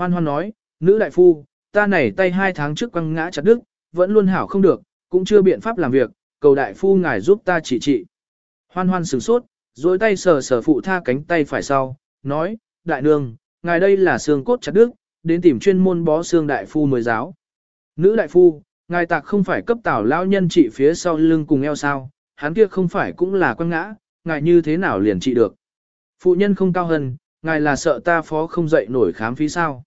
Hoan hoan nói, nữ đại phu, ta này tay hai tháng trước quăng ngã chặt đứt, vẫn luôn hảo không được, cũng chưa biện pháp làm việc, cầu đại phu ngài giúp ta trị trị. Hoan hoan sửng sốt, dối tay sờ sờ phụ tha cánh tay phải sau, nói, đại nương, ngài đây là xương cốt chặt đứt, đến tìm chuyên môn bó xương đại phu mới giáo. Nữ đại phu, ngài tạc không phải cấp tảo lão nhân trị phía sau lưng cùng eo sao, hắn kia không phải cũng là quăng ngã, ngài như thế nào liền trị được. Phụ nhân không cao hơn, ngài là sợ ta phó không dậy nổi khám phí sao.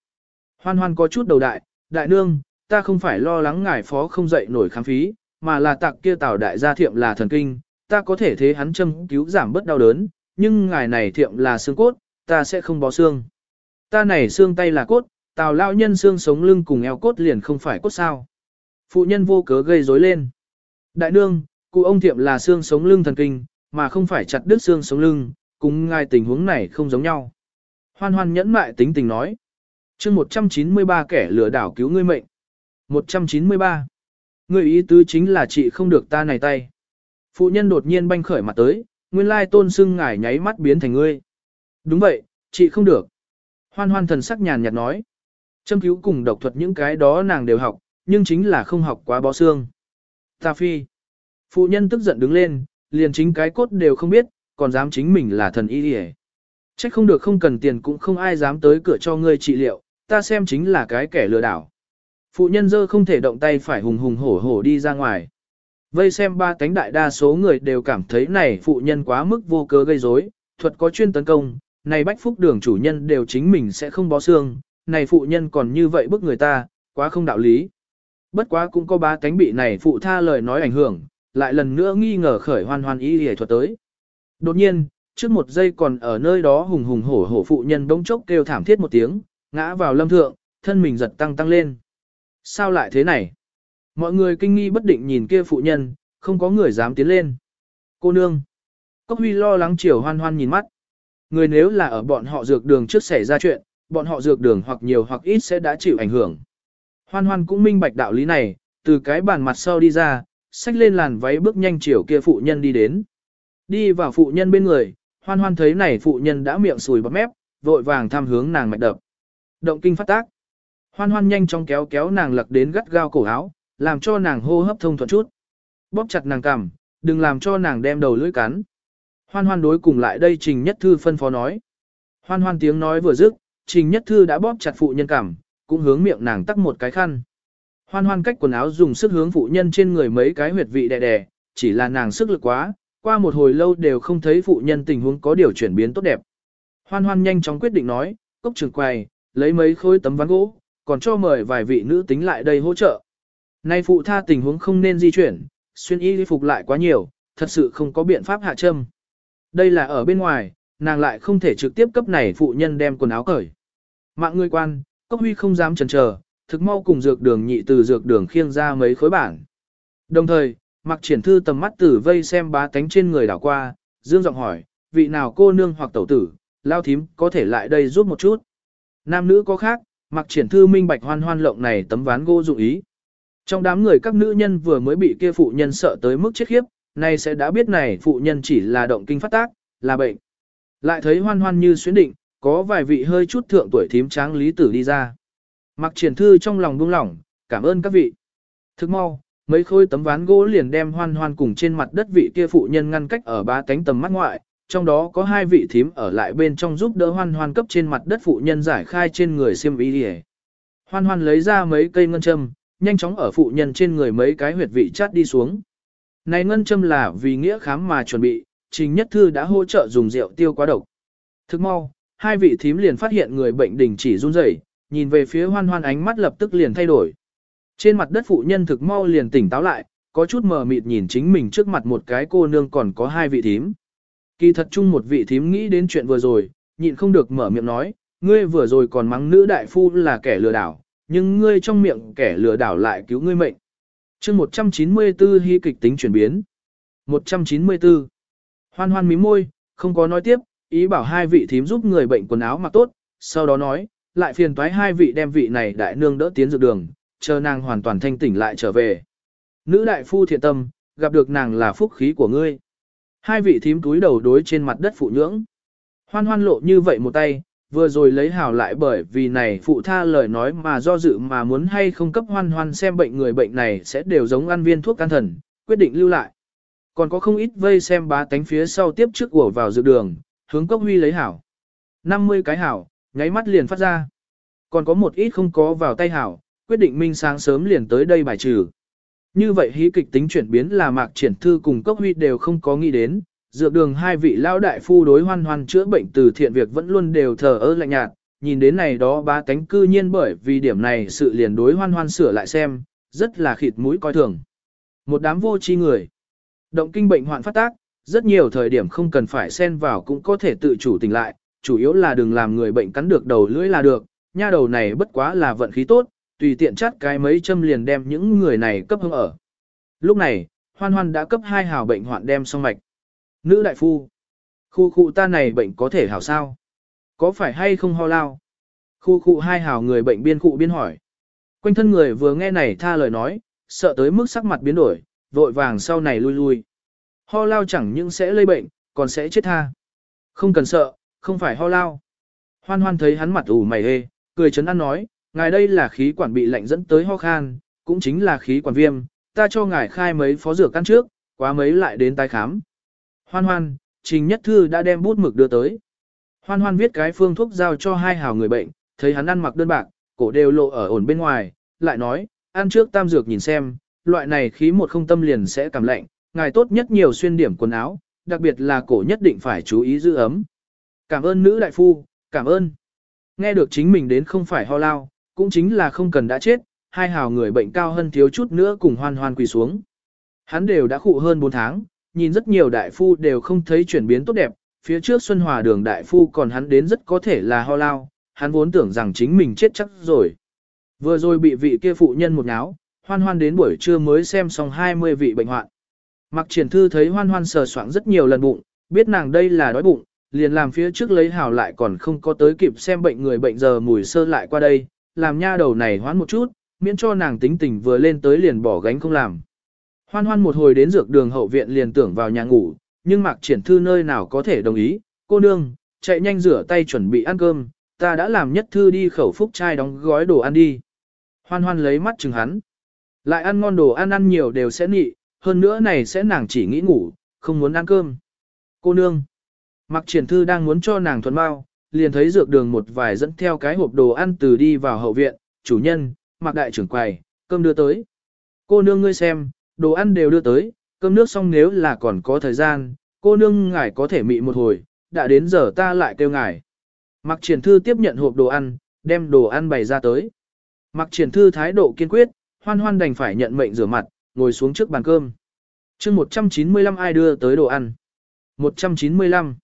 Hoan hoan có chút đầu đại, đại nương, ta không phải lo lắng ngài phó không dậy nổi khám phí, mà là tạc kia tào đại gia thiệm là thần kinh, ta có thể thế hắn châm cứu giảm bớt đau đớn, nhưng ngài này thiệm là xương cốt, ta sẽ không bó xương. Ta này xương tay là cốt, tào lao nhân xương sống lưng cùng eo cốt liền không phải cốt sao. Phụ nhân vô cớ gây rối lên. Đại nương, cụ ông thiệm là xương sống lưng thần kinh, mà không phải chặt đứt xương sống lưng, cùng ngài tình huống này không giống nhau. Hoan hoan nhẫn mại tính tình nói chương 193 kẻ lừa đảo cứu ngươi mệnh. 193. Người ý tứ chính là chị không được ta này tay. Phụ nhân đột nhiên banh khởi mặt tới, nguyên lai tôn sưng ngải nháy mắt biến thành ngươi. Đúng vậy, chị không được. Hoan hoan thần sắc nhàn nhạt nói. Châm cứu cùng độc thuật những cái đó nàng đều học, nhưng chính là không học quá bó xương. Ta phi. Phụ nhân tức giận đứng lên, liền chính cái cốt đều không biết, còn dám chính mình là thần y đi Trách không được không cần tiền cũng không ai dám tới cửa cho ngươi trị liệu, ta xem chính là cái kẻ lừa đảo. Phụ nhân dơ không thể động tay phải hùng hùng hổ hổ đi ra ngoài. Vây xem ba cánh đại đa số người đều cảm thấy này phụ nhân quá mức vô cớ gây rối, thuật có chuyên tấn công, này bách phúc đường chủ nhân đều chính mình sẽ không bó xương, này phụ nhân còn như vậy bức người ta, quá không đạo lý. Bất quá cũng có ba cánh bị này phụ tha lời nói ảnh hưởng, lại lần nữa nghi ngờ khởi hoan hoan y hề thuật tới. Đột nhiên, trước một giây còn ở nơi đó hùng hùng hổ hổ phụ nhân bỗng chốc kêu thảm thiết một tiếng, ngã vào lâm thượng, thân mình giật tăng tăng lên. Sao lại thế này? Mọi người kinh nghi bất định nhìn kia phụ nhân, không có người dám tiến lên. Cô nương. Cốc huy lo lắng chiều hoan hoan nhìn mắt. Người nếu là ở bọn họ dược đường trước xảy ra chuyện, bọn họ dược đường hoặc nhiều hoặc ít sẽ đã chịu ảnh hưởng. Hoan hoan cũng minh bạch đạo lý này, từ cái bàn mặt sau đi ra, xách lên làn váy bước nhanh chiều kia phụ nhân đi đến. Đi vào phụ nhân bên người, hoan hoan thấy này phụ nhân đã miệng sùi bắp mép, vội vàng tham hướng nàng mạch đập. Động kinh phát tác. Hoan hoan nhanh chóng kéo kéo nàng lật đến gắt gao cổ áo, làm cho nàng hô hấp thông thuận chút. Bóp chặt nàng cằm, đừng làm cho nàng đem đầu lưỡi cắn. Hoan hoan đối cùng lại đây Trình Nhất Thư phân phó nói. Hoan hoan tiếng nói vừa dứt, Trình Nhất Thư đã bóp chặt phụ nhân cằm, cũng hướng miệng nàng tắc một cái khăn. Hoan hoan cách quần áo dùng sức hướng phụ nhân trên người mấy cái huyệt vị đè đè, chỉ là nàng sức lực quá, qua một hồi lâu đều không thấy phụ nhân tình huống có điều chuyển biến tốt đẹp. Hoan hoan nhanh chóng quyết định nói, cốc trường quầy, lấy mấy khối tấm ván gỗ, còn cho mời vài vị nữ tính lại đây hỗ trợ. Nay phụ tha tình huống không nên di chuyển, xuyên y phục lại quá nhiều, thật sự không có biện pháp hạ châm. Đây là ở bên ngoài, nàng lại không thể trực tiếp cấp này phụ nhân đem quần áo cởi. Mạng người quan, Cốc Huy không dám chần chờ, thực mau cùng dược đường nhị từ dược đường khiêng ra mấy khối bản. Đồng thời, mặc triển thư tầm mắt tử vây xem bá tánh trên người đảo qua, dương giọng hỏi, vị nào cô nương hoặc tẩu tử, lao thím có thể lại đây giúp một chút. Nam nữ có khác, mặc triển thư minh bạch hoan hoan lộng này tấm ván gỗ dụng ý. Trong đám người các nữ nhân vừa mới bị kia phụ nhân sợ tới mức chết khiếp, nay sẽ đã biết này phụ nhân chỉ là động kinh phát tác, là bệnh. Lại thấy hoan hoan như xuyến định, có vài vị hơi chút thượng tuổi thím tráng lý tử đi ra. Mặc triển thư trong lòng buông lỏng, cảm ơn các vị. Thức mau, mấy khối tấm ván gỗ liền đem hoan hoan cùng trên mặt đất vị kia phụ nhân ngăn cách ở ba cánh tầm mắt ngoại, trong đó có hai vị thím ở lại bên trong giúp đỡ hoan hoan cấp trên mặt đất phụ nhân giải khai trên người xiêm y đi Hoan hoan lấy ra mấy cây ngân châm, nhanh chóng ở phụ nhân trên người mấy cái huyệt vị chát đi xuống. Này ngân châm là vì nghĩa khám mà chuẩn bị, Trình Nhất Thư đã hỗ trợ dùng rượu tiêu quá độc. Thức mau, hai vị thím liền phát hiện người bệnh đình chỉ run rẩy, nhìn về phía hoan hoan ánh mắt lập tức liền thay đổi. Trên mặt đất phụ nhân thực mau liền tỉnh táo lại, có chút mờ mịt nhìn chính mình trước mặt một cái cô nương còn có hai vị thím. Kỳ thật chung một vị thím nghĩ đến chuyện vừa rồi, nhịn không được mở miệng nói, ngươi vừa rồi còn mắng nữ đại phu là kẻ lừa đảo, nhưng ngươi trong miệng kẻ lừa đảo lại cứu ngươi mệnh. chương 194 hy kịch tính chuyển biến. 194. Hoan hoan mí môi, không có nói tiếp, ý bảo hai vị thím giúp người bệnh quần áo mặc tốt, sau đó nói, lại phiền toái hai vị đem vị này đại nương đỡ tiến dược đường, chờ nàng hoàn toàn thanh tỉnh lại trở về. Nữ đại phu thiện tâm, gặp được nàng là phúc khí của ngươi. Hai vị thím túi đầu đối trên mặt đất phụ nhưỡng. Hoan hoan lộ như vậy một tay, Vừa rồi lấy hảo lại bởi vì này phụ tha lời nói mà do dự mà muốn hay không cấp hoan hoan xem bệnh người bệnh này sẽ đều giống ăn viên thuốc can thần, quyết định lưu lại. Còn có không ít vây xem bá tánh phía sau tiếp trước ủa vào dự đường, hướng cốc huy lấy hảo. 50 cái hảo, nháy mắt liền phát ra. Còn có một ít không có vào tay hảo, quyết định minh sáng sớm liền tới đây bài trừ. Như vậy hí kịch tính chuyển biến là mạc triển thư cùng cốc huy đều không có nghĩ đến, dược đường hai vị lão đại phu đối hoan hoan chữa bệnh từ thiện việc vẫn luôn đều thờ ơ lạnh nhạt, nhìn đến này đó ba cánh cư nhiên bởi vì điểm này sự liền đối hoan hoan sửa lại xem, rất là khịt mũi coi thường. Một đám vô tri người. Động kinh bệnh hoạn phát tác, rất nhiều thời điểm không cần phải xen vào cũng có thể tự chủ tỉnh lại, chủ yếu là đừng làm người bệnh cắn được đầu lưỡi là được, nha đầu này bất quá là vận khí tốt, tùy tiện chắt cái mấy châm liền đem những người này cấp hương ở. Lúc này, hoan hoan đã cấp hai hào bệnh hoạn đem xong mạch. Nữ đại phu. Khu khu ta này bệnh có thể hảo sao? Có phải hay không ho lao? Khu khu hai hào người bệnh biên cụ biên hỏi. Quanh thân người vừa nghe này tha lời nói, sợ tới mức sắc mặt biến đổi, vội vàng sau này lui lui. Ho lao chẳng những sẽ lây bệnh, còn sẽ chết tha. Không cần sợ, không phải ho lao. Hoan hoan thấy hắn mặt ủ mày hê, cười chấn an nói, ngài đây là khí quản bị lạnh dẫn tới ho khan, cũng chính là khí quản viêm, ta cho ngài khai mấy phó dược căn trước, quá mấy lại đến tái khám. Hoan hoan, Trình Nhất Thư đã đem bút mực đưa tới. Hoan hoan viết cái phương thuốc giao cho hai hào người bệnh, thấy hắn ăn mặc đơn bạc, cổ đều lộ ở ổn bên ngoài, lại nói, ăn trước tam dược nhìn xem, loại này khí một không tâm liền sẽ cảm lạnh, ngài tốt nhất nhiều xuyên điểm quần áo, đặc biệt là cổ nhất định phải chú ý giữ ấm. Cảm ơn nữ đại phu, cảm ơn. Nghe được chính mình đến không phải ho lao, cũng chính là không cần đã chết, hai hào người bệnh cao hơn thiếu chút nữa cùng hoan hoan quỳ xuống. Hắn đều đã khụ hơn 4 tháng, nhìn rất nhiều đại phu đều không thấy chuyển biến tốt đẹp, phía trước Xuân Hòa đường đại phu còn hắn đến rất có thể là ho lao, hắn vốn tưởng rằng chính mình chết chắc rồi. Vừa rồi bị vị kia phụ nhân một náo, hoan hoan đến buổi trưa mới xem xong 20 vị bệnh hoạn. Mặc triển thư thấy hoan hoan sờ soạng rất nhiều lần bụng, biết nàng đây là đói bụng, liền làm phía trước lấy hào lại còn không có tới kịp xem bệnh người bệnh giờ mùi sơ lại qua đây, làm nha đầu này hoán một chút, miễn cho nàng tính tình vừa lên tới liền bỏ gánh không làm. Hoan hoan một hồi đến dược đường hậu viện liền tưởng vào nhà ngủ, nhưng mạc triển thư nơi nào có thể đồng ý, cô nương, chạy nhanh rửa tay chuẩn bị ăn cơm, ta đã làm nhất thư đi khẩu phúc chai đóng gói đồ ăn đi. Hoan hoan lấy mắt chừng hắn. Lại ăn ngon đồ ăn ăn nhiều đều sẽ nị, hơn nữa này sẽ nàng chỉ nghĩ ngủ, không muốn ăn cơm. Cô nương. Mạc triển thư đang muốn cho nàng thuần bao, liền thấy dược đường một vài dẫn theo cái hộp đồ ăn từ đi vào hậu viện, chủ nhân, mặc đại trưởng quầy, cơm đưa tới. Cô nương ngươi xem, đồ ăn đều đưa tới, cơm nước xong nếu là còn có thời gian, cô nương ngài có thể mị một hồi, đã đến giờ ta lại kêu ngài. Mặc triển thư tiếp nhận hộp đồ ăn, đem đồ ăn bày ra tới. Mặc triển thư thái độ kiên quyết, hoan hoan đành phải nhận mệnh rửa mặt, ngồi xuống trước bàn cơm. chương 195 ai đưa tới đồ ăn? 195.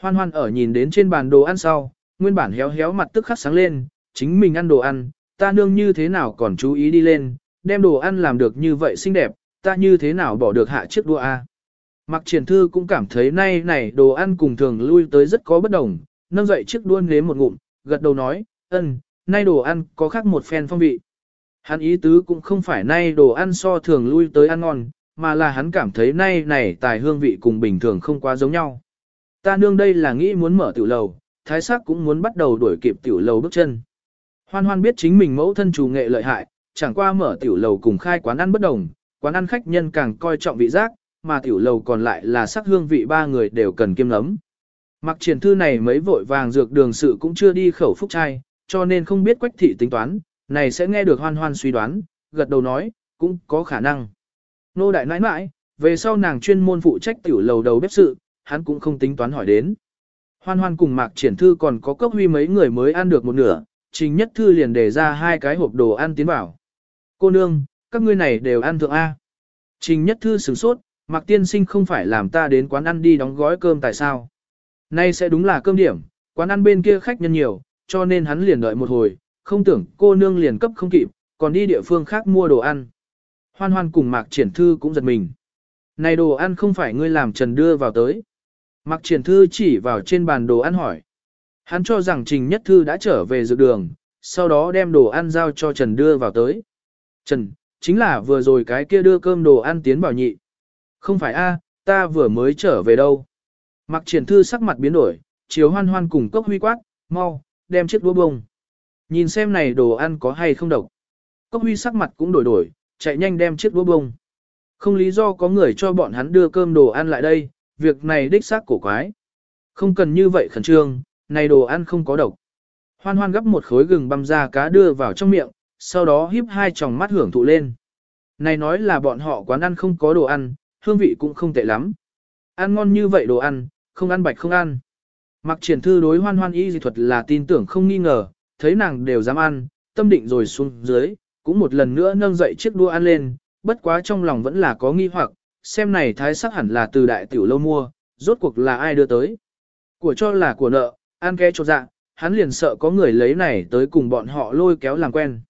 Hoan hoan ở nhìn đến trên bàn đồ ăn sau, nguyên bản héo héo mặt tức khắc sáng lên, chính mình ăn đồ ăn, ta nương như thế nào còn chú ý đi lên, đem đồ ăn làm được như vậy xinh đẹp, ta như thế nào bỏ được hạ chiếc đua A. Mặc triển thư cũng cảm thấy nay này đồ ăn cùng thường lui tới rất có bất đồng, nâng dậy chiếc đua nếm một ngụm, gật đầu nói, ân, nay đồ ăn có khác một phen phong vị. Hắn ý tứ cũng không phải nay đồ ăn so thường lui tới ăn ngon, mà là hắn cảm thấy nay này tài hương vị cùng bình thường không quá giống nhau. Ta nương đây là nghĩ muốn mở tiểu lầu, thái sắc cũng muốn bắt đầu đuổi kịp tiểu lầu bước chân. Hoan hoan biết chính mình mẫu thân chủ nghệ lợi hại, chẳng qua mở tiểu lầu cùng khai quán ăn bất đồng, quán ăn khách nhân càng coi trọng vị giác, mà tiểu lầu còn lại là sắc hương vị ba người đều cần kiêm lấm. Mặc triển thư này mấy vội vàng dược đường sự cũng chưa đi khẩu phúc trai, cho nên không biết quách thị tính toán, này sẽ nghe được hoan hoan suy đoán, gật đầu nói, cũng có khả năng. Nô đại nãi nãi, về sau nàng chuyên môn phụ trách tiểu lầu đầu bếp sự, hắn cũng không tính toán hỏi đến. Hoan hoan cùng mạc triển thư còn có cốc huy mấy người mới ăn được một nửa, trình nhất thư liền để ra hai cái hộp đồ ăn tiến vào. Cô nương, các ngươi này đều ăn thượng A. Trình nhất thư sửng sốt, Mạc Tiên Sinh không phải làm ta đến quán ăn đi đóng gói cơm tại sao? Nay sẽ đúng là cơm điểm, quán ăn bên kia khách nhân nhiều, cho nên hắn liền đợi một hồi, không tưởng cô nương liền cấp không kịp, còn đi địa phương khác mua đồ ăn. Hoan hoan cùng Mạc Triển Thư cũng giật mình. Này đồ ăn không phải ngươi làm trần đưa vào tới. Mạc Triển Thư chỉ vào trên bàn đồ ăn hỏi. Hắn cho rằng Trình Nhất Thư đã trở về dược đường, sau đó đem đồ ăn giao cho Trần đưa vào tới. Trần, chính là vừa rồi cái kia đưa cơm đồ ăn tiến bảo nhị. Không phải a, ta vừa mới trở về đâu. Mặc triển thư sắc mặt biến đổi, chiếu hoan hoan cùng cốc huy quát, mau, đem chiếc đũa bông. Nhìn xem này đồ ăn có hay không độc. Cốc huy sắc mặt cũng đổi đổi, chạy nhanh đem chiếc đũa bông. Không lý do có người cho bọn hắn đưa cơm đồ ăn lại đây, việc này đích xác cổ quái. Không cần như vậy khẩn trương, này đồ ăn không có độc. Hoan hoan gấp một khối gừng băm ra cá đưa vào trong miệng, sau đó híp hai tròng mắt hưởng thụ lên. Này nói là bọn họ quán ăn không có đồ ăn, hương vị cũng không tệ lắm. Ăn ngon như vậy đồ ăn, không ăn bạch không ăn. Mặc triển thư đối hoan hoan y dị thuật là tin tưởng không nghi ngờ, thấy nàng đều dám ăn, tâm định rồi xuống dưới, cũng một lần nữa nâng dậy chiếc đua ăn lên, bất quá trong lòng vẫn là có nghi hoặc, xem này thái sắc hẳn là từ đại tiểu lâu mua, rốt cuộc là ai đưa tới. Của cho là của nợ, ăn ké cho dạ, hắn liền sợ có người lấy này tới cùng bọn họ lôi kéo làm quen.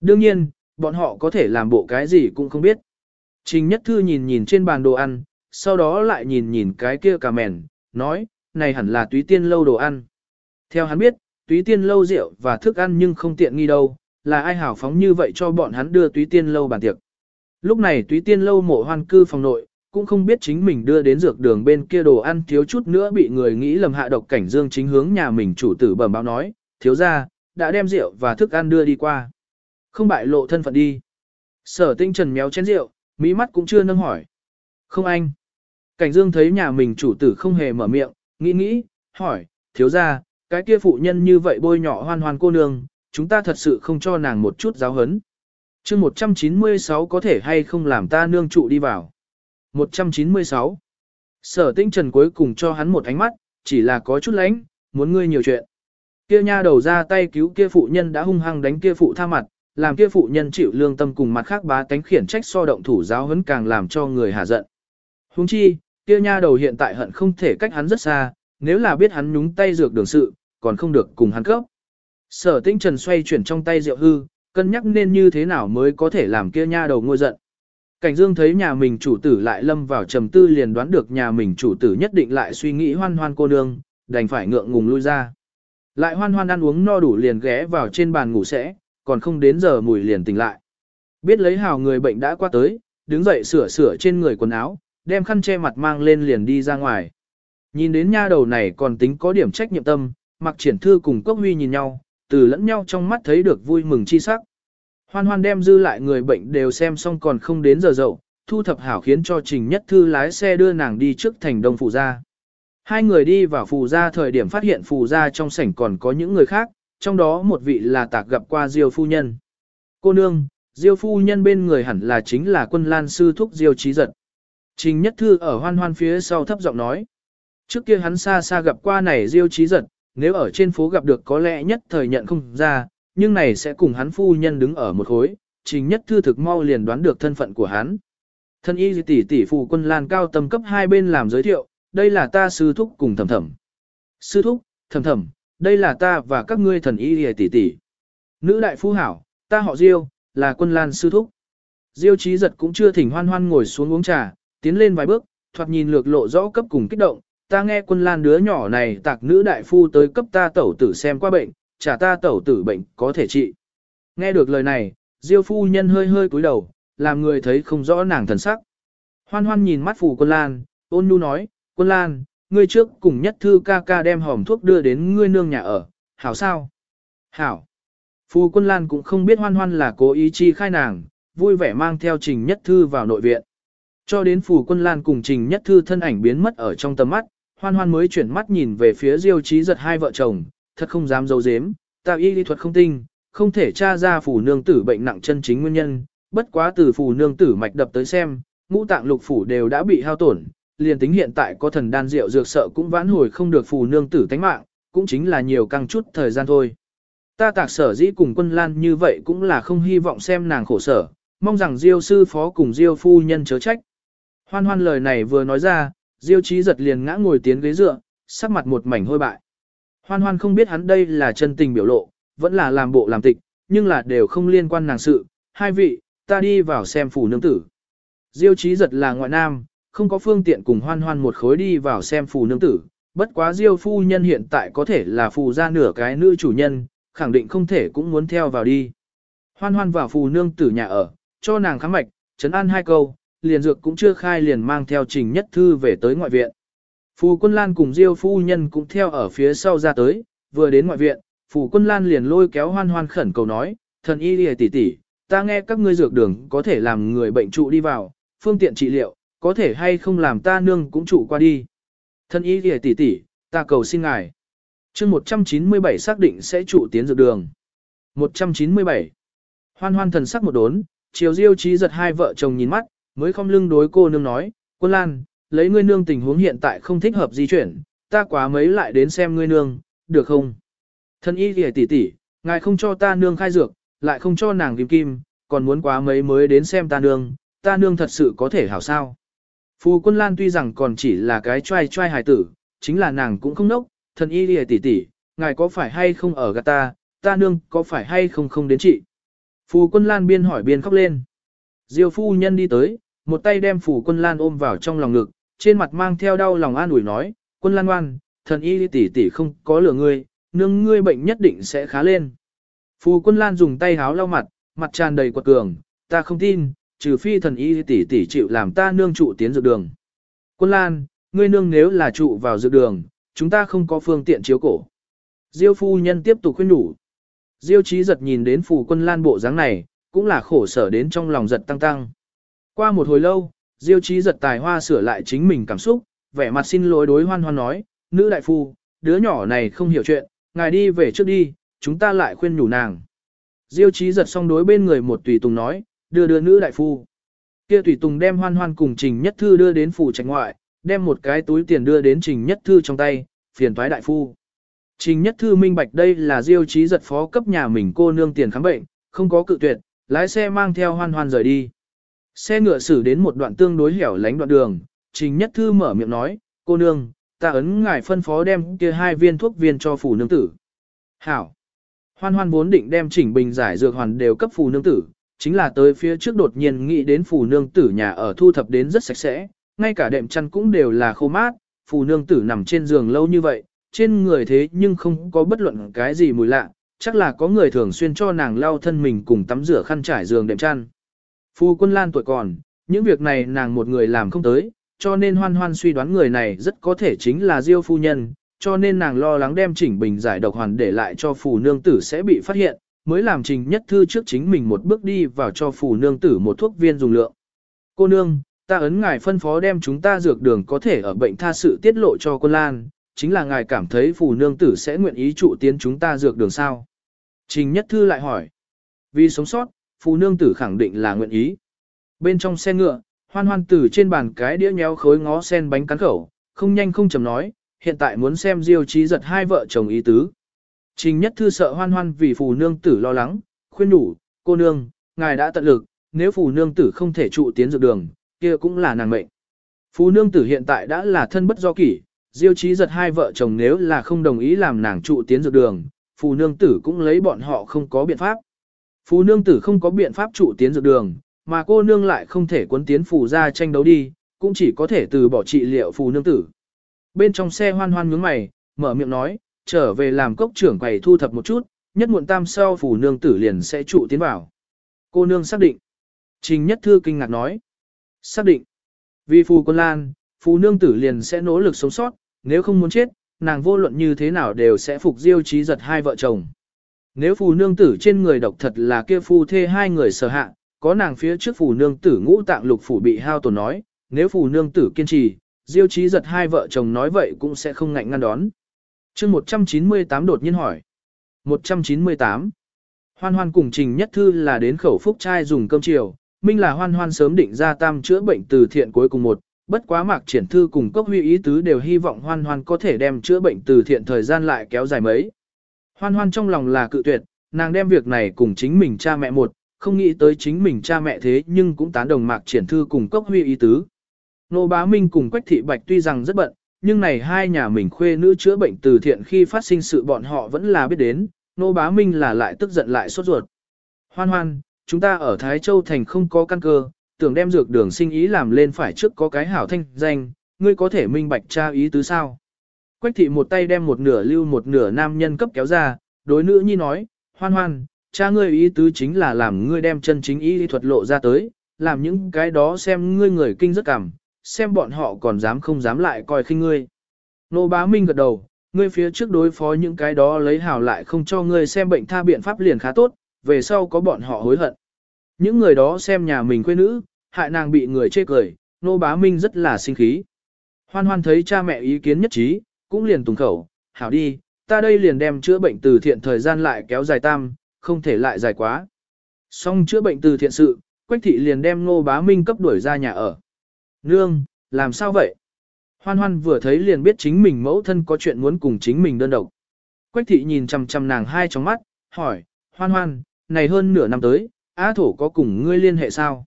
Đương nhiên, bọn họ có thể làm bộ cái gì cũng không biết. Trình Nhất Thư nhìn nhìn trên bàn đồ ăn, sau đó lại nhìn nhìn cái kia cà mèn, nói, này hẳn là túy tiên lâu đồ ăn. Theo hắn biết, túy tiên lâu rượu và thức ăn nhưng không tiện nghi đâu, là ai hảo phóng như vậy cho bọn hắn đưa túy tiên lâu bàn tiệc. Lúc này túy tiên lâu mộ hoan cư phòng nội, cũng không biết chính mình đưa đến dược đường bên kia đồ ăn thiếu chút nữa bị người nghĩ lầm hạ độc cảnh dương chính hướng nhà mình chủ tử bẩm báo nói, thiếu ra, đã đem rượu và thức ăn đưa đi qua. Không bại lộ thân phận đi. Sở tinh trần méo chén rượu, mỹ mắt cũng chưa nâng hỏi. Không anh. Cảnh dương thấy nhà mình chủ tử không hề mở miệng, nghĩ nghĩ, hỏi, thiếu ra, cái kia phụ nhân như vậy bôi nhỏ hoan hoan cô nương, chúng ta thật sự không cho nàng một chút giáo hấn chương 196 có thể hay không làm ta nương trụ đi vào. 196. Sở tinh trần cuối cùng cho hắn một ánh mắt, chỉ là có chút lánh, muốn ngươi nhiều chuyện. Kia nha đầu ra tay cứu kia phụ nhân đã hung hăng đánh kia phụ tha mặt, làm kia phụ nhân chịu lương tâm cùng mặt khác bá tánh khiển trách so động thủ giáo hấn càng làm cho người hà giận. Hung chi, kia nha đầu hiện tại hận không thể cách hắn rất xa, nếu là biết hắn nhúng tay dược đường sự, còn không được cùng hắn cấp. Sở tinh trần xoay chuyển trong tay rượu hư, cân nhắc nên như thế nào mới có thể làm kia nha đầu ngôi giận. Cảnh dương thấy nhà mình chủ tử lại lâm vào trầm tư liền đoán được nhà mình chủ tử nhất định lại suy nghĩ hoan hoan cô nương, đành phải ngượng ngùng lui ra. Lại hoan hoan ăn uống no đủ liền ghé vào trên bàn ngủ sẽ, còn không đến giờ mùi liền tỉnh lại. Biết lấy hào người bệnh đã qua tới, đứng dậy sửa sửa trên người quần áo, đem khăn che mặt mang lên liền đi ra ngoài. Nhìn đến nha đầu này còn tính có điểm trách nhiệm tâm, mặc triển thư cùng cốc huy nhìn nhau, từ lẫn nhau trong mắt thấy được vui mừng chi sắc. Hoan hoan đem dư lại người bệnh đều xem xong còn không đến giờ dậu, thu thập hảo khiến cho Trình Nhất Thư lái xe đưa nàng đi trước thành đông phụ gia. Hai người đi vào phù gia thời điểm phát hiện phù gia trong sảnh còn có những người khác, trong đó một vị là tạc gặp qua Diêu phu nhân. Cô nương, Diêu phu nhân bên người hẳn là chính là quân lan sư thúc Diêu trí giật. Trình Nhất Thư ở hoan hoan phía sau thấp giọng nói. Trước kia hắn xa xa gặp qua này Diêu trí giật, nếu ở trên phố gặp được có lẽ nhất thời nhận không ra, nhưng này sẽ cùng hắn phu nhân đứng ở một khối, Trình Nhất Thư thực mau liền đoán được thân phận của hắn. Thân y tỷ tỷ phụ quân lan cao tầm cấp hai bên làm giới thiệu, đây là ta sư thúc cùng thầm thầm. Sư thúc, thầm thầm, đây là ta và các ngươi thần y tỷ tỷ. Nữ đại phu hảo, ta họ Diêu, là quân lan sư thúc. Diêu trí giật cũng chưa thỉnh hoan hoan ngồi xuống uống trà, tiến lên vài bước, thoạt nhìn lược lộ rõ cấp cùng kích động, ta nghe quân lan đứa nhỏ này tạc nữ đại phu tới cấp ta tẩu tử xem qua bệnh, trả ta tẩu tử bệnh có thể trị. Nghe được lời này, Diêu phu nhân hơi hơi cúi đầu, làm người thấy không rõ nàng thần sắc. Hoan hoan nhìn mắt phù quân lan, ôn nhu nói, quân lan, ngươi trước cùng nhất thư ca ca đem hòm thuốc đưa đến ngươi nương nhà ở, hảo sao? Hảo. Phù quân lan cũng không biết hoan hoan là cố ý chi khai nàng, vui vẻ mang theo trình nhất thư vào nội viện. Cho đến phù quân lan cùng trình nhất thư thân ảnh biến mất ở trong tầm mắt, hoan hoan mới chuyển mắt nhìn về phía diêu trí giật hai vợ chồng, thật không dám dấu dếm, tạo y lý thuật không tinh, không thể tra ra phủ nương tử bệnh nặng chân chính nguyên nhân, bất quá từ phủ nương tử mạch đập tới xem, ngũ tạng lục phủ đều đã bị hao tổn, liền tính hiện tại có thần đan rượu dược sợ cũng vãn hồi không được phù nương tử tánh mạng, cũng chính là nhiều căng chút thời gian thôi. Ta tạc sở dĩ cùng quân lan như vậy cũng là không hy vọng xem nàng khổ sở, mong rằng diêu sư phó cùng diêu phu nhân chớ trách. Hoan hoan lời này vừa nói ra, diêu Chí giật liền ngã ngồi tiến ghế dựa, sắc mặt một mảnh hôi bại. Hoan hoan không biết hắn đây là chân tình biểu lộ, vẫn là làm bộ làm tịch, nhưng là đều không liên quan nàng sự. Hai vị, ta đi vào xem phủ nương tử. Diêu Chí giật là ngoại nam, không có phương tiện cùng hoan hoan một khối đi vào xem phủ nương tử. Bất quá diêu phu nhân hiện tại có thể là phù ra nửa cái nữ chủ nhân, khẳng định không thể cũng muốn theo vào đi. Hoan hoan vào phù nương tử nhà ở, cho nàng khám mạch, chấn an hai câu, liền dược cũng chưa khai liền mang theo trình nhất thư về tới ngoại viện. Phù quân lan cùng diêu phu nhân cũng theo ở phía sau ra tới, vừa đến ngoại viện, phù quân lan liền lôi kéo hoan hoan khẩn cầu nói, thần y lìa tỷ tỷ, ta nghe các ngươi dược đường có thể làm người bệnh trụ đi vào, phương tiện trị liệu, có thể hay không làm ta nương cũng trụ qua đi. Thần y lìa tỷ tỷ, ta cầu xin ngài. chương 197 xác định sẽ trụ tiến dược đường. 197. Hoan hoan thần sắc một đốn, chiều diêu trí giật hai vợ chồng nhìn mắt, mới không lưng đối cô nương nói, quân lan, lấy ngươi nương tình huống hiện tại không thích hợp di chuyển, ta quá mấy lại đến xem ngươi nương, được không? Thân y kìa tỷ tỷ, ngài không cho ta nương khai dược, lại không cho nàng kim kim, còn muốn quá mấy mới đến xem ta nương, ta nương thật sự có thể hảo sao. Phù quân lan tuy rằng còn chỉ là cái trai trai hài tử, chính là nàng cũng không nốc, thân y kìa tỷ tỷ, ngài có phải hay không ở gạt ta, ta nương có phải hay không không đến trị. Phù quân lan biên hỏi biên khóc lên. Diêu phu nhân đi tới, một tay đem phù quân lan ôm vào trong lòng ngực, trên mặt mang theo đau lòng an ủi nói, quân lan ngoan, thần y tỷ tỷ không có lửa ngươi, nương ngươi bệnh nhất định sẽ khá lên. Phù quân lan dùng tay háo lau mặt, mặt tràn đầy quật cường, ta không tin, trừ phi thần y tỷ tỷ chịu làm ta nương trụ tiến dược đường. Quân lan, ngươi nương nếu là trụ vào dược đường, chúng ta không có phương tiện chiếu cổ. Diêu phu nhân tiếp tục khuyên nhủ. Diêu trí giật nhìn đến phù quân lan bộ dáng này, cũng là khổ sở đến trong lòng giật tăng tăng. Qua một hồi lâu, Diêu Chí giật tài hoa sửa lại chính mình cảm xúc, vẻ mặt xin lỗi đối hoan hoan nói, nữ đại phu, đứa nhỏ này không hiểu chuyện, ngài đi về trước đi, chúng ta lại khuyên nhủ nàng. Diêu Chí giật xong đối bên người một tùy tùng nói, đưa đưa nữ đại phu. Kia tùy tùng đem hoan hoan cùng trình nhất thư đưa đến phủ trạch ngoại, đem một cái túi tiền đưa đến trình nhất thư trong tay, phiền toái đại phu. Trình nhất thư minh bạch đây là diêu Chí giật phó cấp nhà mình cô nương tiền khám bệnh, không có cự tuyệt, lái xe mang theo hoan hoan rời đi. Xe ngựa xử đến một đoạn tương đối hẻo lánh đoạn đường, trình nhất thư mở miệng nói, cô nương, ta ấn ngài phân phó đem kia hai viên thuốc viên cho phủ nương tử. Hảo. Hoan hoan vốn định đem chỉnh bình giải dược hoàn đều cấp phù nương tử, chính là tới phía trước đột nhiên nghĩ đến phù nương tử nhà ở thu thập đến rất sạch sẽ, ngay cả đệm chăn cũng đều là khô mát, phù nương tử nằm trên giường lâu như vậy, trên người thế nhưng không có bất luận cái gì mùi lạ, chắc là có người thường xuyên cho nàng lau thân mình cùng tắm rửa khăn trải giường đệm chăn. Phu quân lan tuổi còn, những việc này nàng một người làm không tới, cho nên hoan hoan suy đoán người này rất có thể chính là Diêu phu nhân, cho nên nàng lo lắng đem chỉnh bình giải độc hoàn để lại cho phù nương tử sẽ bị phát hiện, mới làm trình nhất thư trước chính mình một bước đi vào cho phù nương tử một thuốc viên dùng lượng. Cô nương, ta ấn ngài phân phó đem chúng ta dược đường có thể ở bệnh tha sự tiết lộ cho quân lan, chính là ngài cảm thấy phù nương tử sẽ nguyện ý trụ tiến chúng ta dược đường sao. Trình nhất thư lại hỏi, vì sống sót, phù nương tử khẳng định là nguyện ý. Bên trong xe ngựa, hoan hoan tử trên bàn cái đĩa nhéo khối ngó sen bánh cắn khẩu, không nhanh không chậm nói, hiện tại muốn xem diêu trí giật hai vợ chồng ý tứ. Trình nhất thư sợ hoan hoan vì phù nương tử lo lắng, khuyên đủ, cô nương, ngài đã tận lực, nếu phù nương tử không thể trụ tiến dược đường, kia cũng là nàng mệnh. Phù nương tử hiện tại đã là thân bất do kỷ, diêu trí giật hai vợ chồng nếu là không đồng ý làm nàng trụ tiến dược đường, phù nương tử cũng lấy bọn họ không có biện pháp. Phù nương tử không có biện pháp trụ tiến dược đường, mà cô nương lại không thể cuốn tiến phù ra tranh đấu đi, cũng chỉ có thể từ bỏ trị liệu phù nương tử. Bên trong xe hoan hoan nhướng mày, mở miệng nói, trở về làm cốc trưởng quầy thu thập một chút, nhất muộn tam sau phù nương tử liền sẽ trụ tiến vào. Cô nương xác định. Trình nhất thư kinh ngạc nói. Xác định. Vì phù quân lan, phù nương tử liền sẽ nỗ lực sống sót, nếu không muốn chết, nàng vô luận như thế nào đều sẽ phục diêu trí giật hai vợ chồng. Nếu phù nương tử trên người độc thật là kia phu thê hai người sở hạ, có nàng phía trước phù nương tử ngũ tạng lục phủ bị hao tổn nói, nếu phù nương tử kiên trì, diêu trí giật hai vợ chồng nói vậy cũng sẽ không ngạnh ngăn đón. chương 198 đột nhiên hỏi. 198. Hoan hoan cùng trình nhất thư là đến khẩu phúc trai dùng cơm chiều, minh là hoan hoan sớm định ra tam chữa bệnh từ thiện cuối cùng một, bất quá mạc triển thư cùng cốc huy ý tứ đều hy vọng hoan hoan có thể đem chữa bệnh từ thiện thời gian lại kéo dài mấy. Hoan hoan trong lòng là cự tuyệt, nàng đem việc này cùng chính mình cha mẹ một, không nghĩ tới chính mình cha mẹ thế nhưng cũng tán đồng mạc triển thư cùng cốc huy ý tứ. Nô bá minh cùng quách thị bạch tuy rằng rất bận, nhưng này hai nhà mình khuê nữ chữa bệnh từ thiện khi phát sinh sự bọn họ vẫn là biết đến, nô bá minh là lại tức giận lại sốt ruột. Hoan hoan, chúng ta ở Thái Châu Thành không có căn cơ, tưởng đem dược đường sinh ý làm lên phải trước có cái hảo thanh danh, ngươi có thể minh bạch tra ý tứ sao. Quách thị một tay đem một nửa lưu một nửa nam nhân cấp kéo ra, đối nữ nhi nói, hoan hoan, cha ngươi ý tứ chính là làm ngươi đem chân chính ý thuật lộ ra tới, làm những cái đó xem ngươi người kinh rất cảm, xem bọn họ còn dám không dám lại coi khinh ngươi. Nô bá Minh gật đầu, ngươi phía trước đối phó những cái đó lấy hảo lại không cho ngươi xem bệnh tha biện pháp liền khá tốt, về sau có bọn họ hối hận. Những người đó xem nhà mình quê nữ, hại nàng bị người chê cười, nô bá minh rất là sinh khí. Hoan hoan thấy cha mẹ ý kiến nhất trí, cũng liền tùng khẩu, hảo đi, ta đây liền đem chữa bệnh từ thiện thời gian lại kéo dài tam, không thể lại dài quá. Xong chữa bệnh từ thiện sự, Quách thị liền đem Ngô Bá Minh cấp đuổi ra nhà ở. Nương, làm sao vậy? Hoan hoan vừa thấy liền biết chính mình mẫu thân có chuyện muốn cùng chính mình đơn độc. Quách thị nhìn chằm chằm nàng hai trong mắt, hỏi, hoan hoan, này hơn nửa năm tới, A thổ có cùng ngươi liên hệ sao?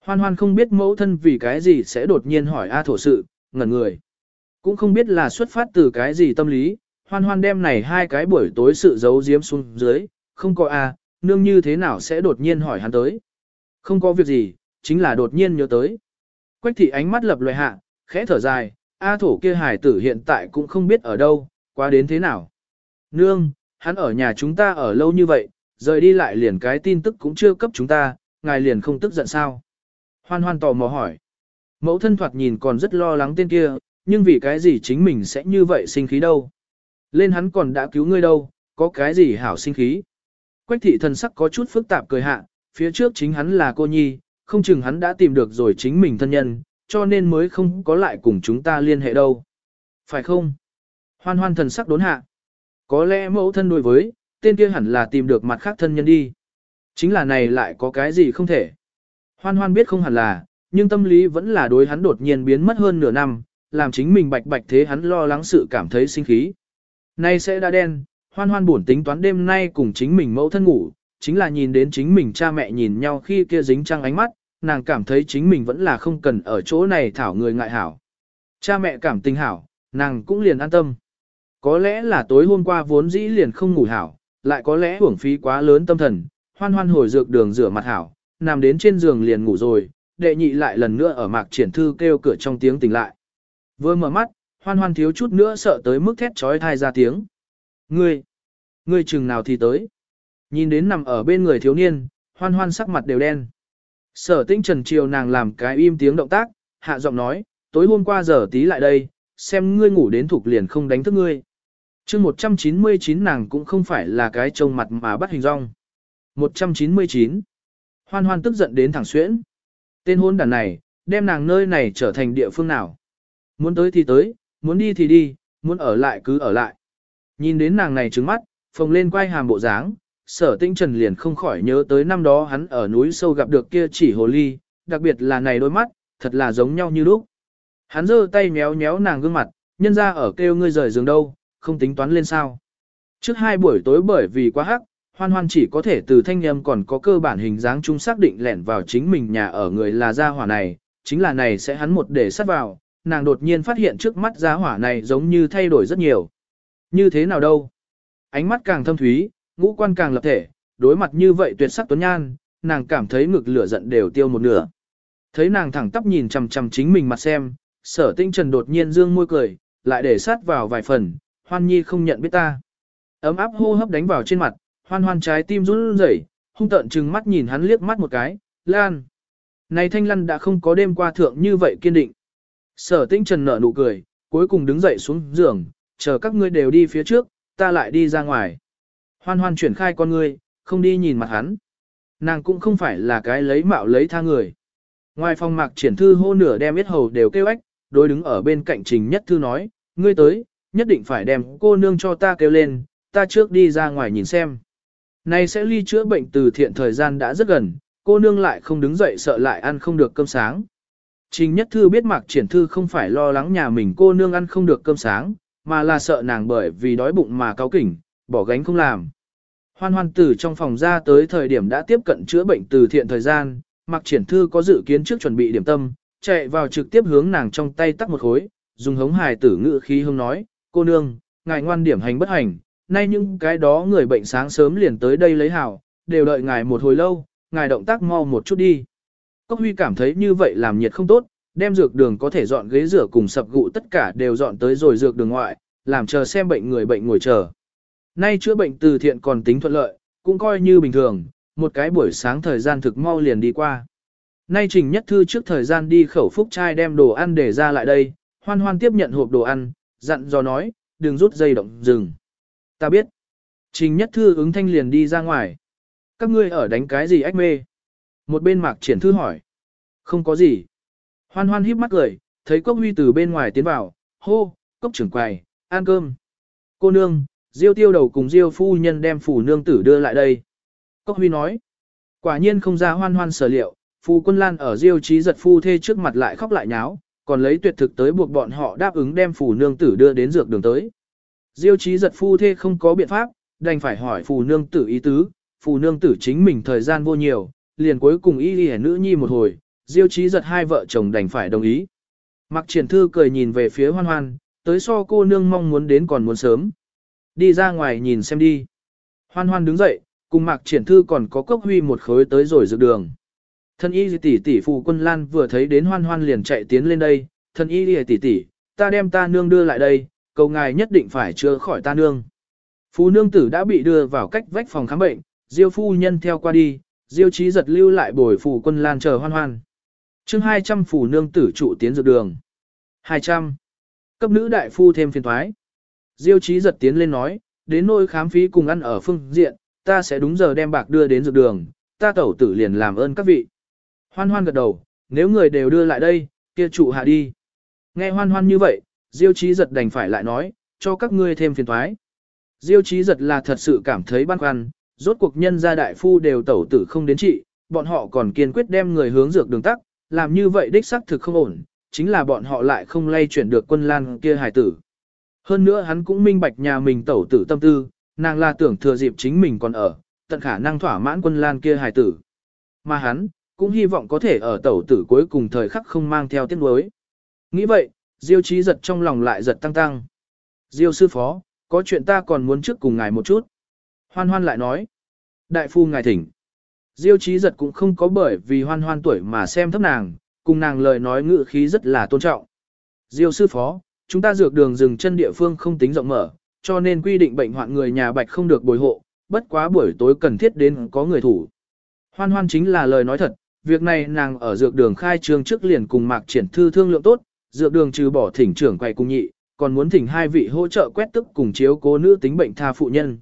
Hoan hoan không biết mẫu thân vì cái gì sẽ đột nhiên hỏi A thổ sự, ngẩn người. Cũng không biết là xuất phát từ cái gì tâm lý, hoan hoan đem này hai cái buổi tối sự giấu giếm xuống dưới, không có A, nương như thế nào sẽ đột nhiên hỏi hắn tới. Không có việc gì, chính là đột nhiên nhớ tới. Quách thị ánh mắt lập loài hạ, khẽ thở dài, A thổ kia hải tử hiện tại cũng không biết ở đâu, qua đến thế nào. Nương, hắn ở nhà chúng ta ở lâu như vậy, rời đi lại liền cái tin tức cũng chưa cấp chúng ta, ngài liền không tức giận sao. Hoan hoan tò mò hỏi. Mẫu thân thoạt nhìn còn rất lo lắng tên kia, nhưng vì cái gì chính mình sẽ như vậy sinh khí đâu. Lên hắn còn đã cứu ngươi đâu, có cái gì hảo sinh khí. Quách thị thần sắc có chút phức tạp cười hạ, phía trước chính hắn là cô nhi, không chừng hắn đã tìm được rồi chính mình thân nhân, cho nên mới không có lại cùng chúng ta liên hệ đâu. Phải không? Hoan hoan thần sắc đốn hạ. Có lẽ mẫu thân đối với, tên kia hẳn là tìm được mặt khác thân nhân đi. Chính là này lại có cái gì không thể. Hoan hoan biết không hẳn là, nhưng tâm lý vẫn là đối hắn đột nhiên biến mất hơn nửa năm, làm chính mình bạch bạch thế hắn lo lắng sự cảm thấy sinh khí. Nay sẽ đã đen, hoan hoan buồn tính toán đêm nay cùng chính mình mẫu thân ngủ, chính là nhìn đến chính mình cha mẹ nhìn nhau khi kia dính trăng ánh mắt, nàng cảm thấy chính mình vẫn là không cần ở chỗ này thảo người ngại hảo. Cha mẹ cảm tình hảo, nàng cũng liền an tâm. Có lẽ là tối hôm qua vốn dĩ liền không ngủ hảo, lại có lẽ hưởng phí quá lớn tâm thần, hoan hoan hồi dược đường rửa mặt hảo, nằm đến trên giường liền ngủ rồi, đệ nhị lại lần nữa ở mạc triển thư kêu cửa trong tiếng tỉnh lại. Vừa mở mắt, hoan hoan thiếu chút nữa sợ tới mức thét trói thai ra tiếng. Ngươi, ngươi chừng nào thì tới. Nhìn đến nằm ở bên người thiếu niên, hoan hoan sắc mặt đều đen. Sở tinh trần chiều nàng làm cái im tiếng động tác, hạ giọng nói, tối hôm qua giờ tí lại đây, xem ngươi ngủ đến thục liền không đánh thức ngươi. chương 199 nàng cũng không phải là cái trông mặt mà bắt hình rong. 199. Hoan hoan tức giận đến thẳng xuyễn. Tên hôn đàn này, đem nàng nơi này trở thành địa phương nào. Muốn tới thì tới, muốn đi thì đi, muốn ở lại cứ ở lại. Nhìn đến nàng này trứng mắt, phồng lên quay hàm bộ dáng, sở tinh trần liền không khỏi nhớ tới năm đó hắn ở núi sâu gặp được kia chỉ hồ ly, đặc biệt là này đôi mắt, thật là giống nhau như lúc. Hắn giơ tay méo méo nàng gương mặt, nhân ra ở kêu ngươi rời giường đâu, không tính toán lên sao. Trước hai buổi tối bởi vì quá hắc, hoan hoan chỉ có thể từ thanh âm còn có cơ bản hình dáng chung xác định lẻn vào chính mình nhà ở người là gia hỏa này, chính là này sẽ hắn một để sát vào, nàng đột nhiên phát hiện trước mắt giá hỏa này giống như thay đổi rất nhiều. Như thế nào đâu? Ánh mắt càng thâm thúy, ngũ quan càng lập thể, đối mặt như vậy tuyệt sắc tuấn nhan, nàng cảm thấy ngực lửa giận đều tiêu một nửa. Thấy nàng thẳng tắp nhìn chằm chằm chính mình mặt xem, sở tinh trần đột nhiên dương môi cười, lại để sát vào vài phần, hoan nhi không nhận biết ta. Ấm áp hô hấp đánh vào trên mặt, hoan hoan trái tim run rẩy, hung tợn trừng mắt nhìn hắn liếc mắt một cái, lan. Này thanh lăn đã không có đêm qua thượng như vậy kiên định. Sở tinh trần nở nụ cười, cuối cùng đứng dậy xuống giường, chờ các ngươi đều đi phía trước, ta lại đi ra ngoài. Hoan hoan chuyển khai con ngươi, không đi nhìn mặt hắn. Nàng cũng không phải là cái lấy mạo lấy tha người. Ngoài phòng mạc triển thư hô nửa đem biết hầu đều kêu ếch, đối đứng ở bên cạnh trình nhất thư nói, ngươi tới, nhất định phải đem cô nương cho ta kêu lên, ta trước đi ra ngoài nhìn xem. Này sẽ ly chữa bệnh từ thiện thời gian đã rất gần, cô nương lại không đứng dậy sợ lại ăn không được cơm sáng. Trình Nhất Thư biết Mạc Triển Thư không phải lo lắng nhà mình cô nương ăn không được cơm sáng, mà là sợ nàng bởi vì đói bụng mà cáo kỉnh, bỏ gánh không làm. Hoan hoan tử trong phòng ra tới thời điểm đã tiếp cận chữa bệnh từ thiện thời gian, Mạc Triển Thư có dự kiến trước chuẩn bị điểm tâm, chạy vào trực tiếp hướng nàng trong tay tắt một khối, dùng hống hài tử ngự khí hông nói, cô nương, ngài ngoan điểm hành bất hành, nay những cái đó người bệnh sáng sớm liền tới đây lấy hảo, đều đợi ngài một hồi lâu, ngài động tác mau một chút đi. Cốc Huy cảm thấy như vậy làm nhiệt không tốt, đem dược đường có thể dọn ghế rửa cùng sập gụ tất cả đều dọn tới rồi dược đường ngoại, làm chờ xem bệnh người bệnh ngồi chờ. Nay chữa bệnh từ thiện còn tính thuận lợi, cũng coi như bình thường, một cái buổi sáng thời gian thực mau liền đi qua. Nay Trình Nhất Thư trước thời gian đi khẩu phúc trai đem đồ ăn để ra lại đây, hoan hoan tiếp nhận hộp đồ ăn, dặn dò nói, đừng rút dây động dừng. Ta biết. Trình nhất thư ứng thanh liền đi ra ngoài. Các ngươi ở đánh cái gì ách mê? Một bên mạc triển thư hỏi. Không có gì. Hoan hoan híp mắt cười, thấy cốc huy từ bên ngoài tiến vào, hô, cốc trưởng quầy, ăn cơm. Cô nương, diêu tiêu đầu cùng diêu phu nhân đem phủ nương tử đưa lại đây. Cốc huy nói. Quả nhiên không ra hoan hoan sở liệu, phu quân lan ở diêu trí giật phu thê trước mặt lại khóc lại nháo, còn lấy tuyệt thực tới buộc bọn họ đáp ứng đem phủ nương tử đưa đến dược đường tới. Diêu trí giật phu thê không có biện pháp, đành phải hỏi phù nương tử ý tứ, phù nương tử chính mình thời gian vô nhiều, liền cuối cùng y y nữ nhi một hồi, diêu trí giật hai vợ chồng đành phải đồng ý. Mặc triển thư cười nhìn về phía hoan hoan, tới so cô nương mong muốn đến còn muốn sớm. Đi ra ngoài nhìn xem đi. Hoan hoan đứng dậy, cùng mặc triển thư còn có cốc huy một khối tới rồi dược đường. Thân y tỷ tỷ phụ quân lan vừa thấy đến hoan hoan liền chạy tiến lên đây, thân y tỷ tỷ, ta đem ta nương đưa lại đây, cầu ngài nhất định phải chữa khỏi ta nương. Phu nương tử đã bị đưa vào cách vách phòng khám bệnh, diêu phu nhân theo qua đi, diêu trí giật lưu lại bồi phù quân lan chờ hoan hoan. chương 200 phù nương tử trụ tiến dược đường. 200. Cấp nữ đại phu thêm phiền thoái. Diêu trí giật tiến lên nói, đến nôi khám phí cùng ăn ở phương diện, ta sẽ đúng giờ đem bạc đưa đến dược đường, ta tẩu tử liền làm ơn các vị. Hoan hoan gật đầu, nếu người đều đưa lại đây, kia trụ hạ đi. Nghe hoan hoan như vậy, Diêu trí giật đành phải lại nói, cho các ngươi thêm phiền thoái. Diêu trí giật là thật sự cảm thấy băn khoăn, rốt cuộc nhân gia đại phu đều tẩu tử không đến trị, bọn họ còn kiên quyết đem người hướng dược đường tắc, làm như vậy đích xác thực không ổn, chính là bọn họ lại không lay chuyển được quân lan kia hải tử. Hơn nữa hắn cũng minh bạch nhà mình tẩu tử tâm tư, nàng là tưởng thừa dịp chính mình còn ở, tận khả năng thỏa mãn quân lan kia hải tử. Mà hắn, cũng hy vọng có thể ở tẩu tử cuối cùng thời khắc không mang theo tiếc nuối. Nghĩ vậy, Diêu trí giật trong lòng lại giật tăng tăng. Diêu sư phó, có chuyện ta còn muốn trước cùng ngài một chút. Hoan hoan lại nói. Đại phu ngài thỉnh. Diêu trí giật cũng không có bởi vì hoan hoan tuổi mà xem thấp nàng, cùng nàng lời nói ngự khí rất là tôn trọng. Diêu sư phó, chúng ta dược đường dừng chân địa phương không tính rộng mở, cho nên quy định bệnh hoạn người nhà bạch không được bồi hộ, bất quá buổi tối cần thiết đến có người thủ. Hoan hoan chính là lời nói thật, việc này nàng ở dược đường khai trương trước liền cùng mạc triển thư thương lượng tốt, dược đường trừ bỏ thỉnh trưởng quay cùng nhị, còn muốn thỉnh hai vị hỗ trợ quét tức cùng chiếu cố nữ tính bệnh tha phụ nhân.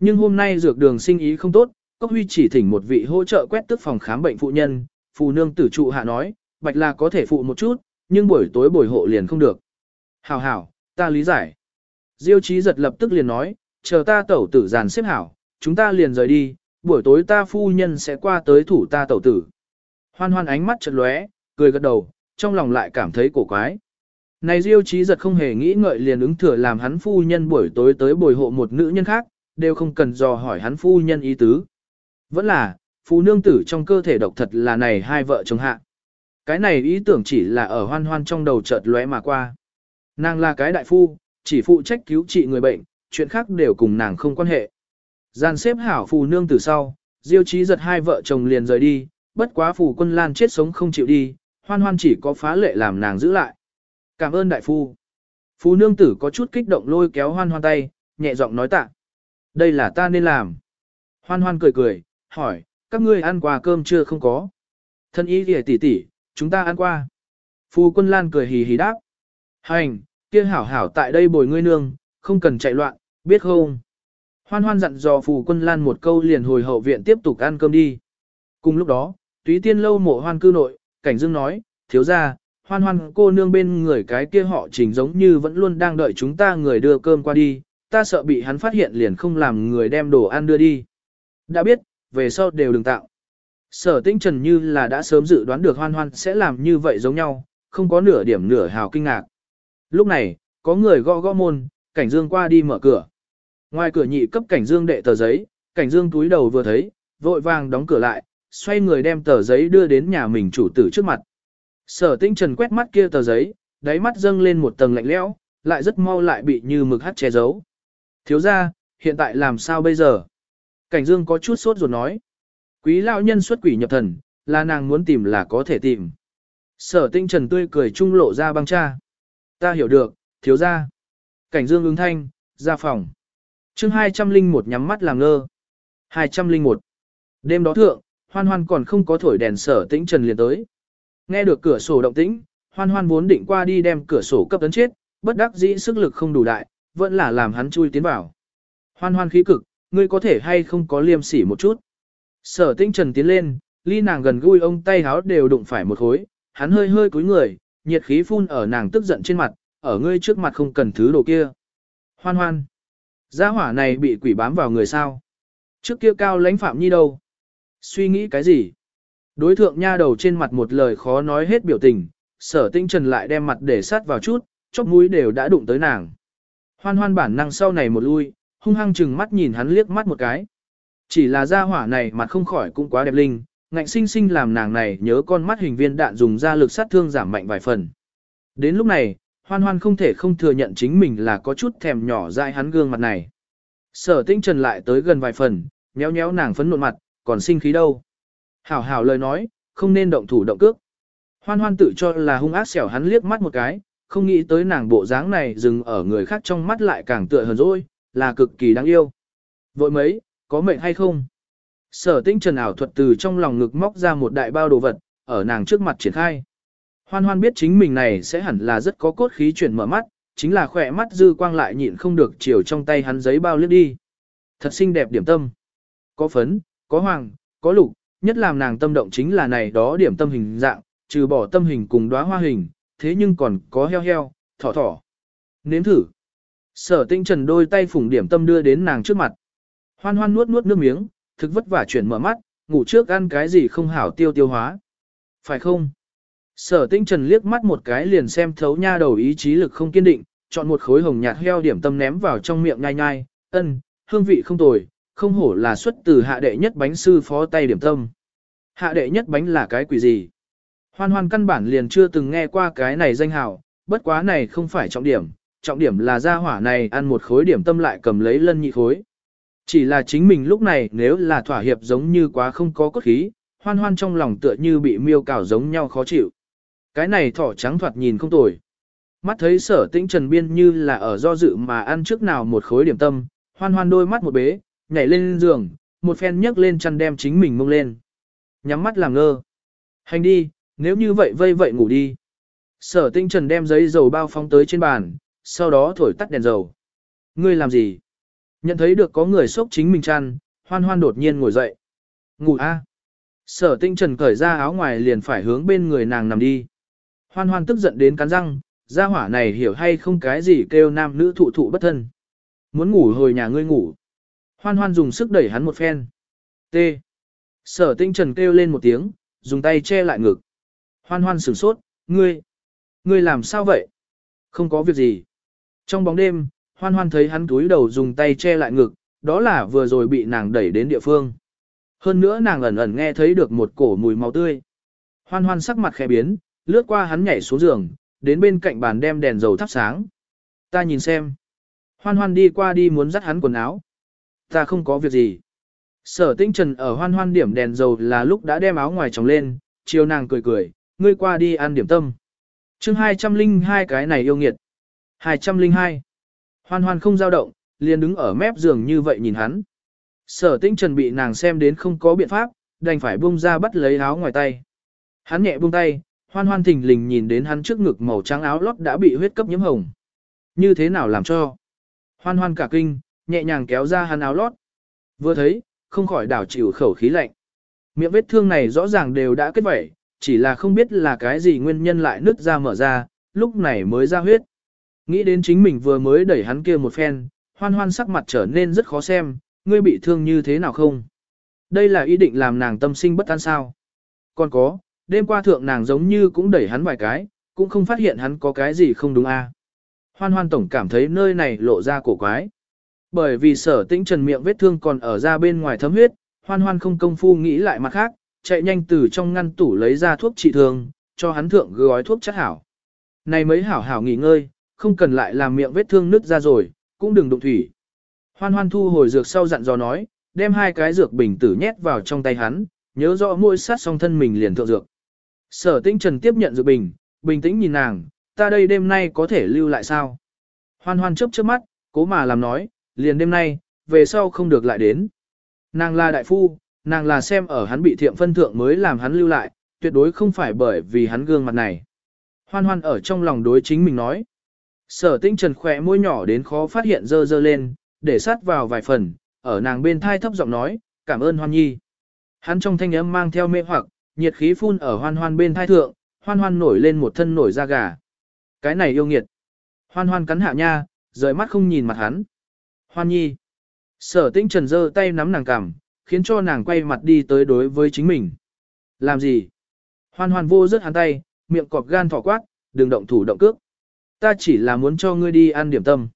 Nhưng hôm nay dược đường sinh ý không tốt, Cốc Huy chỉ thỉnh một vị hỗ trợ quét tức phòng khám bệnh phụ nhân, phù nương tử trụ hạ nói, bạch là có thể phụ một chút, nhưng buổi tối bồi hộ liền không được. Hảo hảo, ta lý giải. Diêu trí giật lập tức liền nói, chờ ta tẩu tử giàn xếp hảo, chúng ta liền rời đi, buổi tối ta phu nhân sẽ qua tới thủ ta tẩu tử. Hoan hoan ánh mắt chật lóe, cười gật đầu, trong lòng lại cảm thấy cổ quái. Này Diêu trí giật không hề nghĩ ngợi liền ứng thừa làm hắn phu nhân buổi tối tới bồi hộ một nữ nhân khác, đều không cần dò hỏi hắn phu nhân ý tứ. Vẫn là, phu nương tử trong cơ thể độc thật là này hai vợ chồng hạ. Cái này ý tưởng chỉ là ở hoan hoan trong đầu chợt lóe mà qua. Nàng là cái đại phu, chỉ phụ trách cứu trị người bệnh, chuyện khác đều cùng nàng không quan hệ. Gian xếp hảo phù nương tử sau, diêu trí giật hai vợ chồng liền rời đi, bất quá phù quân lan chết sống không chịu đi, hoan hoan chỉ có phá lệ làm nàng giữ lại. Cảm ơn đại phu. Phù nương tử có chút kích động lôi kéo hoan hoan tay, nhẹ giọng nói tạ. Đây là ta nên làm. Hoan hoan cười cười, hỏi, các ngươi ăn quà cơm chưa không có? Thân ý kìa tỷ tỷ, chúng ta ăn qua. Phù quân lan cười hì hì đáp. Hành, kia hảo hảo tại đây bồi ngươi nương, không cần chạy loạn, biết không? Hoan hoan dặn dò phù quân lan một câu liền hồi hậu viện tiếp tục ăn cơm đi. Cùng lúc đó, túy tiên lâu mộ hoan cư nội, cảnh dương nói, thiếu ra, hoan hoan cô nương bên người cái kia họ trình giống như vẫn luôn đang đợi chúng ta người đưa cơm qua đi, ta sợ bị hắn phát hiện liền không làm người đem đồ ăn đưa đi. Đã biết, về sau đều đừng tạo. Sở tinh trần như là đã sớm dự đoán được hoan hoan sẽ làm như vậy giống nhau, không có nửa điểm nửa hào kinh ngạc. Lúc này, có người gõ gõ môn, cảnh dương qua đi mở cửa. Ngoài cửa nhị cấp cảnh dương đệ tờ giấy, cảnh dương túi đầu vừa thấy, vội vàng đóng cửa lại, xoay người đem tờ giấy đưa đến nhà mình chủ tử trước mặt. Sở tinh trần quét mắt kia tờ giấy, đáy mắt dâng lên một tầng lạnh lẽo, lại rất mau lại bị như mực hắt che giấu. Thiếu ra, hiện tại làm sao bây giờ? Cảnh dương có chút sốt ruột nói. Quý lão nhân xuất quỷ nhập thần, là nàng muốn tìm là có thể tìm. Sở tinh trần tươi cười trung lộ ra băng cha. Ta hiểu được, thiếu ra. Cảnh dương ứng thanh, ra phòng. chương 201 nhắm mắt làm ngơ. 201. Đêm đó thượng, hoan hoan còn không có thổi đèn sở tĩnh trần liền tới. Nghe được cửa sổ động tĩnh, hoan hoan vốn định qua đi đem cửa sổ cấp tấn chết, bất đắc dĩ sức lực không đủ đại, vẫn là làm hắn chui tiến vào. Hoan hoan khí cực, ngươi có thể hay không có liêm sỉ một chút. Sở tinh trần tiến lên, ly nàng gần gũi ông tay háo đều đụng phải một khối, hắn hơi hơi cúi người, nhiệt khí phun ở nàng tức giận trên mặt, ở ngươi trước mặt không cần thứ đồ kia. Hoan hoan. Gia hỏa này bị quỷ bám vào người sao? Trước kia cao lãnh phạm nhi đâu? Suy nghĩ cái gì? Đối thượng nha đầu trên mặt một lời khó nói hết biểu tình, sở tinh trần lại đem mặt để sát vào chút, chóp mũi đều đã đụng tới nàng. Hoan hoan bản năng sau này một lui, hung hăng chừng mắt nhìn hắn liếc mắt một cái. Chỉ là gia hỏa này mặt không khỏi cũng quá đẹp linh, ngạnh sinh sinh làm nàng này nhớ con mắt hình viên đạn dùng ra lực sát thương giảm mạnh vài phần. Đến lúc này, hoan hoan không thể không thừa nhận chính mình là có chút thèm nhỏ dại hắn gương mặt này. Sở tinh trần lại tới gần vài phần, nhéo nhéo nàng phấn nộn mặt, còn sinh khí đâu. Hảo hảo lời nói, không nên động thủ động cước. Hoan hoan tự cho là hung ác xẻo hắn liếc mắt một cái, không nghĩ tới nàng bộ dáng này dừng ở người khác trong mắt lại càng tựa hơn rồi, là cực kỳ đáng yêu. Vội mấy, có mệnh hay không? Sở tinh trần ảo thuật từ trong lòng ngực móc ra một đại bao đồ vật, ở nàng trước mặt triển khai. Hoan hoan biết chính mình này sẽ hẳn là rất có cốt khí chuyển mở mắt, chính là khỏe mắt dư quang lại nhịn không được chiều trong tay hắn giấy bao liếc đi. Thật xinh đẹp điểm tâm. Có phấn, có hoàng, có lục, nhất làm nàng tâm động chính là này đó điểm tâm hình dạng, trừ bỏ tâm hình cùng đóa hoa hình, thế nhưng còn có heo heo, thỏ thỏ. Nếm thử. Sở tinh trần đôi tay phủng điểm tâm đưa đến nàng trước mặt. Hoan hoan nuốt nuốt nước miếng, thực vất vả chuyển mở mắt, ngủ trước ăn cái gì không hảo tiêu tiêu hóa. Phải không? Sở tinh trần liếc mắt một cái liền xem thấu nha đầu ý chí lực không kiên định, chọn một khối hồng nhạt heo điểm tâm ném vào trong miệng nhai nhai, ân, hương vị không tồi, không hổ là xuất từ hạ đệ nhất bánh sư phó tay điểm tâm. Hạ đệ nhất bánh là cái quỷ gì? Hoan hoan căn bản liền chưa từng nghe qua cái này danh hào, bất quá này không phải trọng điểm, trọng điểm là gia hỏa này ăn một khối điểm tâm lại cầm lấy lân nhị khối. Chỉ là chính mình lúc này nếu là thỏa hiệp giống như quá không có cốt khí, hoan hoan trong lòng tựa như bị miêu cào giống nhau khó chịu. Cái này thỏ trắng thoạt nhìn không tồi. Mắt thấy sở tĩnh trần biên như là ở do dự mà ăn trước nào một khối điểm tâm, hoan hoan đôi mắt một bế, nhảy lên giường, một phen nhấc lên chăn đem chính mình mông lên. Nhắm mắt làm ngơ. Hành đi, nếu như vậy vây vậy ngủ đi. Sở tinh trần đem giấy dầu bao phóng tới trên bàn, sau đó thổi tắt đèn dầu. Ngươi làm gì? Nhận thấy được có người xốc chính mình chăn, hoan hoan đột nhiên ngồi dậy. Ngủ a. Sở tinh trần cởi ra áo ngoài liền phải hướng bên người nàng nằm đi. Hoan hoan tức giận đến cắn răng, gia hỏa này hiểu hay không cái gì kêu nam nữ thụ thụ bất thân. Muốn ngủ hồi nhà ngươi ngủ. Hoan hoan dùng sức đẩy hắn một phen. T. Sở tinh trần kêu lên một tiếng, dùng tay che lại ngực. Hoan hoan sửng sốt, ngươi, ngươi làm sao vậy? Không có việc gì. Trong bóng đêm, hoan hoan thấy hắn túi đầu dùng tay che lại ngực, đó là vừa rồi bị nàng đẩy đến địa phương. Hơn nữa nàng ẩn ẩn nghe thấy được một cổ mùi máu tươi. Hoan hoan sắc mặt khẽ biến, lướt qua hắn nhảy xuống giường, đến bên cạnh bàn đem đèn dầu thắp sáng. Ta nhìn xem. Hoan hoan đi qua đi muốn dắt hắn quần áo. Ta không có việc gì. Sở tinh trần ở hoan hoan điểm đèn dầu là lúc đã đem áo ngoài tròng lên, chiều nàng cười cười, ngươi qua đi ăn điểm tâm. chương 202 cái này yêu nghiệt. 202. Hoan hoan không dao động, liền đứng ở mép giường như vậy nhìn hắn. Sở Tĩnh trần bị nàng xem đến không có biện pháp, đành phải buông ra bắt lấy áo ngoài tay. Hắn nhẹ buông tay, hoan hoan thình lình nhìn đến hắn trước ngực màu trắng áo lót đã bị huyết cấp nhiễm hồng. Như thế nào làm cho? Hoan hoan cả kinh, nhẹ nhàng kéo ra hắn áo lót. Vừa thấy, không khỏi đảo chịu khẩu khí lạnh. Miệng vết thương này rõ ràng đều đã kết vẩy, chỉ là không biết là cái gì nguyên nhân lại nứt ra mở ra, lúc này mới ra huyết. Nghĩ đến chính mình vừa mới đẩy hắn kia một phen, hoan hoan sắc mặt trở nên rất khó xem, ngươi bị thương như thế nào không? Đây là ý định làm nàng tâm sinh bất an sao? Còn có, đêm qua thượng nàng giống như cũng đẩy hắn vài cái, cũng không phát hiện hắn có cái gì không đúng a. À? Hoan hoan tổng cảm thấy nơi này lộ ra cổ quái. Bởi vì sở tĩnh trần miệng vết thương còn ở ra bên ngoài thấm huyết, hoan hoan không công phu nghĩ lại mặt khác, chạy nhanh từ trong ngăn tủ lấy ra thuốc trị thương, cho hắn thượng gói thuốc chất hảo. Này mấy hảo hảo nghỉ ngơi, không cần lại làm miệng vết thương nứt ra rồi, cũng đừng đụng thủy. Hoan hoan thu hồi dược sau dặn dò nói, đem hai cái dược bình tử nhét vào trong tay hắn, nhớ rõ môi sát xong thân mình liền thượng dược. Sở tĩnh trần tiếp nhận dược bình, bình tĩnh nhìn nàng, ta đây đêm nay có thể lưu lại sao? Hoan hoan chớp chớp mắt, cố mà làm nói, liền đêm nay, về sau không được lại đến. Nàng là đại phu, nàng là xem ở hắn bị thiệm phân thượng mới làm hắn lưu lại, tuyệt đối không phải bởi vì hắn gương mặt này. Hoan hoan ở trong lòng đối chính mình nói. Sở tinh trần khỏe môi nhỏ đến khó phát hiện dơ dơ lên, để sát vào vài phần, ở nàng bên thai thấp giọng nói, cảm ơn hoan nhi. Hắn trong thanh âm mang theo mê hoặc, nhiệt khí phun ở hoan hoan bên thai thượng, hoan hoan nổi lên một thân nổi da gà. Cái này yêu nghiệt. Hoan hoan cắn hạ nha, rời mắt không nhìn mặt hắn. Hoan nhi. Sở tinh trần dơ tay nắm nàng cằm, khiến cho nàng quay mặt đi tới đối với chính mình. Làm gì? Hoan hoan vô rất hắn tay, miệng cọp gan thỏ quát, đừng động thủ động cước. Ta chỉ là muốn cho ngươi đi ăn điểm tâm.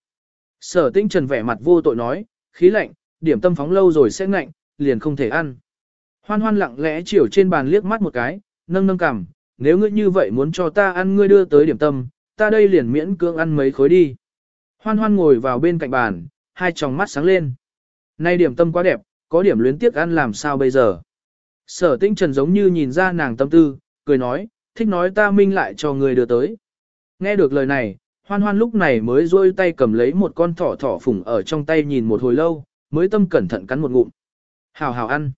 Sở tinh trần vẻ mặt vô tội nói, khí lạnh, điểm tâm phóng lâu rồi sẽ ngạnh, liền không thể ăn. Hoan hoan lặng lẽ chiều trên bàn liếc mắt một cái, nâng nâng cằm, nếu ngươi như vậy muốn cho ta ăn ngươi đưa tới điểm tâm, ta đây liền miễn cưỡng ăn mấy khối đi. Hoan hoan ngồi vào bên cạnh bàn, hai tròng mắt sáng lên. Nay điểm tâm quá đẹp, có điểm luyến tiếc ăn làm sao bây giờ. Sở tinh trần giống như nhìn ra nàng tâm tư, cười nói, thích nói ta minh lại cho người đưa tới. Nghe được lời này, hoan hoan lúc này mới rôi tay cầm lấy một con thỏ thỏ phủng ở trong tay nhìn một hồi lâu, mới tâm cẩn thận cắn một ngụm. Hào hào ăn.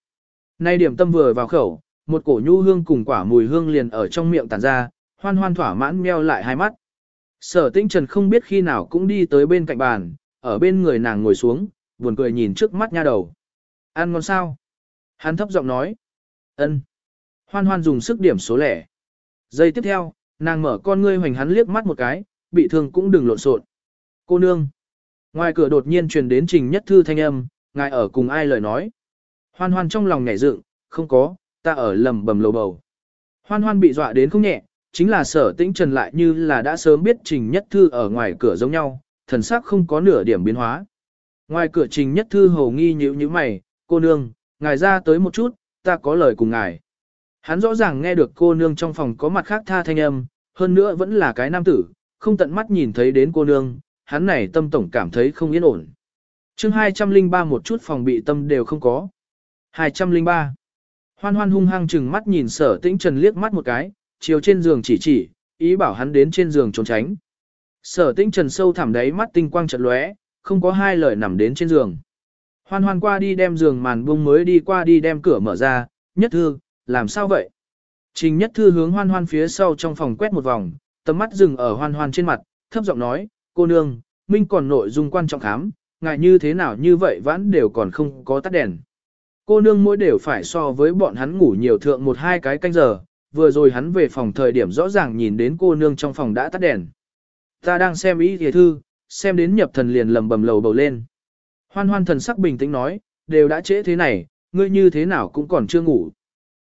Nay điểm tâm vừa vào khẩu, một cổ nhu hương cùng quả mùi hương liền ở trong miệng tản ra, hoan hoan thỏa mãn meo lại hai mắt. Sở tinh trần không biết khi nào cũng đi tới bên cạnh bàn, ở bên người nàng ngồi xuống, buồn cười nhìn trước mắt nha đầu. Ăn ngon sao? Hắn thấp giọng nói. ân. Hoan hoan dùng sức điểm số lẻ. Giây tiếp theo, nàng mở con ngươi hoành hắn liếc mắt một cái, bị thương cũng đừng lộn xộn. Cô nương. Ngoài cửa đột nhiên truyền đến trình nhất thư thanh âm, ngài ở cùng ai lời nói. Hoan hoan trong lòng nhảy dựng, không có, ta ở lầm bầm lầu bầu. Hoan hoan bị dọa đến không nhẹ, chính là sở tĩnh trần lại như là đã sớm biết trình nhất thư ở ngoài cửa giống nhau, thần sắc không có nửa điểm biến hóa. Ngoài cửa trình nhất thư hầu nghi nhíu như mày, cô nương, ngài ra tới một chút, ta có lời cùng ngài. Hắn rõ ràng nghe được cô nương trong phòng có mặt khác tha thanh âm, hơn nữa vẫn là cái nam tử, không tận mắt nhìn thấy đến cô nương, hắn này tâm tổng cảm thấy không yên ổn. chương 203 một chút phòng bị tâm đều không có. 203. Hoan hoan hung hăng chừng mắt nhìn sở tĩnh trần liếc mắt một cái, chiều trên giường chỉ chỉ, ý bảo hắn đến trên giường trốn tránh. Sở tĩnh trần sâu thẳm đáy mắt tinh quang trận lóe, không có hai lời nằm đến trên giường. Hoan hoan qua đi đem giường màn buông mới đi qua đi đem cửa mở ra, nhất thư, làm sao vậy? Trình nhất thư hướng hoan hoan phía sau trong phòng quét một vòng, tầm mắt dừng ở hoan hoan trên mặt, thấp giọng nói, cô nương, minh còn nội dung quan trọng khám, ngại như thế nào như vậy vẫn đều còn không có tắt đèn. Cô nương mỗi đều phải so với bọn hắn ngủ nhiều thượng một hai cái canh giờ, vừa rồi hắn về phòng thời điểm rõ ràng nhìn đến cô nương trong phòng đã tắt đèn. Ta đang xem ý thề thư, xem đến nhập thần liền lầm bầm lầu bầu lên. Hoan hoan thần sắc bình tĩnh nói, đều đã trễ thế này, ngươi như thế nào cũng còn chưa ngủ.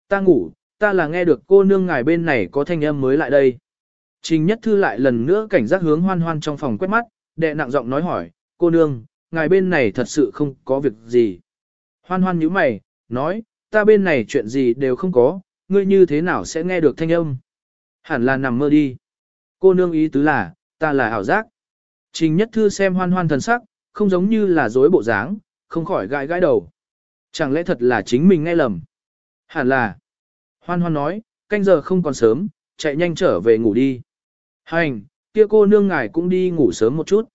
Ta ngủ, ta là nghe được cô nương ngài bên này có thanh âm mới lại đây. Trình Nhất Thư lại lần nữa cảnh giác hướng hoan hoan trong phòng quét mắt, đệ nặng giọng nói hỏi, cô nương, ngài bên này thật sự không có việc gì. Hoan hoan nhíu mày, nói, ta bên này chuyện gì đều không có, ngươi như thế nào sẽ nghe được thanh âm. Hẳn là nằm mơ đi. Cô nương ý tứ là, ta là ảo giác. Trình Nhất Thư xem hoan hoan thần sắc, không giống như là dối bộ dáng, không khỏi gãi gãi đầu. Chẳng lẽ thật là chính mình nghe lầm? Hẳn là. Hoan hoan nói, canh giờ không còn sớm, chạy nhanh trở về ngủ đi. Hành, kia cô nương ngài cũng đi ngủ sớm một chút.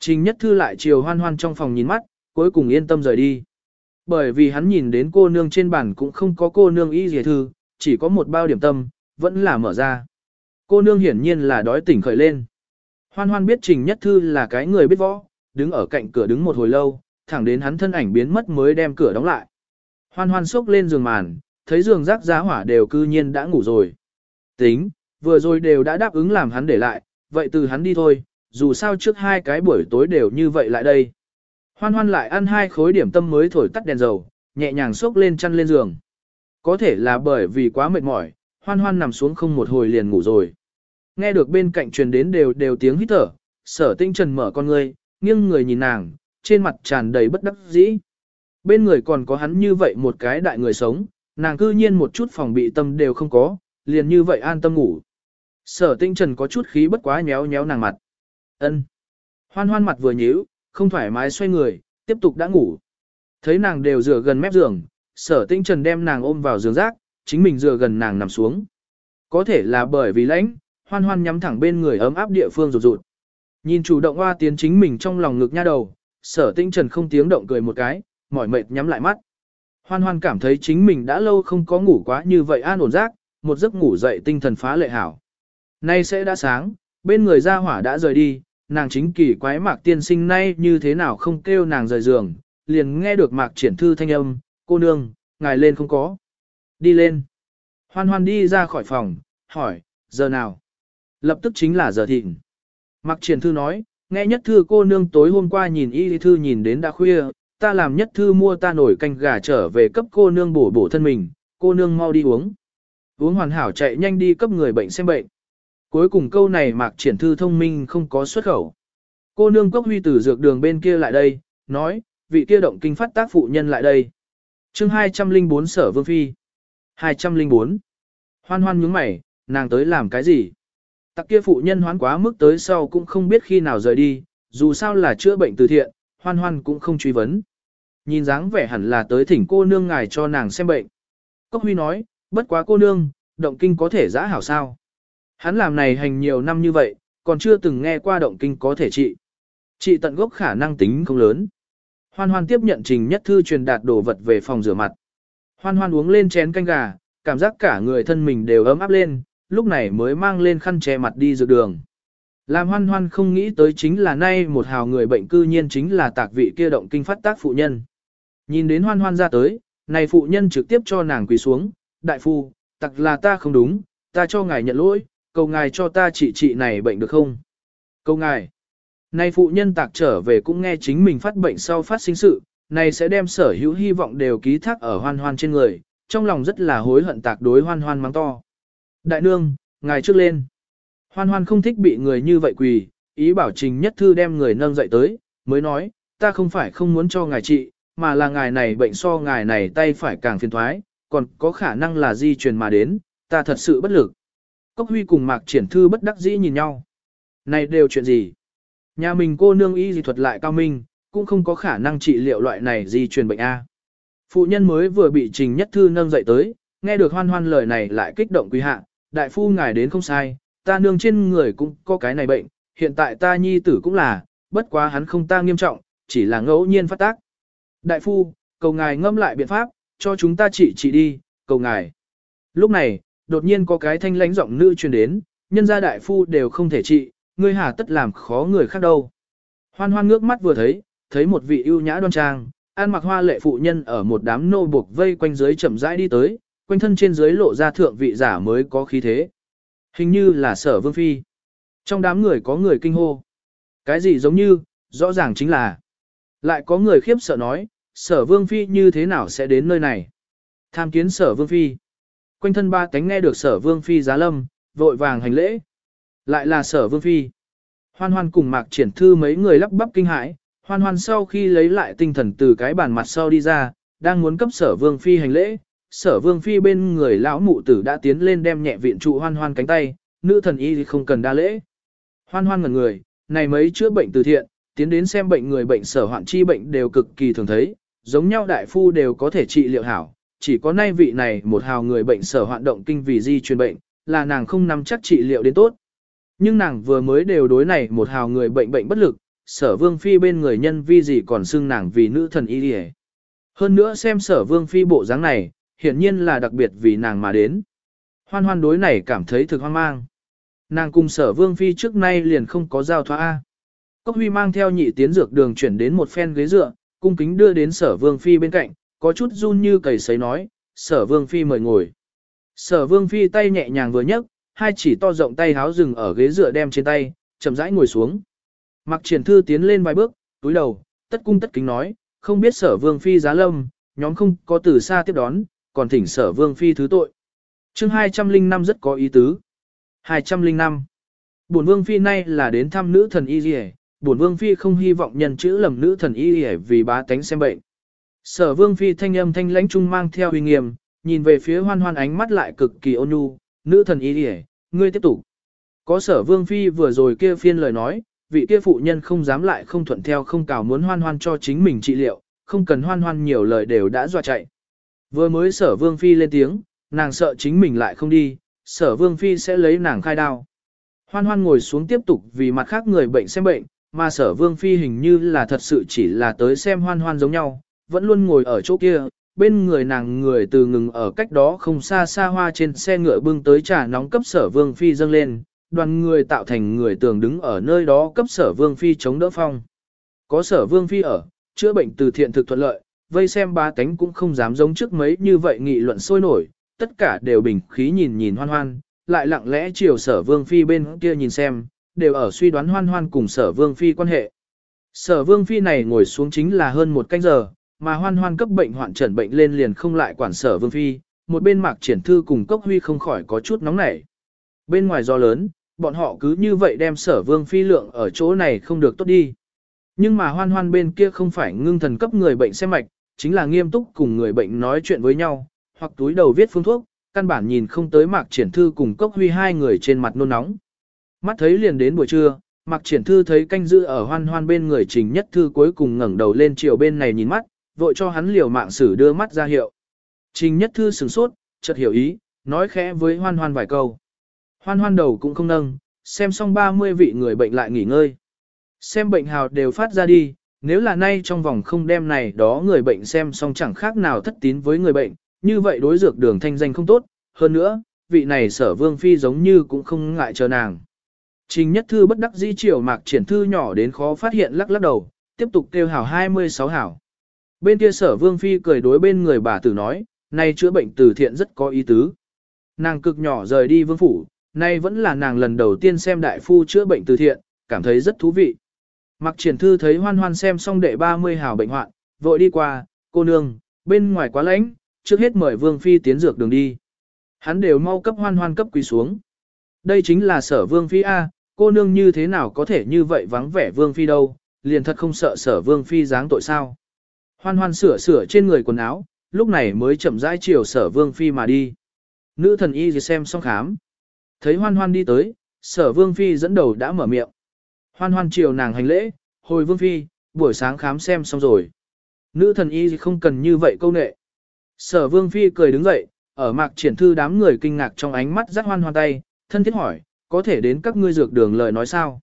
Trình nhất thư lại chiều hoan hoan trong phòng nhìn mắt, cuối cùng yên tâm rời đi. Bởi vì hắn nhìn đến cô nương trên bàn cũng không có cô nương y dì thư, chỉ có một bao điểm tâm, vẫn là mở ra. Cô nương hiển nhiên là đói tỉnh khởi lên. Hoan hoan biết trình nhất thư là cái người biết võ, đứng ở cạnh cửa đứng một hồi lâu, thẳng đến hắn thân ảnh biến mất mới đem cửa đóng lại. Hoan hoan sốc lên giường màn, thấy giường rác giá hỏa đều cư nhiên đã ngủ rồi. Tính, vừa rồi đều đã đáp ứng làm hắn để lại, vậy từ hắn đi thôi, dù sao trước hai cái buổi tối đều như vậy lại đây. Hoan hoan lại ăn hai khối điểm tâm mới thổi tắt đèn dầu, nhẹ nhàng xốc lên chăn lên giường. Có thể là bởi vì quá mệt mỏi, hoan hoan nằm xuống không một hồi liền ngủ rồi. Nghe được bên cạnh truyền đến đều đều tiếng hít thở, sở tinh trần mở con ngươi, nghiêng người nhìn nàng, trên mặt tràn đầy bất đắc dĩ. Bên người còn có hắn như vậy một cái đại người sống, nàng cư nhiên một chút phòng bị tâm đều không có, liền như vậy an tâm ngủ. Sở tinh trần có chút khí bất quá nhéo nhéo nàng mặt. ân Hoan hoan mặt vừa nhíu, không thoải mái xoay người, tiếp tục đã ngủ. Thấy nàng đều dựa gần mép giường, sở tinh trần đem nàng ôm vào giường rác, chính mình dựa gần nàng nằm xuống. Có thể là bởi vì lãnh, hoan hoan nhắm thẳng bên người ấm áp địa phương rụt rụt. Nhìn chủ động hoa tiến chính mình trong lòng ngực nha đầu, sở tinh trần không tiếng động cười một cái, mỏi mệt nhắm lại mắt. Hoan hoan cảm thấy chính mình đã lâu không có ngủ quá như vậy an ổn giấc, một giấc ngủ dậy tinh thần phá lệ hảo. Nay sẽ đã sáng, bên người ra hỏa đã rời đi, nàng chính kỳ quái mạc tiên sinh nay như thế nào không kêu nàng rời giường, liền nghe được mạc triển thư thanh âm, cô nương, ngài lên không có. Đi lên. Hoan hoan đi ra khỏi phòng, hỏi, giờ nào? Lập tức chính là giờ thịnh. Mạc triển thư nói, nghe nhất thư cô nương tối hôm qua nhìn y thư nhìn đến đã khuya, ta làm nhất thư mua ta nổi canh gà trở về cấp cô nương bổ bổ thân mình, cô nương mau đi uống. Uống hoàn hảo chạy nhanh đi cấp người bệnh xem bệnh. Cuối cùng câu này mạc triển thư thông minh không có xuất khẩu. Cô nương cốc huy tử dược đường bên kia lại đây, nói, vị kia động kinh phát tác phụ nhân lại đây. chương 204 sở vương phi. 204. Hoan hoan nhướng mày, nàng tới làm cái gì? Tặc kia phụ nhân hoán quá mức tới sau cũng không biết khi nào rời đi, dù sao là chữa bệnh từ thiện, hoan hoan cũng không truy vấn. Nhìn dáng vẻ hẳn là tới thỉnh cô nương ngài cho nàng xem bệnh. Cốc huy nói, bất quá cô nương, động kinh có thể giã hảo sao. Hắn làm này hành nhiều năm như vậy, còn chưa từng nghe qua động kinh có thể trị. Trị tận gốc khả năng tính không lớn. Hoan hoan tiếp nhận trình nhất thư truyền đạt đồ vật về phòng rửa mặt. Hoan hoan uống lên chén canh gà, cảm giác cả người thân mình đều ấm áp lên, lúc này mới mang lên khăn che mặt đi dược đường. Làm hoan hoan không nghĩ tới chính là nay một hào người bệnh cư nhiên chính là tạc vị kia động kinh phát tác phụ nhân. Nhìn đến hoan hoan ra tới, này phụ nhân trực tiếp cho nàng quỳ xuống, đại phu, tặc là ta không đúng, ta cho ngài nhận lỗi, cầu ngài cho ta trị trị này bệnh được không? Cầu ngài, này phụ nhân tạc trở về cũng nghe chính mình phát bệnh sau phát sinh sự, này sẽ đem sở hữu hy vọng đều ký thác ở hoan hoan trên người, trong lòng rất là hối hận tạc đối hoan hoan mắng to. Đại nương, ngài trước lên. Hoan hoan không thích bị người như vậy quỳ, ý bảo trình nhất thư đem người nâng dậy tới, mới nói, ta không phải không muốn cho ngài trị, mà là ngài này bệnh so ngài này tay phải càng phiền thoái, còn có khả năng là di truyền mà đến, ta thật sự bất lực. Cốc huy cùng mạc triển thư bất đắc dĩ nhìn nhau. Này đều chuyện gì? Nhà mình cô nương y gì thuật lại cao minh, cũng không có khả năng trị liệu loại này di truyền bệnh A. Phụ nhân mới vừa bị trình nhất thư nâng dậy tới, nghe được hoan hoan lời này lại kích động quý hạ, đại phu ngài đến không sai, ta nương trên người cũng có cái này bệnh, hiện tại ta nhi tử cũng là, bất quá hắn không ta nghiêm trọng, chỉ là ngẫu nhiên phát tác. Đại phu, cầu ngài ngâm lại biện pháp, cho chúng ta trị trị đi, cầu ngài. Lúc này, đột nhiên có cái thanh lãnh giọng nữ truyền đến, nhân gia đại phu đều không thể trị, ngươi hà tất làm khó người khác đâu. Hoan hoan ngước mắt vừa thấy, thấy một vị ưu nhã đoan trang, an mặc hoa lệ phụ nhân ở một đám nô buộc vây quanh dưới chậm rãi đi tới, quanh thân trên dưới lộ ra thượng vị giả mới có khí thế. Hình như là sở vương phi. Trong đám người có người kinh hô. Cái gì giống như, rõ ràng chính là. Lại có người khiếp sợ nói, sở vương phi như thế nào sẽ đến nơi này. Tham kiến sở vương phi. Quanh thân ba cánh nghe được sở vương phi giá lâm, vội vàng hành lễ. Lại là sở vương phi. Hoan hoan cùng mạc triển thư mấy người lắp bắp kinh hãi, hoan hoan sau khi lấy lại tinh thần từ cái bàn mặt sau đi ra, đang muốn cấp sở vương phi hành lễ. Sở vương phi bên người lão mụ tử đã tiến lên đem nhẹ viện trụ hoan hoan cánh tay, nữ thần y thì không cần đa lễ. Hoan hoan ngần người, này mấy chữa bệnh từ thiện, tiến đến xem bệnh người bệnh sở hoạn chi bệnh đều cực kỳ thường thấy, giống nhau đại phu đều có thể trị liệu hảo, chỉ có nay vị này một hào người bệnh sở hoạn động kinh vì di truyền bệnh, là nàng không nắm chắc trị liệu đến tốt. Nhưng nàng vừa mới đều đối này một hào người bệnh bệnh bất lực, sở vương phi bên người nhân vi gì còn xưng nàng vì nữ thần y đi Hơn nữa xem sở vương phi bộ dáng này, hiển nhiên là đặc biệt vì nàng mà đến. Hoan hoan đối này cảm thấy thực hoang mang. Nàng cùng sở vương phi trước nay liền không có giao thoa A. Cốc huy mang theo nhị tiến dược đường chuyển đến một phen ghế dựa, cung kính đưa đến sở vương phi bên cạnh, có chút run như cầy sấy nói, sở vương phi mời ngồi. Sở vương phi tay nhẹ nhàng vừa nhấc, hai chỉ to rộng tay háo rừng ở ghế dựa đem trên tay, chậm rãi ngồi xuống. Mặc triển thư tiến lên vài bước, túi đầu, tất cung tất kính nói, không biết sở vương phi giá lâm, nhóm không có từ xa tiếp đón, còn thỉnh sở vương phi thứ tội. chương 205 rất có ý tứ. 205. Bổn vương phi nay là đến thăm nữ thần y dì bổn vương phi không hy vọng nhân chữ lầm nữ thần y dì vì bá tánh xem bệnh. Sở vương phi thanh âm thanh lãnh trung mang theo uy nghiêm, nhìn về phía hoan hoan ánh mắt lại cực kỳ ôn nhu, nữ thần y dì ngươi tiếp tục. Có sở vương phi vừa rồi kia phiên lời nói, vị kia phụ nhân không dám lại không thuận theo không cào muốn hoan hoan cho chính mình trị liệu, không cần hoan hoan nhiều lời đều đã dọa chạy. Vừa mới sở vương phi lên tiếng, nàng sợ chính mình lại không đi, sở vương phi sẽ lấy nàng khai đao. Hoan hoan ngồi xuống tiếp tục vì mặt khác người bệnh xem bệnh, mà sở vương phi hình như là thật sự chỉ là tới xem hoan hoan giống nhau, vẫn luôn ngồi ở chỗ kia, bên người nàng người từ ngừng ở cách đó không xa xa hoa trên xe ngựa bưng tới trà nóng cấp sở vương phi dâng lên, đoàn người tạo thành người tường đứng ở nơi đó cấp sở vương phi chống đỡ phong. Có sở vương phi ở, chữa bệnh từ thiện thực thuận lợi, vây xem ba tánh cũng không dám giống trước mấy như vậy nghị luận sôi nổi, tất cả đều bình khí nhìn nhìn hoan hoan, lại lặng lẽ chiều sở vương phi bên kia nhìn xem, đều ở suy đoán hoan hoan cùng sở vương phi quan hệ. Sở vương phi này ngồi xuống chính là hơn một canh giờ, mà hoan hoan cấp bệnh hoạn trần bệnh lên liền không lại quản sở vương phi, một bên mạc triển thư cùng cốc huy không khỏi có chút nóng nảy. Bên ngoài gió lớn, bọn họ cứ như vậy đem sở vương phi lượng ở chỗ này không được tốt đi. Nhưng mà hoan hoan bên kia không phải ngưng thần cấp người bệnh xem mạch, chính là nghiêm túc cùng người bệnh nói chuyện với nhau, hoặc túi đầu viết phương thuốc, căn bản nhìn không tới mạc triển thư cùng cốc huy hai người trên mặt nôn nóng. Mắt thấy liền đến buổi trưa, mạc triển thư thấy canh giữ ở hoan hoan bên người trình nhất thư cuối cùng ngẩng đầu lên chiều bên này nhìn mắt, vội cho hắn liều mạng sử đưa mắt ra hiệu. Trình nhất thư sửng sốt, chợt hiểu ý, nói khẽ với hoan hoan vài câu. Hoan hoan đầu cũng không nâng, xem xong 30 vị người bệnh lại nghỉ ngơi. Xem bệnh hào đều phát ra đi, nếu là nay trong vòng không đem này đó người bệnh xem xong chẳng khác nào thất tín với người bệnh, như vậy đối dược đường thanh danh không tốt, hơn nữa, vị này sở vương phi giống như cũng không ngại chờ nàng. Trình nhất thư bất đắc dĩ triều mạc triển thư nhỏ đến khó phát hiện lắc lắc đầu, tiếp tục kêu hảo 26 hảo. Bên kia sở vương phi cười đối bên người bà tử nói, nay chữa bệnh từ thiện rất có ý tứ. Nàng cực nhỏ rời đi vương phủ, nay vẫn là nàng lần đầu tiên xem đại phu chữa bệnh từ thiện, cảm thấy rất thú vị. Mặc triển thư thấy hoan hoan xem xong đệ 30 hào bệnh hoạn, vội đi qua, cô nương, bên ngoài quá lạnh, trước hết mời vương phi tiến dược đường đi. Hắn đều mau cấp hoan hoan cấp quỳ xuống. Đây chính là sở vương phi A, cô nương như thế nào có thể như vậy vắng vẻ vương phi đâu, liền thật không sợ sở vương phi dáng tội sao. Hoan hoan sửa sửa trên người quần áo, lúc này mới chậm rãi chiều sở vương phi mà đi. Nữ thần y xem xong khám. Thấy hoan hoan đi tới, sở vương phi dẫn đầu đã mở miệng. Hoan hoan chiều nàng hành lễ, hồi vương phi, buổi sáng khám xem xong rồi. Nữ thần y không cần như vậy câu nệ. Sở vương phi cười đứng dậy, ở mạc triển thư đám người kinh ngạc trong ánh mắt rắc hoan hoan tay, thân thiết hỏi, có thể đến các ngươi dược đường lời nói sao?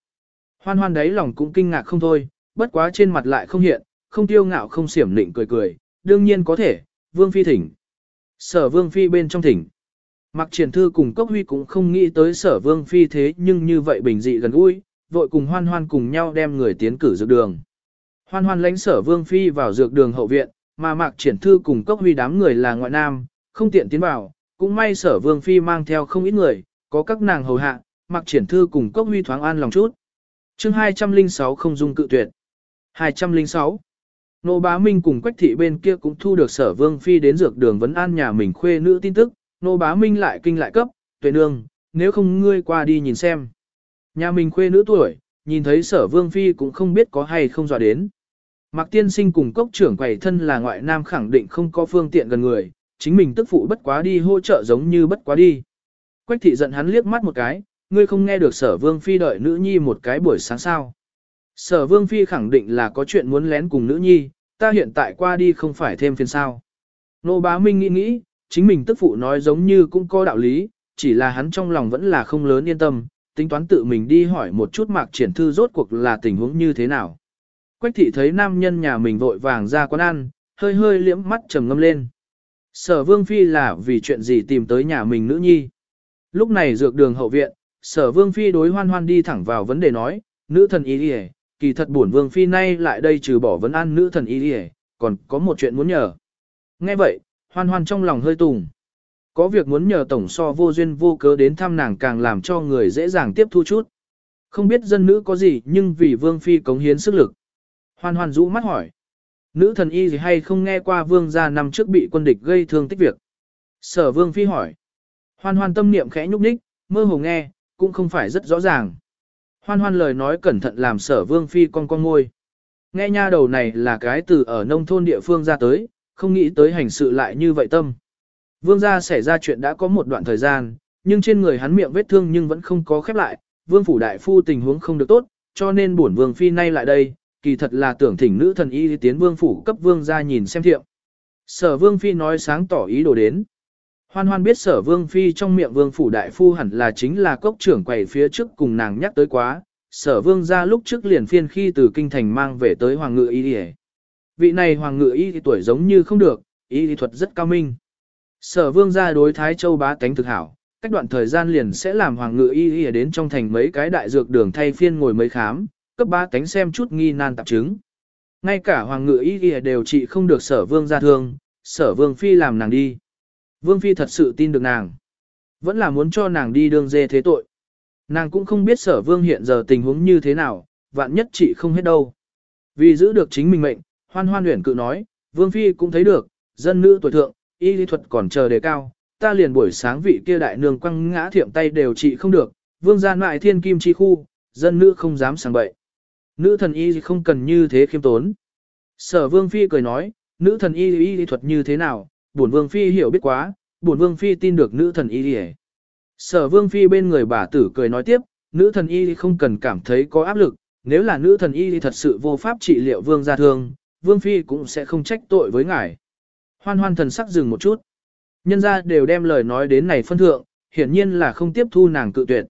Hoan hoan đấy lòng cũng kinh ngạc không thôi, bất quá trên mặt lại không hiện, không tiêu ngạo không xiểm lịnh cười cười, đương nhiên có thể, vương phi thỉnh. Sở vương phi bên trong thỉnh. Mạc triển thư cùng cốc huy cũng không nghĩ tới sở vương phi thế nhưng như vậy bình dị gần gũi, vội cùng hoan hoan cùng nhau đem người tiến cử dược đường. Hoan hoan lãnh sở vương phi vào dược đường hậu viện, mà mạc triển thư cùng cốc huy đám người là ngoại nam, không tiện tiến vào, cũng may sở vương phi mang theo không ít người, có các nàng hầu hạ, mạc triển thư cùng cốc huy thoáng an lòng chút. chương 206 không dung cự tuyệt. 206. Nô bá Minh cùng Quách thị bên kia cũng thu được sở vương phi đến dược đường vấn an nhà mình khuê nữ tin tức, nô bá Minh lại kinh lại cấp, tuệ nương, nếu không ngươi qua đi nhìn xem. Nhà mình khuê nữ tuổi, nhìn thấy sở vương phi cũng không biết có hay không dọa đến. Mạc tiên sinh cùng cốc trưởng quầy thân là ngoại nam khẳng định không có phương tiện gần người, chính mình tức phụ bất quá đi hỗ trợ giống như bất quá đi. Quách thị giận hắn liếc mắt một cái, ngươi không nghe được sở vương phi đợi nữ nhi một cái buổi sáng sao. Sở vương phi khẳng định là có chuyện muốn lén cùng nữ nhi, ta hiện tại qua đi không phải thêm phiền sao. Nô bá Minh nghĩ nghĩ, chính mình tức phụ nói giống như cũng có đạo lý, chỉ là hắn trong lòng vẫn là không lớn yên tâm, tính toán tự mình đi hỏi một chút mạc triển thư rốt cuộc là tình huống như thế nào. Quách thị thấy nam nhân nhà mình vội vàng ra quán ăn, hơi hơi liễm mắt trầm ngâm lên. Sở vương phi là vì chuyện gì tìm tới nhà mình nữ nhi. Lúc này dược đường hậu viện, sở vương phi đối hoan hoan đi thẳng vào vấn đề nói, nữ thần ý đi kỳ thật buồn vương phi nay lại đây trừ bỏ vấn an nữ thần ý đi còn có một chuyện muốn nhờ. Nghe vậy, hoan hoan trong lòng hơi tùng. Có việc muốn nhờ tổng so vô duyên vô cớ đến thăm nàng càng làm cho người dễ dàng tiếp thu chút. Không biết dân nữ có gì nhưng vì vương phi cống hiến sức lực. Hoan hoan rũ mắt hỏi. Nữ thần y gì hay không nghe qua vương gia năm trước bị quân địch gây thương tích việc. Sở vương phi hỏi. Hoan hoan tâm niệm khẽ nhúc nhích, mơ hồ nghe, cũng không phải rất rõ ràng. Hoan hoan lời nói cẩn thận làm sở vương phi con con ngôi. Nghe nha đầu này là cái từ ở nông thôn địa phương ra tới, không nghĩ tới hành sự lại như vậy tâm. Vương gia xảy ra chuyện đã có một đoạn thời gian, nhưng trên người hắn miệng vết thương nhưng vẫn không có khép lại, vương phủ đại phu tình huống không được tốt, cho nên bổn vương phi nay lại đây, kỳ thật là tưởng thỉnh nữ thần y tiến vương phủ cấp vương gia nhìn xem thiệm. Sở vương phi nói sáng tỏ ý đồ đến. Hoan hoan biết sở vương phi trong miệng vương phủ đại phu hẳn là chính là cốc trưởng quầy phía trước cùng nàng nhắc tới quá, sở vương gia lúc trước liền phiên khi từ kinh thành mang về tới hoàng ngự y Vị này hoàng ngự y tuổi giống như không được, y thuật rất cao minh. Sở vương gia đối Thái Châu bá tánh thực hảo, cách đoạn thời gian liền sẽ làm hoàng ngự y y đến trong thành mấy cái đại dược đường thay phiên ngồi mấy khám, cấp Bá Tánh xem chút nghi nan tạp chứng. Ngay cả hoàng ngự y y đều trị không được sở vương gia thương, sở vương phi làm nàng đi. Vương phi thật sự tin được nàng. Vẫn là muốn cho nàng đi đương dê thế tội. Nàng cũng không biết sở vương hiện giờ tình huống như thế nào, vạn nhất chị không hết đâu. Vì giữ được chính mình mệnh, hoan hoan huyền cự nói, vương phi cũng thấy được, dân nữ tuổi thượng, y lý thuật còn chờ đề cao, ta liền buổi sáng vị kia đại nương quăng ngã thiệm tay đều trị không được, vương gia mại thiên kim chi khu, dân nữ không dám sang bậy. Nữ thần y không cần như thế khiêm tốn. Sở vương phi cười nói, nữ thần y y lý thuật như thế nào, bổn vương phi hiểu biết quá, bổn vương phi tin được nữ thần y lý Sở vương phi bên người bà tử cười nói tiếp, nữ thần y không cần cảm thấy có áp lực, nếu là nữ thần y thật sự vô pháp trị liệu vương gia thương, vương phi cũng sẽ không trách tội với ngài. Hoan hoan thần sắc dừng một chút. Nhân ra đều đem lời nói đến này phân thượng, hiển nhiên là không tiếp thu nàng cự tuyệt.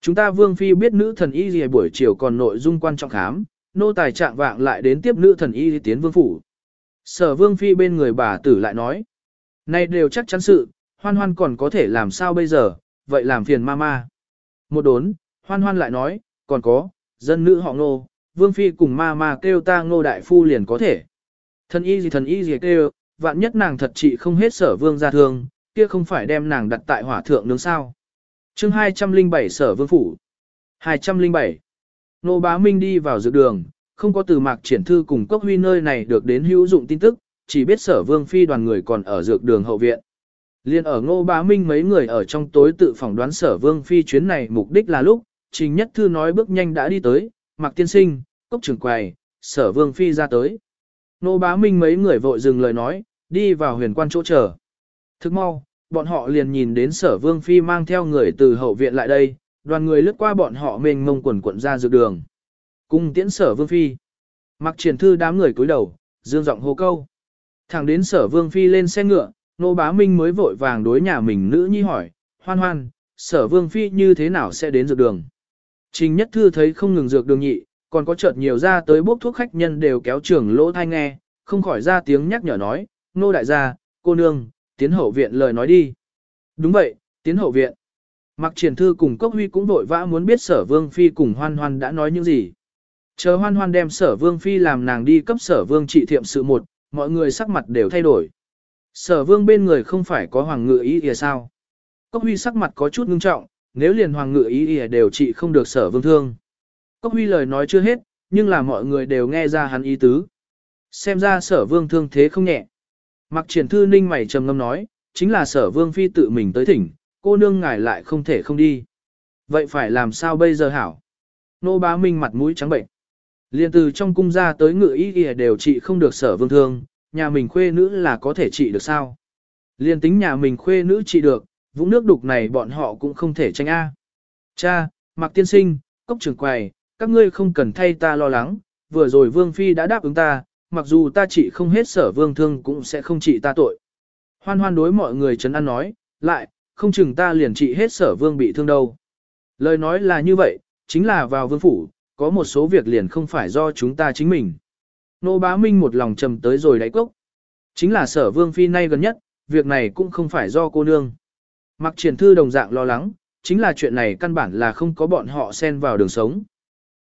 Chúng ta vương phi biết nữ thần y gì buổi chiều còn nội dung quan trọng khám, nô tài trạng vạng lại đến tiếp nữ thần y tiến vương phủ. Sở vương phi bên người bà tử lại nói. Này đều chắc chắn sự, hoan hoan còn có thể làm sao bây giờ, vậy làm phiền ma ma. Một đốn, hoan hoan lại nói, còn có, dân nữ họ ngô, vương phi cùng ma ma kêu ta ngô đại phu liền có thể. Thần y gì thần y gì kêu, vạn nhất nàng thật trị không hết sở vương ra thương, kia không phải đem nàng đặt tại hỏa thượng nướng sao. chương 207 sở vương phủ. 207. Nô bá Minh đi vào dược đường, không có từ mạc triển thư cùng cốc huy nơi này được đến hữu dụng tin tức, chỉ biết sở vương phi đoàn người còn ở dược đường hậu viện. Liên ở ngô bá Minh mấy người ở trong tối tự phỏng đoán sở vương phi chuyến này mục đích là lúc, trình nhất thư nói bước nhanh đã đi tới, mạc tiên sinh, cốc trưởng quầy, sở vương phi ra tới. Nô bá minh mấy người vội dừng lời nói, đi vào huyền quan chỗ chờ. Thức mau, bọn họ liền nhìn đến sở vương phi mang theo người từ hậu viện lại đây, đoàn người lướt qua bọn họ mênh mông quần quận ra dược đường. Cung tiễn sở vương phi. Mặc triển thư đám người cúi đầu, dương giọng hô câu. Thẳng đến sở vương phi lên xe ngựa, nô bá minh mới vội vàng đối nhà mình nữ nhi hỏi, hoan hoan, sở vương phi như thế nào sẽ đến dược đường. Trình nhất thư thấy không ngừng dược đường nhị, còn có chợt nhiều ra tới bốc thuốc khách nhân đều kéo trưởng lỗ thai nghe, không khỏi ra tiếng nhắc nhở nói, nô đại gia, cô nương, tiến hậu viện lời nói đi. Đúng vậy, tiến hậu viện. Mặc triển thư cùng Cốc Huy cũng vội vã muốn biết sở vương phi cùng hoan hoan đã nói những gì. Chờ hoan hoan đem sở vương phi làm nàng đi cấp sở vương trị thiệm sự một, mọi người sắc mặt đều thay đổi. Sở vương bên người không phải có hoàng ngự ý thì sao. Cốc Huy sắc mặt có chút ngưng trọng, nếu liền hoàng ngự ý thì đều trị không được sở vương thương. Cốc huy lời nói chưa hết, nhưng là mọi người đều nghe ra hắn ý tứ. Xem ra sở vương thương thế không nhẹ. Mặc triển thư ninh mày trầm ngâm nói, chính là sở vương phi tự mình tới thỉnh, cô nương ngài lại không thể không đi. Vậy phải làm sao bây giờ hảo? Nô bá minh mặt mũi trắng bệnh. Liên từ trong cung ra tới ngự ý kìa đều trị không được sở vương thương, nhà mình khuê nữ là có thể trị được sao? Liên tính nhà mình khuê nữ trị được, vũng nước đục này bọn họ cũng không thể tranh A. Cha, mặc tiên sinh, cốc trưởng quầy, các ngươi không cần thay ta lo lắng, vừa rồi Vương Phi đã đáp ứng ta, mặc dù ta chỉ không hết sở vương thương cũng sẽ không trị ta tội. Hoan hoan đối mọi người chấn an nói, lại, không chừng ta liền trị hết sở vương bị thương đâu. Lời nói là như vậy, chính là vào vương phủ, có một số việc liền không phải do chúng ta chính mình. Nô bá minh một lòng trầm tới rồi đáy cốc. Chính là sở vương phi nay gần nhất, việc này cũng không phải do cô nương. Mặc triển thư đồng dạng lo lắng, chính là chuyện này căn bản là không có bọn họ xen vào đường sống.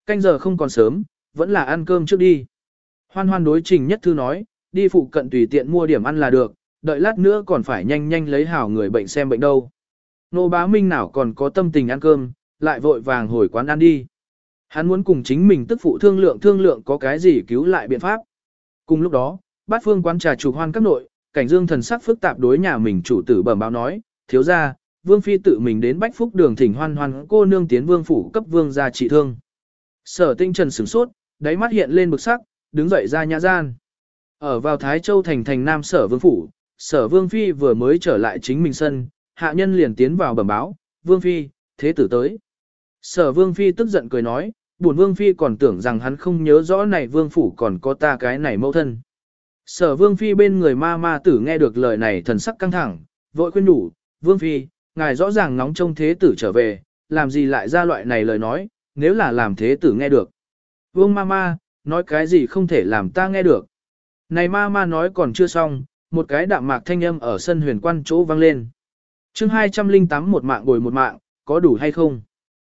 Canh giờ không còn sớm, vẫn là ăn cơm trước đi. Hoan hoan đối trình nhất thư nói, đi phụ cận tùy tiện mua điểm ăn là được, đợi lát nữa còn phải nhanh nhanh lấy hảo người bệnh xem bệnh đâu. Nô bá minh nào còn có tâm tình ăn cơm, lại vội vàng hồi quán ăn đi. Hắn muốn cùng chính mình tức phụ thương lượng thương lượng có cái gì cứu lại biện pháp. Cùng lúc đó, bát phương quán trà chủ hoan các nội, cảnh dương thần sắc phức tạp đối nhà mình chủ tử bẩm báo nói, thiếu ra, vương phi tự mình đến bách phúc đường thỉnh hoan hoan cô nương tiến vương phủ cấp vương gia trị thương. Sở tinh trần sửng sốt, đáy mắt hiện lên bực sắc, đứng dậy ra nhã gian. Ở vào Thái Châu thành thành Nam Sở Vương Phủ, Sở Vương Phi vừa mới trở lại chính mình sân, hạ nhân liền tiến vào bẩm báo, Vương Phi, thế tử tới. Sở Vương Phi tức giận cười nói, buồn Vương Phi còn tưởng rằng hắn không nhớ rõ này Vương Phủ còn có ta cái này mẫu thân. Sở Vương Phi bên người ma ma tử nghe được lời này thần sắc căng thẳng, vội khuyên đủ, Vương Phi, ngài rõ ràng nóng trông thế tử trở về, làm gì lại ra loại này lời nói, nếu là làm thế tử nghe được. Vương ma ma, nói cái gì không thể làm ta nghe được. Này ma ma nói còn chưa xong, một cái đạm mạc thanh âm ở sân huyền quan chỗ vang lên. chương 208 một mạng bồi một mạng, có đủ hay không?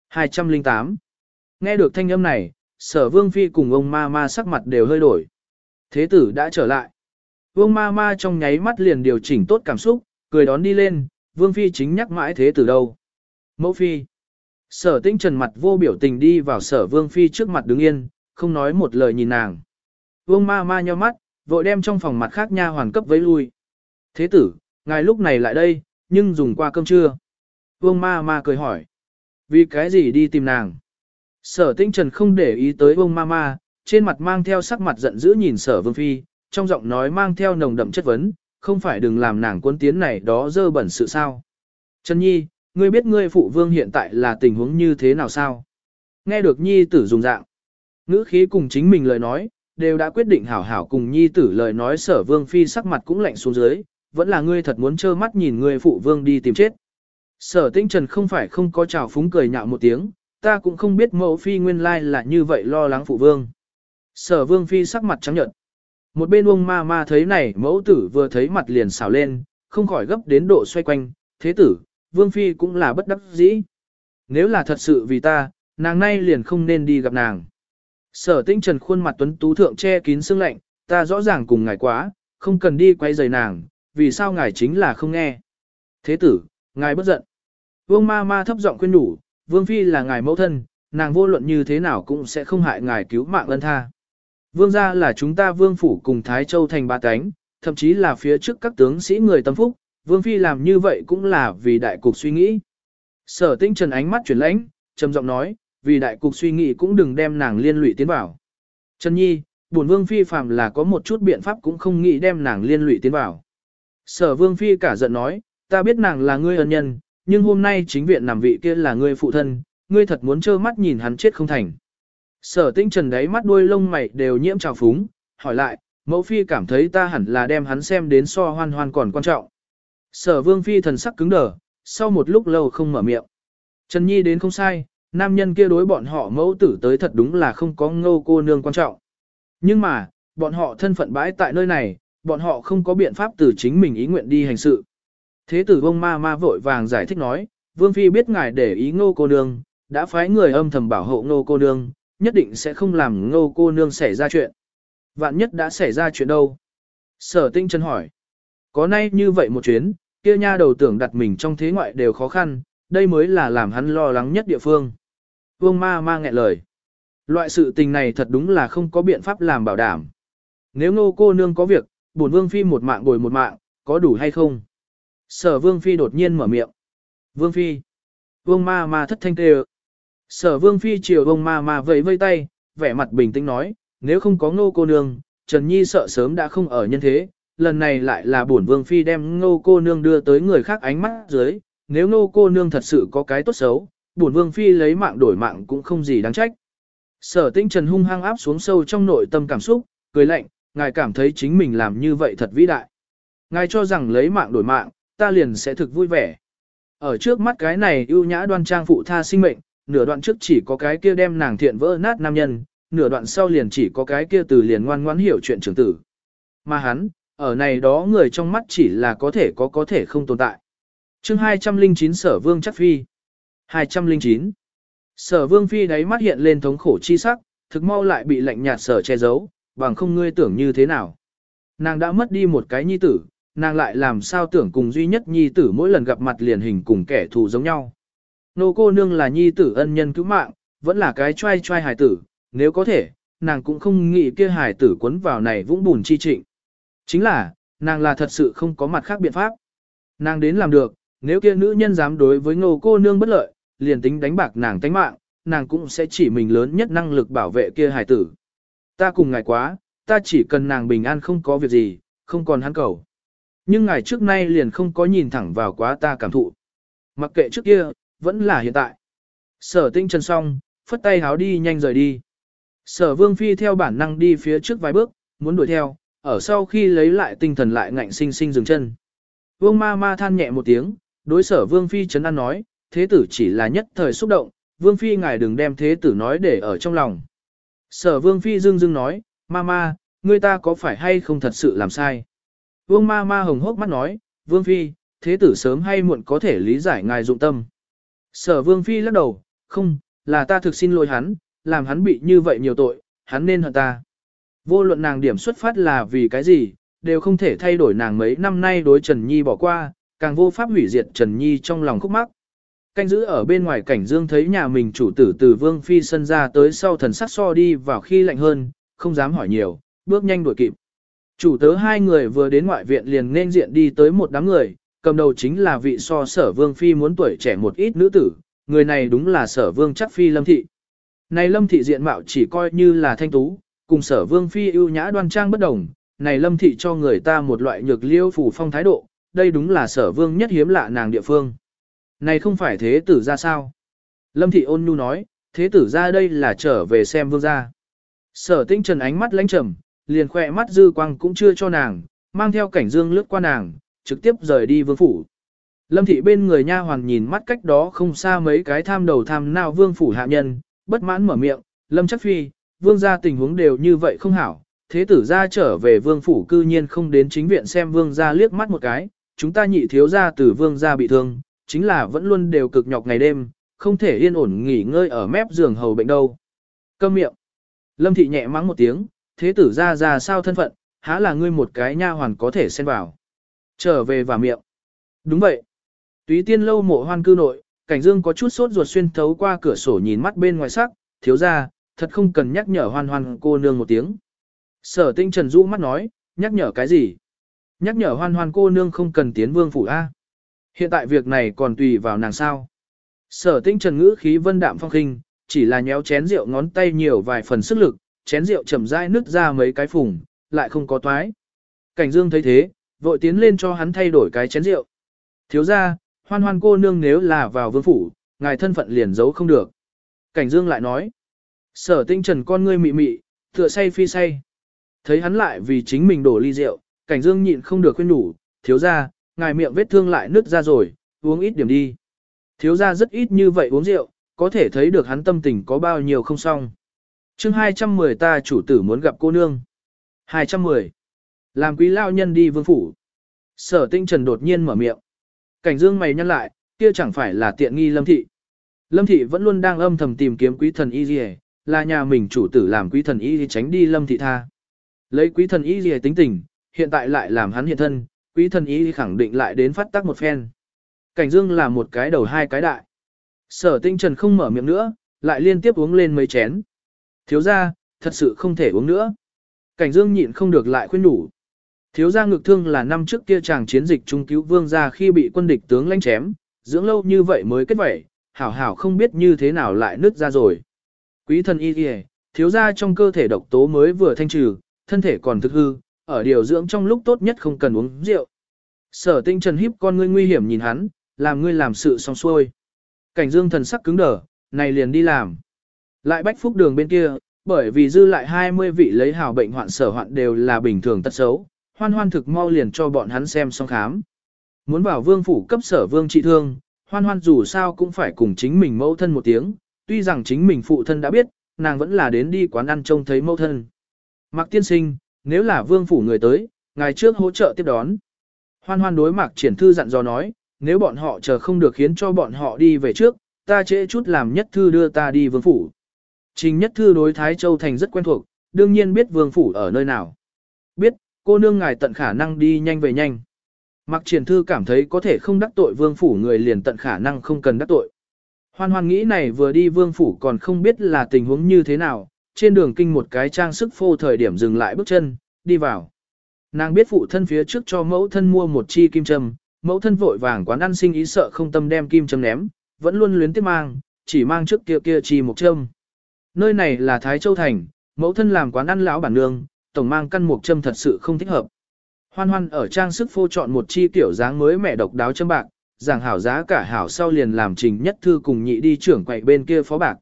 208. Nghe được thanh âm này, sở vương phi cùng ông ma ma sắc mặt đều hơi đổi. Thế tử đã trở lại. Vương ma ma trong nháy mắt liền điều chỉnh tốt cảm xúc, cười đón đi lên, vương phi chính nhắc mãi thế tử đâu. Mẫu phi. Sở tinh trần mặt vô biểu tình đi vào sở vương phi trước mặt đứng yên, không nói một lời nhìn nàng. Vương ma ma nheo mắt, vội đem trong phòng mặt khác nha hoàn cấp với lui. Thế tử, ngài lúc này lại đây, nhưng dùng qua cơm trưa. Vương ma ma cười hỏi. Vì cái gì đi tìm nàng? Sở tinh trần không để ý tới vương ma ma, trên mặt mang theo sắc mặt giận dữ nhìn sở vương phi, trong giọng nói mang theo nồng đậm chất vấn, không phải đừng làm nàng quân tiến này đó dơ bẩn sự sao. Trần Nhi, ngươi biết ngươi phụ vương hiện tại là tình huống như thế nào sao? Nghe được Nhi tử dùng dạng. Ngữ khí cùng chính mình lời nói, đều đã quyết định hảo hảo cùng Nhi tử lời nói sở vương phi sắc mặt cũng lạnh xuống dưới, vẫn là ngươi thật muốn trơ mắt nhìn ngươi phụ vương đi tìm chết. Sở tinh trần không phải không có trào phúng cười nhạo một tiếng, ta cũng không biết mẫu phi nguyên lai là như vậy lo lắng phụ vương. Sở vương phi sắc mặt trắng nhợt. Một bên ông ma ma thấy này mẫu tử vừa thấy mặt liền xào lên, không khỏi gấp đến độ xoay quanh, thế tử, vương phi cũng là bất đắc dĩ. Nếu là thật sự vì ta, nàng nay liền không nên đi gặp nàng. Sở tinh trần khuôn mặt tuấn tú thượng che kín sương lạnh, ta rõ ràng cùng ngài quá, không cần đi quay rời nàng, vì sao ngài chính là không nghe. Thế tử, ngài bất giận. Vương ma ma thấp giọng khuyên nhủ, vương phi là ngài mẫu thân, nàng vô luận như thế nào cũng sẽ không hại ngài cứu mạng ân tha. Vương gia là chúng ta vương phủ cùng Thái Châu thành ba cánh, thậm chí là phía trước các tướng sĩ người tâm phúc, vương phi làm như vậy cũng là vì đại cục suy nghĩ. Sở tinh trần ánh mắt chuyển lãnh, trầm giọng nói, vì đại cục suy nghĩ cũng đừng đem nàng liên lụy tiến vào. Trần Nhi, buồn vương phi phàm là có một chút biện pháp cũng không nghĩ đem nàng liên lụy tiến vào. Sở vương phi cả giận nói, ta biết nàng là ngươi ân nhân, nhưng hôm nay chính viện nằm vị kia là ngươi phụ thân, ngươi thật muốn trơ mắt nhìn hắn chết không thành. Sở tinh trần đáy mắt đuôi lông mày đều nhiễm trào phúng, hỏi lại, mẫu phi cảm thấy ta hẳn là đem hắn xem đến so hoan hoan còn quan trọng. Sở vương phi thần sắc cứng đờ, sau một lúc lâu không mở miệng. Trần Nhi đến không sai, nam nhân kia đối bọn họ mẫu tử tới thật đúng là không có ngô cô nương quan trọng. Nhưng mà, bọn họ thân phận bãi tại nơi này, bọn họ không có biện pháp từ chính mình ý nguyện đi hành sự. Thế tử vông ma ma vội vàng giải thích nói, Vương Phi biết ngài để ý ngô cô nương, đã phái người âm thầm bảo hộ ngô cô nương, nhất định sẽ không làm ngô cô nương xảy ra chuyện. Vạn nhất đã xảy ra chuyện đâu? Sở tinh chân hỏi. Có nay như vậy một chuyến, kia nha đầu tưởng đặt mình trong thế ngoại đều khó khăn, đây mới là làm hắn lo lắng nhất địa phương. Vương ma ma nghẹn lời. Loại sự tình này thật đúng là không có biện pháp làm bảo đảm. Nếu ngô cô nương có việc, bổn vương phi một mạng bồi một mạng, có đủ hay không? Sở vương phi đột nhiên mở miệng. Vương phi. Vương ma ma thất thanh tê Sở vương phi chiều vương ma ma vẫy vây tay, vẻ mặt bình tĩnh nói, nếu không có ngô cô nương, Trần Nhi sợ sớm đã không ở nhân thế, lần này lại là bổn vương phi đem ngô cô nương đưa tới người khác ánh mắt dưới, nếu ngô cô nương thật sự có cái tốt xấu, bổn vương phi lấy mạng đổi mạng cũng không gì đáng trách. Sở tinh trần hung hăng áp xuống sâu trong nội tâm cảm xúc, cười lạnh, ngài cảm thấy chính mình làm như vậy thật vĩ đại. Ngài cho rằng lấy mạng đổi mạng, ta liền sẽ thực vui vẻ. Ở trước mắt cái này ưu nhã đoan trang phụ tha sinh mệnh, nửa đoạn trước chỉ có cái kia đem nàng thiện vỡ nát nam nhân, nửa đoạn sau liền chỉ có cái kia từ liền ngoan ngoãn hiểu chuyện trưởng tử. Mà hắn, ở này đó người trong mắt chỉ là có thể có có thể không tồn tại. chương 209 Sở Vương Chắc Phi 209 Sở Vương Phi đáy mắt hiện lên thống khổ chi sắc, thực mau lại bị lạnh nhạt sở che giấu, bằng không ngươi tưởng như thế nào. Nàng đã mất đi một cái nhi tử, nàng lại làm sao tưởng cùng duy nhất nhi tử mỗi lần gặp mặt liền hình cùng kẻ thù giống nhau. Nô cô nương là nhi tử ân nhân cứu mạng, vẫn là cái trai trai hài tử, nếu có thể, nàng cũng không nghĩ kia hài tử quấn vào này vũng bùn chi trịnh. Chính là, nàng là thật sự không có mặt khác biện pháp. Nàng đến làm được, nếu kia nữ nhân dám đối với ngô cô nương bất lợi, liền tính đánh bạc nàng tánh mạng, nàng cũng sẽ chỉ mình lớn nhất năng lực bảo vệ kia hài tử. Ta cùng ngài quá, ta chỉ cần nàng bình an không có việc gì, không còn hắn cầu. Nhưng ngài trước nay liền không có nhìn thẳng vào quá ta cảm thụ. Mặc kệ trước kia, vẫn là hiện tại. Sở tinh chân xong, phất tay háo đi nhanh rời đi. Sở vương phi theo bản năng đi phía trước vài bước, muốn đuổi theo, ở sau khi lấy lại tinh thần lại ngạnh sinh sinh dừng chân. Vương ma ma than nhẹ một tiếng, đối sở vương phi chấn an nói, thế tử chỉ là nhất thời xúc động, vương phi ngài đừng đem thế tử nói để ở trong lòng. Sở vương phi dưng dưng nói, ma ma, ngươi ta có phải hay không thật sự làm sai? Vương ma ma hồng hốc mắt nói, vương phi, thế tử sớm hay muộn có thể lý giải ngài dụng tâm. Sở vương phi lắc đầu, không, là ta thực xin lỗi hắn, làm hắn bị như vậy nhiều tội, hắn nên hận ta. Vô luận nàng điểm xuất phát là vì cái gì, đều không thể thay đổi nàng mấy năm nay đối Trần Nhi bỏ qua, càng vô pháp hủy diệt Trần Nhi trong lòng khúc mắc. Canh giữ ở bên ngoài cảnh dương thấy nhà mình chủ tử từ vương phi sân ra tới sau thần sắc so đi vào khi lạnh hơn, không dám hỏi nhiều, bước nhanh đuổi kịp. Chủ tớ hai người vừa đến ngoại viện liền nên diện đi tới một đám người, cầm đầu chính là vị so sở vương phi muốn tuổi trẻ một ít nữ tử, người này đúng là sở vương chắc phi lâm thị. Này lâm thị diện mạo chỉ coi như là thanh tú, cùng sở vương phi ưu nhã đoan trang bất đồng, này lâm thị cho người ta một loại nhược liêu phủ phong thái độ, đây đúng là sở vương nhất hiếm lạ nàng địa phương. Này không phải thế tử ra sao? Lâm thị ôn nhu nói, thế tử ra đây là trở về xem vương gia. Sở tinh trần ánh mắt lãnh trầm, liền khỏe mắt dư quang cũng chưa cho nàng, mang theo cảnh dương lướt qua nàng, trực tiếp rời đi vương phủ. Lâm thị bên người nha hoàn nhìn mắt cách đó không xa mấy cái tham đầu tham nào vương phủ hạ nhân, bất mãn mở miệng, lâm chắc phi, vương gia tình huống đều như vậy không hảo, thế tử gia trở về vương phủ cư nhiên không đến chính viện xem vương gia liếc mắt một cái, chúng ta nhị thiếu gia từ vương gia bị thương, chính là vẫn luôn đều cực nhọc ngày đêm, không thể yên ổn nghỉ ngơi ở mép giường hầu bệnh đâu. Câm miệng. Lâm thị nhẹ mắng một tiếng, thế tử gia ra sao thân phận, há là ngươi một cái nha hoàn có thể xen vào. Trở về và miệng. Đúng vậy. Túy tiên lâu mộ hoan cư nội, cảnh dương có chút sốt ruột xuyên thấu qua cửa sổ nhìn mắt bên ngoài sắc, thiếu gia, thật không cần nhắc nhở hoan hoan cô nương một tiếng. Sở tinh trần rũ mắt nói, nhắc nhở cái gì? Nhắc nhở hoan hoan cô nương không cần tiến vương phủ A. Hiện tại việc này còn tùy vào nàng sao. Sở tinh trần ngữ khí vân đạm phong khinh, chỉ là nhéo chén rượu ngón tay nhiều vài phần sức lực, chén rượu chậm rãi nứt ra mấy cái phùng, lại không có toái. Cảnh dương thấy thế, vội tiến lên cho hắn thay đổi cái chén rượu. Thiếu ra, hoan hoan cô nương nếu là vào vương phủ, ngài thân phận liền giấu không được. Cảnh dương lại nói, sở tinh trần con ngươi mị mị, tựa say phi say. Thấy hắn lại vì chính mình đổ ly rượu, cảnh dương nhịn không được khuyên nhủ, thiếu ra, ngài miệng vết thương lại nứt ra rồi, uống ít điểm đi. Thiếu ra rất ít như vậy uống rượu, có thể thấy được hắn tâm tình có bao nhiêu không xong. chương 210 ta chủ tử muốn gặp cô nương. 210. Làm quý lao nhân đi vương phủ. Sở tinh trần đột nhiên mở miệng. Cảnh dương mày nhăn lại, kia chẳng phải là tiện nghi lâm thị. Lâm thị vẫn luôn đang âm thầm tìm kiếm quý thần y gì là nhà mình chủ tử làm quý thần y tránh đi lâm thị tha. Lấy quý thần y gì tính tình, hiện tại lại làm hắn hiện thân, quý thần y khẳng định lại đến phát tác một phen. Cảnh dương là một cái đầu hai cái đại. Sở tinh trần không mở miệng nữa, lại liên tiếp uống lên mấy chén. Thiếu ra, thật sự không thể uống nữa. Cảnh dương nhịn không được lại khuyên đủ. Thiếu gia ngực thương là năm trước kia chàng chiến dịch trung cứu vương gia khi bị quân địch tướng lanh chém, dưỡng lâu như vậy mới kết vẩy, hảo hảo không biết như thế nào lại nứt ra rồi. Quý thần y kìa, thiếu gia trong cơ thể độc tố mới vừa thanh trừ, thân thể còn thực hư, ở điều dưỡng trong lúc tốt nhất không cần uống rượu. Sở tinh trần híp con ngươi nguy hiểm nhìn hắn, làm ngươi làm sự xong xuôi. Cảnh dương thần sắc cứng đờ, này liền đi làm. Lại bách phúc đường bên kia, bởi vì dư lại 20 vị lấy hào bệnh hoạn sở hoạn đều là bình thường tật xấu, hoan hoan thực mau liền cho bọn hắn xem xong khám. Muốn bảo vương phủ cấp sở vương trị thương, hoan hoan dù sao cũng phải cùng chính mình mẫu thân một tiếng, tuy rằng chính mình phụ thân đã biết, nàng vẫn là đến đi quán ăn trông thấy mẫu thân. Mạc tiên sinh, nếu là vương phủ người tới, ngài trước hỗ trợ tiếp đón. Hoan hoan đối mạc triển thư dặn dò nói, nếu bọn họ chờ không được khiến cho bọn họ đi về trước, ta trễ chút làm nhất thư đưa ta đi vương phủ. Trình nhất thư đối Thái Châu Thành rất quen thuộc, đương nhiên biết vương phủ ở nơi nào. Biết, cô nương ngài tận khả năng đi nhanh về nhanh. Mặc triển thư cảm thấy có thể không đắc tội vương phủ người liền tận khả năng không cần đắc tội. Hoan hoan nghĩ này vừa đi vương phủ còn không biết là tình huống như thế nào, trên đường kinh một cái trang sức phô thời điểm dừng lại bước chân, đi vào. Nàng biết phụ thân phía trước cho mẫu thân mua một chi kim châm, mẫu thân vội vàng quán ăn sinh ý sợ không tâm đem kim châm ném, vẫn luôn luyến tiếp mang, chỉ mang trước kia kia chi một châm. Nơi này là Thái Châu Thành, mẫu thân làm quán ăn lão bản nương, tổng mang căn một châm thật sự không thích hợp. Hoan hoan ở trang sức phô chọn một chi tiểu dáng mới mẹ độc đáo châm bạc, giảng hảo giá cả hảo sau liền làm trình nhất thư cùng nhị đi trưởng quậy bên kia phó bạc.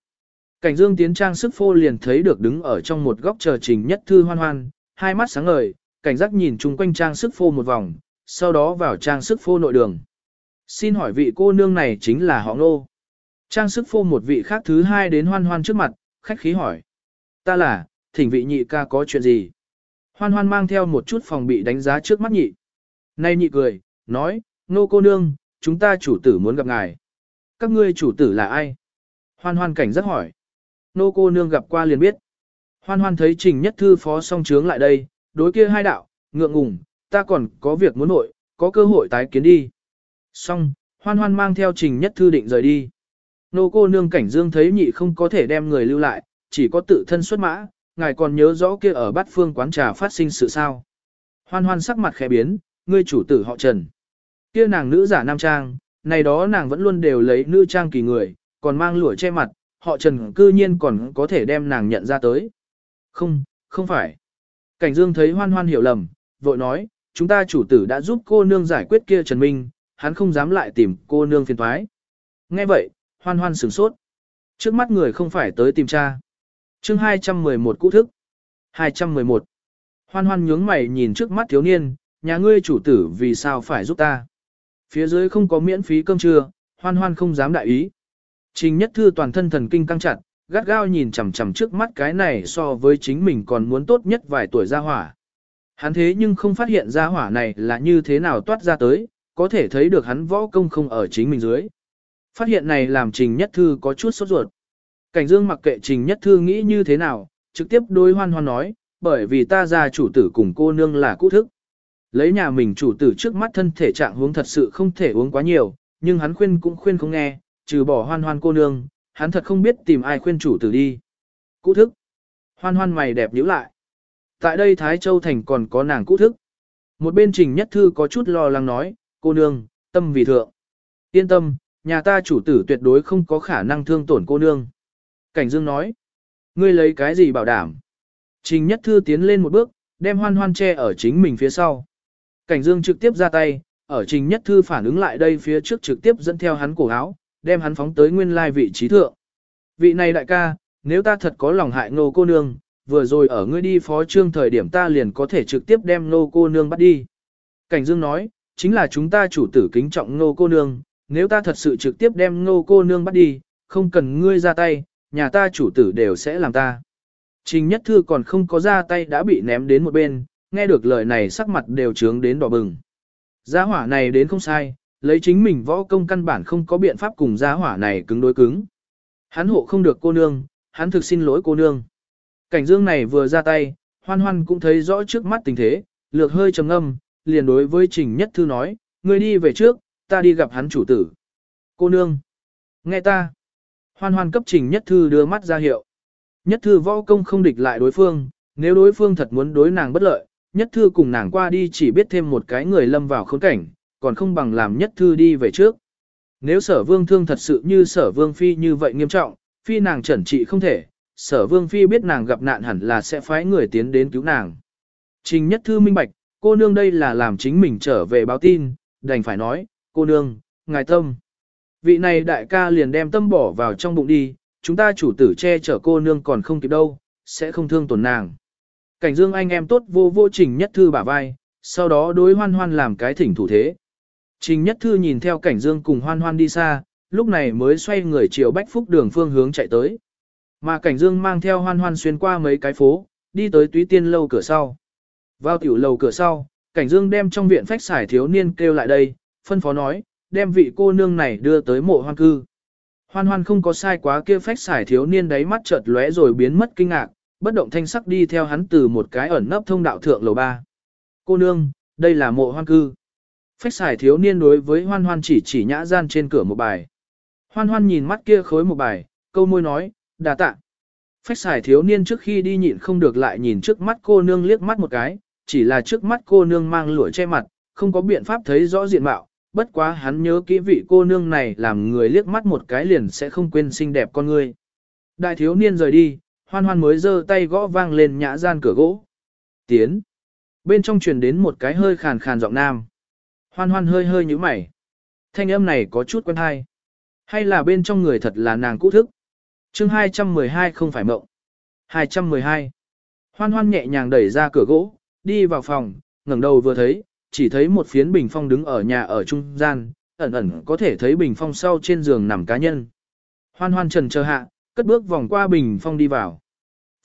Cảnh dương tiến trang sức phô liền thấy được đứng ở trong một góc chờ trình nhất thư hoan hoan, hai mắt sáng ngời, cảnh giác nhìn chung quanh trang sức phô một vòng, sau đó vào trang sức phô nội đường. Xin hỏi vị cô nương này chính là họ ngô. Trang sức phô một vị khác thứ hai đến hoan hoan trước mặt, khách khí hỏi. Ta là, thỉnh vị nhị ca có chuyện gì? Hoan hoan mang theo một chút phòng bị đánh giá trước mắt nhị. Nay nhị cười, nói, nô cô nương, chúng ta chủ tử muốn gặp ngài. Các ngươi chủ tử là ai? Hoan hoan cảnh rất hỏi. Nô cô nương gặp qua liền biết. Hoan hoan thấy trình nhất thư phó song trướng lại đây, đối kia hai đạo, ngượng ngùng, ta còn có việc muốn nội, có cơ hội tái kiến đi. Xong, hoan hoan mang theo trình nhất thư định rời đi. Nô cô nương cảnh dương thấy nhị không có thể đem người lưu lại, chỉ có tự thân xuất mã, ngài còn nhớ rõ kia ở bát phương quán trà phát sinh sự sao. Hoan hoan sắc mặt khẽ biến, ngươi chủ tử họ trần. Kia nàng nữ giả nam trang, này đó nàng vẫn luôn đều lấy nữ trang kỳ người, còn mang lụa che mặt, họ trần cư nhiên còn có thể đem nàng nhận ra tới. Không, không phải. Cảnh dương thấy hoan hoan hiểu lầm, vội nói, chúng ta chủ tử đã giúp cô nương giải quyết kia Trần Minh, hắn không dám lại tìm cô nương phiền thoái. Nghe vậy, hoan hoan sửng sốt. Trước mắt người không phải tới tìm cha. chương 211 cũ thức. 211. Hoan hoan nhướng mày nhìn trước mắt thiếu niên, nhà ngươi chủ tử vì sao phải giúp ta. Phía dưới không có miễn phí cơm trưa, hoan hoan không dám đại ý. Trình nhất thư toàn thân thần kinh căng chặt, gắt gao nhìn chằm chằm trước mắt cái này so với chính mình còn muốn tốt nhất vài tuổi ra hỏa. Hắn thế nhưng không phát hiện ra hỏa này là như thế nào toát ra tới, có thể thấy được hắn võ công không ở chính mình dưới. Phát hiện này làm Trình Nhất Thư có chút sốt ruột. Cảnh Dương mặc kệ Trình Nhất Thư nghĩ như thế nào, trực tiếp đối hoan hoan nói, bởi vì ta ra chủ tử cùng cô nương là cũ thức. Lấy nhà mình chủ tử trước mắt thân thể trạng huống thật sự không thể uống quá nhiều, nhưng hắn khuyên cũng khuyên không nghe, trừ bỏ hoan hoan cô nương, hắn thật không biết tìm ai khuyên chủ tử đi. Cũ thức. Hoan hoan mày đẹp nhíu lại. Tại đây Thái Châu Thành còn có nàng cũ thức. Một bên trình nhất thư có chút lo lắng nói, cô nương, tâm vì thượng. Yên tâm, nhà ta chủ tử tuyệt đối không có khả năng thương tổn cô nương. Cảnh Dương nói, ngươi lấy cái gì bảo đảm? Trình nhất thư tiến lên một bước, đem hoan hoan che ở chính mình phía sau. Cảnh Dương trực tiếp ra tay, ở trình nhất thư phản ứng lại đây phía trước trực tiếp dẫn theo hắn cổ áo, đem hắn phóng tới nguyên lai vị trí thượng. Vị này đại ca, nếu ta thật có lòng hại ngô cô nương, vừa rồi ở ngươi đi phó trương thời điểm ta liền có thể trực tiếp đem ngô cô nương bắt đi. Cảnh Dương nói, chính là chúng ta chủ tử kính trọng ngô cô nương, nếu ta thật sự trực tiếp đem ngô cô nương bắt đi, không cần ngươi ra tay, nhà ta chủ tử đều sẽ làm ta. Trình Nhất Thư còn không có ra tay đã bị ném đến một bên, nghe được lời này sắc mặt đều trướng đến đỏ bừng. Gia hỏa này đến không sai, lấy chính mình võ công căn bản không có biện pháp cùng gia hỏa này cứng đối cứng. Hắn hộ không được cô nương, hắn thực xin lỗi cô nương. Cảnh dương này vừa ra tay, hoan hoan cũng thấy rõ trước mắt tình thế, lược hơi trầm ngâm, liền đối với Trình Nhất Thư nói, người đi về trước, ta đi gặp hắn chủ tử. Cô nương, nghe ta. Hoan hoan cấp Trình Nhất Thư đưa mắt ra hiệu. Nhất Thư võ công không địch lại đối phương, nếu đối phương thật muốn đối nàng bất lợi, Nhất Thư cùng nàng qua đi chỉ biết thêm một cái người lâm vào khốn cảnh, còn không bằng làm Nhất Thư đi về trước. Nếu sở vương thương thật sự như sở vương phi như vậy nghiêm trọng, phi nàng chẩn trị không thể, sở vương phi biết nàng gặp nạn hẳn là sẽ phái người tiến đến cứu nàng. Trình nhất thư minh bạch, cô nương đây là làm chính mình trở về báo tin, đành phải nói, cô nương, ngài tâm. Vị này đại ca liền đem tâm bỏ vào trong bụng đi, chúng ta chủ tử che chở cô nương còn không kịp đâu, sẽ không thương tổn nàng. Cảnh dương anh em tốt vô vô trình nhất thư bả vai, sau đó đối hoan hoan làm cái thỉnh thủ thế. Trình nhất thư nhìn theo cảnh dương cùng hoan hoan đi xa, lúc này mới xoay người chiều bách phúc đường phương hướng chạy tới. Mà cảnh dương mang theo hoan hoan xuyên qua mấy cái phố, đi tới túy tiên lâu cửa sau. Vào tiểu lầu cửa sau, cảnh dương đem trong viện phách xài thiếu niên kêu lại đây, phân phó nói, đem vị cô nương này đưa tới mộ hoan cư. Hoan hoan không có sai quá kia phách xài thiếu niên đáy mắt chợt lóe rồi biến mất kinh ngạc, bất động thanh sắc đi theo hắn từ một cái ẩn nấp thông đạo thượng lầu ba. Cô nương, đây là mộ hoan cư. Phách xài thiếu niên đối với hoan hoan chỉ chỉ nhã gian trên cửa một bài. Hoan hoan nhìn mắt kia khối một bài, câu môi nói, đà tạ. Phách xài thiếu niên trước khi đi nhịn không được lại nhìn trước mắt cô nương liếc mắt một cái, chỉ là trước mắt cô nương mang lụa che mặt, không có biện pháp thấy rõ diện mạo, bất quá hắn nhớ kỹ vị cô nương này làm người liếc mắt một cái liền sẽ không quên xinh đẹp con người. Đại thiếu niên rời đi, hoan hoan mới giơ tay gõ vang lên nhã gian cửa gỗ. Tiến. Bên trong truyền đến một cái hơi khàn khàn giọng nam. Hoan hoan hơi hơi như mày. Thanh âm này có chút quen hay. Hay là bên trong người thật là nàng cũ thức. chương 212 không phải mộng. 212. Hoan hoan nhẹ nhàng đẩy ra cửa gỗ, đi vào phòng, ngẩng đầu vừa thấy, chỉ thấy một phiến bình phong đứng ở nhà ở trung gian, ẩn ẩn có thể thấy bình phong sau trên giường nằm cá nhân. Hoan hoan trần chờ hạ, cất bước vòng qua bình phong đi vào.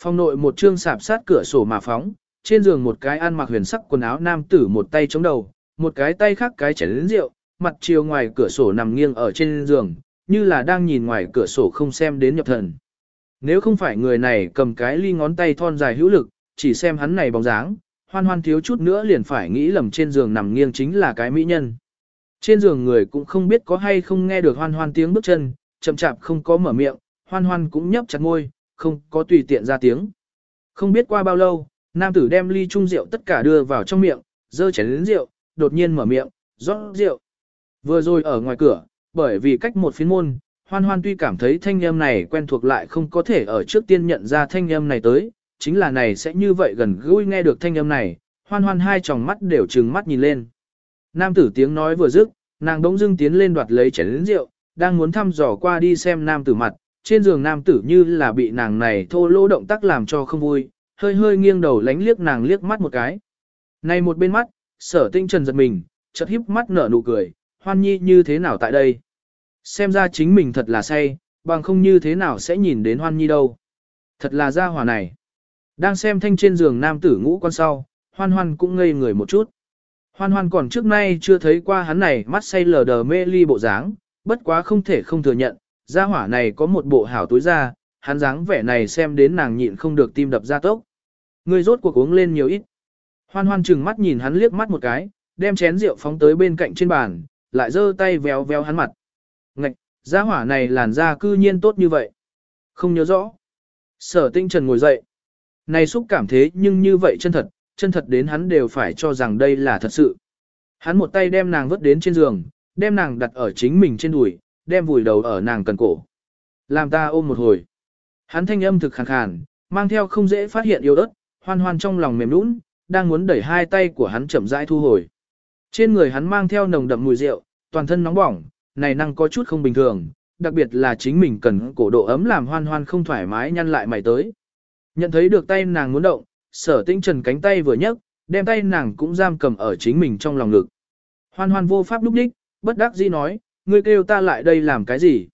Phòng nội một trương sạp sát cửa sổ mà phóng, trên giường một cái ăn mặc huyền sắc quần áo nam tử một tay chống đầu, một cái tay khác cái chén lĩnh rượu, mặt chiều ngoài cửa sổ nằm nghiêng ở trên giường, như là đang nhìn ngoài cửa sổ không xem đến nhập thần. Nếu không phải người này cầm cái ly ngón tay thon dài hữu lực, chỉ xem hắn này bóng dáng, hoan hoan thiếu chút nữa liền phải nghĩ lầm trên giường nằm nghiêng chính là cái mỹ nhân. Trên giường người cũng không biết có hay không nghe được hoan hoan tiếng bước chân, chậm chạp không có mở miệng, hoan hoan cũng nhấp chặt môi, không có tùy tiện ra tiếng. Không biết qua bao lâu, nam tử đem ly chung rượu tất cả đưa vào trong miệng, dơ chén đến rượu, đột nhiên mở miệng, rót rượu. Vừa rồi ở ngoài cửa, bởi vì cách một phiên môn, hoan hoan tuy cảm thấy thanh âm này quen thuộc lại không có thể ở trước tiên nhận ra thanh âm này tới, chính là này sẽ như vậy gần gũi nghe được thanh âm này, hoan hoan hai tròng mắt đều trừng mắt nhìn lên. Nam tử tiếng nói vừa dứt, nàng đống dưng tiến lên đoạt lấy chén lĩnh rượu, đang muốn thăm dò qua đi xem nam tử mặt, trên giường nam tử như là bị nàng này thô lỗ động tác làm cho không vui, hơi hơi nghiêng đầu lánh liếc nàng liếc mắt một cái. Này một bên mắt, sở tinh trần giật mình, chợt híp mắt nở nụ cười, hoan nhi như thế nào tại đây? Xem ra chính mình thật là say, bằng không như thế nào sẽ nhìn đến hoan nhi đâu. Thật là gia hỏa này. Đang xem thanh trên giường nam tử ngũ con sau, hoan hoan cũng ngây người một chút. Hoan hoan còn trước nay chưa thấy qua hắn này mắt say lờ đờ mê ly bộ dáng, bất quá không thể không thừa nhận, gia hỏa này có một bộ hảo túi da, hắn dáng vẻ này xem đến nàng nhịn không được tim đập ra tốc. Người rốt cuộc uống lên nhiều ít. Hoan hoan chừng mắt nhìn hắn liếc mắt một cái, đem chén rượu phóng tới bên cạnh trên bàn, lại giơ tay véo véo hắn mặt. Ngạch, gia hỏa này làn da cư nhiên tốt như vậy. Không nhớ rõ. Sở tinh trần ngồi dậy. Này xúc cảm thế nhưng như vậy chân thật, chân thật đến hắn đều phải cho rằng đây là thật sự. Hắn một tay đem nàng vứt đến trên giường, đem nàng đặt ở chính mình trên đùi, đem vùi đầu ở nàng cần cổ. Làm ta ôm một hồi. Hắn thanh âm thực khàn khàn, mang theo không dễ phát hiện yếu ớt, hoan hoan trong lòng mềm nũng, đang muốn đẩy hai tay của hắn chậm rãi thu hồi. Trên người hắn mang theo nồng đậm mùi rượu, toàn thân nóng bỏng, này năng có chút không bình thường, đặc biệt là chính mình cần cổ độ ấm làm hoan hoan không thoải mái nhăn lại mày tới. Nhận thấy được tay nàng muốn động, sở tinh trần cánh tay vừa nhấc, đem tay nàng cũng giam cầm ở chính mình trong lòng ngực. Hoan hoan vô pháp lúc đích, bất đắc dĩ nói, ngươi kêu ta lại đây làm cái gì?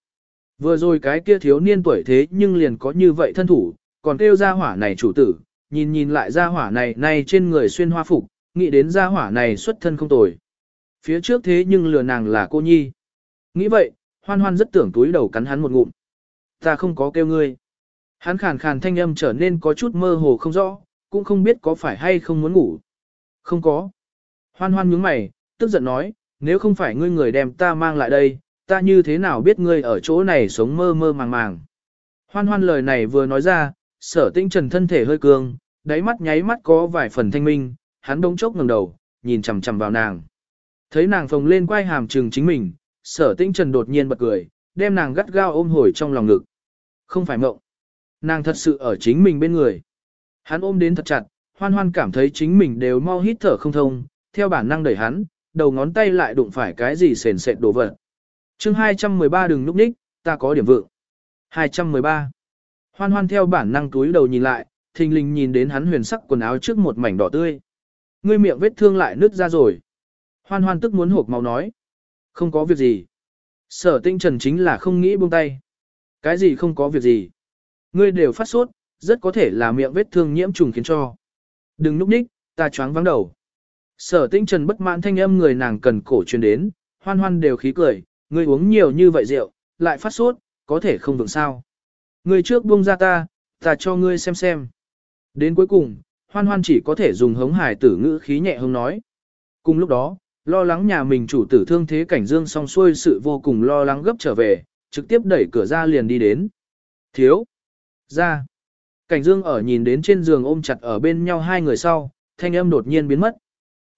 Vừa rồi cái kia thiếu niên tuổi thế nhưng liền có như vậy thân thủ, còn kêu ra hỏa này chủ tử, nhìn nhìn lại ra hỏa này này trên người xuyên hoa phục, nghĩ đến ra hỏa này xuất thân không tồi. Phía trước thế nhưng lừa nàng là cô nhi. Nghĩ vậy, hoan hoan rất tưởng túi đầu cắn hắn một ngụm. Ta không có kêu ngươi. Hắn khàn khàn thanh âm trở nên có chút mơ hồ không rõ, cũng không biết có phải hay không muốn ngủ. Không có. Hoan hoan nhướng mày, tức giận nói, nếu không phải ngươi người đem ta mang lại đây, ta như thế nào biết ngươi ở chỗ này sống mơ mơ màng màng. Hoan hoan lời này vừa nói ra, sở tinh trần thân thể hơi cường, đáy mắt nháy mắt có vài phần thanh minh, hắn đống chốc ngẩng đầu, nhìn chằm chằm vào nàng. Thấy nàng phồng lên quay hàm trừng chính mình, sở tinh trần đột nhiên bật cười, đem nàng gắt gao ôm hồi trong lòng ngực. Không phải mộng. Nàng thật sự ở chính mình bên người. Hắn ôm đến thật chặt, hoan hoan cảm thấy chính mình đều mau hít thở không thông, theo bản năng đẩy hắn, đầu ngón tay lại đụng phải cái gì sền sệt đổ vật. chương 213 đừng núp ních, ta có điểm vượng. 213. Hoan hoan theo bản năng túi đầu nhìn lại, thình lình nhìn đến hắn huyền sắc quần áo trước một mảnh đỏ tươi. Ngươi miệng vết thương lại nứt ra rồi. Hoan hoan tức muốn hộp máu nói. Không có việc gì. Sở tinh trần chính là không nghĩ buông tay. Cái gì không có việc gì. Ngươi đều phát sốt, rất có thể là miệng vết thương nhiễm trùng khiến cho. Đừng núp ních, ta choáng vắng đầu. Sở tinh trần bất mãn thanh âm người nàng cần cổ truyền đến, hoan hoan đều khí cười, ngươi uống nhiều như vậy rượu, lại phát sốt, có thể không vượng sao. Ngươi trước buông ra ta, ta cho ngươi xem xem. Đến cuối cùng, hoan hoan chỉ có thể dùng hống hải tử ngữ khí nhẹ hông nói. Cùng lúc đó, lo lắng nhà mình chủ tử thương thế cảnh dương song xuôi sự vô cùng lo lắng gấp trở về, trực tiếp đẩy cửa ra liền đi đến. Thiếu. Ra. Cảnh dương ở nhìn đến trên giường ôm chặt ở bên nhau hai người sau, thanh âm đột nhiên biến mất.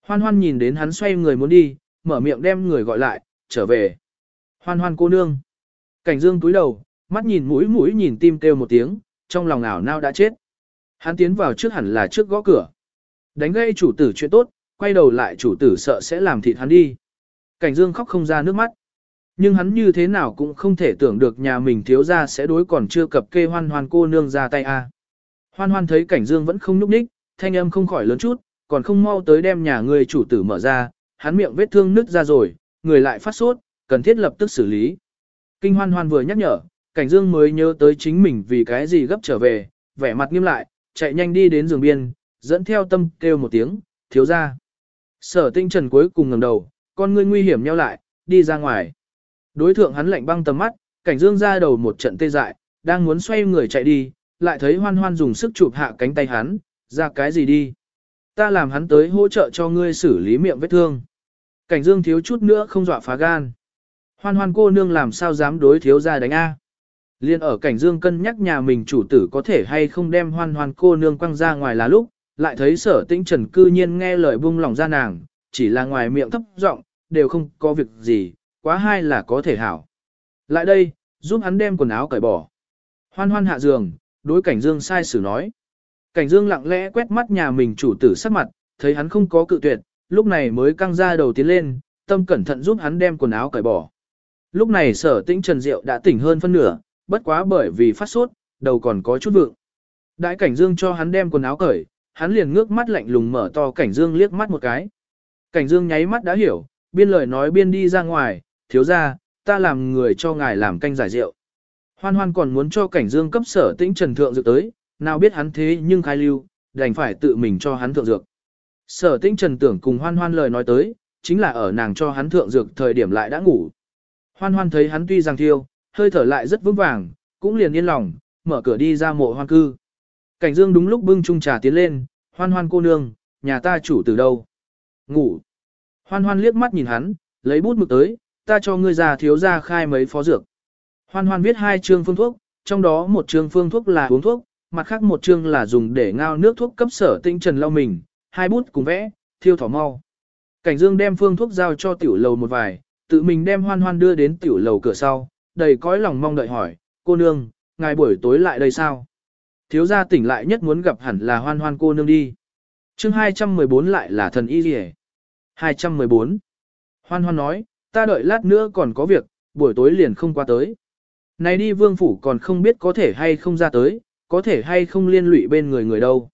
Hoan hoan nhìn đến hắn xoay người muốn đi, mở miệng đem người gọi lại, trở về. Hoan hoan cô nương. Cảnh dương túi đầu, mắt nhìn mũi mũi nhìn tim kêu một tiếng, trong lòng ảo nao đã chết. Hắn tiến vào trước hẳn là trước gõ cửa. Đánh gây chủ tử chuyện tốt, quay đầu lại chủ tử sợ sẽ làm thịt hắn đi. Cảnh dương khóc không ra nước mắt. Nhưng hắn như thế nào cũng không thể tưởng được nhà mình thiếu ra sẽ đối còn chưa cập kê hoan hoan cô nương ra tay a. Hoan hoan thấy cảnh dương vẫn không nhúc ních, thanh âm không khỏi lớn chút, còn không mau tới đem nhà người chủ tử mở ra, hắn miệng vết thương nứt ra rồi, người lại phát sốt, cần thiết lập tức xử lý. Kinh hoan hoan vừa nhắc nhở, cảnh dương mới nhớ tới chính mình vì cái gì gấp trở về, vẻ mặt nghiêm lại, chạy nhanh đi đến giường biên, dẫn theo tâm kêu một tiếng, thiếu ra. Sở tinh trần cuối cùng ngẩng đầu, con ngươi nguy hiểm nheo lại, đi ra ngoài. Đối thượng hắn lạnh băng tầm mắt, cảnh dương ra đầu một trận tê dại, đang muốn xoay người chạy đi, lại thấy hoan hoan dùng sức chụp hạ cánh tay hắn, ra cái gì đi. Ta làm hắn tới hỗ trợ cho ngươi xử lý miệng vết thương. Cảnh dương thiếu chút nữa không dọa phá gan. Hoan hoan cô nương làm sao dám đối thiếu ra đánh A. Liên ở cảnh dương cân nhắc nhà mình chủ tử có thể hay không đem hoan hoan cô nương quăng ra ngoài là lúc, lại thấy sở tĩnh trần cư nhiên nghe lời buông lòng ra nàng, chỉ là ngoài miệng thấp giọng đều không có việc gì, quá hai là có thể hảo. Lại đây, giúp hắn đem quần áo cởi bỏ. Hoan hoan hạ giường, đối cảnh dương sai sử nói. Cảnh dương lặng lẽ quét mắt nhà mình chủ tử sắc mặt, thấy hắn không có cự tuyệt, lúc này mới căng ra đầu tiến lên, tâm cẩn thận giúp hắn đem quần áo cởi bỏ. Lúc này sở tĩnh trần diệu đã tỉnh hơn phân nửa, bất quá bởi vì phát sốt, đầu còn có chút vượng. Đại cảnh dương cho hắn đem quần áo cởi, hắn liền ngước mắt lạnh lùng mở to cảnh dương liếc mắt một cái. Cảnh dương nháy mắt đã hiểu, biên lời nói biên đi ra ngoài, thiếu ra, ta làm người cho ngài làm canh giải rượu. Hoan hoan còn muốn cho cảnh dương cấp sở tĩnh trần thượng dự tới, nào biết hắn thế nhưng khai lưu, đành phải tự mình cho hắn thượng dược. Sở tĩnh trần tưởng cùng hoan hoan lời nói tới, chính là ở nàng cho hắn thượng dược thời điểm lại đã ngủ. Hoan hoan thấy hắn tuy rằng thiêu, hơi thở lại rất vững vàng, cũng liền yên lòng, mở cửa đi ra mộ hoan cư. Cảnh dương đúng lúc bưng chung trà tiến lên, hoan hoan cô nương, nhà ta chủ từ đâu? Ngủ. Hoan hoan liếc mắt nhìn hắn, lấy bút mực tới, ta cho ngươi già thiếu ra khai mấy phó dược. Hoan hoan viết hai chương phương thuốc, trong đó một chương phương thuốc là uống thuốc, mặt khác một chương là dùng để ngao nước thuốc cấp sở tinh trần lau mình, hai bút cùng vẽ, thiêu thỏ mau. Cảnh dương đem phương thuốc giao cho tiểu lầu một vài, tự mình đem hoan hoan đưa đến tiểu lầu cửa sau, đầy cõi lòng mong đợi hỏi, cô nương, ngài buổi tối lại đây sao? Thiếu gia tỉnh lại nhất muốn gặp hẳn là hoan hoan cô nương đi. chương 214 lại là thần y rỉ. 214. Hoan hoan nói, ta đợi lát nữa còn có việc, buổi tối liền không qua tới. Này đi vương phủ còn không biết có thể hay không ra tới, có thể hay không liên lụy bên người người đâu.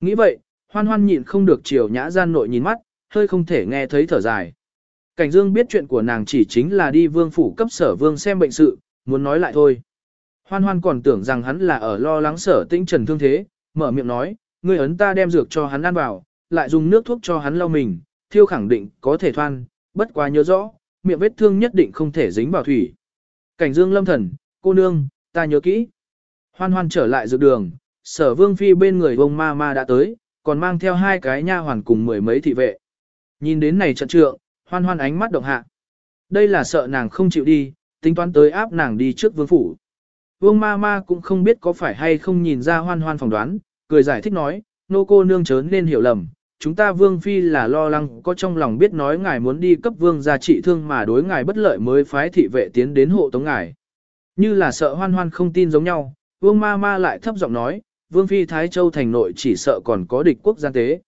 Nghĩ vậy, hoan hoan nhịn không được chiều nhã gian nội nhìn mắt, hơi không thể nghe thấy thở dài. Cảnh Dương biết chuyện của nàng chỉ chính là đi vương phủ cấp sở vương xem bệnh sự, muốn nói lại thôi. Hoan hoan còn tưởng rằng hắn là ở lo lắng sở tĩnh trần thương thế, mở miệng nói, ngươi ấn ta đem dược cho hắn ăn vào, lại dùng nước thuốc cho hắn lau mình, thiêu khẳng định có thể thoan, bất quá nhớ rõ, miệng vết thương nhất định không thể dính vào thủy. Cảnh Dương lâm thần, cô nương, ta nhớ kỹ. Hoan hoan trở lại dược đường, sở vương phi bên người ông ma ma đã tới, còn mang theo hai cái nha hoàn cùng mười mấy thị vệ. Nhìn đến này trận trượng, hoan hoan ánh mắt động hạ. Đây là sợ nàng không chịu đi, tính toán tới áp nàng đi trước vương phủ. Vương ma ma cũng không biết có phải hay không nhìn ra hoan hoan phỏng đoán, cười giải thích nói, nô cô nương chớ nên hiểu lầm. Chúng ta vương phi là lo lắng có trong lòng biết nói ngài muốn đi cấp vương gia trị thương mà đối ngài bất lợi mới phái thị vệ tiến đến hộ tống ngài. Như là sợ hoan hoan không tin giống nhau, vương ma ma lại thấp giọng nói, vương phi Thái Châu thành nội chỉ sợ còn có địch quốc gian tế.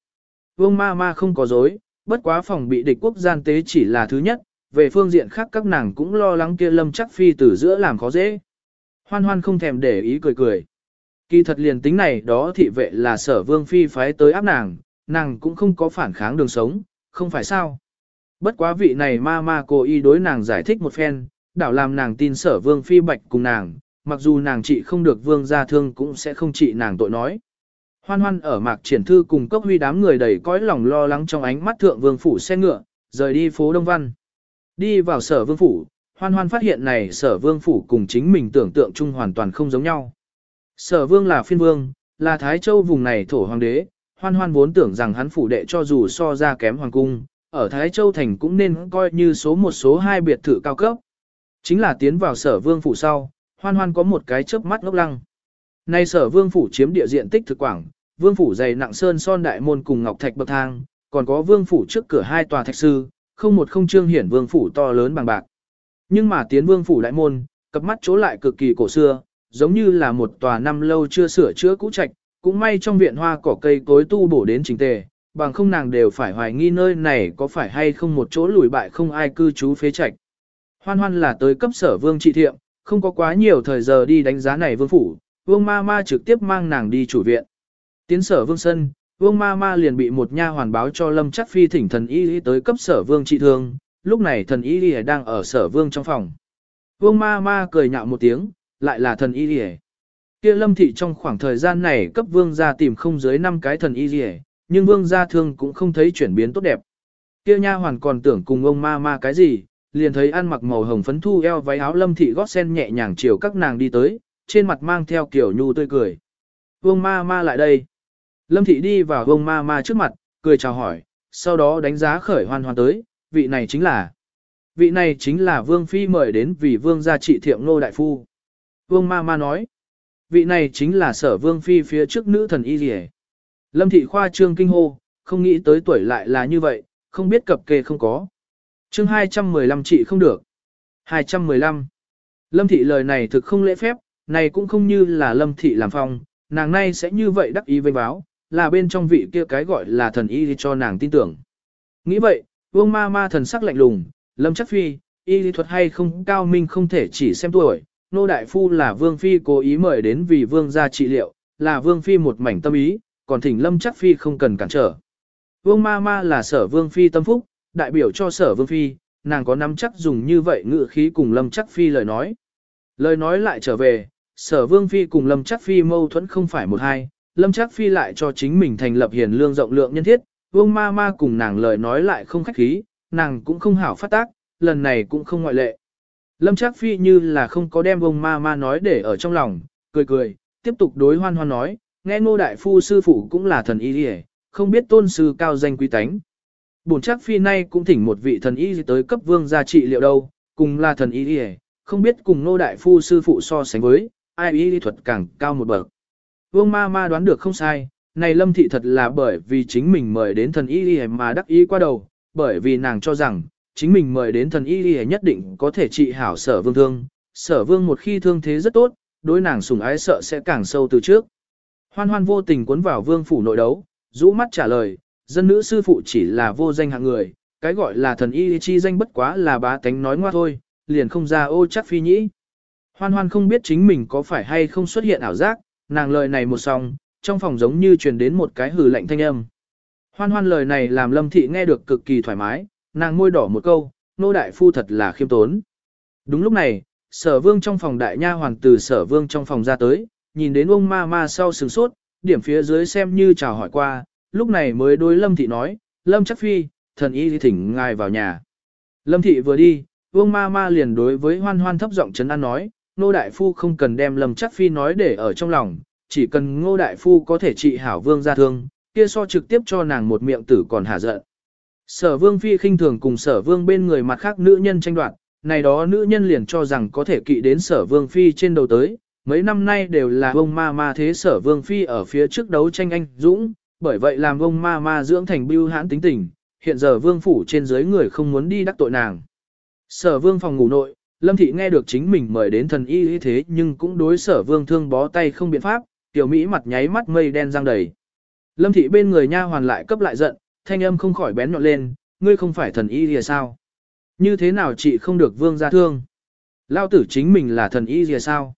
Vương ma ma không có dối, bất quá phòng bị địch quốc gian tế chỉ là thứ nhất, về phương diện khác các nàng cũng lo lắng kia lâm chắc phi từ giữa làm khó dễ. Hoan hoan không thèm để ý cười cười. Kỳ thật liền tính này đó thị vệ là sở vương phi phái tới áp nàng, nàng cũng không có phản kháng đường sống, không phải sao. Bất quá vị này ma ma cô y đối nàng giải thích một phen, đảo làm nàng tin sở vương phi bạch cùng nàng, mặc dù nàng trị không được vương gia thương cũng sẽ không trị nàng tội nói. Hoan hoan ở mạc triển thư cùng cốc huy đám người đầy cõi lòng lo lắng trong ánh mắt thượng vương phủ xe ngựa, rời đi phố Đông Văn. Đi vào sở vương phủ, hoan hoan phát hiện này sở vương phủ cùng chính mình tưởng tượng chung hoàn toàn không giống nhau. Sở vương là phiên vương, là Thái Châu vùng này thổ hoàng đế, hoan hoan vốn tưởng rằng hắn phủ đệ cho dù so ra kém hoàng cung, ở Thái Châu thành cũng nên coi như số một số hai biệt thự cao cấp. Chính là tiến vào sở vương phủ sau, hoan hoan có một cái chớp mắt ngốc lăng. Nay sở vương phủ chiếm địa diện tích thực quảng, vương phủ dày nặng sơn son đại môn cùng ngọc thạch bậc thang, còn có vương phủ trước cửa hai tòa thạch sư, không một không trương hiển vương phủ to lớn bằng bạc. Nhưng mà tiến vương phủ đại môn, cặp mắt chỗ lại cực kỳ cổ xưa, giống như là một tòa năm lâu chưa sửa chữa cũ trạch, cũng may trong viện hoa cỏ cây cối tu bổ đến chính tề, bằng không nàng đều phải hoài nghi nơi này có phải hay không một chỗ lùi bại không ai cư trú phế trạch. Hoan hoan là tới cấp sở vương trị thiệm, không có quá nhiều thời giờ đi đánh giá này vương phủ, vương ma ma trực tiếp mang nàng đi chủ viện. Tiến sở vương sân, vương ma ma liền bị một nha hoàn báo cho lâm chắc phi thỉnh thần y tới cấp sở vương trị thương, lúc này thần y lìa đang ở sở vương trong phòng. Vương ma ma cười nhạo một tiếng, lại là thần y lìa. Kia lâm thị trong khoảng thời gian này cấp vương gia tìm không dưới năm cái thần y lìa, nhưng vương gia thương cũng không thấy chuyển biến tốt đẹp. Kia nha hoàn còn tưởng cùng ông ma ma cái gì, liền thấy ăn mặc màu hồng phấn thu eo váy áo lâm thị gót sen nhẹ nhàng chiều các nàng đi tới, trên mặt mang theo kiểu nhu tươi cười. Vương ma ma lại đây. Lâm thị đi vào vương ma ma trước mặt, cười chào hỏi, sau đó đánh giá khởi hoan hoan tới, vị này chính là. Vị này chính là vương phi mời đến vì vương gia trị thiệm nô đại phu. Vương ma ma nói, vị này chính là sở vương phi phía trước nữ thần y rỉ. Lâm thị khoa trương kinh hô, không nghĩ tới tuổi lại là như vậy, không biết cập kê không có chương 215 chị không được. 215. Lâm thị lời này thực không lễ phép, này cũng không như là lâm thị làm phong, nàng nay sẽ như vậy đắc ý vây báo, là bên trong vị kia cái gọi là thần y cho nàng tin tưởng. Nghĩ vậy, vương ma ma thần sắc lạnh lùng, lâm chắc phi, y lý thuật hay không cao minh không thể chỉ xem tuổi, nô đại phu là vương phi cố ý mời đến vì vương gia trị liệu, là vương phi một mảnh tâm ý, còn thỉnh lâm chắc phi không cần cản trở. Vương ma ma là sở vương phi tâm phúc, đại biểu cho sở vương phi, nàng có nắm chắc dùng như vậy ngự khí cùng lâm chắc phi lời nói. Lời nói lại trở về, sở vương phi cùng lâm chắc phi mâu thuẫn không phải một hai, lâm chắc phi lại cho chính mình thành lập hiền lương rộng lượng nhân thiết, vương ma ma cùng nàng lời nói lại không khách khí, nàng cũng không hảo phát tác, lần này cũng không ngoại lệ. Lâm chắc phi như là không có đem vương ma ma nói để ở trong lòng, cười cười, tiếp tục đối hoan hoan nói, nghe ngô đại phu sư phụ cũng là thần y đi không biết tôn sư cao danh quý tánh. Bổn chắc phi nay cũng thỉnh một vị thần y tới cấp vương gia trị liệu đâu, cùng là thần y không biết cùng nô đại phu sư phụ so sánh với, ai y lý thuật càng cao một bậc. Vương ma ma đoán được không sai, này lâm thị thật là bởi vì chính mình mời đến thần y mà đắc ý qua đầu, bởi vì nàng cho rằng, chính mình mời đến thần y nhất định có thể trị hảo sở vương thương, sở vương một khi thương thế rất tốt, đối nàng sùng ái sợ sẽ càng sâu từ trước. Hoan hoan vô tình cuốn vào vương phủ nội đấu, rũ mắt trả lời, dân nữ sư phụ chỉ là vô danh hạng người, cái gọi là thần y chi danh bất quá là bá tánh nói ngoa thôi, liền không ra ô chắc phi nhĩ. Hoan hoan không biết chính mình có phải hay không xuất hiện ảo giác, nàng lời này một song, trong phòng giống như truyền đến một cái hừ lạnh thanh âm. Hoan hoan lời này làm lâm thị nghe được cực kỳ thoải mái, nàng môi đỏ một câu, nô đại phu thật là khiêm tốn. Đúng lúc này, sở vương trong phòng đại nha hoàng từ sở vương trong phòng ra tới, nhìn đến ông ma ma sau sừng sốt, điểm phía dưới xem như chào hỏi qua, lúc này mới đối lâm thị nói, lâm chắc phi, thần y thỉnh ngài vào nhà. Lâm thị vừa đi, vương ma ma liền đối với hoan hoan thấp giọng chấn an nói, Ngô Đại Phu không cần đem Lâm Chắc Phi nói để ở trong lòng, chỉ cần Ngô Đại Phu có thể trị hảo vương gia thương, kia so trực tiếp cho nàng một miệng tử còn hả giận. Sở vương phi khinh thường cùng sở vương bên người mặt khác nữ nhân tranh đoạt, này đó nữ nhân liền cho rằng có thể kỵ đến sở vương phi trên đầu tới, mấy năm nay đều là ông ma ma thế sở vương phi ở phía trước đấu tranh anh dũng, bởi vậy làm ông ma ma dưỡng thành bưu hãn tính tình, hiện giờ vương phủ trên dưới người không muốn đi đắc tội nàng. Sở vương phòng ngủ nội, Lâm Thị nghe được chính mình mời đến thần y y thế nhưng cũng đối sở vương thương bó tay không biện pháp, tiểu Mỹ mặt nháy mắt mây đen răng đầy. Lâm Thị bên người nha hoàn lại cấp lại giận, thanh âm không khỏi bén nhọn lên, ngươi không phải thần y thì sao? Như thế nào chị không được vương gia thương? Lao tử chính mình là thần y thì sao?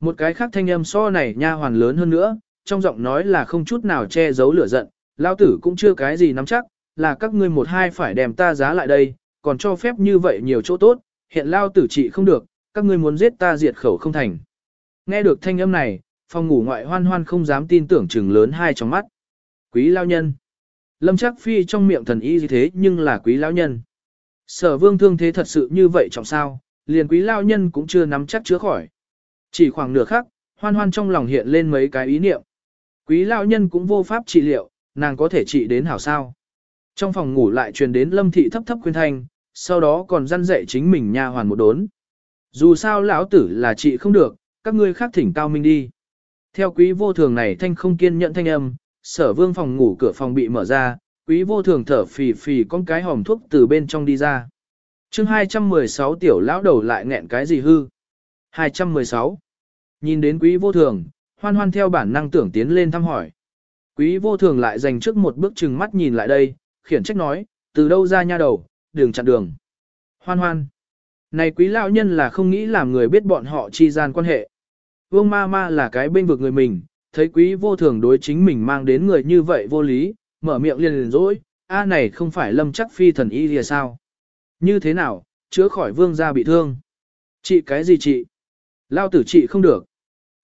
Một cái khác thanh âm so này nha hoàn lớn hơn nữa, trong giọng nói là không chút nào che giấu lửa giận, Lao tử cũng chưa cái gì nắm chắc, là các ngươi một hai phải đem ta giá lại đây, còn cho phép như vậy nhiều chỗ tốt, hiện lao tử trị không được, các ngươi muốn giết ta diệt khẩu không thành. Nghe được thanh âm này, phòng ngủ ngoại hoan hoan không dám tin tưởng chừng lớn hai trong mắt. Quý lao nhân. Lâm chắc phi trong miệng thần y gì thế nhưng là quý lao nhân. Sở vương thương thế thật sự như vậy trọng sao, liền quý lao nhân cũng chưa nắm chắc chữa khỏi. Chỉ khoảng nửa khắc, hoan hoan trong lòng hiện lên mấy cái ý niệm. Quý lao nhân cũng vô pháp trị liệu, nàng có thể trị đến hảo sao. Trong phòng ngủ lại truyền đến lâm thị thấp thấp khuyên thanh, sau đó còn răn dạy chính mình nha hoàn một đốn. Dù sao lão tử là trị không được, các ngươi khác thỉnh cao minh đi. Theo quý vô thường này thanh không kiên nhận thanh âm, sở vương phòng ngủ cửa phòng bị mở ra, quý vô thường thở phì phì con cái hòm thuốc từ bên trong đi ra. chương 216 tiểu lão đầu lại nghẹn cái gì hư. 216. Nhìn đến quý vô thường, hoan hoan theo bản năng tưởng tiến lên thăm hỏi. Quý vô thường lại dành trước một bước chừng mắt nhìn lại đây, khiển trách nói, từ đâu ra nha đầu, đường chặn đường. Hoan hoan. Này quý lão nhân là không nghĩ làm người biết bọn họ chi gian quan hệ. Vương ma ma là cái bên vực người mình, thấy quý vô thường đối chính mình mang đến người như vậy vô lý, mở miệng liền liền dỗi, a này không phải lâm chắc phi thần y lìa sao. Như thế nào, chữa khỏi vương gia bị thương. Chị cái gì chị? Lao tử chị không được.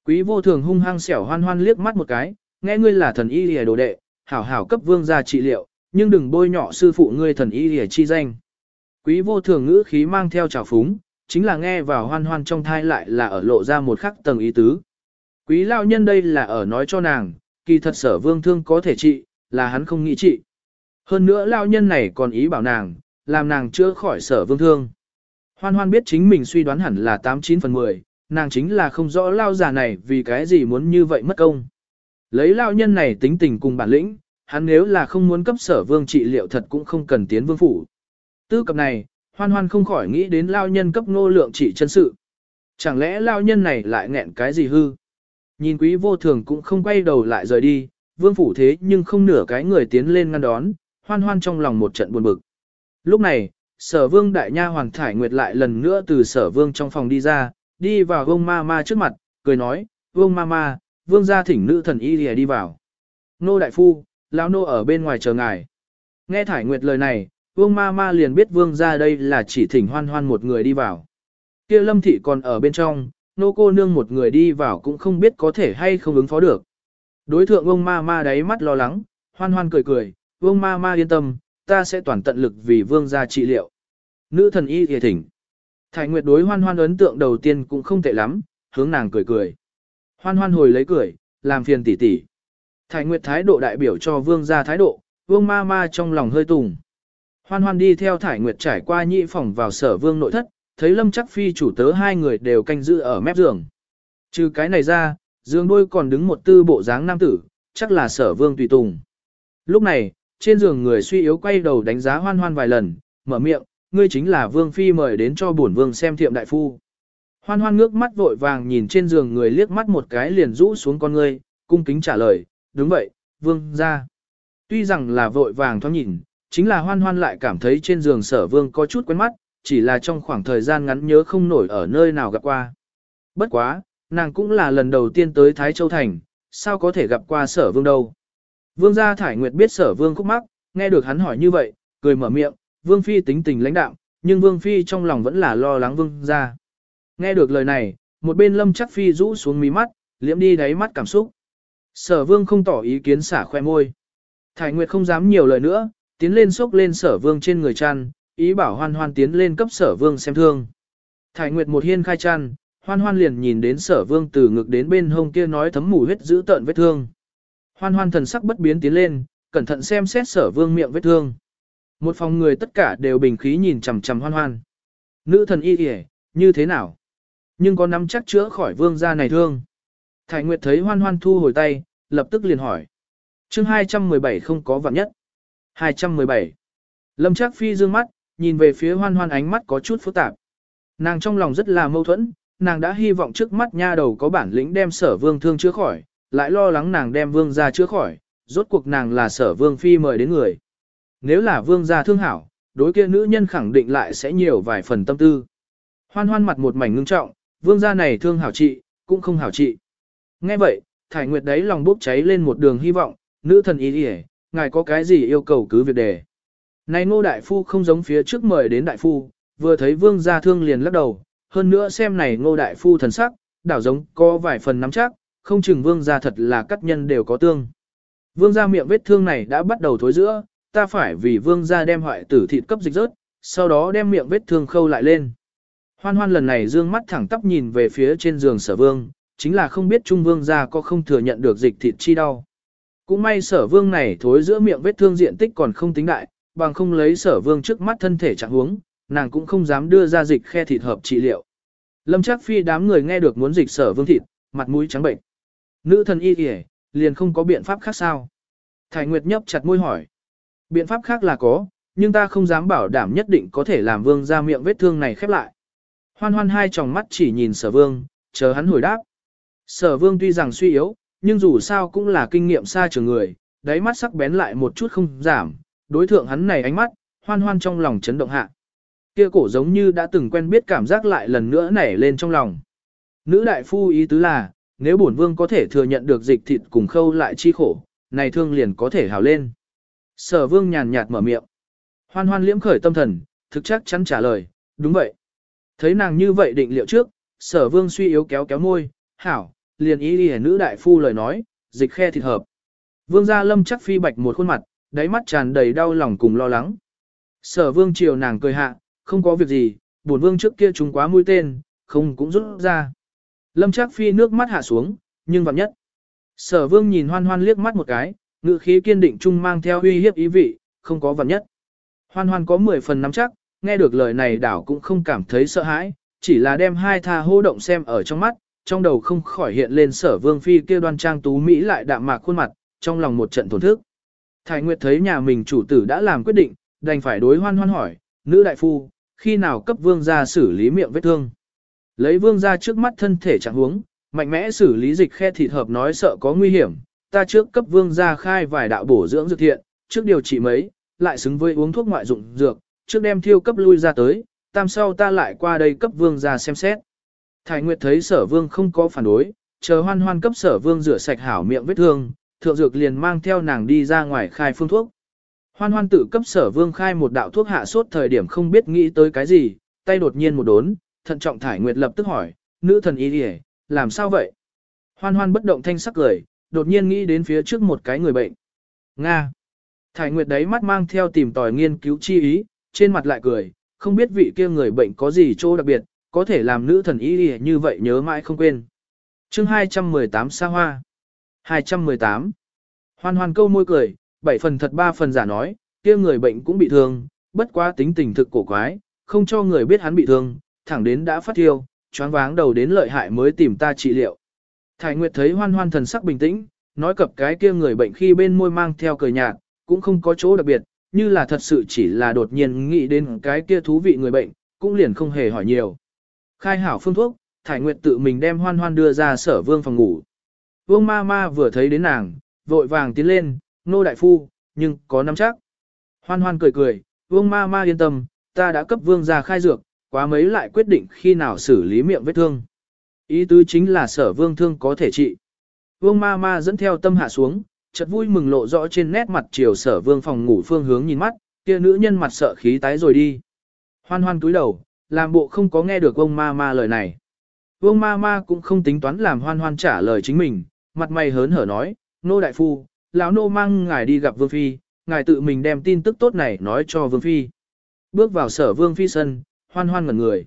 Quý vô thường hung hăng xẻo hoan hoan liếc mắt một cái, nghe ngươi là thần y lìa đồ đệ, hảo hảo cấp vương gia trị liệu, nhưng đừng bôi nhọ sư phụ ngươi thần y lìa chi danh. Quý vô thường ngữ khí mang theo trào phúng, chính là nghe vào hoan hoan trong thai lại là ở lộ ra một khắc tầng ý tứ. Quý lao nhân đây là ở nói cho nàng, kỳ thật sở vương thương có thể trị, là hắn không nghĩ trị. Hơn nữa lao nhân này còn ý bảo nàng, làm nàng chữa khỏi sở vương thương. Hoan hoan biết chính mình suy đoán hẳn là 89 phần 10, nàng chính là không rõ lao giả này vì cái gì muốn như vậy mất công. Lấy lao nhân này tính tình cùng bản lĩnh, hắn nếu là không muốn cấp sở vương trị liệu thật cũng không cần tiến vương phủ. Tư cập này, hoan hoan không khỏi nghĩ đến lao nhân cấp ngô lượng trị chân sự. Chẳng lẽ lao nhân này lại nghẹn cái gì hư? Nhìn quý vô thường cũng không quay đầu lại rời đi, vương phủ thế nhưng không nửa cái người tiến lên ngăn đón, hoan hoan trong lòng một trận buồn bực. Lúc này, sở vương đại nha hoàng thải nguyệt lại lần nữa từ sở vương trong phòng đi ra, đi vào vương ma ma trước mặt, cười nói, vương ma ma, vương gia thỉnh nữ thần y lìa đi vào. Nô đại phu, lão nô ở bên ngoài chờ ngài. Nghe thải nguyệt lời này, vương ma ma liền biết vương gia đây là chỉ thỉnh hoan hoan một người đi vào. kia lâm thị còn ở bên trong, nô cô nương một người đi vào cũng không biết có thể hay không ứng phó được. Đối thượng Vương ma ma đáy mắt lo lắng, hoan hoan cười cười, vương ma ma yên tâm, ta sẽ toàn tận lực vì vương gia trị liệu. Nữ thần y thìa thỉnh. Thái Nguyệt đối hoan hoan ấn tượng đầu tiên cũng không tệ lắm, hướng nàng cười cười. Hoan hoan hồi lấy cười, làm phiền tỷ tỷ. Thái Nguyệt thái độ đại biểu cho vương gia thái độ, vương ma ma trong lòng hơi tùng. Hoan hoan đi theo Thải Nguyệt trải qua nhị phòng vào sở vương nội thất, thấy lâm chắc phi chủ tớ hai người đều canh giữ ở mép giường. Trừ cái này ra, giường đôi còn đứng một tư bộ dáng nam tử, chắc là sở vương tùy tùng. Lúc này, trên giường người suy yếu quay đầu đánh giá hoan hoan vài lần, mở miệng, ngươi chính là vương phi mời đến cho bổn vương xem thiệm đại phu. Hoan hoan ngước mắt vội vàng nhìn trên giường người liếc mắt một cái liền rũ xuống con ngươi, cung kính trả lời, đúng vậy, vương ra. Tuy rằng là vội vàng thoáng nhìn, chính là hoan hoan lại cảm thấy trên giường sở vương có chút quen mắt, chỉ là trong khoảng thời gian ngắn nhớ không nổi ở nơi nào gặp qua. Bất quá, nàng cũng là lần đầu tiên tới Thái Châu Thành, sao có thể gặp qua sở vương đâu. Vương gia Thải Nguyệt biết sở vương khúc mắc, nghe được hắn hỏi như vậy, cười mở miệng, vương phi tính tình lãnh đạm, nhưng vương phi trong lòng vẫn là lo lắng vương gia. Nghe được lời này, một bên lâm chắc phi rũ xuống mí mắt, liễm đi đáy mắt cảm xúc. Sở vương không tỏ ý kiến xả khoe môi. Thải Nguyệt không dám nhiều lời nữa, tiến lên xốc lên sở vương trên người chăn, ý bảo hoan hoan tiến lên cấp sở vương xem thương. Thải Nguyệt một hiên khai chăn, hoan hoan liền nhìn đến sở vương từ ngực đến bên hông kia nói thấm mùi huyết giữ tợn vết thương. Hoan hoan thần sắc bất biến tiến lên, cẩn thận xem xét sở vương miệng vết thương. Một phòng người tất cả đều bình khí nhìn chằm chằm hoan hoan. Nữ thần y kìa, như thế nào? Nhưng có nắm chắc chữa khỏi vương gia này thương. Thải Nguyệt thấy hoan hoan thu hồi tay, lập tức liền hỏi. chương 217 không có vạn nhất. 217. Lâm Trác Phi dương mắt, nhìn về phía hoan hoan ánh mắt có chút phức tạp. Nàng trong lòng rất là mâu thuẫn, nàng đã hy vọng trước mắt nha đầu có bản lĩnh đem sở vương thương chữa khỏi, lại lo lắng nàng đem vương ra chữa khỏi, rốt cuộc nàng là sở vương phi mời đến người. Nếu là vương gia thương hảo, đối kia nữ nhân khẳng định lại sẽ nhiều vài phần tâm tư. Hoan hoan mặt một mảnh ngưng trọng, vương gia này thương hảo trị, cũng không hảo trị. Nghe vậy, Thải Nguyệt đấy lòng bốc cháy lên một đường hy vọng, nữ thần ý đi ngài có cái gì yêu cầu cứ việc đề. Này ngô đại phu không giống phía trước mời đến đại phu, vừa thấy vương gia thương liền lắc đầu, hơn nữa xem này ngô đại phu thần sắc, đảo giống có vài phần nắm chắc, không chừng vương gia thật là các nhân đều có tương. Vương gia miệng vết thương này đã bắt đầu thối giữa, ta phải vì vương gia đem hoại tử thịt cấp dịch rớt, sau đó đem miệng vết thương khâu lại lên. Hoan hoan lần này dương mắt thẳng tắp nhìn về phía trên giường sở vương, chính là không biết trung vương gia có không thừa nhận được dịch thịt chi đau. Cũng may sở vương này thối giữa miệng vết thương diện tích còn không tính đại, bằng không lấy sở vương trước mắt thân thể trạng huống, nàng cũng không dám đưa ra dịch khe thịt hợp trị liệu. Lâm Trác Phi đám người nghe được muốn dịch sở vương thịt, mặt mũi trắng bệnh. Nữ thần y kìa, liền không có biện pháp khác sao? Thái Nguyệt nhấp chặt môi hỏi. Biện pháp khác là có, nhưng ta không dám bảo đảm nhất định có thể làm vương ra miệng vết thương này khép lại. Hoan hoan hai tròng mắt chỉ nhìn sở vương, chờ hắn hồi đáp. Sở vương tuy rằng suy yếu, nhưng dù sao cũng là kinh nghiệm xa trường người, đáy mắt sắc bén lại một chút không giảm, đối thượng hắn này ánh mắt, hoan hoan trong lòng chấn động hạ. Kia cổ giống như đã từng quen biết cảm giác lại lần nữa nảy lên trong lòng. Nữ đại phu ý tứ là, nếu bổn vương có thể thừa nhận được dịch thịt cùng khâu lại chi khổ, này thương liền có thể hào lên. Sở vương nhàn nhạt mở miệng. Hoan hoan liễm khởi tâm thần, thực chắc chắn trả lời, đúng vậy. Thấy nàng như vậy định liệu trước, sở vương suy yếu kéo kéo môi, hảo, liền ý đi nữ đại phu lời nói, dịch khe thịt hợp. Vương gia lâm chắc phi bạch một khuôn mặt, đáy mắt tràn đầy đau lòng cùng lo lắng. Sở vương chiều nàng cười hạ, không có việc gì, bổn vương trước kia trúng quá mũi tên, không cũng rút ra. Lâm Trác Phi nước mắt hạ xuống, nhưng vặn nhất. Sở vương nhìn hoan hoan liếc mắt một cái, ngữ khí kiên định chung mang theo uy hiếp ý vị, không có vần nhất. Hoan hoan có 10 phần nắm chắc, nghe được lời này đảo cũng không cảm thấy sợ hãi, chỉ là đem hai tha hô động xem ở trong mắt, trong đầu không khỏi hiện lên sở vương phi kia đoan trang tú Mỹ lại đạm mạc khuôn mặt, trong lòng một trận thổn thức. Thái Nguyệt thấy nhà mình chủ tử đã làm quyết định, đành phải đối hoan hoan hỏi, nữ đại phu, khi nào cấp vương gia xử lý miệng vết thương. Lấy vương gia trước mắt thân thể chẳng huống, mạnh mẽ xử lý dịch khe thịt hợp nói sợ có nguy hiểm, ta trước cấp vương gia khai vài đạo bổ dưỡng dược thiện, trước điều trị mấy, lại xứng với uống thuốc ngoại dụng dược, trước đem thiêu cấp lui ra tới, tam sau ta lại qua đây cấp vương gia xem xét. Thái Nguyệt thấy sở vương không có phản đối, chờ hoan hoan cấp sở vương rửa sạch hảo miệng vết thương, thượng dược liền mang theo nàng đi ra ngoài khai phương thuốc. Hoan hoan tự cấp sở vương khai một đạo thuốc hạ sốt thời điểm không biết nghĩ tới cái gì, tay đột nhiên một đốn, thận trọng Thải Nguyệt lập tức hỏi, nữ thần y đi làm sao vậy? Hoan hoan bất động thanh sắc cười, đột nhiên nghĩ đến phía trước một cái người bệnh. Nga. Thải Nguyệt đấy mắt mang theo tìm tòi nghiên cứu chi ý, trên mặt lại cười, không biết vị kia người bệnh có gì chỗ đặc biệt, có thể làm nữ thần y như vậy nhớ mãi không quên. chương 218 xa hoa. 218. Hoan hoan câu môi cười, bảy phần thật ba phần giả nói, kia người bệnh cũng bị thương, bất quá tính tình thực cổ quái, không cho người biết hắn bị thương, thẳng đến đã phát thiêu, choáng váng đầu đến lợi hại mới tìm ta trị liệu. Thải Nguyệt thấy hoan hoan thần sắc bình tĩnh, nói cập cái kia người bệnh khi bên môi mang theo cười nhạt, cũng không có chỗ đặc biệt, như là thật sự chỉ là đột nhiên nghĩ đến cái kia thú vị người bệnh, cũng liền không hề hỏi nhiều. Khai hảo phương thuốc, Thải Nguyệt tự mình đem hoan hoan đưa ra sở vương phòng ngủ. Vương ma ma vừa thấy đến nàng, vội vàng tiến lên, nô đại phu, nhưng có nắm chắc. Hoan hoan cười cười, vương ma ma yên tâm, ta đã cấp vương ra khai dược, quá mấy lại quyết định khi nào xử lý miệng vết thương. Ý tứ chính là sở vương thương có thể trị. Vương ma ma dẫn theo tâm hạ xuống, chợt vui mừng lộ rõ trên nét mặt chiều sở vương phòng ngủ phương hướng nhìn mắt, kia nữ nhân mặt sợ khí tái rồi đi. Hoan hoan cúi đầu, làm bộ không có nghe được ông ma ma lời này. Vương ma ma cũng không tính toán làm hoan hoan trả lời chính mình, mặt mày hớn hở nói, nô đại phu, lão nô mang ngài đi gặp vương phi, ngài tự mình đem tin tức tốt này nói cho vương phi. Bước vào sở vương phi sân, hoan hoan ngẩn người.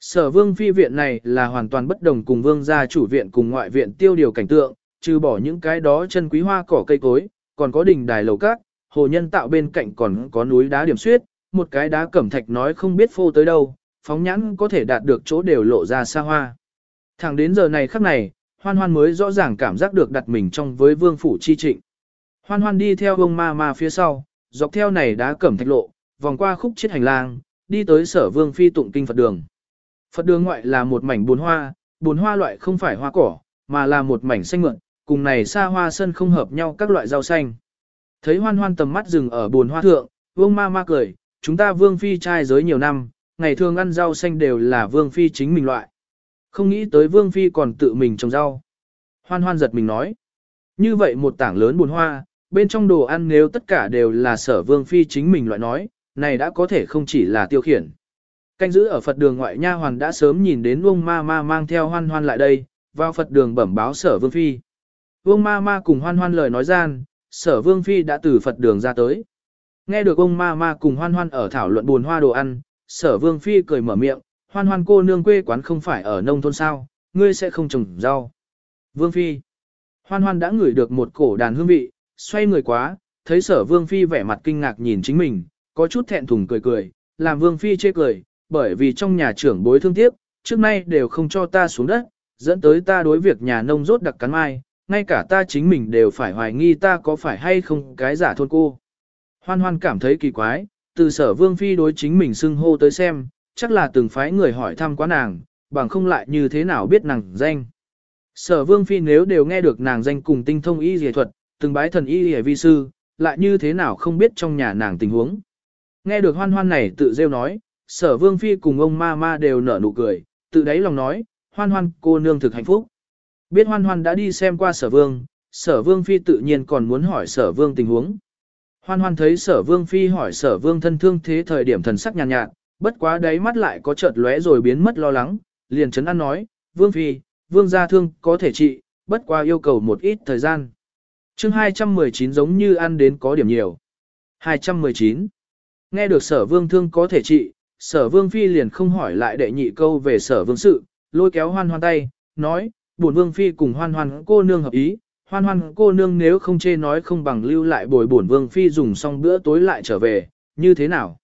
Sở vương phi viện này là hoàn toàn bất đồng cùng vương gia chủ viện cùng ngoại viện tiêu điều cảnh tượng, trừ bỏ những cái đó chân quý hoa cỏ cây cối, còn có đỉnh đài lầu cát, hồ nhân tạo bên cạnh còn có núi đá điểm xuyết, một cái đá cẩm thạch nói không biết phô tới đâu, phóng nhãn có thể đạt được chỗ đều lộ ra xa hoa. Thẳng đến giờ này khắc này, hoan hoan mới rõ ràng cảm giác được đặt mình trong với vương phủ chi trịnh. Hoan hoan đi theo ông ma ma phía sau, dọc theo này đá cẩm thạch lộ, vòng qua khúc chết hành lang, đi tới sở vương phi tụng kinh Phật đường. Phật đường ngoại là một mảnh buồn hoa, buồn hoa loại không phải hoa cỏ, mà là một mảnh xanh mượn, cùng này xa hoa sân không hợp nhau các loại rau xanh. Thấy hoan hoan tầm mắt dừng ở buồn hoa thượng, vương ma ma cười, chúng ta vương phi trai giới nhiều năm, ngày thường ăn rau xanh đều là vương phi chính mình loại. Không nghĩ tới vương phi còn tự mình trồng rau. Hoan hoan giật mình nói. Như vậy một tảng lớn buồn hoa, bên trong đồ ăn nếu tất cả đều là sở vương phi chính mình loại nói, này đã có thể không chỉ là tiêu khiển. Canh giữ ở Phật đường ngoại nha hoàn đã sớm nhìn đến Vương Ma Ma mang theo hoan hoan lại đây, vào Phật đường bẩm báo sở vương phi. Vương Ma Ma cùng hoan hoan lời nói gian, sở vương phi đã từ Phật đường ra tới. Nghe được ông Ma Ma cùng hoan hoan ở thảo luận buồn hoa đồ ăn, sở vương phi cười mở miệng, hoan hoan cô nương quê quán không phải ở nông thôn sao, ngươi sẽ không trồng rau. Vương phi. Hoan hoan đã ngửi được một cổ đàn hương vị, xoay người quá, thấy sở vương phi vẻ mặt kinh ngạc nhìn chính mình, có chút thẹn thùng cười cười, làm vương phi chê cười, bởi vì trong nhà trưởng bối thương tiếc, trước nay đều không cho ta xuống đất, dẫn tới ta đối việc nhà nông rốt đặc cắn mai, ngay cả ta chính mình đều phải hoài nghi ta có phải hay không cái giả thôn cô. Hoan hoan cảm thấy kỳ quái, từ sở vương phi đối chính mình xưng hô tới xem, chắc là từng phái người hỏi thăm quá nàng, bằng không lại như thế nào biết nàng danh. Sở vương phi nếu đều nghe được nàng danh cùng tinh thông y dề thuật, từng bái thần y dề vi sư, lại như thế nào không biết trong nhà nàng tình huống. Nghe được hoan hoan này tự rêu nói, sở vương phi cùng ông ma ma đều nở nụ cười, tự đáy lòng nói, hoan hoan cô nương thực hạnh phúc. Biết hoan hoan đã đi xem qua sở vương, sở vương phi tự nhiên còn muốn hỏi sở vương tình huống. Hoan hoan thấy sở vương phi hỏi sở vương thân thương thế thời điểm thần sắc nhàn nhạt, nhạt, bất quá đáy mắt lại có chợt lóe rồi biến mất lo lắng, liền chấn an nói, vương phi, vương gia thương có thể trị, bất quá yêu cầu một ít thời gian. chương 219 giống như ăn đến có điểm nhiều. 219. Nghe được sở vương thương có thể trị, sở vương phi liền không hỏi lại đệ nhị câu về sở vương sự, lôi kéo hoan hoan tay, nói, bổn vương phi cùng hoan hoan cô nương hợp ý, hoan hoan cô nương nếu không chê nói không bằng lưu lại bồi bổn vương phi dùng xong bữa tối lại trở về, như thế nào?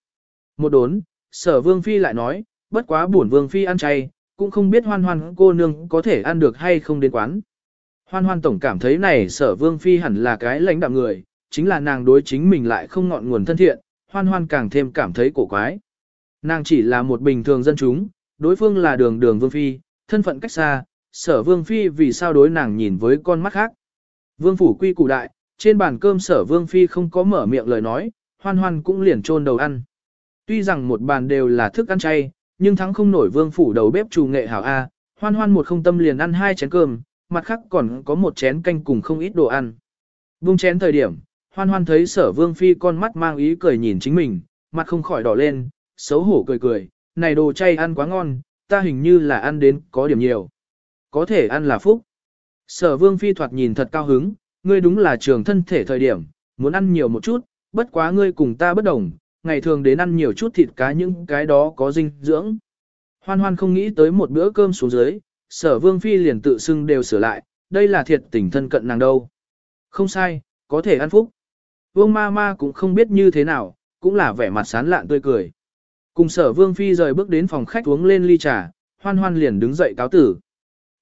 Một đốn, sở vương phi lại nói, bất quá bổn vương phi ăn chay, cũng không biết hoan hoan cô nương có thể ăn được hay không đến quán. Hoan hoan tổng cảm thấy này sở vương phi hẳn là cái lãnh đạm người, chính là nàng đối chính mình lại không ngọn nguồn thân thiện, hoan hoan càng thêm cảm thấy cổ quái. Nàng chỉ là một bình thường dân chúng, đối phương là đường đường vương phi, thân phận cách xa, sở vương phi vì sao đối nàng nhìn với con mắt khác. Vương phủ quy củ đại, trên bàn cơm sở vương phi không có mở miệng lời nói, hoan hoan cũng liền trôn đầu ăn. Tuy rằng một bàn đều là thức ăn chay, nhưng thắng không nổi vương phủ đầu bếp chủ nghệ hảo A, hoan hoan một không tâm liền ăn hai chén cơm, mặt khác còn có một chén canh cùng không ít đồ ăn. Vung chén thời điểm, hoan hoan thấy sở vương phi con mắt mang ý cười nhìn chính mình, mặt không khỏi đỏ lên, xấu hổ cười cười, này đồ chay ăn quá ngon, ta hình như là ăn đến có điểm nhiều. Có thể ăn là phúc. Sở vương phi thoạt nhìn thật cao hứng, ngươi đúng là trường thân thể thời điểm, muốn ăn nhiều một chút, bất quá ngươi cùng ta bất đồng, ngày thường đến ăn nhiều chút thịt cá những cái đó có dinh dưỡng. Hoan hoan không nghĩ tới một bữa cơm xuống dưới, sở vương phi liền tự xưng đều sửa lại, đây là thiệt tình thân cận nàng đâu. Không sai, có thể ăn phúc. Vương ma ma cũng không biết như thế nào, cũng là vẻ mặt sán lạn tươi cười. Cùng sở vương phi rời bước đến phòng khách uống lên ly trà, hoan hoan liền đứng dậy cáo tử.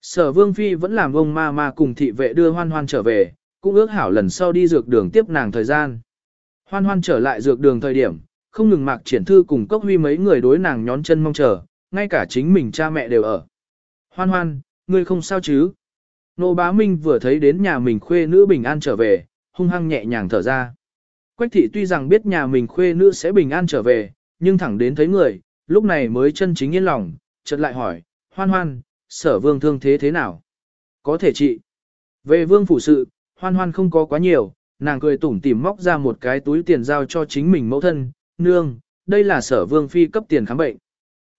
Sở vương phi vẫn làm ông ma ma cùng thị vệ đưa hoan hoan trở về, cũng ước hảo lần sau đi dược đường tiếp nàng thời gian. Hoan hoan trở lại dược đường thời điểm, không ngừng mạc triển thư cùng cốc huy mấy người đối nàng nhón chân mong chờ, ngay cả chính mình cha mẹ đều ở. Hoan hoan, ngươi không sao chứ? Nô bá Minh vừa thấy đến nhà mình khuê nữ bình an trở về, hung hăng nhẹ nhàng thở ra. Quách thị tuy rằng biết nhà mình khuê nữ sẽ bình an trở về, nhưng thẳng đến thấy người, lúc này mới chân chính yên lòng, chợt lại hỏi, hoan hoan, sở vương thương thế thế nào? Có thể trị. Về vương phủ sự, hoan hoan không có quá nhiều, nàng cười tủm tỉm móc ra một cái túi tiền giao cho chính mình mẫu thân, nương, đây là sở vương phi cấp tiền khám bệnh.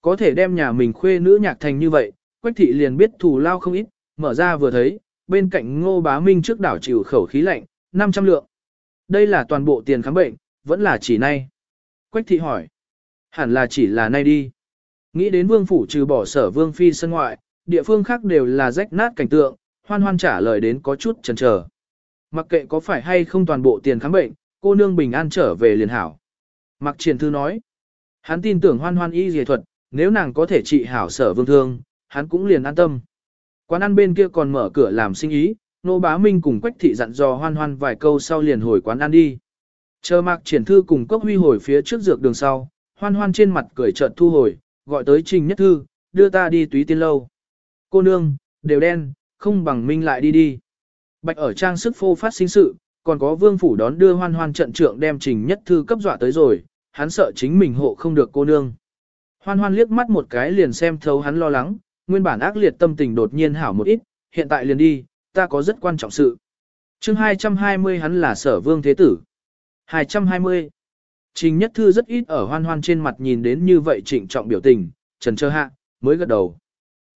Có thể đem nhà mình khuê nữ nhạc thành như vậy, quách thị liền biết thù lao không ít, mở ra vừa thấy, bên cạnh ngô bá minh trước đảo chịu khẩu khí lạnh, 500 lượng. Đây là toàn bộ tiền khám bệnh, vẫn là chỉ nay. Quách thị hỏi, hẳn là chỉ là nay đi. Nghĩ đến vương phủ trừ bỏ sở vương phi sân ngoại, địa phương khác đều là rách nát cảnh tượng, hoan hoan trả lời đến có chút chần chờ. Mặc kệ có phải hay không toàn bộ tiền khám bệnh, cô nương bình an trở về liền hảo. Mặc triển thư nói, hắn tin tưởng hoan hoan y dề thuật, nếu nàng có thể trị hảo sở vương thương, hắn cũng liền an tâm. Quán ăn bên kia còn mở cửa làm sinh ý, nô bá minh cùng quách thị dặn dò hoan hoan vài câu sau liền hồi quán ăn đi. Chờ mặc triển thư cùng cốc huy hồi phía trước dược đường sau, hoan hoan trên mặt cười chợt thu hồi, gọi tới trình nhất thư, đưa ta đi túy tiên lâu. Cô nương, đều đen, không bằng minh lại đi đi. Bạch ở trang sức phô phát sinh sự, còn có vương phủ đón đưa hoan hoan trận trưởng đem trình nhất thư cấp dọa tới rồi, hắn sợ chính mình hộ không được cô nương. Hoan hoan liếc mắt một cái liền xem thấu hắn lo lắng, nguyên bản ác liệt tâm tình đột nhiên hảo một ít, hiện tại liền đi, ta có rất quan trọng sự. chương 220 hắn là sở vương thế tử. 220. Trình nhất thư rất ít ở hoan hoan trên mặt nhìn đến như vậy trịnh trọng biểu tình, trần trơ hạ, mới gật đầu.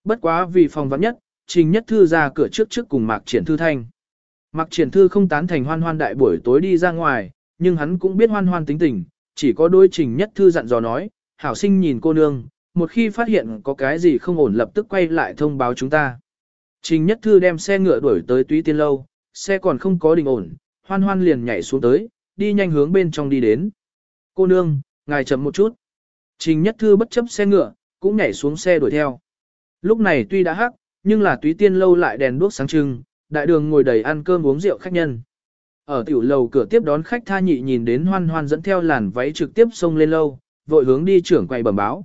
Bất quá vì phòng vắng nhất, trình nhất thư ra cửa trước trước cùng mạc triển thư thanh. Mạc triển thư không tán thành hoan hoan đại buổi tối đi ra ngoài, nhưng hắn cũng biết hoan hoan tính tình, chỉ có đôi trình nhất thư dặn dò nói, hảo sinh nhìn cô nương, một khi phát hiện có cái gì không ổn lập tức quay lại thông báo chúng ta. Trình nhất thư đem xe ngựa đuổi tới túy tiên lâu, xe còn không có đình ổn, hoan hoan liền nhảy xuống tới, đi nhanh hướng bên trong đi đến. Cô nương, ngài chậm một chút. Trình nhất thư bất chấp xe ngựa, cũng nhảy xuống xe đuổi theo. Lúc này tuy đã hắc, nhưng là túy tiên lâu lại đèn đuốc sáng trưng, đại đường ngồi đầy ăn cơm uống rượu khách nhân. Ở tiểu lầu cửa tiếp đón khách tha nhị nhìn đến hoan hoan dẫn theo làn váy trực tiếp xông lên lâu, vội hướng đi trưởng quầy bẩm báo.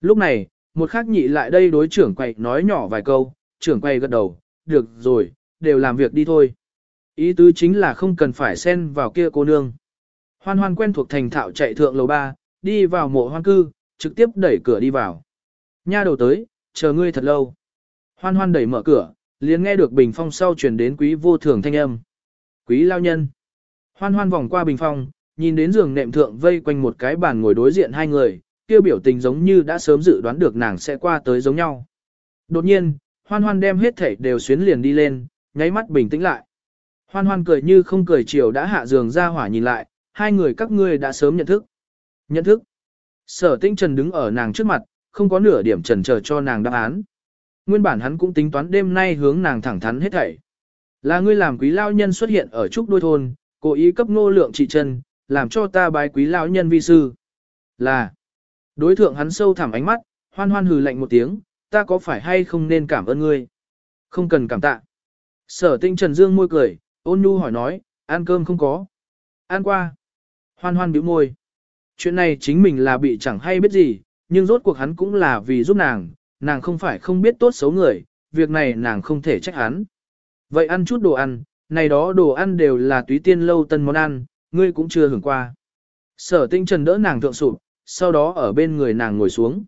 Lúc này, một khác nhị lại đây đối trưởng quầy nói nhỏ vài câu, trưởng quầy gật đầu, được rồi, đều làm việc đi thôi. Ý tứ chính là không cần phải xen vào kia cô nương. Hoan hoan quen thuộc thành thạo chạy thượng lầu ba, đi vào mộ hoan cư, trực tiếp đẩy cửa đi vào. Nha đầu tới, chờ ngươi thật lâu. Hoan hoan đẩy mở cửa, liền nghe được bình phong sau truyền đến quý vô thường thanh âm. Quý lao nhân. Hoan hoan vòng qua bình phong, nhìn đến giường nệm thượng vây quanh một cái bàn ngồi đối diện hai người, kêu biểu tình giống như đã sớm dự đoán được nàng sẽ qua tới giống nhau. Đột nhiên, hoan hoan đem hết thảy đều xuyến liền đi lên, nháy mắt bình tĩnh lại. Hoan hoan cười như không cười chiều đã hạ giường ra hỏa nhìn lại, hai người các ngươi đã sớm nhận thức. Nhận thức. Sở tinh trần đứng ở nàng trước mặt, không có nửa điểm trần chờ cho nàng đáp án. Nguyên bản hắn cũng tính toán đêm nay hướng nàng thẳng thắn hết thảy. Là ngươi làm quý lao nhân xuất hiện ở trúc đôi thôn, cố ý cấp ngô lượng trị chân, làm cho ta bái quý lao nhân vi sư. Là, đối thượng hắn sâu thẳm ánh mắt, hoan hoan hừ lạnh một tiếng, ta có phải hay không nên cảm ơn ngươi? Không cần cảm tạ. Sở tinh trần dương môi cười, ôn nhu hỏi nói, ăn cơm không có. Ăn qua. Hoan hoan bĩu môi. Chuyện này chính mình là bị chẳng hay biết gì, nhưng rốt cuộc hắn cũng là vì giúp nàng, nàng không phải không biết tốt xấu người, việc này nàng không thể trách hắn. Vậy ăn chút đồ ăn, này đó đồ ăn đều là túy tiên lâu tân món ăn, ngươi cũng chưa hưởng qua. Sở tinh trần đỡ nàng thượng sụp, sau đó ở bên người nàng ngồi xuống.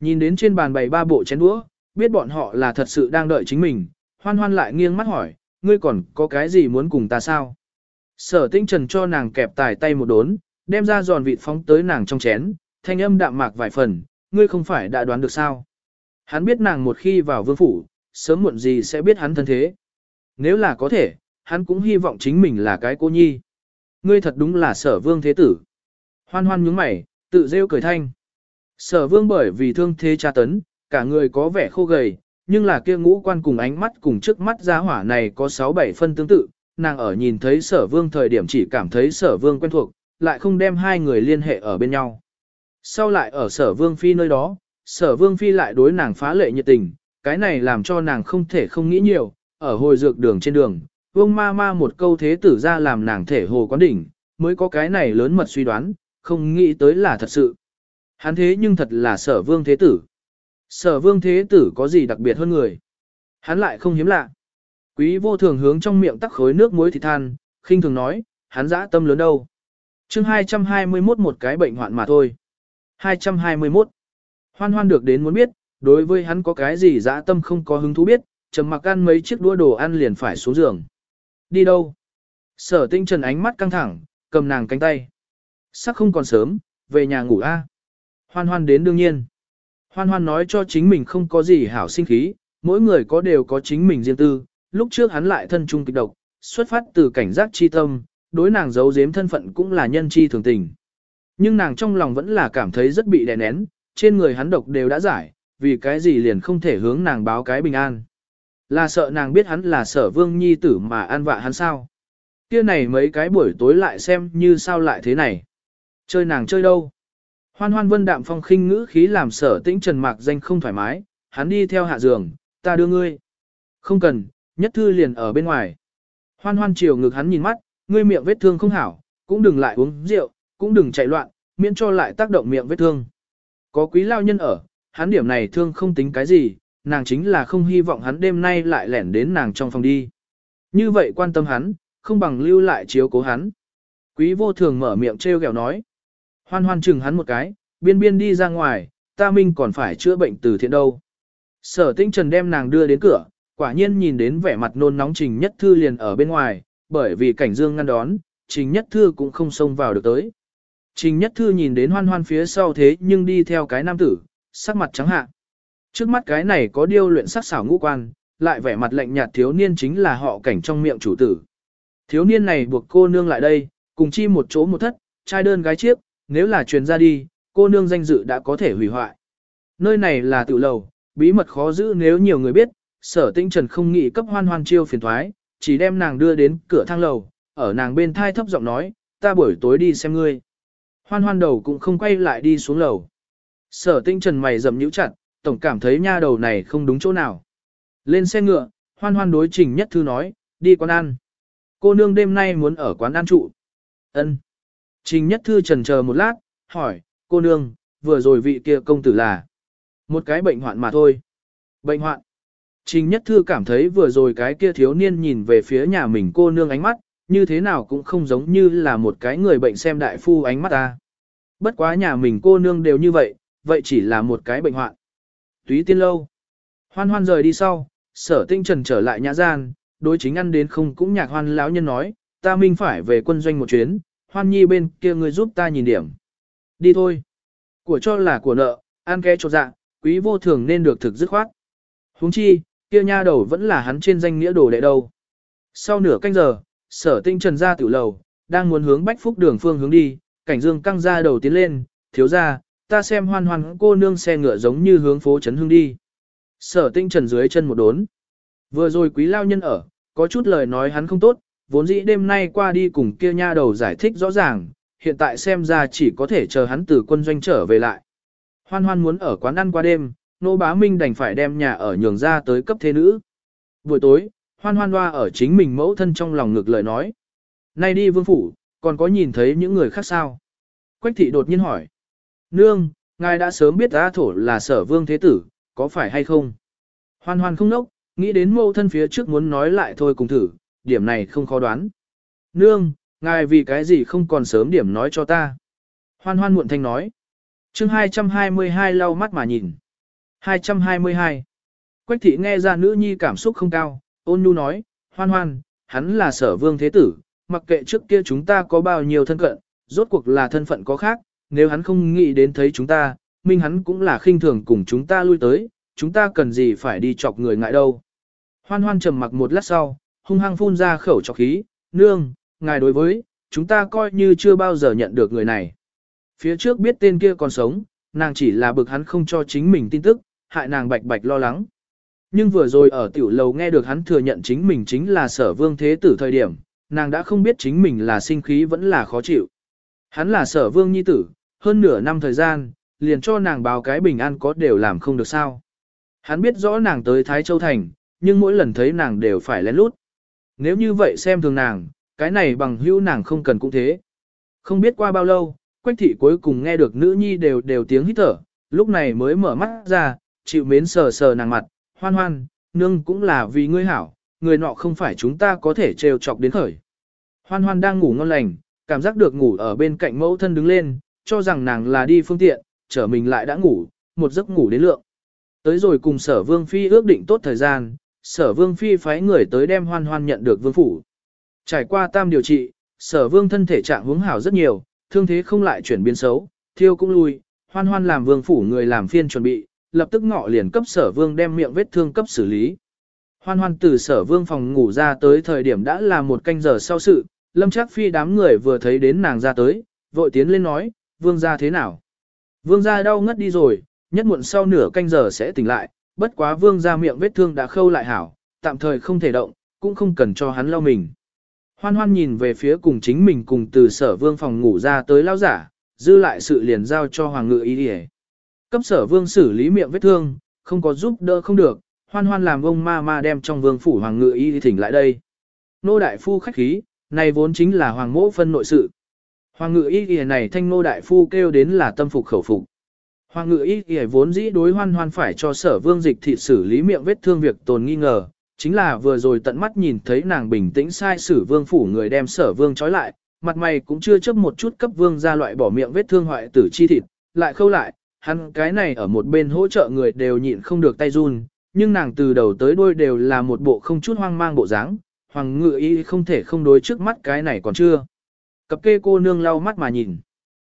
Nhìn đến trên bàn bày ba bộ chén đũa, biết bọn họ là thật sự đang đợi chính mình, hoan hoan lại nghiêng mắt hỏi, ngươi còn có cái gì muốn cùng ta sao? Sở tinh trần cho nàng kẹp tài tay một đốn, đem ra giòn vịt phóng tới nàng trong chén, thanh âm đạm mạc vài phần, ngươi không phải đã đoán được sao? Hắn biết nàng một khi vào vương phủ, sớm muộn gì sẽ biết hắn thân thế. Nếu là có thể, hắn cũng hy vọng chính mình là cái cô nhi. Ngươi thật đúng là sở vương thế tử. Hoan hoan nhướng mày, tự rêu cười thanh. Sở vương bởi vì thương thế tra tấn, cả người có vẻ khô gầy, nhưng là kia ngũ quan cùng ánh mắt cùng trước mắt giá hỏa này có 6-7 phân tương tự, nàng ở nhìn thấy sở vương thời điểm chỉ cảm thấy sở vương quen thuộc, lại không đem hai người liên hệ ở bên nhau. Sau lại ở sở vương phi nơi đó, sở vương phi lại đối nàng phá lệ nhiệt tình, cái này làm cho nàng không thể không nghĩ nhiều, ở hồi dược đường trên đường, vương ma ma một câu thế tử ra làm nàng thể hồ quán đỉnh, mới có cái này lớn mật suy đoán, không nghĩ tới là thật sự. Hắn thế nhưng thật là sở vương thế tử. Sở vương thế tử có gì đặc biệt hơn người? Hắn lại không hiếm lạ. Quý vô thường hướng trong miệng tắc khối nước muối thịt than, khinh thường nói, hắn dã tâm lớn đâu. chương 221 một cái bệnh hoạn mà thôi. 221. Hoan hoan được đến muốn biết, đối với hắn có cái gì dã tâm không có hứng thú biết, trầm mặc ăn mấy chiếc đũa đồ ăn liền phải xuống giường. Đi đâu? Sở tinh trần ánh mắt căng thẳng, cầm nàng cánh tay. Sắc không còn sớm, về nhà ngủ a. Hoan hoan đến đương nhiên. Hoan hoan nói cho chính mình không có gì hảo sinh khí, mỗi người có đều có chính mình riêng tư, lúc trước hắn lại thân trung kịch độc, xuất phát từ cảnh giác chi tâm, đối nàng giấu giếm thân phận cũng là nhân chi thường tình. Nhưng nàng trong lòng vẫn là cảm thấy rất bị đè nén, trên người hắn độc đều đã giải, vì cái gì liền không thể hướng nàng báo cái bình an. Là sợ nàng biết hắn là sở vương nhi tử mà an vạ hắn sao. Kia này mấy cái buổi tối lại xem như sao lại thế này. Chơi nàng chơi đâu. Hoan hoan vân đạm phong khinh ngữ khí làm sở tĩnh trần mạc danh không thoải mái, hắn đi theo hạ giường, ta đưa ngươi. Không cần, nhất thư liền ở bên ngoài. Hoan hoan chiều ngực hắn nhìn mắt, ngươi miệng vết thương không hảo, cũng đừng lại uống rượu, cũng đừng chạy loạn, miễn cho lại tác động miệng vết thương. Có quý lao nhân ở, hắn điểm này thương không tính cái gì, nàng chính là không hy vọng hắn đêm nay lại lẻn đến nàng trong phòng đi. Như vậy quan tâm hắn, không bằng lưu lại chiếu cố hắn. Quý vô thường mở miệng treo gẹo nói. Hoan hoan chừng hắn một cái, biên biên đi ra ngoài, ta minh còn phải chữa bệnh từ thiện đâu. Sở tinh trần đem nàng đưa đến cửa, quả nhiên nhìn đến vẻ mặt nôn nóng trình nhất thư liền ở bên ngoài, bởi vì cảnh dương ngăn đón, trình nhất thư cũng không xông vào được tới. Trình nhất thư nhìn đến hoan hoan phía sau thế nhưng đi theo cái nam tử, sắc mặt trắng hạ. Trước mắt cái này có điêu luyện sắc xảo ngũ quan, lại vẻ mặt lạnh nhạt thiếu niên chính là họ cảnh trong miệng chủ tử. Thiếu niên này buộc cô nương lại đây, cùng chi một chỗ một thất, trai đơn gái chiếc, nếu là truyền ra đi, cô nương danh dự đã có thể hủy hoại. Nơi này là tự lầu, bí mật khó giữ nếu nhiều người biết, sở tinh trần không nghĩ cấp hoan hoan chiêu phiền thoái, chỉ đem nàng đưa đến cửa thang lầu, ở nàng bên thai thấp giọng nói, ta buổi tối đi xem ngươi. Hoan hoan đầu cũng không quay lại đi xuống lầu. Sở tinh trần mày rậm nhíu chặt, tổng cảm thấy nha đầu này không đúng chỗ nào. Lên xe ngựa, hoan hoan đối trình nhất thư nói, đi quán ăn. Cô nương đêm nay muốn ở quán ăn trụ. Ân. Trình nhất thư trần chờ một lát, hỏi, cô nương, vừa rồi vị kia công tử là một cái bệnh hoạn mà thôi. Bệnh hoạn. Trình nhất thư cảm thấy vừa rồi cái kia thiếu niên nhìn về phía nhà mình cô nương ánh mắt, như thế nào cũng không giống như là một cái người bệnh xem đại phu ánh mắt ta. Bất quá nhà mình cô nương đều như vậy, vậy chỉ là một cái bệnh hoạn. Túy tiên lâu. Hoan hoan rời đi sau, sở tinh trần trở lại nhã gian, đối chính ăn đến không cũng nhạc hoan lão nhân nói, ta minh phải về quân doanh một chuyến, hoan nhi bên kia người giúp ta nhìn điểm. Đi thôi. Của cho là của nợ, ăn ké cho dạ, quý vô thường nên được thực dứt khoát. huống chi, kia nha đầu vẫn là hắn trên danh nghĩa đồ đệ đâu. Sau nửa canh giờ, sở tinh trần ra tiểu lầu, đang muốn hướng bách phúc đường phương hướng đi, cảnh dương căng ra đầu tiến lên, thiếu ra, ta xem hoan hoan cô nương xe ngựa giống như hướng phố Trấn Hương đi. Sở tinh trần dưới chân một đốn. Vừa rồi quý lao nhân ở, có chút lời nói hắn không tốt, vốn dĩ đêm nay qua đi cùng kia nha đầu giải thích rõ ràng, hiện tại xem ra chỉ có thể chờ hắn từ quân doanh trở về lại. Hoan hoan muốn ở quán ăn qua đêm, nô bá minh đành phải đem nhà ở nhường ra tới cấp thế nữ. Buổi tối, hoan hoan hoa ở chính mình mẫu thân trong lòng ngược lời nói. Nay đi vương phủ, còn có nhìn thấy những người khác sao? Quách thị đột nhiên hỏi. Nương, ngài đã sớm biết A thổ là sở vương thế tử, có phải hay không? Hoan hoan không nốc, nghĩ đến mẫu thân phía trước muốn nói lại thôi cùng thử, điểm này không khó đoán. Nương, ngài vì cái gì không còn sớm điểm nói cho ta? Hoan hoan muộn thanh nói. chương 222 lau mắt mà nhìn. 222. Quách thị nghe ra nữ nhi cảm xúc không cao, ôn nhu nói, hoan hoan, hắn là sở vương thế tử, mặc kệ trước kia chúng ta có bao nhiêu thân cận, rốt cuộc là thân phận có khác, nếu hắn không nghĩ đến thấy chúng ta, minh hắn cũng là khinh thường cùng chúng ta lui tới, chúng ta cần gì phải đi chọc người ngại đâu. Hoan hoan trầm mặc một lát sau, hung hăng phun ra khẩu chọc khí, nương, ngài đối với, chúng ta coi như chưa bao giờ nhận được người này. Phía trước biết tên kia còn sống, nàng chỉ là bực hắn không cho chính mình tin tức, hại nàng bạch bạch lo lắng. Nhưng vừa rồi ở tiểu lầu nghe được hắn thừa nhận chính mình chính là sở vương thế tử thời điểm, nàng đã không biết chính mình là sinh khí vẫn là khó chịu. Hắn là sở vương nhi tử, hơn nửa năm thời gian, liền cho nàng báo cái bình an có đều làm không được sao. Hắn biết rõ nàng tới Thái Châu Thành, nhưng mỗi lần thấy nàng đều phải lén lút. Nếu như vậy xem thường nàng, cái này bằng hữu nàng không cần cũng thế. Không biết qua bao lâu, Quách thị cuối cùng nghe được nữ nhi đều đều tiếng hít thở, lúc này mới mở mắt ra, chịu mến sờ sờ nàng mặt, hoan hoan, nương cũng là vì ngươi hảo, người nọ không phải chúng ta có thể trêu chọc đến khởi. Hoan hoan đang ngủ ngon lành, cảm giác được ngủ ở bên cạnh mẫu thân đứng lên, cho rằng nàng là đi phương tiện, trở mình lại đã ngủ, một giấc ngủ đến lượng. Tới rồi cùng sở vương phi ước định tốt thời gian, sở vương phi phái người tới đem hoan hoan nhận được vương phủ. Trải qua tam điều trị, sở vương thân thể trạng hướng hảo rất nhiều, thương thế không lại chuyển biến xấu, thiêu cũng lui, hoan hoan làm vương phủ người làm phiên chuẩn bị, lập tức ngọ liền cấp sở vương đem miệng vết thương cấp xử lý. Hoan hoan từ sở vương phòng ngủ ra tới thời điểm đã là một canh giờ sau sự, lâm chắc phi đám người vừa thấy đến nàng ra tới, vội tiến lên nói, vương gia thế nào? Vương gia đau ngất đi rồi, nhất muộn sau nửa canh giờ sẽ tỉnh lại, bất quá vương gia miệng vết thương đã khâu lại hảo, tạm thời không thể động, cũng không cần cho hắn lau mình. Hoan hoan nhìn về phía cùng chính mình cùng từ sở vương phòng ngủ ra tới lao giả, dư lại sự liền giao cho hoàng ngự ý đi Cấp sở vương xử lý miệng vết thương, không có giúp đỡ không được, hoan hoan làm ông ma ma đem trong vương phủ hoàng ngự y thỉnh lại đây. Nô đại phu khách khí, này vốn chính là hoàng mỗ phân nội sự. Hoàng ngự y kìa này thanh nô đại phu kêu đến là tâm phục khẩu phục. Hoàng ngự y kìa vốn dĩ đối hoan hoan phải cho sở vương dịch thị xử lý miệng vết thương việc tồn nghi ngờ, chính là vừa rồi tận mắt nhìn thấy nàng bình tĩnh sai xử vương phủ người đem sở vương trói lại, mặt mày cũng chưa chấp một chút cấp vương ra loại bỏ miệng vết thương hoại tử chi thịt, lại khâu lại, hắn cái này ở một bên hỗ trợ người đều nhịn không được tay run, nhưng nàng từ đầu tới đuôi đều là một bộ không chút hoang mang bộ dáng, hoàng ngự y không thể không đối trước mắt cái này còn chưa. Cặp kê cô nương lau mắt mà nhìn.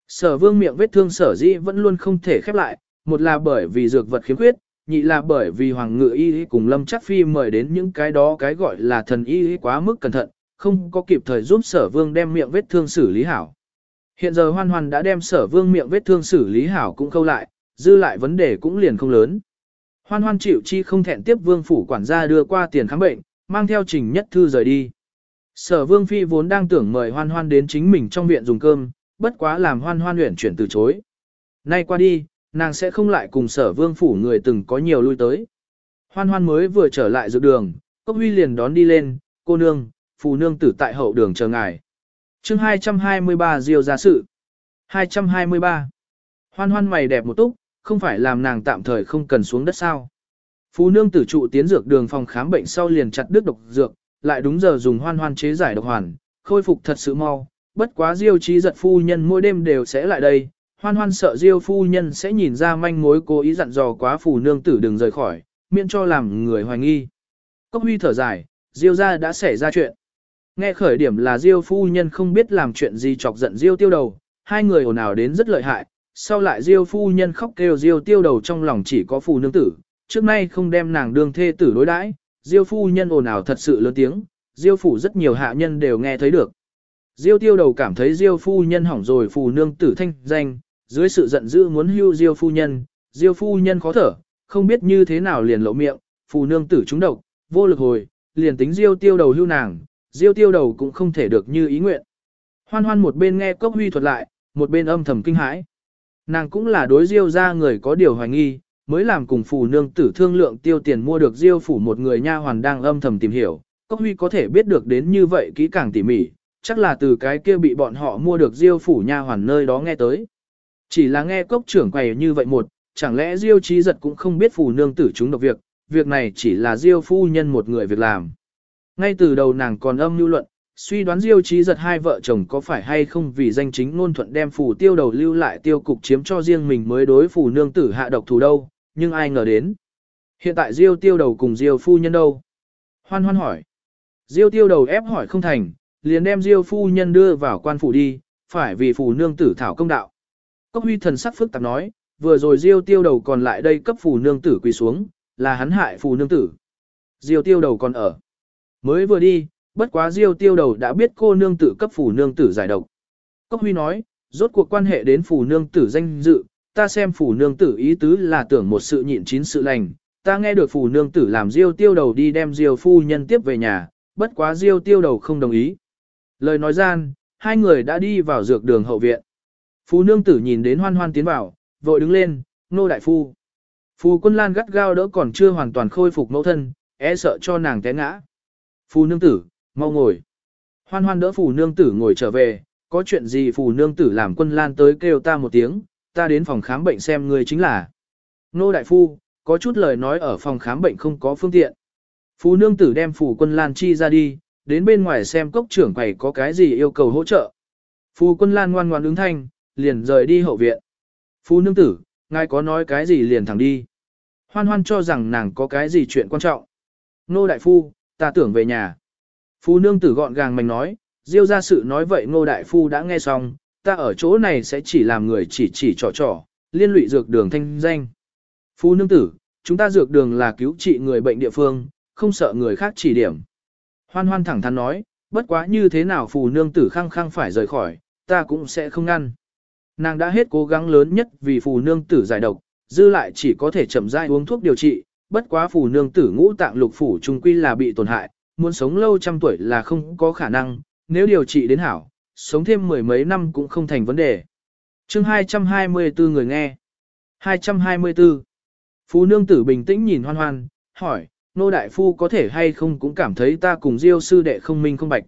Sở vương miệng vết thương sở dĩ vẫn luôn không thể khép lại, một là bởi vì dược vật khiếm khuyết, nhị là bởi vì hoàng ngự y cùng lâm chắc phi mời đến những cái đó cái gọi là thần y quá mức cẩn thận, không có kịp thời giúp sở vương đem miệng vết thương xử lý hảo. Hiện giờ hoan hoàn đã đem sở vương miệng vết thương xử lý hảo cũng khâu lại, dư lại vấn đề cũng liền không lớn. Hoan hoan chịu chi không thẹn tiếp vương phủ quản gia đưa qua tiền khám bệnh, mang theo trình nhất thư rời đi. Sở vương phi vốn đang tưởng mời hoan hoan đến chính mình trong viện dùng cơm, bất quá làm hoan hoan luyện chuyển từ chối. Nay qua đi, nàng sẽ không lại cùng sở vương phủ người từng có nhiều lui tới. Hoan hoan mới vừa trở lại giữa đường, cốc huy liền đón đi lên, cô nương, phù nương tử tại hậu đường chờ ngài chương 223 diêu ra sự. 223. Hoan hoan mày đẹp một túc, không phải làm nàng tạm thời không cần xuống đất sao. Phú nương tử trụ tiến dược đường phòng khám bệnh sau liền chặt đứt độc dược, lại đúng giờ dùng hoan hoan chế giải độc hoàn, khôi phục thật sự mau. Bất quá Diêu trí giật phu nhân mỗi đêm đều sẽ lại đây, hoan hoan sợ Diêu phu nhân sẽ nhìn ra manh mối cố ý dặn dò quá phù nương tử đừng rời khỏi, miễn cho làm người hoài nghi. Cốc huy thở dài, Diêu gia đã xảy ra chuyện. Nghe khởi điểm là Diêu phu nhân không biết làm chuyện gì chọc giận Diêu tiêu đầu, hai người ồn ào đến rất lợi hại, sau lại Diêu phu nhân khóc kêu Diêu tiêu đầu trong lòng chỉ có phù nương tử, trước nay không đem nàng đương thê tử đối đãi, Diêu phu nhân ồn ào thật sự lớn tiếng, Diêu phủ rất nhiều hạ nhân đều nghe thấy được. Diêu tiêu đầu cảm thấy Diêu phu nhân hỏng rồi phù nương tử thanh danh, dưới sự giận dữ muốn hưu Diêu phu nhân, Diêu phu nhân khó thở, không biết như thế nào liền lộ miệng, phù nương tử trúng độc, vô lực hồi, liền tính Diêu tiêu đầu hưu nàng, Diêu tiêu đầu cũng không thể được như ý nguyện. Hoan hoan một bên nghe cốc huy thuật lại, một bên âm thầm kinh hãi. Nàng cũng là đối Diêu ra người có điều hoài nghi, mới làm cùng phù nương tử thương lượng tiêu tiền mua được Diêu phủ một người nha hoàn đang âm thầm tìm hiểu, Cốc Huy có thể biết được đến như vậy kỹ càng tỉ mỉ, chắc là từ cái kia bị bọn họ mua được Diêu phủ nha hoàn nơi đó nghe tới. Chỉ là nghe cốc trưởng quầy như vậy một, chẳng lẽ Diêu trí giật cũng không biết phù nương tử chúng độc việc, việc này chỉ là Diêu phu nhân một người việc làm. Ngay từ đầu nàng còn âm lưu luận, suy đoán Diêu trí giật hai vợ chồng có phải hay không vì danh chính ngôn thuận đem phù tiêu đầu lưu lại tiêu cục chiếm cho riêng mình mới đối phù nương tử hạ độc thủ đâu, nhưng ai ngờ đến. Hiện tại Diêu tiêu đầu cùng Diêu phu nhân đâu? Hoan hoan hỏi. Diêu tiêu đầu ép hỏi không thành, liền đem Diêu phu nhân đưa vào quan phủ đi, phải vì phù nương tử thảo công đạo. Cốc huy thần sắc phức tạp nói, vừa rồi Diêu tiêu đầu còn lại đây cấp phù nương tử quỳ xuống, là hắn hại phù nương tử. Diêu tiêu đầu còn ở. Mới vừa đi, bất quá Diêu tiêu đầu đã biết cô nương tử cấp phủ nương tử giải độc. Cốc huy nói, rốt cuộc quan hệ đến phủ nương tử danh dự, ta xem phủ nương tử ý tứ là tưởng một sự nhịn chín sự lành, ta nghe được phủ nương tử làm Diêu tiêu đầu đi đem Diêu phu nhân tiếp về nhà, bất quá Diêu tiêu đầu không đồng ý. Lời nói gian, hai người đã đi vào dược đường hậu viện. Phủ nương tử nhìn đến hoan hoan tiến vào, vội đứng lên, nô đại phu. Phu quân lan gắt gao đỡ còn chưa hoàn toàn khôi phục mẫu thân, e sợ cho nàng té ngã. Phù nương tử, mau ngồi. Hoan hoan đỡ phù nương tử ngồi trở về, có chuyện gì phù nương tử làm quân lan tới kêu ta một tiếng, ta đến phòng khám bệnh xem người chính là. Nô đại phu, có chút lời nói ở phòng khám bệnh không có phương tiện. Phù nương tử đem phù quân lan chi ra đi, đến bên ngoài xem cốc trưởng quầy có cái gì yêu cầu hỗ trợ. Phù quân lan ngoan ngoan ứng thanh, liền rời đi hậu viện. Phù nương tử, ngài có nói cái gì liền thẳng đi. Hoan hoan cho rằng nàng có cái gì chuyện quan trọng. Nô đại phu, ta tưởng về nhà. Phu nương tử gọn gàng mình nói, diêu ra sự nói vậy ngô đại phu đã nghe xong, ta ở chỗ này sẽ chỉ làm người chỉ chỉ trò trò, liên lụy dược đường thanh danh. Phu nương tử, chúng ta dược đường là cứu trị người bệnh địa phương, không sợ người khác chỉ điểm. Hoan hoan thẳng thắn nói, bất quá như thế nào phù nương tử khăng khăng phải rời khỏi, ta cũng sẽ không ngăn. Nàng đã hết cố gắng lớn nhất vì phù nương tử giải độc, dư lại chỉ có thể chậm rãi uống thuốc điều trị, bất quá phù nương tử ngũ tạng lục phủ trung quy là bị tổn hại, muốn sống lâu trăm tuổi là không có khả năng, nếu điều trị đến hảo, sống thêm mười mấy năm cũng không thành vấn đề. chương 224 người nghe. 224. Phù nương tử bình tĩnh nhìn hoan hoan, hỏi, nô đại phu có thể hay không cũng cảm thấy ta cùng diêu sư đệ không minh không bạch.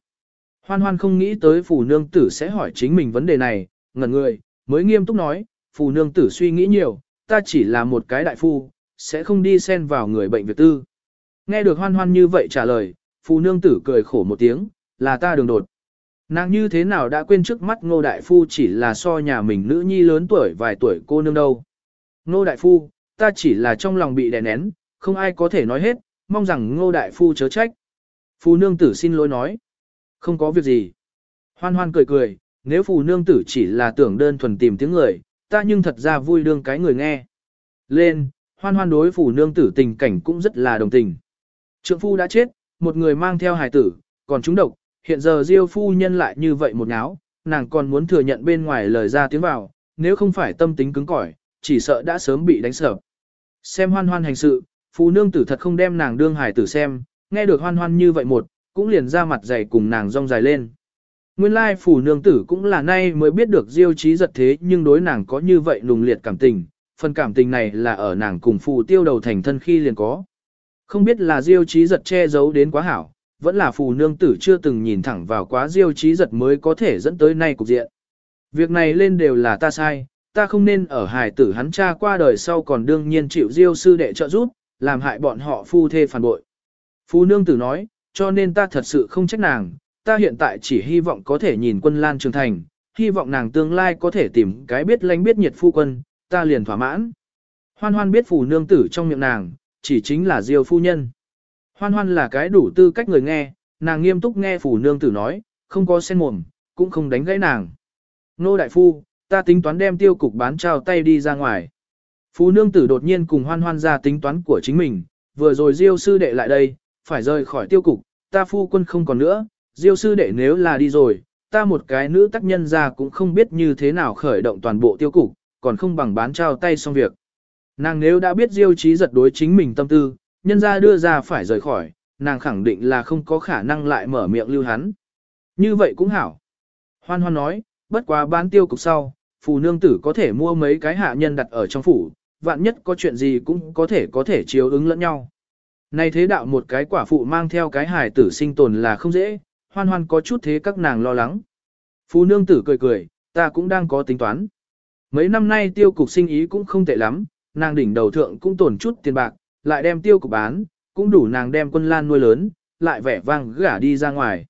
Hoan hoan không nghĩ tới phù nương tử sẽ hỏi chính mình vấn đề này, ngẩn người, mới nghiêm túc nói, phù nương tử suy nghĩ nhiều, ta chỉ là một cái đại phu, sẽ không đi xen vào người bệnh việc tư. Nghe được hoan hoan như vậy trả lời, phù nương tử cười khổ một tiếng, là ta đường đột. Nàng như thế nào đã quên trước mắt ngô đại phu chỉ là so nhà mình nữ nhi lớn tuổi vài tuổi cô nương đâu. Ngô đại phu, ta chỉ là trong lòng bị đè nén, không ai có thể nói hết, mong rằng ngô đại phu chớ trách. Phù nương tử xin lỗi nói. Không có việc gì. Hoan hoan cười cười, nếu phù nương tử chỉ là tưởng đơn thuần tìm tiếng người, ta nhưng thật ra vui đương cái người nghe. Lên, hoan hoan đối phủ nương tử tình cảnh cũng rất là đồng tình. Trượng phu đã chết, một người mang theo hài tử, còn chúng độc, hiện giờ diêu phu nhân lại như vậy một ngáo, nàng còn muốn thừa nhận bên ngoài lời ra tiếng vào, nếu không phải tâm tính cứng cỏi, chỉ sợ đã sớm bị đánh sợ. Xem hoan hoan hành sự, phu nương tử thật không đem nàng đương hài tử xem, nghe được hoan hoan như vậy một, cũng liền ra mặt dày cùng nàng rong dài lên. Nguyên lai phủ nương tử cũng là nay mới biết được diêu trí giật thế nhưng đối nàng có như vậy nùng liệt cảm tình, phần cảm tình này là ở nàng cùng phù tiêu đầu thành thân khi liền có. Không biết là diêu trí giật che giấu đến quá hảo, vẫn là phù nương tử chưa từng nhìn thẳng vào quá diêu trí giật mới có thể dẫn tới nay cục diện. Việc này lên đều là ta sai, ta không nên ở hài tử hắn cha qua đời sau còn đương nhiên chịu diêu sư đệ trợ giúp, làm hại bọn họ phu thê phản bội. Phù nương tử nói, cho nên ta thật sự không trách nàng, ta hiện tại chỉ hy vọng có thể nhìn quân lan trưởng thành, hy vọng nàng tương lai có thể tìm cái biết lánh biết nhiệt phu quân, ta liền thỏa mãn. Hoan hoan biết phù nương tử trong miệng nàng, chỉ chính là diêu phu nhân. Hoan hoan là cái đủ tư cách người nghe, nàng nghiêm túc nghe phù nương tử nói, không có sen mồm, cũng không đánh gãy nàng. Nô đại phu, ta tính toán đem tiêu cục bán trao tay đi ra ngoài. phủ nương tử đột nhiên cùng hoan hoan ra tính toán của chính mình, vừa rồi diêu sư đệ lại đây, phải rời khỏi tiêu cục, ta phu quân không còn nữa, diêu sư đệ nếu là đi rồi, ta một cái nữ tác nhân ra cũng không biết như thế nào khởi động toàn bộ tiêu cục, còn không bằng bán trao tay xong việc. Nàng nếu đã biết diêu trí giật đối chính mình tâm tư, nhân ra đưa ra phải rời khỏi, nàng khẳng định là không có khả năng lại mở miệng lưu hắn. Như vậy cũng hảo. Hoan hoan nói, bất quá bán tiêu cục sau, phù nương tử có thể mua mấy cái hạ nhân đặt ở trong phủ, vạn nhất có chuyện gì cũng có thể có thể chiếu ứng lẫn nhau. nay thế đạo một cái quả phụ mang theo cái hài tử sinh tồn là không dễ, hoan hoan có chút thế các nàng lo lắng. Phù nương tử cười cười, ta cũng đang có tính toán. Mấy năm nay tiêu cục sinh ý cũng không tệ lắm, nàng đỉnh đầu thượng cũng tổn chút tiền bạc, lại đem tiêu cục bán, cũng đủ nàng đem quân lan nuôi lớn, lại vẻ vang gả đi ra ngoài.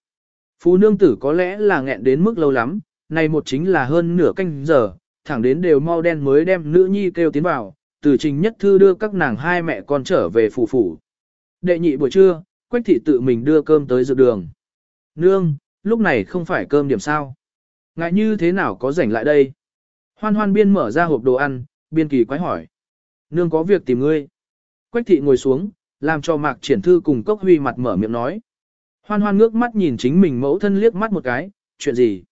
Phú nương tử có lẽ là nghẹn đến mức lâu lắm, này một chính là hơn nửa canh giờ, thẳng đến đều mau đen mới đem nữ nhi kêu tiến vào, từ trình nhất thư đưa các nàng hai mẹ con trở về phủ phủ. Đệ nhị buổi trưa, Quách thị tự mình đưa cơm tới dược đường. Nương, lúc này không phải cơm điểm sao. Ngại như thế nào có rảnh lại đây? Hoan hoan biên mở ra hộp đồ ăn, biên kỳ quái hỏi. Nương có việc tìm ngươi. Quách thị ngồi xuống, làm cho mạc triển thư cùng cốc huy mặt mở miệng nói. Hoan hoan ngước mắt nhìn chính mình mẫu thân liếc mắt một cái, chuyện gì?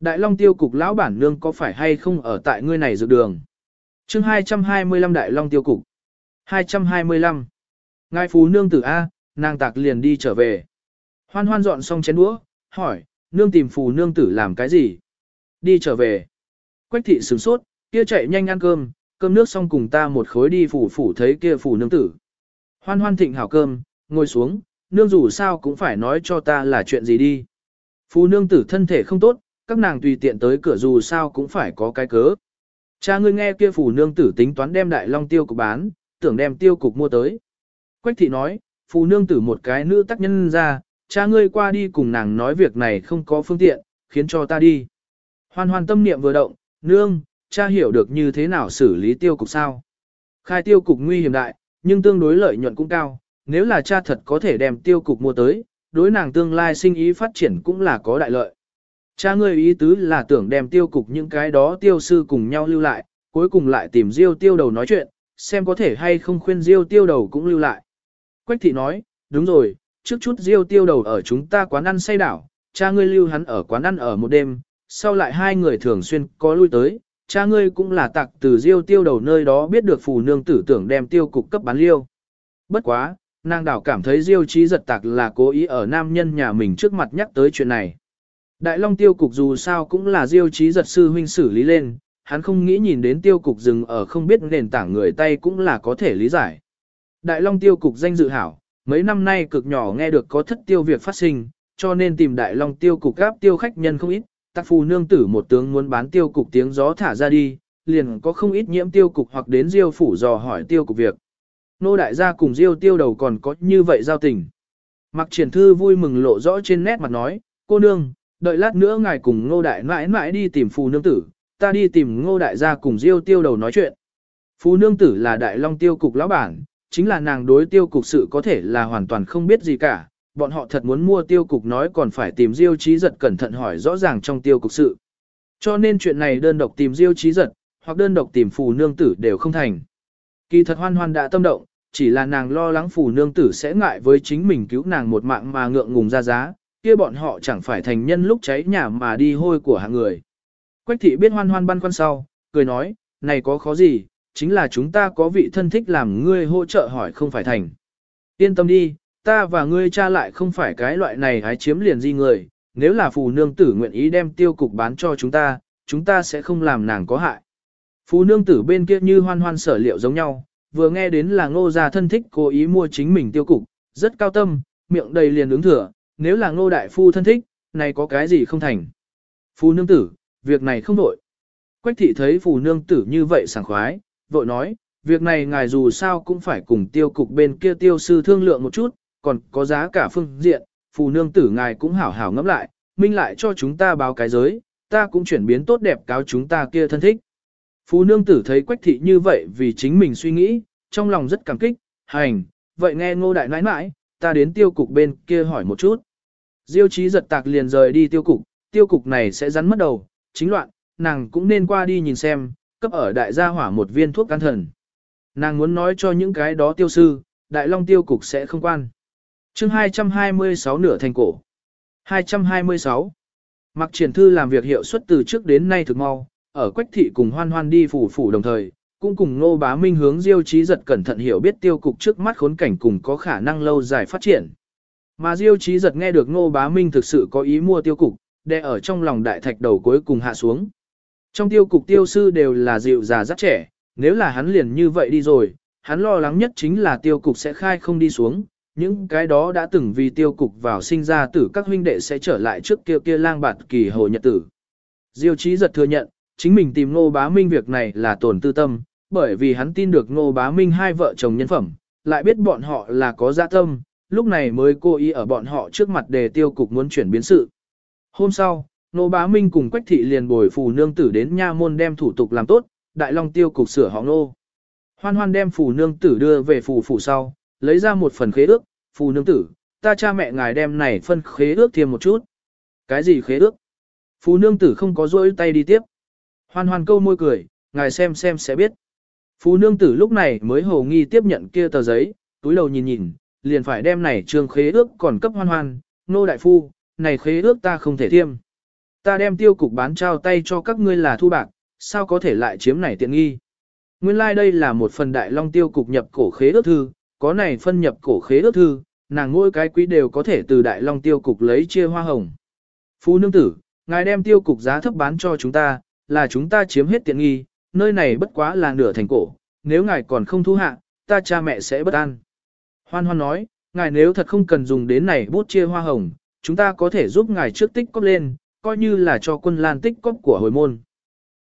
Đại Long tiêu cục lão bản nương có phải hay không ở tại ngươi này dược đường? chương 225 Đại Long tiêu cục. 225. Ngài phú nương tử A, nàng tạc liền đi trở về. Hoan hoan dọn xong chén đũa, hỏi, nương tìm phù nương tử làm cái gì? Đi trở về. Quách thị sửng sốt, kia chạy nhanh ăn cơm, cơm nước xong cùng ta một khối đi phủ phủ thấy kia phủ nương tử. Hoan hoan thịnh hảo cơm, ngồi xuống, nương dù sao cũng phải nói cho ta là chuyện gì đi. Phu nương tử thân thể không tốt, các nàng tùy tiện tới cửa dù sao cũng phải có cái cớ. Cha ngươi nghe kia phủ nương tử tính toán đem đại long tiêu cục bán, tưởng đem tiêu cục mua tới. Quách thị nói, phù nương tử một cái nữ tác nhân ra, cha ngươi qua đi cùng nàng nói việc này không có phương tiện, khiến cho ta đi. Hoan hoan tâm niệm vừa động, nương, cha hiểu được như thế nào xử lý tiêu cục sao. Khai tiêu cục nguy hiểm đại, nhưng tương đối lợi nhuận cũng cao, nếu là cha thật có thể đem tiêu cục mua tới, đối nàng tương lai sinh ý phát triển cũng là có đại lợi. Cha ngươi ý tứ là tưởng đem tiêu cục những cái đó tiêu sư cùng nhau lưu lại, cuối cùng lại tìm Diêu tiêu đầu nói chuyện, xem có thể hay không khuyên Diêu tiêu đầu cũng lưu lại. Quách thị nói, đúng rồi, trước chút Diêu tiêu đầu ở chúng ta quán ăn say đảo, cha ngươi lưu hắn ở quán ăn ở một đêm, sau lại hai người thường xuyên có lui tới, cha ngươi cũng là tặc từ Diêu tiêu đầu nơi đó biết được phù nương tử tưởng đem tiêu cục cấp bán liêu. Bất quá, nàng đảo cảm thấy Diêu trí giật tặc là cố ý ở nam nhân nhà mình trước mặt nhắc tới chuyện này. Đại Long tiêu cục dù sao cũng là Diêu trí giật sư huynh xử lý lên, hắn không nghĩ nhìn đến tiêu cục dừng ở không biết nền tảng người tay cũng là có thể lý giải. Đại Long tiêu cục danh dự hảo, mấy năm nay cực nhỏ nghe được có thất tiêu việc phát sinh, cho nên tìm Đại Long tiêu cục gáp tiêu khách nhân không ít, tắc phù nương tử một tướng muốn bán tiêu cục tiếng gió thả ra đi, liền có không ít nhiễm tiêu cục hoặc đến diêu phủ dò hỏi tiêu cục việc. Nô đại gia cùng diêu tiêu đầu còn có như vậy giao tình. Mặc triển thư vui mừng lộ rõ trên nét mặt nói, cô nương, đợi lát nữa ngài cùng ngô đại mãi mãi đi tìm phù nương tử, ta đi tìm ngô đại gia cùng diêu tiêu đầu nói chuyện. Phù nương tử là đại long tiêu cục lão bản, chính là nàng đối tiêu cục sự có thể là hoàn toàn không biết gì cả, bọn họ thật muốn mua tiêu cục nói còn phải tìm diêu chí giật cẩn thận hỏi rõ ràng trong tiêu cục sự. Cho nên chuyện này đơn độc tìm diêu chí giật, hoặc đơn độc tìm phù nương tử đều không thành. Kỳ thật hoan hoan đã tâm động, chỉ là nàng lo lắng phù nương tử sẽ ngại với chính mình cứu nàng một mạng mà ngượng ngùng ra giá, kia bọn họ chẳng phải thành nhân lúc cháy nhà mà đi hôi của hạng người. Quách thị biết hoan hoan băn khoăn sau, cười nói, này có khó gì, chính là chúng ta có vị thân thích làm ngươi hỗ trợ hỏi không phải thành. Yên tâm đi, ta và ngươi cha lại không phải cái loại này hái chiếm liền di người, nếu là phù nương tử nguyện ý đem tiêu cục bán cho chúng ta, chúng ta sẽ không làm nàng có hại. Phù nương tử bên kia như hoan hoan sở liệu giống nhau, vừa nghe đến là ngô gia thân thích cố ý mua chính mình tiêu cục, rất cao tâm, miệng đầy liền ứng thừa, nếu là ngô đại phu thân thích, này có cái gì không thành. Phù nương tử, việc này không đổi. Quách thị thấy phù nương tử như vậy sảng khoái, vội nói, việc này ngài dù sao cũng phải cùng tiêu cục bên kia tiêu sư thương lượng một chút, còn có giá cả phương diện, phù nương tử ngài cũng hảo hảo ngẫm lại, minh lại cho chúng ta báo cái giới, ta cũng chuyển biến tốt đẹp cáo chúng ta kia thân thích. Phù nương tử thấy quách thị như vậy vì chính mình suy nghĩ, trong lòng rất cảm kích, hành, vậy nghe ngô đại nãi nãi, ta đến tiêu cục bên kia hỏi một chút. Diêu trí giật tạc liền rời đi tiêu cục, tiêu cục này sẽ rắn mất đầu, chính loạn, nàng cũng nên qua đi nhìn xem, cấp ở đại gia hỏa một viên thuốc can thần. Nàng muốn nói cho những cái đó tiêu sư, đại long tiêu cục sẽ không quan chương 226 nửa thành cổ. 226. Mặc triển thư làm việc hiệu suất từ trước đến nay thực mau, ở Quách thị cùng Hoan Hoan đi phủ phủ đồng thời, cũng cùng Ngô Bá Minh hướng Diêu Chí giật cẩn thận hiểu biết tiêu cục trước mắt khốn cảnh cùng có khả năng lâu dài phát triển. Mà Diêu Chí giật nghe được Ngô Bá Minh thực sự có ý mua tiêu cục, đè ở trong lòng đại thạch đầu cuối cùng hạ xuống. Trong tiêu cục tiêu sư đều là dịu già rất trẻ, nếu là hắn liền như vậy đi rồi, hắn lo lắng nhất chính là tiêu cục sẽ khai không đi xuống, những cái đó đã từng vì tiêu cục vào sinh ra tử các huynh đệ sẽ trở lại trước kia kia lang bạt kỳ hồ nhật tử. Diêu Chí giật thừa nhận, chính mình tìm Ngô Bá Minh việc này là tổn tư tâm, bởi vì hắn tin được Ngô Bá Minh hai vợ chồng nhân phẩm, lại biết bọn họ là có dạ tâm, lúc này mới cố ý ở bọn họ trước mặt đề tiêu cục muốn chuyển biến sự. Hôm sau, Ngô Bá Minh cùng Quách Thị liền bồi phù nương tử đến nha môn đem thủ tục làm tốt, Đại Long tiêu cục sửa họ Ngô. Hoan hoan đem phù nương tử đưa về phù phủ sau, lấy ra một phần khế ước, Phu nương tử, ta cha mẹ ngài đem này phân khế ước thêm một chút. Cái gì khế ước? Phu nương tử không có rỗi tay đi tiếp. Hoan hoan câu môi cười, ngài xem xem sẽ biết. Phu nương tử lúc này mới hồ nghi tiếp nhận kia tờ giấy, túi đầu nhìn nhìn, liền phải đem này trương khế ước còn cấp hoan hoan, nô đại phu, này khế ước ta không thể thiêm. Ta đem tiêu cục bán trao tay cho các ngươi là thu bạc, sao có thể lại chiếm này tiện nghi. Nguyên lai like đây là một phần đại long tiêu cục nhập cổ khế ước thư, có này phân nhập cổ khế ước thư, nàng mỗi cái quý đều có thể từ đại long tiêu cục lấy chia hoa hồng. Phu nương tử, ngài đem tiêu cục giá thấp bán cho chúng ta, là chúng ta chiếm hết tiện nghi, nơi này bất quá là nửa thành cổ, nếu ngài còn không thu hạ, ta cha mẹ sẽ bất an. Hoan hoan nói, ngài nếu thật không cần dùng đến này bút chia hoa hồng, chúng ta có thể giúp ngài trước tích cóp lên, coi như là cho quân lan tích cóp của hồi môn.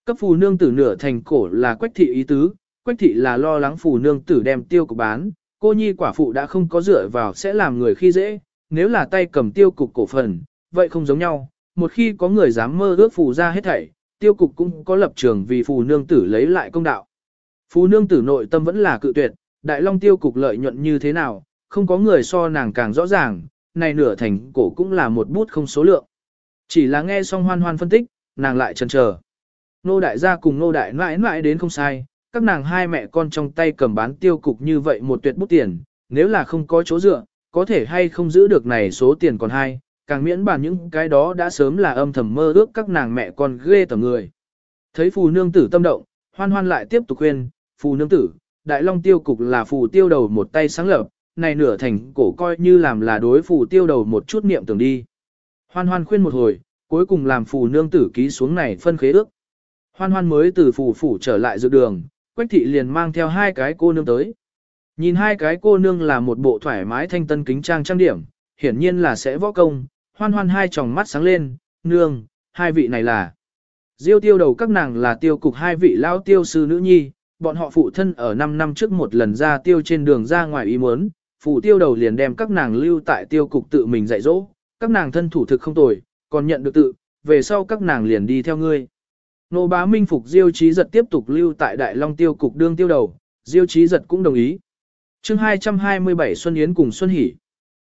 Cấp phù nương tử nửa thành cổ là quách thị ý tứ, quách thị là lo lắng phù nương tử đem tiêu cục bán, cô nhi quả phụ đã không có dựa vào sẽ làm người khi dễ, nếu là tay cầm tiêu cục cổ phần, vậy không giống nhau, một khi có người dám mơ ước phù ra hết thảy, tiêu cục cũng có lập trường vì phù nương tử lấy lại công đạo. Phù nương tử nội tâm vẫn là cự tuyệt, đại long tiêu cục lợi nhuận như thế nào, không có người so nàng càng rõ ràng, này nửa thành cổ cũng là một bút không số lượng. Chỉ là nghe xong hoan hoan phân tích, nàng lại chần chờ. Nô đại gia cùng nô đại mãi mãi đến không sai, các nàng hai mẹ con trong tay cầm bán tiêu cục như vậy một tuyệt bút tiền, nếu là không có chỗ dựa, có thể hay không giữ được này số tiền còn hai, càng miễn bàn những cái đó đã sớm là âm thầm mơ ước các nàng mẹ con ghê tầm người. Thấy phù nương tử tâm động, hoan hoan lại tiếp tục khuyên, phù nương tử, đại long tiêu cục là phù tiêu đầu một tay sáng lập, này nửa thành cổ coi như làm là đối phù tiêu đầu một chút niệm tưởng đi. Hoan hoan khuyên một hồi, cuối cùng làm phù nương tử ký xuống này phân khế ước. Hoan hoan mới từ phù phủ trở lại dự đường, quách thị liền mang theo hai cái cô nương tới. Nhìn hai cái cô nương là một bộ thoải mái thanh tân kính trang trang điểm, hiển nhiên là sẽ võ công, hoan hoan hai tròng mắt sáng lên, nương, hai vị này là. Diêu tiêu đầu các nàng là tiêu cục hai vị lao tiêu sư nữ nhi, bọn họ phụ thân ở 5 năm trước một lần ra tiêu trên đường ra ngoài ý muốn, phụ tiêu đầu liền đem các nàng lưu tại tiêu cục tự mình dạy dỗ, các nàng thân thủ thực không tồi, còn nhận được tự, về sau các nàng liền đi theo ngươi. Nô bá minh phục Diêu Chí Giật tiếp tục lưu tại Đại Long tiêu cục đương tiêu đầu, Diêu Chí Giật cũng đồng ý. chương 227 Xuân Yến cùng Xuân Hỷ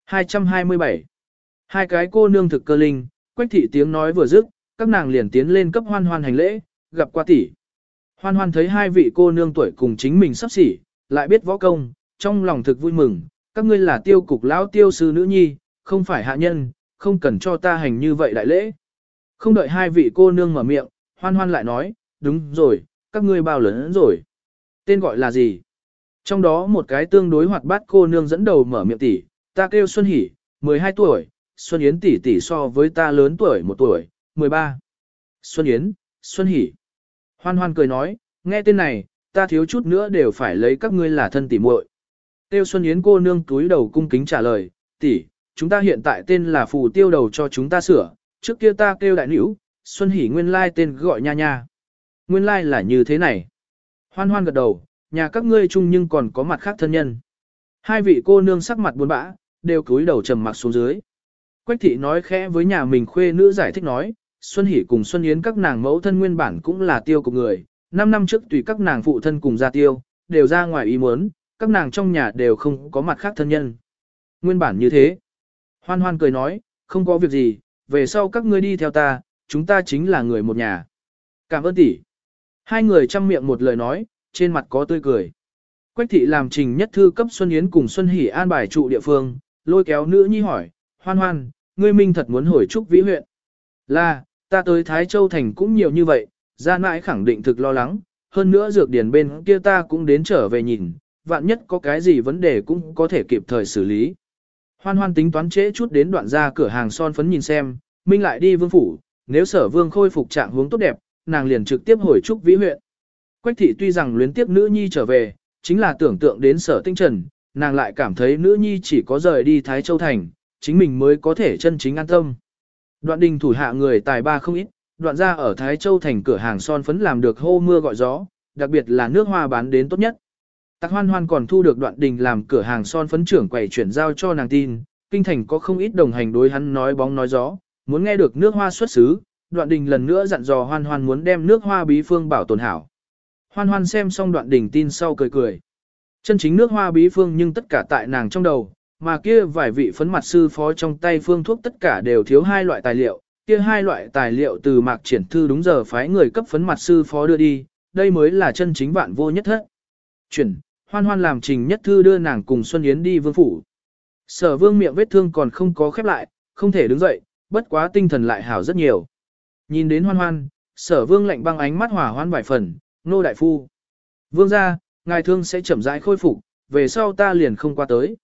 227 Hai cái cô nương thực cơ linh, quách thị tiếng nói vừa dứt, các nàng liền tiến lên cấp hoan hoan hành lễ, gặp qua tỷ. Hoan hoan thấy hai vị cô nương tuổi cùng chính mình sắp xỉ, lại biết võ công, trong lòng thực vui mừng, các ngươi là tiêu cục lão tiêu sư nữ nhi, không phải hạ nhân, không cần cho ta hành như vậy đại lễ. Không đợi hai vị cô nương mở miệng, hoan hoan lại nói, đúng rồi, các ngươi bao lớn rồi. Tên gọi là gì? Trong đó một cái tương đối hoạt bát cô nương dẫn đầu mở miệng tỷ, ta kêu Xuân Hỷ, 12 tuổi, Xuân Yến tỷ tỷ so với ta lớn tuổi một tuổi, 13. Xuân Yến, Xuân Hỷ. Hoan hoan cười nói, nghe tên này, ta thiếu chút nữa đều phải lấy các ngươi là thân tỷ muội. Tiêu Xuân Yến cô nương túi đầu cung kính trả lời, tỷ, chúng ta hiện tại tên là phù tiêu đầu cho chúng ta sửa, trước kia ta kêu đại nữ, Xuân Hỷ nguyên lai tên gọi nha nha. Nguyên lai là như thế này. Hoan hoan gật đầu, nhà các ngươi chung nhưng còn có mặt khác thân nhân. Hai vị cô nương sắc mặt buồn bã, đều cúi đầu trầm mặc xuống dưới. Quách thị nói khẽ với nhà mình khuê nữ giải thích nói, Xuân Hỷ cùng Xuân Yến các nàng mẫu thân nguyên bản cũng là tiêu của người, năm năm trước tùy các nàng phụ thân cùng ra tiêu, đều ra ngoài ý muốn, các nàng trong nhà đều không có mặt khác thân nhân. Nguyên bản như thế. Hoan hoan cười nói, không có việc gì, về sau các ngươi đi theo ta, chúng ta chính là người một nhà. Cảm ơn tỷ. Hai người chăm miệng một lời nói, trên mặt có tươi cười. Quách thị làm trình nhất thư cấp Xuân Yến cùng Xuân Hỷ an bài trụ địa phương, lôi kéo nữ nhi hỏi, hoan hoan, ngươi minh thật muốn hồi trúc vĩ huyện. Là, ta tới Thái Châu Thành cũng nhiều như vậy, gia mãi khẳng định thực lo lắng, hơn nữa dược điển bên kia ta cũng đến trở về nhìn, vạn nhất có cái gì vấn đề cũng có thể kịp thời xử lý. Hoan hoan tính toán trễ chút đến đoạn ra cửa hàng son phấn nhìn xem, Minh lại đi vương phủ, nếu sở vương khôi phục trạng hướng tốt đẹp, nàng liền trực tiếp hồi trúc vĩ huyện. Quách thị tuy rằng luyến tiếp nữ nhi trở về, chính là tưởng tượng đến sở tinh trần, nàng lại cảm thấy nữ nhi chỉ có rời đi Thái Châu Thành, chính mình mới có thể chân chính an tâm. Đoạn đình thủ hạ người tài ba không ít, đoạn ra ở Thái Châu Thành cửa hàng son phấn làm được hô mưa gọi gió, đặc biệt là nước hoa bán đến tốt nhất. Tạc hoan hoan còn thu được đoạn đình làm cửa hàng son phấn trưởng quầy chuyển giao cho nàng tin, kinh thành có không ít đồng hành đối hắn nói bóng nói gió, muốn nghe được nước hoa xuất xứ, đoạn đình lần nữa dặn dò hoan hoan muốn đem nước hoa bí phương bảo tồn hảo. Hoan hoan xem xong đoạn đình tin sau cười cười. Chân chính nước hoa bí phương nhưng tất cả tại nàng trong đầu, mà kia vài vị phấn mặt sư phó trong tay phương thuốc tất cả đều thiếu hai loại tài liệu, kia hai loại tài liệu từ mạc triển thư đúng giờ phái người cấp phấn mặt sư phó đưa đi, đây mới là chân chính vạn vô nhất thất. Chuyển, hoan hoan làm trình nhất thư đưa nàng cùng Xuân Yến đi vương phủ. Sở vương miệng vết thương còn không có khép lại, không thể đứng dậy, bất quá tinh thần lại hảo rất nhiều. Nhìn đến hoan hoan, sở vương lạnh băng ánh mắt hỏa hoan vài phần, nô đại phu. Vương ra, ngài thương sẽ chậm rãi khôi phục, về sau ta liền không qua tới.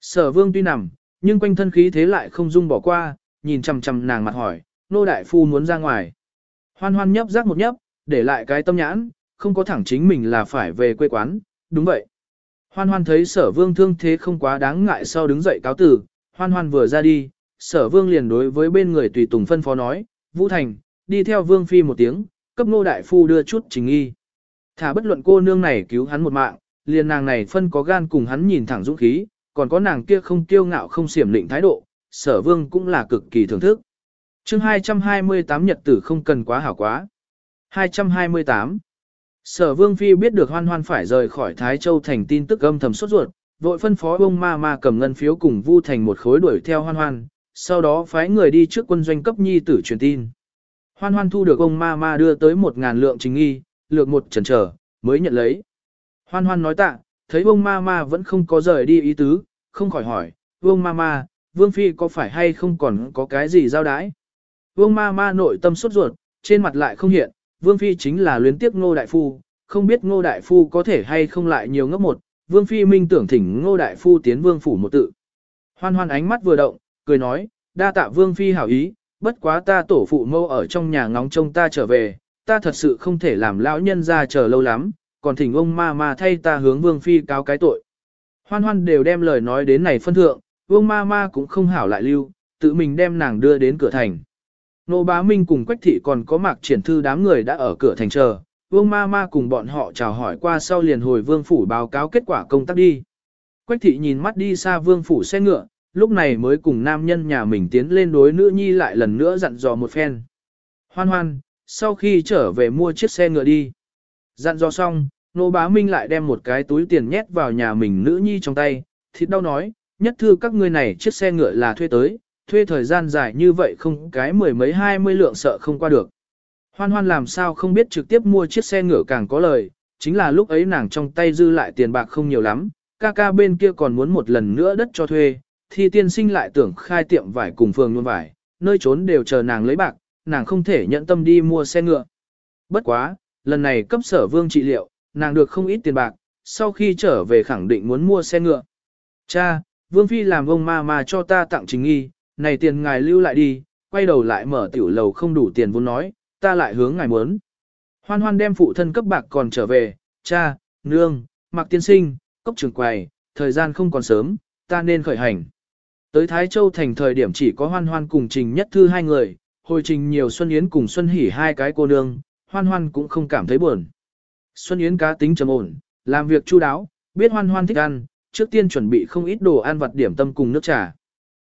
Sở vương tuy nằm, nhưng quanh thân khí thế lại không dung bỏ qua, nhìn chằm chằm nàng mặt hỏi, nô đại phu muốn ra ngoài. Hoan hoan nhấp rác một nhấp, để lại cái tâm nhãn, không có thẳng chính mình là phải về quê quán, đúng vậy. Hoan hoan thấy sở vương thương thế không quá đáng ngại sau đứng dậy cáo tử, hoan hoan vừa ra đi, sở vương liền đối với bên người tùy tùng phân phó nói, Vũ Thành, đi theo vương phi một tiếng, cấp nô đại phu đưa chút trình nghi. Thả bất luận cô nương này cứu hắn một mạng, liền nàng này phân có gan cùng hắn nhìn thẳng dũng khí, còn có nàng kia không kiêu ngạo không xiểm định thái độ, sở vương cũng là cực kỳ thưởng thức. chương 228 nhật tử không cần quá hảo quá. 228 Sở vương phi biết được hoan hoan phải rời khỏi Thái Châu thành tin tức âm thầm sốt ruột, vội phân phó ông ma ma cầm ngân phiếu cùng vu thành một khối đuổi theo hoan hoan, sau đó phái người đi trước quân doanh cấp nhi tử truyền tin. Hoan hoan thu được ông ma ma đưa tới một ngàn lượng chính nghi, lược một chần trở, mới nhận lấy. Hoan hoan nói tạ, thấy ông ma ma vẫn không có rời đi ý tứ, không khỏi hỏi, ông ma ma, vương phi có phải hay không còn có cái gì giao đái? Vương ma ma nội tâm sốt ruột, trên mặt lại không hiện, vương phi chính là luyến tiếc ngô đại phu, không biết ngô đại phu có thể hay không lại nhiều ngốc một, vương phi minh tưởng thỉnh ngô đại phu tiến vương phủ một tự. Hoan hoan ánh mắt vừa động, cười nói, đa tạ vương phi hảo ý, bất quá ta tổ phụ mâu ở trong nhà ngóng trông ta trở về, ta thật sự không thể làm lão nhân ra chờ lâu lắm, còn thỉnh ông ma ma thay ta hướng vương phi cáo cái tội. Hoan hoan đều đem lời nói đến này phân thượng, vương ma ma cũng không hảo lại lưu, tự mình đem nàng đưa đến cửa thành. Nô bá minh cùng quách thị còn có mạc triển thư đám người đã ở cửa thành chờ, vương ma ma cùng bọn họ chào hỏi qua sau liền hồi vương phủ báo cáo kết quả công tác đi. Quách thị nhìn mắt đi xa vương phủ xe ngựa, lúc này mới cùng nam nhân nhà mình tiến lên đối nữ nhi lại lần nữa dặn dò một phen. Hoan hoan, sau khi trở về mua chiếc xe ngựa đi. Dặn dò xong, nô bá minh lại đem một cái túi tiền nhét vào nhà mình nữ nhi trong tay, thịt đau nói, nhất thư các ngươi này chiếc xe ngựa là thuê tới, thuê thời gian dài như vậy không cái mười mấy hai mươi lượng sợ không qua được. Hoan hoan làm sao không biết trực tiếp mua chiếc xe ngựa càng có lời, chính là lúc ấy nàng trong tay dư lại tiền bạc không nhiều lắm, ca ca bên kia còn muốn một lần nữa đất cho thuê, Thi tiên sinh lại tưởng khai tiệm vải cùng phường luôn vải, nơi trốn đều chờ nàng lấy bạc, nàng không thể nhận tâm đi mua xe ngựa. Bất quá, lần này cấp sở vương trị liệu, nàng được không ít tiền bạc, sau khi trở về khẳng định muốn mua xe ngựa. Cha, vương phi làm ông ma mà cho ta tặng chính nghi, này tiền ngài lưu lại đi, quay đầu lại mở tiểu lầu không đủ tiền vốn nói, ta lại hướng ngài muốn. Hoan hoan đem phụ thân cấp bạc còn trở về, cha, nương, mặc tiên sinh, cốc trường quầy, thời gian không còn sớm, ta nên khởi hành. Tới Thái Châu thành thời điểm chỉ có hoan hoan cùng trình nhất thư hai người, hồi trình nhiều Xuân Yến cùng Xuân Hỷ hai cái cô nương, hoan hoan cũng không cảm thấy buồn. Xuân Yến cá tính trầm ổn, làm việc chu đáo, biết hoan hoan thích ăn, trước tiên chuẩn bị không ít đồ ăn vặt điểm tâm cùng nước trà.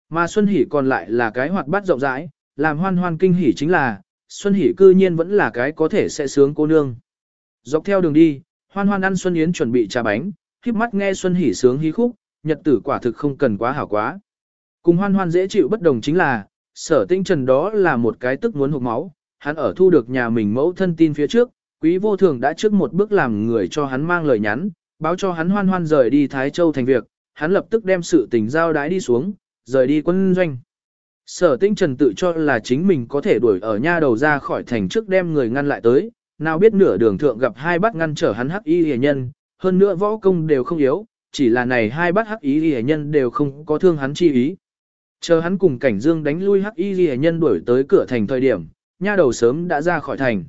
Mà Xuân Hỷ còn lại là cái hoạt bát rộng rãi, làm hoan hoan kinh hỉ chính là, Xuân Hỷ cư nhiên vẫn là cái có thể sẽ sướng cô nương. Dọc theo đường đi, hoan hoan ăn Xuân Yến chuẩn bị trà bánh, khiếp mắt nghe Xuân Hỷ sướng hí khúc, nhật tử quả thực không cần quá hảo quá. Cùng hoan hoan dễ chịu bất đồng chính là, sở tinh trần đó là một cái tức muốn hụt máu, hắn ở thu được nhà mình mẫu thân tin phía trước, quý vô thường đã trước một bước làm người cho hắn mang lời nhắn, báo cho hắn hoan hoan rời đi Thái Châu thành việc, hắn lập tức đem sự tình giao đái đi xuống, rời đi quân doanh. Sở tinh trần tự cho là chính mình có thể đuổi ở nha đầu ra khỏi thành trước đem người ngăn lại tới, nào biết nửa đường thượng gặp hai bát ngăn trở hắn hắc y hề nhân, hơn nữa võ công đều không yếu, chỉ là này hai bát hắc y hề nhân đều không có thương hắn chi ý. Chờ hắn cùng cảnh dương đánh lui hắc y ghi nhân đuổi tới cửa thành thời điểm, nha đầu sớm đã ra khỏi thành.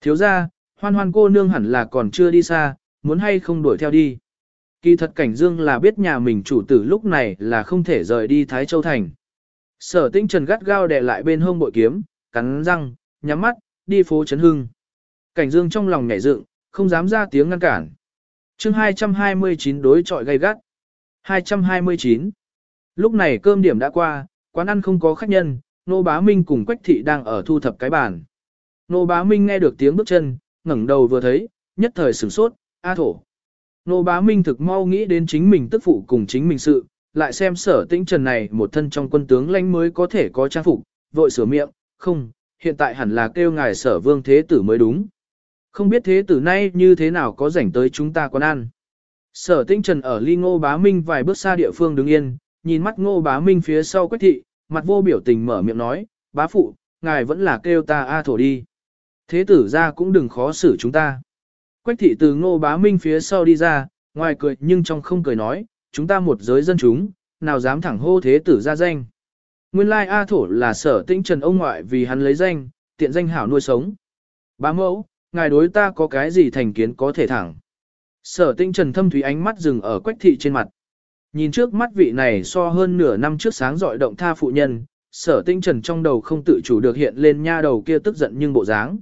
Thiếu ra, hoan hoan cô nương hẳn là còn chưa đi xa, muốn hay không đuổi theo đi. Kỳ thật cảnh dương là biết nhà mình chủ tử lúc này là không thể rời đi Thái Châu Thành. Sở tinh trần gắt gao đè lại bên hông bội kiếm, cắn răng, nhắm mắt, đi phố Trấn Hưng. Cảnh dương trong lòng nhảy dựng, không dám ra tiếng ngăn cản. chương 229 đối trọi gay gắt. 229. Lúc này cơm điểm đã qua, quán ăn không có khách nhân, Nô Bá Minh cùng Quách Thị đang ở thu thập cái bàn. Nô Bá Minh nghe được tiếng bước chân, ngẩng đầu vừa thấy, nhất thời sửng sốt, A thổ. Nô Bá Minh thực mau nghĩ đến chính mình tức phụ cùng chính mình sự, lại xem sở tĩnh trần này một thân trong quân tướng lãnh mới có thể có trang phục, vội sửa miệng, không, hiện tại hẳn là kêu ngài sở vương thế tử mới đúng. Không biết thế tử nay như thế nào có rảnh tới chúng ta quán ăn. Sở tĩnh trần ở ly ngô bá minh vài bước xa địa phương đứng yên, nhìn mắt ngô bá minh phía sau quách thị, mặt vô biểu tình mở miệng nói, bá phụ, ngài vẫn là kêu ta A thổ đi. Thế tử ra cũng đừng khó xử chúng ta. Quách thị từ ngô bá minh phía sau đi ra, ngoài cười nhưng trong không cười nói, chúng ta một giới dân chúng, nào dám thẳng hô thế tử ra danh. Nguyên lai A thổ là sở tĩnh trần ông ngoại vì hắn lấy danh, tiện danh hảo nuôi sống. Bá mẫu, ngài đối ta có cái gì thành kiến có thể thẳng. Sở tinh trần thâm thủy ánh mắt dừng ở quách thị trên mặt. Nhìn trước mắt vị này so hơn nửa năm trước sáng dọi động tha phụ nhân, sở tinh trần trong đầu không tự chủ được hiện lên nha đầu kia tức giận nhưng bộ dáng.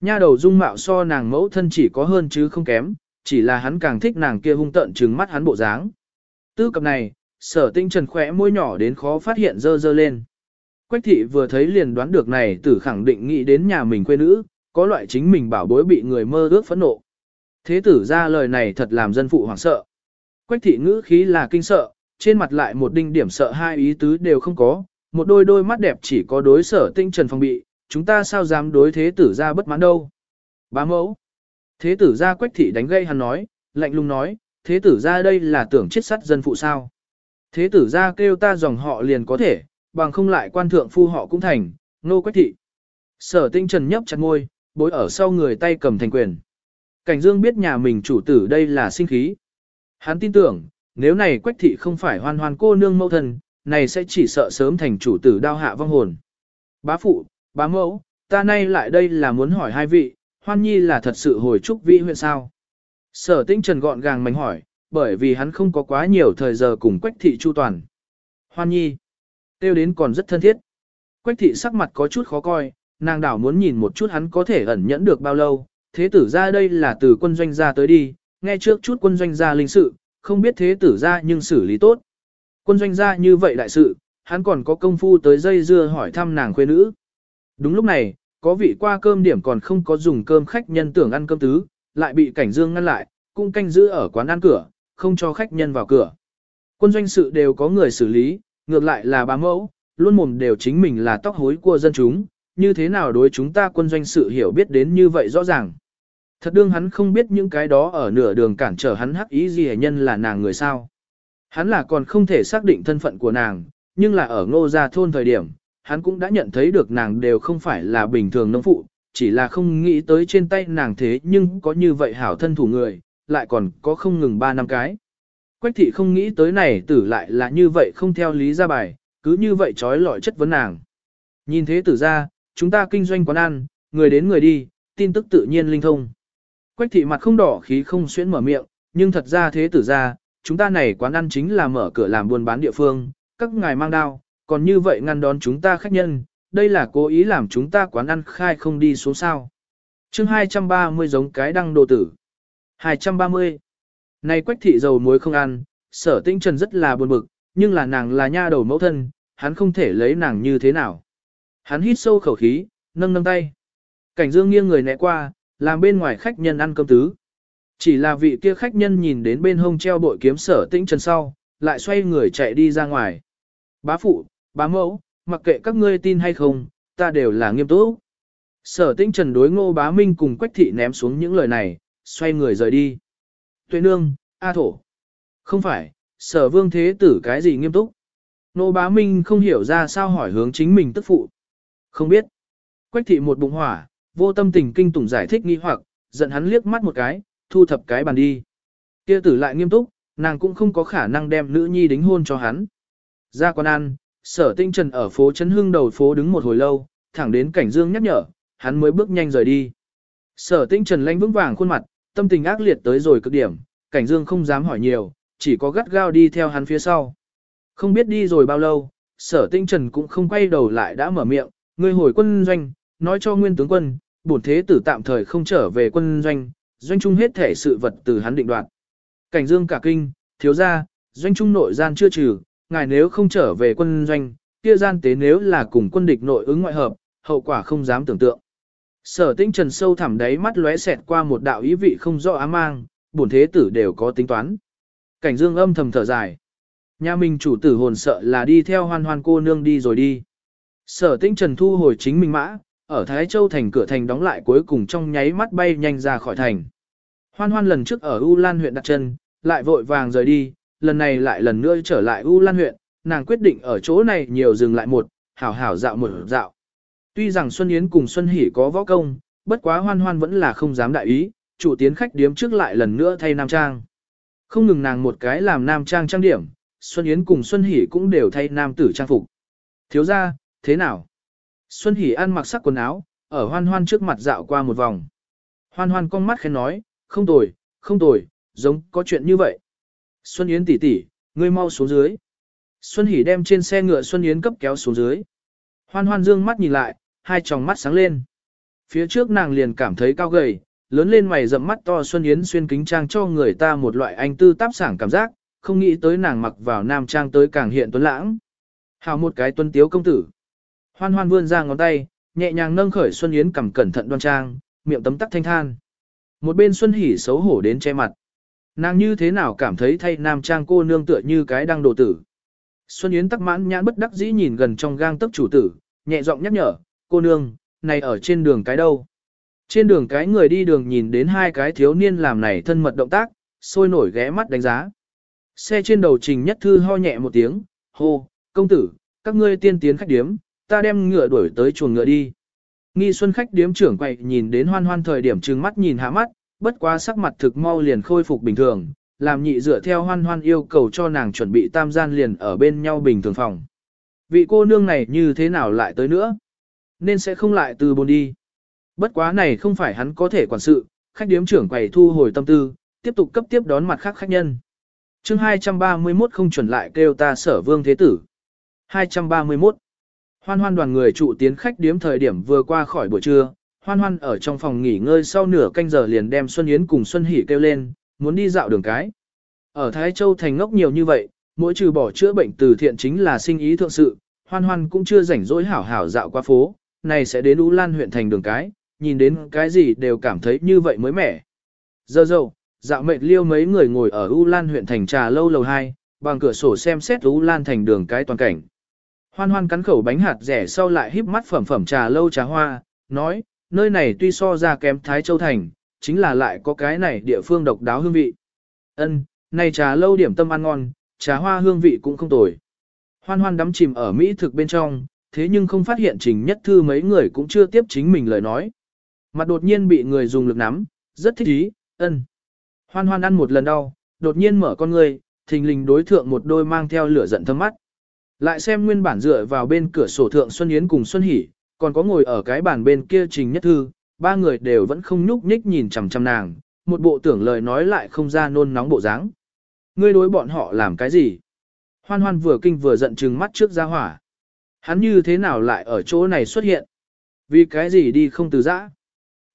Nha đầu dung mạo so nàng mẫu thân chỉ có hơn chứ không kém, chỉ là hắn càng thích nàng kia hung tận trừng mắt hắn bộ dáng. Tư cập này, sở tinh trần khỏe môi nhỏ đến khó phát hiện dơ dơ lên. Quách thị vừa thấy liền đoán được này tử khẳng định nghĩ đến nhà mình quê nữ, có loại chính mình bảo bối bị người mơ ước phẫn nộ. Thế tử ra lời này thật làm dân phụ hoảng sợ. Quách thị ngữ khí là kinh sợ, trên mặt lại một đinh điểm sợ hai ý tứ đều không có, một đôi đôi mắt đẹp chỉ có đối sở tinh trần phòng bị, chúng ta sao dám đối thế tử ra bất mãn đâu. Bá mẫu. Thế tử ra quách thị đánh gây hắn nói, lạnh lùng nói, thế tử ra đây là tưởng chết sắt dân phụ sao. Thế tử ra kêu ta dòng họ liền có thể, bằng không lại quan thượng phu họ cũng thành, nô quách thị. Sở tinh trần nhấp chặt ngôi, bối ở sau người tay cầm thành quyền. Cảnh dương biết nhà mình chủ tử đây là sinh khí. Hắn tin tưởng, nếu này quách thị không phải hoan hoan cô nương mẫu thân, này sẽ chỉ sợ sớm thành chủ tử đao hạ vong hồn. Bá phụ, bá mẫu, ta nay lại đây là muốn hỏi hai vị, hoan nhi là thật sự hồi trúc vị huyện sao? Sở tĩnh trần gọn gàng mánh hỏi, bởi vì hắn không có quá nhiều thời giờ cùng quách thị chu toàn. Hoan nhi, tiêu đến còn rất thân thiết. Quách thị sắc mặt có chút khó coi, nàng đảo muốn nhìn một chút hắn có thể ẩn nhẫn được bao lâu, thế tử ra đây là từ quân doanh ra tới đi, nghe trước chút quân doanh gia linh sự, không biết thế tử ra nhưng xử lý tốt. Quân doanh gia như vậy đại sự, hắn còn có công phu tới dây dưa hỏi thăm nàng khuê nữ. Đúng lúc này, có vị qua cơm điểm còn không có dùng cơm khách nhân tưởng ăn cơm tứ, lại bị cảnh dương ngăn lại, cung canh giữ ở quán ăn cửa, không cho khách nhân vào cửa. Quân doanh sự đều có người xử lý, ngược lại là bà mẫu, luôn mồm đều chính mình là tóc hối của dân chúng, như thế nào đối chúng ta quân doanh sự hiểu biết đến như vậy rõ ràng. Thật đương hắn không biết những cái đó ở nửa đường cản trở hắn hắc ý gì nhân là nàng người sao. Hắn là còn không thể xác định thân phận của nàng, nhưng là ở ngô gia thôn thời điểm, hắn cũng đã nhận thấy được nàng đều không phải là bình thường nông phụ, chỉ là không nghĩ tới trên tay nàng thế nhưng có như vậy hảo thân thủ người, lại còn có không ngừng ba năm cái. Quách thị không nghĩ tới này tử lại là như vậy không theo lý ra bài, cứ như vậy trói lọi chất vấn nàng. Nhìn thế tử ra, chúng ta kinh doanh quán ăn, người đến người đi, tin tức tự nhiên linh thông. Quách thị mặt không đỏ khí không xuyễn mở miệng, nhưng thật ra thế tử ra, chúng ta này quán ăn chính là mở cửa làm buôn bán địa phương, các ngài mang đao, còn như vậy ngăn đón chúng ta khách nhân, đây là cố ý làm chúng ta quán ăn khai không đi xuống sao. chương 230 giống cái đăng đồ tử. 230. Này quách thị dầu muối không ăn, sở tinh trần rất là buồn bực, nhưng là nàng là nha đầu mẫu thân, hắn không thể lấy nàng như thế nào. Hắn hít sâu khẩu khí, nâng nâng tay. Cảnh dương nghiêng người né qua, làm bên ngoài khách nhân ăn cơm tứ. Chỉ là vị kia khách nhân nhìn đến bên hông treo bội kiếm sở tĩnh trần sau, lại xoay người chạy đi ra ngoài. Bá phụ, bá mẫu, mặc kệ các ngươi tin hay không, ta đều là nghiêm túc. Sở tĩnh trần đối ngô bá minh cùng quách thị ném xuống những lời này, xoay người rời đi. Tuệ nương, A thổ. Không phải, sở vương thế tử cái gì nghiêm túc. Ngô bá minh không hiểu ra sao hỏi hướng chính mình tức phụ. Không biết. Quách thị một bụng hỏa, vô tâm tình kinh tủng giải thích nghi hoặc, giận hắn liếc mắt một cái, thu thập cái bàn đi. Kia tử lại nghiêm túc, nàng cũng không có khả năng đem nữ nhi đính hôn cho hắn. Ra quán ăn, sở tinh trần ở phố Trấn Hưng đầu phố đứng một hồi lâu, thẳng đến cảnh dương nhắc nhở, hắn mới bước nhanh rời đi. Sở tinh trần lanh vững vàng khuôn mặt, tâm tình ác liệt tới rồi cực điểm, cảnh dương không dám hỏi nhiều, chỉ có gắt gao đi theo hắn phía sau. Không biết đi rồi bao lâu, sở tinh trần cũng không quay đầu lại đã mở miệng, người hồi quân doanh, nói cho nguyên tướng quân, bổn thế tử tạm thời không trở về quân doanh, doanh trung hết thể sự vật từ hắn định đoạt. Cảnh dương cả kinh, thiếu ra, doanh trung nội gian chưa trừ, ngài nếu không trở về quân doanh, kia gian tế nếu là cùng quân địch nội ứng ngoại hợp, hậu quả không dám tưởng tượng. Sở tinh trần sâu thẳm đáy mắt lóe xẹt qua một đạo ý vị không rõ ám mang, bổn thế tử đều có tính toán. Cảnh dương âm thầm thở dài. Nhà mình chủ tử hồn sợ là đi theo hoan hoan cô nương đi rồi đi. Sở tinh trần thu hồi chính mình mã, ở Thái Châu thành cửa thành đóng lại cuối cùng trong nháy mắt bay nhanh ra khỏi thành. Hoan hoan lần trước ở U Lan huyện đặt chân, lại vội vàng rời đi, lần này lại lần nữa trở lại U Lan huyện, nàng quyết định ở chỗ này nhiều dừng lại một, hảo hảo dạo một dạo. Tuy rằng Xuân Yến cùng Xuân Hỷ có võ công, bất quá hoan hoan vẫn là không dám đại ý, chủ tiến khách điếm trước lại lần nữa thay nam trang. Không ngừng nàng một cái làm nam trang trang điểm, Xuân Yến cùng Xuân Hỷ cũng đều thay nam tử trang phục. Thiếu ra, thế nào? Xuân Hỷ ăn mặc sắc quần áo, ở hoan hoan trước mặt dạo qua một vòng. Hoan hoan con mắt khen nói, không tồi, không tồi, giống có chuyện như vậy. Xuân Yến tỷ tỷ, ngươi mau xuống dưới. Xuân Hỷ đem trên xe ngựa Xuân Yến cấp kéo xuống dưới. Hoan hoan dương mắt nhìn lại, hai tròng mắt sáng lên. Phía trước nàng liền cảm thấy cao gầy, lớn lên mày rậm mắt to Xuân Yến xuyên kính trang cho người ta một loại anh tư táp sảng cảm giác, không nghĩ tới nàng mặc vào nam trang tới càng hiện tuấn lãng. Hào một cái tuân tiếu công tử. Hoan hoan vươn ra ngón tay, nhẹ nhàng nâng khởi Xuân Yến cầm cẩn thận đoan trang, miệng tấm tắc thanh than. Một bên Xuân Hỷ xấu hổ đến che mặt. Nàng như thế nào cảm thấy thay nam trang cô nương tựa như cái đang đồ tử. Xuân Yến tắc mãn nhãn bất đắc dĩ nhìn gần trong gang tấc chủ tử, nhẹ giọng nhắc nhở, cô nương, này ở trên đường cái đâu. Trên đường cái người đi đường nhìn đến hai cái thiếu niên làm này thân mật động tác, sôi nổi ghé mắt đánh giá. Xe trên đầu trình nhất thư ho nhẹ một tiếng, hô, công tử, các ngươi tiên tiến khách điếm, ta đem ngựa đuổi tới chuồng ngựa đi. Nghi xuân khách điếm trưởng quậy nhìn đến hoan hoan thời điểm trừng mắt nhìn hạ mắt, bất quá sắc mặt thực mau liền khôi phục bình thường, làm nhị dựa theo hoan hoan yêu cầu cho nàng chuẩn bị tam gian liền ở bên nhau bình thường phòng. Vị cô nương này như thế nào lại tới nữa? Nên sẽ không lại từ bồn đi. Bất quá này không phải hắn có thể quản sự, khách điếm trưởng quầy thu hồi tâm tư, tiếp tục cấp tiếp đón mặt khác khách nhân. chương 231 không chuẩn lại kêu ta sở vương thế tử. 231 Hoan hoan đoàn người trụ tiến khách điếm thời điểm vừa qua khỏi buổi trưa, hoan hoan ở trong phòng nghỉ ngơi sau nửa canh giờ liền đem Xuân Yến cùng Xuân Hỷ kêu lên, muốn đi dạo đường cái. Ở Thái Châu thành ngốc nhiều như vậy, mỗi trừ bỏ chữa bệnh từ thiện chính là sinh ý thượng sự, hoan hoan cũng chưa rảnh rỗi hảo hảo dạo qua phố, này sẽ đến Ú Lan huyện thành đường cái, nhìn đến cái gì đều cảm thấy như vậy mới mẻ. Giờ dâu, dạo mệt liêu mấy người ngồi ở U Lan huyện thành trà lâu lầu 2, bằng cửa sổ xem xét U Lan thành đường cái toàn cảnh. Hoan hoan cắn khẩu bánh hạt rẻ sau lại híp mắt phẩm phẩm trà lâu trà hoa, nói, nơi này tuy so ra kém Thái Châu Thành, chính là lại có cái này địa phương độc đáo hương vị. Ân, này trà lâu điểm tâm ăn ngon, trà hoa hương vị cũng không tồi. Hoan hoan đắm chìm ở Mỹ thực bên trong, thế nhưng không phát hiện trình nhất thư mấy người cũng chưa tiếp chính mình lời nói. Mặt đột nhiên bị người dùng lực nắm, rất thích ý, ân. Hoan hoan ăn một lần đau, đột nhiên mở con người, thình lình đối thượng một đôi mang theo lửa giận thâm mắt. Lại xem nguyên bản dựa vào bên cửa sổ thượng Xuân Yến cùng Xuân Hỷ, còn có ngồi ở cái bàn bên kia Trình Nhất Thư, ba người đều vẫn không nhúc nhích nhìn chằm chằm nàng, một bộ tưởng lời nói lại không ra nôn nóng bộ dáng. Ngươi đối bọn họ làm cái gì? Hoan hoan vừa kinh vừa giận trừng mắt trước ra hỏa. Hắn như thế nào lại ở chỗ này xuất hiện? Vì cái gì đi không từ giã?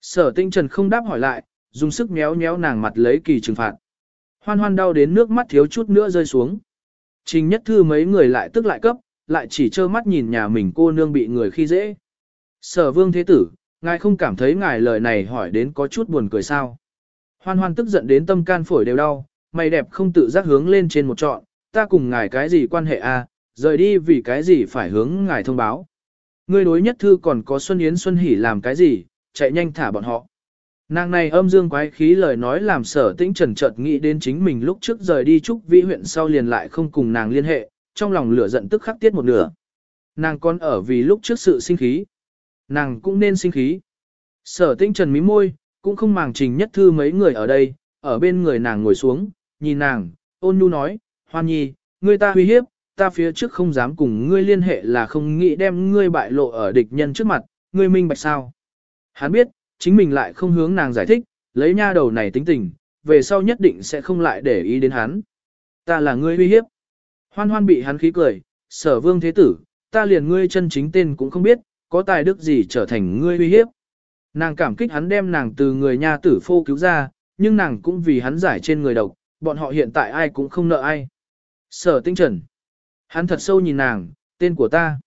Sở tinh trần không đáp hỏi lại, dùng sức méo méo nàng mặt lấy kỳ trừng phạt. Hoan hoan đau đến nước mắt thiếu chút nữa rơi xuống. Trình nhất thư mấy người lại tức lại cấp, lại chỉ trơ mắt nhìn nhà mình cô nương bị người khi dễ. Sở vương thế tử, ngài không cảm thấy ngài lời này hỏi đến có chút buồn cười sao. Hoan hoan tức giận đến tâm can phổi đều đau, mày đẹp không tự giác hướng lên trên một trọn, ta cùng ngài cái gì quan hệ à, rời đi vì cái gì phải hướng ngài thông báo. Ngươi đối nhất thư còn có Xuân Yến Xuân Hỷ làm cái gì, chạy nhanh thả bọn họ. Nàng này âm dương quái khí lời nói làm sở tĩnh trần chợt nghĩ đến chính mình lúc trước rời đi trúc vĩ huyện sau liền lại không cùng nàng liên hệ, trong lòng lửa giận tức khắc tiết một nửa. Nàng còn ở vì lúc trước sự sinh khí. Nàng cũng nên sinh khí. Sở tĩnh trần mí môi, cũng không màng trình nhất thư mấy người ở đây, ở bên người nàng ngồi xuống, nhìn nàng, ôn nhu nói, hoan nhi, ngươi ta uy hiếp, ta phía trước không dám cùng ngươi liên hệ là không nghĩ đem ngươi bại lộ ở địch nhân trước mặt, ngươi minh bạch sao. Hắn biết, chính mình lại không hướng nàng giải thích, lấy nha đầu này tính tình, về sau nhất định sẽ không lại để ý đến hắn. Ta là ngươi uy hiếp. Hoan hoan bị hắn khí cười, sở vương thế tử, ta liền ngươi chân chính tên cũng không biết, có tài đức gì trở thành ngươi uy hiếp. Nàng cảm kích hắn đem nàng từ người nha tử phô cứu ra, nhưng nàng cũng vì hắn giải trên người độc, bọn họ hiện tại ai cũng không nợ ai. Sở tinh trần. Hắn thật sâu nhìn nàng, tên của ta.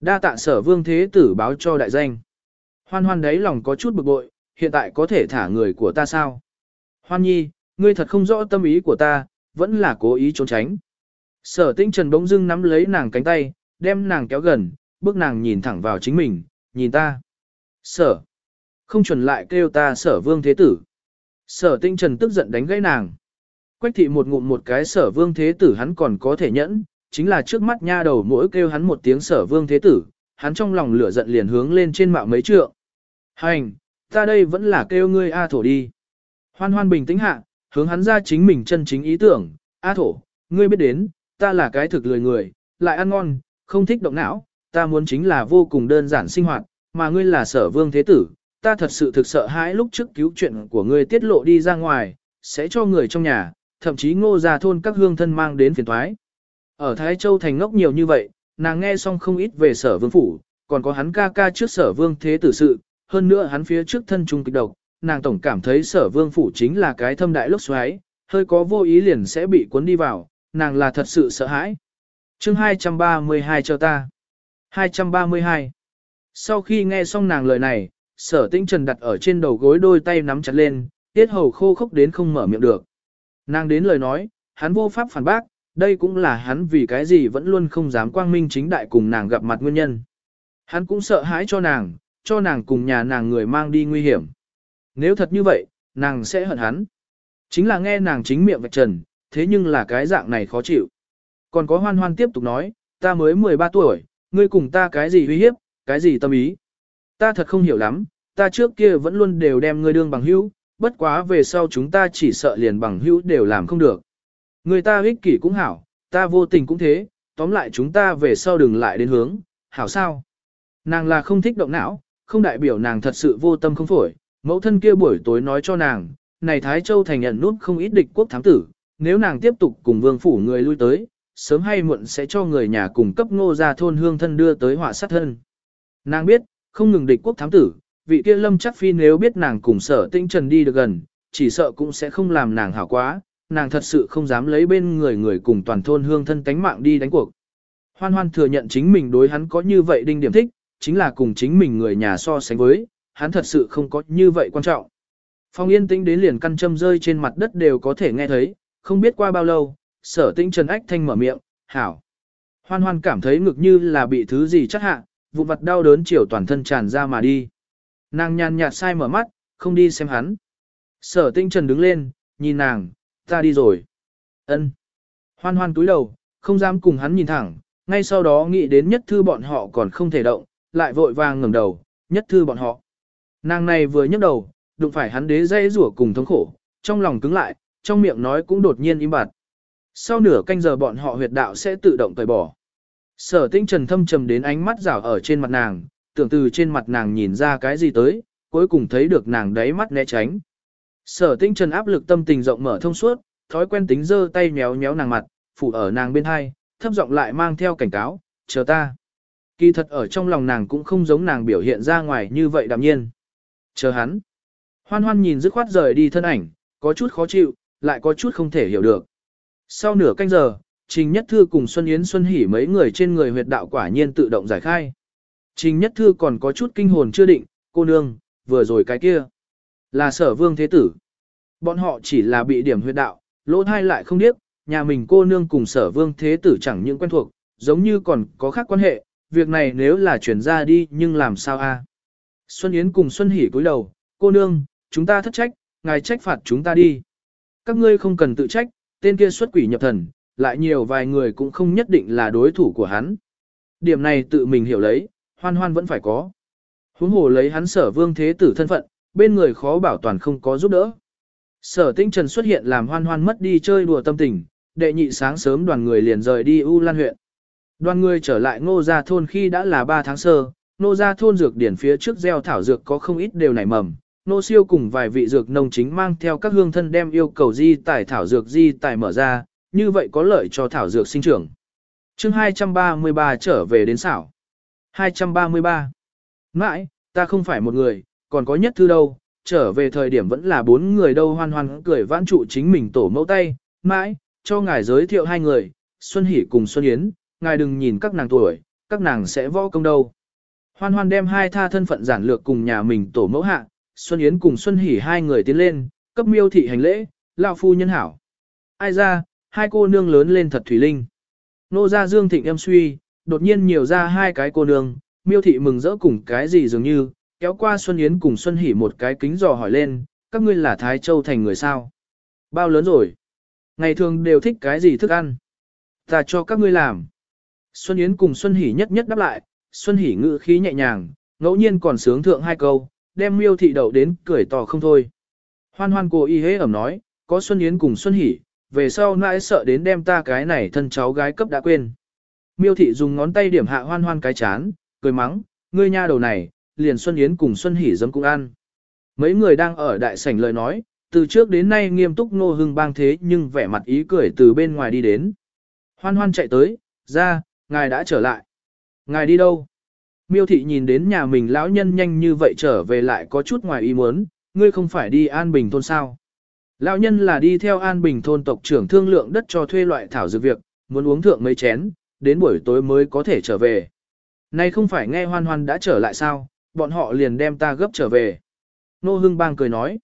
Đa tạ sở vương thế tử báo cho đại danh. Hoan hoan đấy lòng có chút bực bội, hiện tại có thể thả người của ta sao? Hoan nhi, ngươi thật không rõ tâm ý của ta, vẫn là cố ý trốn tránh. Sở tinh trần bỗng dưng nắm lấy nàng cánh tay, đem nàng kéo gần, bước nàng nhìn thẳng vào chính mình, nhìn ta. Sở. Không chuẩn lại kêu ta sở vương thế tử. Sở tinh trần tức giận đánh gãy nàng. Quách thị một ngụm một cái sở vương thế tử hắn còn có thể nhẫn, chính là trước mắt nha đầu mỗi kêu hắn một tiếng sở vương thế tử, hắn trong lòng lửa giận liền hướng lên trên mạo mấy trượng. Hành, ta đây vẫn là kêu ngươi A thổ đi. Hoan hoan bình tĩnh hạ, hướng hắn ra chính mình chân chính ý tưởng, A thổ, ngươi biết đến, ta là cái thực lười người, lại ăn ngon, không thích động não, ta muốn chính là vô cùng đơn giản sinh hoạt, mà ngươi là sở vương thế tử, ta thật sự thực sợ hãi lúc trước cứu chuyện của ngươi tiết lộ đi ra ngoài, sẽ cho người trong nhà, thậm chí ngô gia thôn các hương thân mang đến phiền thoái. Ở Thái Châu thành ngốc nhiều như vậy, nàng nghe xong không ít về sở vương phủ, còn có hắn ca ca trước sở vương thế tử sự, hơn nữa hắn phía trước thân trung kịch độc, nàng tổng cảm thấy sở vương phủ chính là cái thâm đại lốc xoáy, hơi có vô ý liền sẽ bị cuốn đi vào, nàng là thật sự sợ hãi. chương 232 cho ta. 232. Sau khi nghe xong nàng lời này, sở tĩnh trần đặt ở trên đầu gối đôi tay nắm chặt lên, tiết hầu khô khốc đến không mở miệng được. Nàng đến lời nói, hắn vô pháp phản bác, đây cũng là hắn vì cái gì vẫn luôn không dám quang minh chính đại cùng nàng gặp mặt nguyên nhân. Hắn cũng sợ hãi cho nàng, cho nàng cùng nhà nàng người mang đi nguy hiểm. Nếu thật như vậy, nàng sẽ hận hắn. Chính là nghe nàng chính miệng vạch trần, thế nhưng là cái dạng này khó chịu. Còn có hoan hoan tiếp tục nói, ta mới 13 tuổi, ngươi cùng ta cái gì uy hiếp, cái gì tâm ý. Ta thật không hiểu lắm, ta trước kia vẫn luôn đều đem ngươi đương bằng hữu, bất quá về sau chúng ta chỉ sợ liền bằng hữu đều làm không được. Người ta ích kỷ cũng hảo, ta vô tình cũng thế, tóm lại chúng ta về sau đừng lại đến hướng, hảo sao. Nàng là không thích động não, không đại biểu nàng thật sự vô tâm không phổi, mẫu thân kia buổi tối nói cho nàng, này Thái Châu thành nhận nút không ít địch quốc thám tử, nếu nàng tiếp tục cùng vương phủ người lui tới, sớm hay muộn sẽ cho người nhà cùng cấp ngô ra thôn hương thân đưa tới họa sát thân. Nàng biết, không ngừng địch quốc thám tử, vị kia lâm chắc phi nếu biết nàng cùng sở tinh trần đi được gần, chỉ sợ cũng sẽ không làm nàng hảo quá, nàng thật sự không dám lấy bên người người cùng toàn thôn hương thân tánh mạng đi đánh cuộc. Hoan hoan thừa nhận chính mình đối hắn có như vậy đinh điểm thích, chính là cùng chính mình người nhà so sánh với, hắn thật sự không có như vậy quan trọng. Phong yên tĩnh đến liền căn châm rơi trên mặt đất đều có thể nghe thấy, không biết qua bao lâu, sở tĩnh trần ách thanh mở miệng, hảo. Hoan hoan cảm thấy ngực như là bị thứ gì chắc hạ, vụ mặt đau đớn chiều toàn thân tràn ra mà đi. Nàng nhàn nhạt sai mở mắt, không đi xem hắn. Sở tĩnh trần đứng lên, nhìn nàng, ta đi rồi. ân Hoan hoan túi đầu, không dám cùng hắn nhìn thẳng, ngay sau đó nghĩ đến nhất thư bọn họ còn không thể động, lại vội vàng ngẩng đầu, nhất thư bọn họ. Nàng này vừa nhấc đầu, đụng phải hắn đế dây rủa cùng thống khổ, trong lòng cứng lại, trong miệng nói cũng đột nhiên im bặt. Sau nửa canh giờ bọn họ huyệt đạo sẽ tự động tẩy bỏ. Sở tinh trần thâm trầm đến ánh mắt rảo ở trên mặt nàng, tưởng từ trên mặt nàng nhìn ra cái gì tới, cuối cùng thấy được nàng đáy mắt né tránh. Sở tinh trần áp lực tâm tình rộng mở thông suốt, thói quen tính giơ tay méo méo nàng mặt, phủ ở nàng bên hai, thấp giọng lại mang theo cảnh cáo, chờ ta. Kỳ thật ở trong lòng nàng cũng không giống nàng biểu hiện ra ngoài như vậy đạm nhiên. Chờ hắn. Hoan hoan nhìn dứt khoát rời đi thân ảnh, có chút khó chịu, lại có chút không thể hiểu được. Sau nửa canh giờ, Trình Nhất Thư cùng Xuân Yến Xuân Hỉ mấy người trên người huyệt đạo quả nhiên tự động giải khai. Trình Nhất Thư còn có chút kinh hồn chưa định, cô nương, vừa rồi cái kia. Là sở vương thế tử. Bọn họ chỉ là bị điểm huyệt đạo, lỗ thai lại không điếc, nhà mình cô nương cùng sở vương thế tử chẳng những quen thuộc, giống như còn có khác quan hệ, việc này nếu là chuyển ra đi nhưng làm sao a? Xuân Yến cùng Xuân Hỷ cúi đầu, cô nương, chúng ta thất trách, ngài trách phạt chúng ta đi. Các ngươi không cần tự trách, tên kia xuất quỷ nhập thần, lại nhiều vài người cũng không nhất định là đối thủ của hắn. Điểm này tự mình hiểu lấy, hoan hoan vẫn phải có. Huống hồ lấy hắn sở vương thế tử thân phận, bên người khó bảo toàn không có giúp đỡ. Sở tinh trần xuất hiện làm hoan hoan mất đi chơi đùa tâm tình, đệ nhị sáng sớm đoàn người liền rời đi U Lan huyện. Đoàn người trở lại ngô gia thôn khi đã là 3 tháng sơ, ngô gia thôn dược điển phía trước gieo thảo dược có không ít đều nảy mầm. Nô siêu cùng vài vị dược nông chính mang theo các hương thân đem yêu cầu di tải thảo dược di tải mở ra, như vậy có lợi cho thảo dược sinh trưởng. chương 233 trở về đến xảo. 233. Mãi, ta không phải một người, còn có nhất thư đâu, trở về thời điểm vẫn là bốn người đâu hoan hoan cười vãn trụ chính mình tổ mẫu tay, mãi, cho ngài giới thiệu hai người, Xuân Hỷ cùng Xuân Yến, ngài đừng nhìn các nàng tuổi, các nàng sẽ võ công đâu. Hoan hoan đem hai tha thân phận giản lược cùng nhà mình tổ mẫu hạ, Xuân Yến cùng Xuân Hỷ hai người tiến lên, cấp miêu thị hành lễ, lão phu nhân hảo. Ai ra, hai cô nương lớn lên thật thủy linh. Nô ra dương thịnh em suy, đột nhiên nhiều ra hai cái cô nương, miêu thị mừng rỡ cùng cái gì dường như, kéo qua Xuân Yến cùng Xuân Hỷ một cái kính dò hỏi lên, các ngươi là Thái Châu thành người sao? Bao lớn rồi? Ngày thường đều thích cái gì thức ăn? Ta cho các ngươi làm. Xuân Yến cùng Xuân Hỷ nhất nhất đáp lại, Xuân Hỷ ngữ khí nhẹ nhàng, ngẫu nhiên còn sướng thượng hai câu, đem miêu thị đậu đến cười to không thôi. Hoan hoan cô y hế ẩm nói, có Xuân Yến cùng Xuân Hỷ, về sau nãi sợ đến đem ta cái này thân cháu gái cấp đã quên. Miêu thị dùng ngón tay điểm hạ hoan hoan cái chán, cười mắng, ngươi nha đầu này, liền Xuân Yến cùng Xuân Hỷ dấm cũng ăn. Mấy người đang ở đại sảnh lời nói, từ trước đến nay nghiêm túc nô hưng bang thế nhưng vẻ mặt ý cười từ bên ngoài đi đến. Hoan hoan chạy tới, ra, ngài đã trở lại. Ngài đi đâu? Miêu thị nhìn đến nhà mình lão nhân nhanh như vậy trở về lại có chút ngoài ý muốn, ngươi không phải đi An Bình thôn sao? Lão nhân là đi theo An Bình thôn tộc trưởng thương lượng đất cho thuê loại thảo dược việc, muốn uống thượng mấy chén, đến buổi tối mới có thể trở về. Nay không phải nghe hoan hoan đã trở lại sao, bọn họ liền đem ta gấp trở về. Nô Hưng Bang cười nói.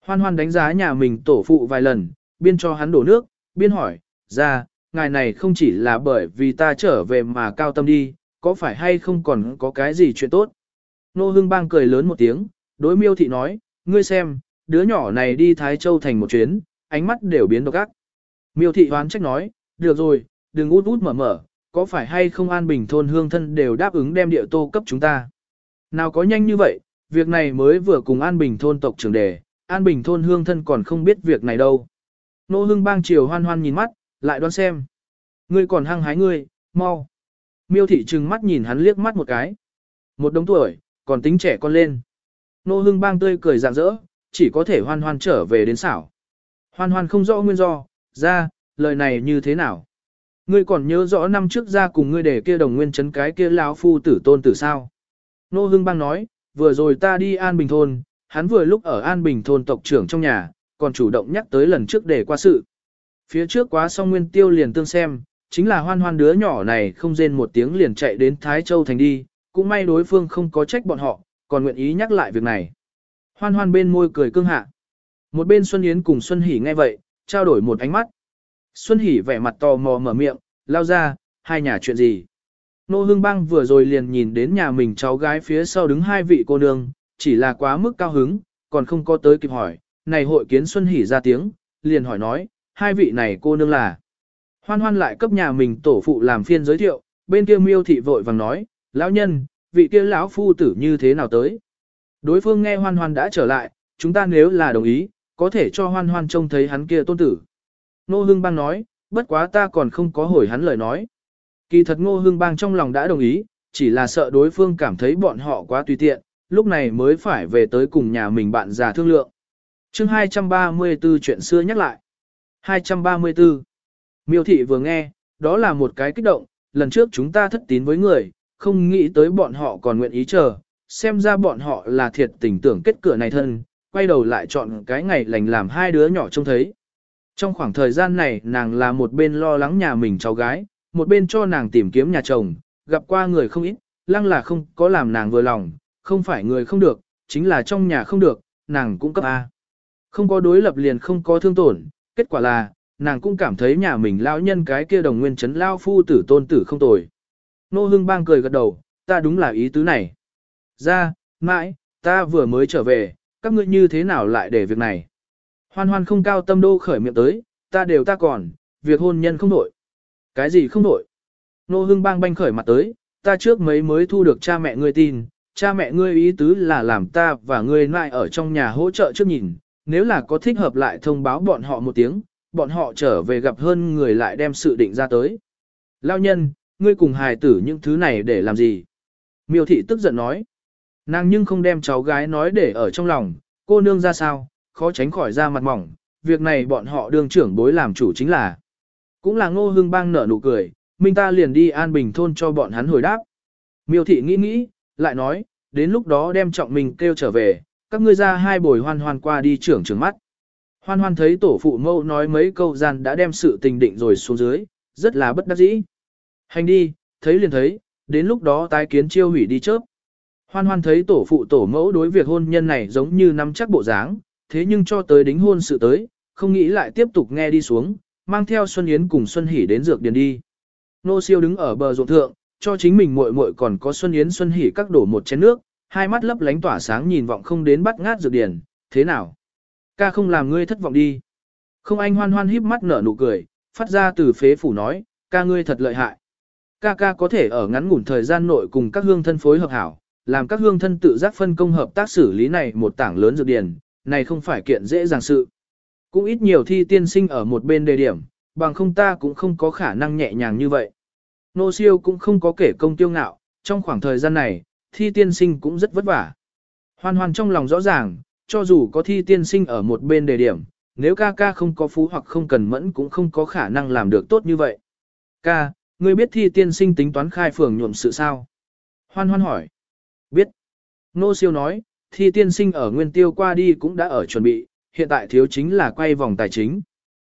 Hoan hoan đánh giá nhà mình tổ phụ vài lần, biên cho hắn đổ nước, biên hỏi, ra, ngài này không chỉ là bởi vì ta trở về mà cao tâm đi, có phải hay không còn có cái gì chuyện tốt. Nô Hưng Bang cười lớn một tiếng, đối miêu thị nói, ngươi xem, đứa nhỏ này đi Thái Châu thành một chuyến, ánh mắt đều biến độc ác. Miêu thị hoán trách nói, được rồi, đừng út út mở mở, có phải hay không an bình thôn hương thân đều đáp ứng đem địa tô cấp chúng ta. Nào có nhanh như vậy, việc này mới vừa cùng an bình thôn tộc trưởng đề, an bình thôn hương thân còn không biết việc này đâu. Nô hưng bang chiều hoan hoan nhìn mắt, lại đoán xem. Ngươi còn hăng hái ngươi, mau. Miêu thị trừng mắt nhìn hắn liếc mắt một cái. Một đống tuổi, còn tính trẻ con lên. Nô hưng bang tươi cười rạng rỡ, chỉ có thể hoan hoan trở về đến xảo. Hoan hoan không rõ nguyên do, ra, lời này như thế nào? Ngươi còn nhớ rõ năm trước ra cùng ngươi để kia đồng nguyên chấn cái kia lão phu tử tôn tử sao? Nô Hưng Bang nói, vừa rồi ta đi An Bình Thôn, hắn vừa lúc ở An Bình Thôn tộc trưởng trong nhà, còn chủ động nhắc tới lần trước để qua sự. Phía trước quá xong nguyên tiêu liền tương xem, chính là hoan hoan đứa nhỏ này không rên một tiếng liền chạy đến Thái Châu Thành đi, cũng may đối phương không có trách bọn họ, còn nguyện ý nhắc lại việc này. Hoan hoan bên môi cười cương hạ. Một bên Xuân Yến cùng Xuân Hỷ nghe vậy, trao đổi một ánh mắt. Xuân Hỷ vẻ mặt tò mò mở miệng, lao ra, hai nhà chuyện gì. Nô hương Bang vừa rồi liền nhìn đến nhà mình cháu gái phía sau đứng hai vị cô nương, chỉ là quá mức cao hứng, còn không có tới kịp hỏi. Này hội kiến Xuân Hỷ ra tiếng, liền hỏi nói, hai vị này cô nương là. Hoan hoan lại cấp nhà mình tổ phụ làm phiên giới thiệu, bên kia miêu thị vội vàng nói, lão nhân, vị kia lão phu tử như thế nào tới. Đối phương nghe hoan hoan đã trở lại, chúng ta nếu là đồng ý, có thể cho hoan hoan trông thấy hắn kia tôn tử. Nô Hưng Bang nói, bất quá ta còn không có hồi hắn lời nói. Kỳ thật Ngô Hưng Bang trong lòng đã đồng ý, chỉ là sợ đối phương cảm thấy bọn họ quá tùy tiện, lúc này mới phải về tới cùng nhà mình bạn già thương lượng. chương 234 chuyện xưa nhắc lại. 234. Miêu thị vừa nghe, đó là một cái kích động, lần trước chúng ta thất tín với người, không nghĩ tới bọn họ còn nguyện ý chờ, xem ra bọn họ là thiệt tình tưởng kết cửa này thân, quay đầu lại chọn cái ngày lành làm hai đứa nhỏ trông thấy. Trong khoảng thời gian này nàng là một bên lo lắng nhà mình cháu gái, một bên cho nàng tìm kiếm nhà chồng, gặp qua người không ít, lăng là không có làm nàng vừa lòng, không phải người không được, chính là trong nhà không được, nàng cũng cấp A. Không có đối lập liền không có thương tổn, kết quả là, nàng cũng cảm thấy nhà mình lão nhân cái kia đồng nguyên chấn lao phu tử tôn tử không tồi. Nô hưng bang cười gật đầu, ta đúng là ý tứ này. Ra, mãi, ta vừa mới trở về, các ngươi như thế nào lại để việc này. Hoan hoan không cao tâm đô khởi miệng tới, ta đều ta còn, việc hôn nhân không nổi. Cái gì không nổi? Nô hưng bang banh khởi mặt tới, ta trước mấy mới thu được cha mẹ ngươi tin, cha mẹ ngươi ý tứ là làm ta và ngươi lại ở trong nhà hỗ trợ trước nhìn, nếu là có thích hợp lại thông báo bọn họ một tiếng, bọn họ trở về gặp hơn người lại đem sự định ra tới. Lao nhân, ngươi cùng hài tử những thứ này để làm gì? Miêu thị tức giận nói. Nàng nhưng không đem cháu gái nói để ở trong lòng, cô nương ra sao, khó tránh khỏi ra mặt mỏng, việc này bọn họ đương trưởng bối làm chủ chính là. Cũng là ngô hương bang nở nụ cười, minh ta liền đi an bình thôn cho bọn hắn hồi đáp. Miêu thị nghĩ nghĩ, lại nói, đến lúc đó đem trọng mình kêu trở về, các ngươi ra hai bồi hoan hoan qua đi trưởng trường mắt. Hoan hoan thấy tổ phụ mâu nói mấy câu gian đã đem sự tình định rồi xuống dưới, rất là bất đắc dĩ. Hành đi, thấy liền thấy, đến lúc đó tái kiến chiêu hủy đi chớp. Hoan hoan thấy tổ phụ tổ mẫu đối việc hôn nhân này giống như nắm chắc bộ dáng, thế nhưng cho tới đính hôn sự tới, không nghĩ lại tiếp tục nghe đi xuống, mang theo Xuân Yến cùng Xuân Hỷ đến dược điền đi. Nô siêu đứng ở bờ ruộng thượng, cho chính mình muội muội còn có Xuân Yến Xuân Hỷ các đổ một chén nước, hai mắt lấp lánh tỏa sáng nhìn vọng không đến bắt ngát dược điển, thế nào? Ca không làm ngươi thất vọng đi. Không anh hoan hoan híp mắt nở nụ cười, phát ra từ phế phủ nói, ca ngươi thật lợi hại. Ca ca có thể ở ngắn ngủn thời gian nội cùng các hương thân phối hợp hảo, làm các hương thân tự giác phân công hợp tác xử lý này một tảng lớn dược điển, này không phải kiện dễ dàng sự. Cũng ít nhiều thi tiên sinh ở một bên đề điểm, bằng không ta cũng không có khả năng nhẹ nhàng như vậy. Nô siêu cũng không có kể công tiêu ngạo, trong khoảng thời gian này, thi tiên sinh cũng rất vất vả. Hoan hoan trong lòng rõ ràng, cho dù có thi tiên sinh ở một bên đề điểm, nếu ca ca không có phú hoặc không cần mẫn cũng không có khả năng làm được tốt như vậy. Ca, ngươi biết thi tiên sinh tính toán khai phường nhuộm sự sao? Hoan hoan hỏi. Biết. Nô siêu nói, thi tiên sinh ở nguyên tiêu qua đi cũng đã ở chuẩn bị, hiện tại thiếu chính là quay vòng tài chính.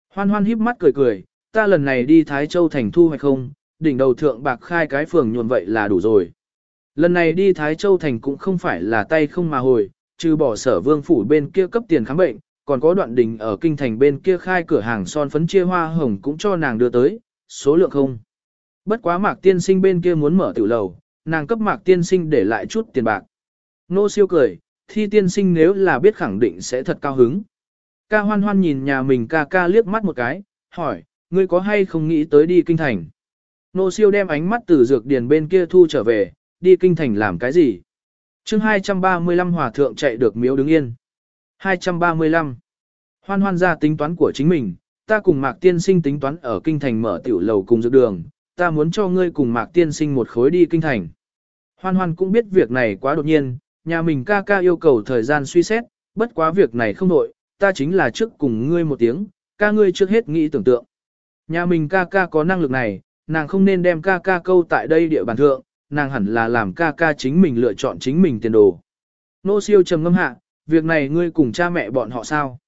Hoan hoan híp mắt cười cười, ta lần này đi Thái Châu thành thu hay không, đỉnh đầu thượng bạc khai cái phường nhuộm vậy là đủ rồi. Lần này đi Thái Châu thành cũng không phải là tay không mà hồi, trừ bỏ sở vương phủ bên kia cấp tiền khám bệnh, còn có đoạn đình ở kinh thành bên kia khai cửa hàng son phấn chia hoa hồng cũng cho nàng đưa tới, số lượng không. Bất quá mạc tiên sinh bên kia muốn mở tiểu lầu, nàng cấp mạc tiên sinh để lại chút tiền bạc. Nô siêu cười, thi tiên sinh nếu là biết khẳng định sẽ thật cao hứng. Ca hoan hoan nhìn nhà mình ca ca liếc mắt một cái, hỏi, ngươi có hay không nghĩ tới đi kinh thành? Nô siêu đem ánh mắt từ dược điền bên kia thu trở về, đi kinh thành làm cái gì? chương 235 hòa thượng chạy được miếu đứng yên. 235. Hoan hoan ra tính toán của chính mình, ta cùng Mạc Tiên Sinh tính toán ở kinh thành mở tiểu lầu cùng dược đường, ta muốn cho ngươi cùng Mạc Tiên Sinh một khối đi kinh thành. Hoan hoan cũng biết việc này quá đột nhiên, nhà mình ca ca yêu cầu thời gian suy xét, bất quá việc này không nội, ta chính là trước cùng ngươi một tiếng, ca ngươi trước hết nghĩ tưởng tượng. Nhà mình ca ca có năng lực này, nàng không nên đem ca ca câu tại đây địa bàn thượng, nàng hẳn là làm ca ca chính mình lựa chọn chính mình tiền đồ. Nô siêu trầm ngâm hạ, việc này ngươi cùng cha mẹ bọn họ sao?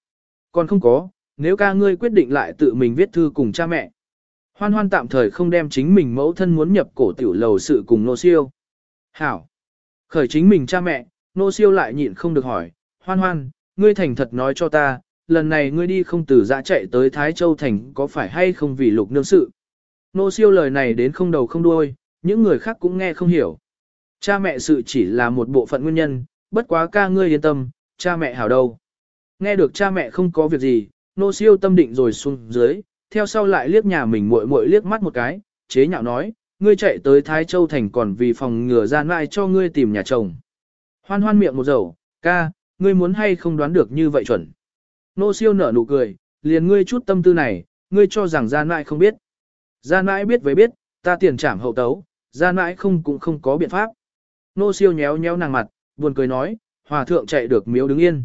Còn không có, nếu ca ngươi quyết định lại tự mình viết thư cùng cha mẹ. Hoan hoan tạm thời không đem chính mình mẫu thân muốn nhập cổ tiểu lầu sự cùng nô siêu. Hảo! Khởi chính mình cha mẹ, nô siêu lại nhịn không được hỏi, hoan hoan, ngươi thành thật nói cho ta, lần này ngươi đi không từ dã chạy tới Thái Châu Thành có phải hay không vì lục nương sự. Nô siêu lời này đến không đầu không đuôi, những người khác cũng nghe không hiểu. Cha mẹ sự chỉ là một bộ phận nguyên nhân, bất quá ca ngươi yên tâm, cha mẹ hảo đâu. Nghe được cha mẹ không có việc gì, nô siêu tâm định rồi xuống dưới, theo sau lại liếc nhà mình muội muội liếc mắt một cái, chế nhạo nói, ngươi chạy tới Thái Châu Thành còn vì phòng ngừa gian mai cho ngươi tìm nhà chồng. Hoan hoan miệng một dầu, ca, ngươi muốn hay không đoán được như vậy chuẩn. Nô siêu nở nụ cười, liền ngươi chút tâm tư này, ngươi cho rằng gian mai không biết. Gian mai biết với biết, ta tiền trảm hậu tấu, ra nãi không cũng không có biện pháp. Nô siêu nhéo nhéo nàng mặt, buồn cười nói, hòa thượng chạy được miếu đứng yên.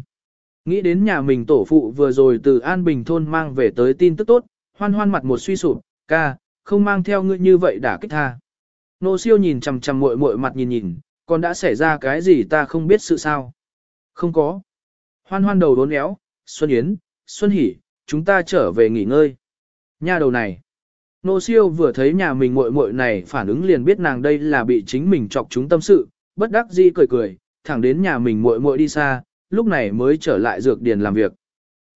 Nghĩ đến nhà mình tổ phụ vừa rồi từ An Bình thôn mang về tới tin tức tốt, hoan hoan mặt một suy sụp, ca, không mang theo ngươi như vậy đã kích tha. Nô siêu nhìn chằm chằm muội muội mặt nhìn nhìn, còn đã xảy ra cái gì ta không biết sự sao. Không có. Hoan hoan đầu đốn éo, Xuân Yến, Xuân Hỷ, chúng ta trở về nghỉ ngơi. nhà đầu này. Nô siêu vừa thấy nhà mình muội muội này phản ứng liền biết nàng đây là bị chính mình chọc chúng tâm sự, bất đắc dĩ cười cười, thẳng đến nhà mình muội muội đi xa, lúc này mới trở lại dược điền làm việc.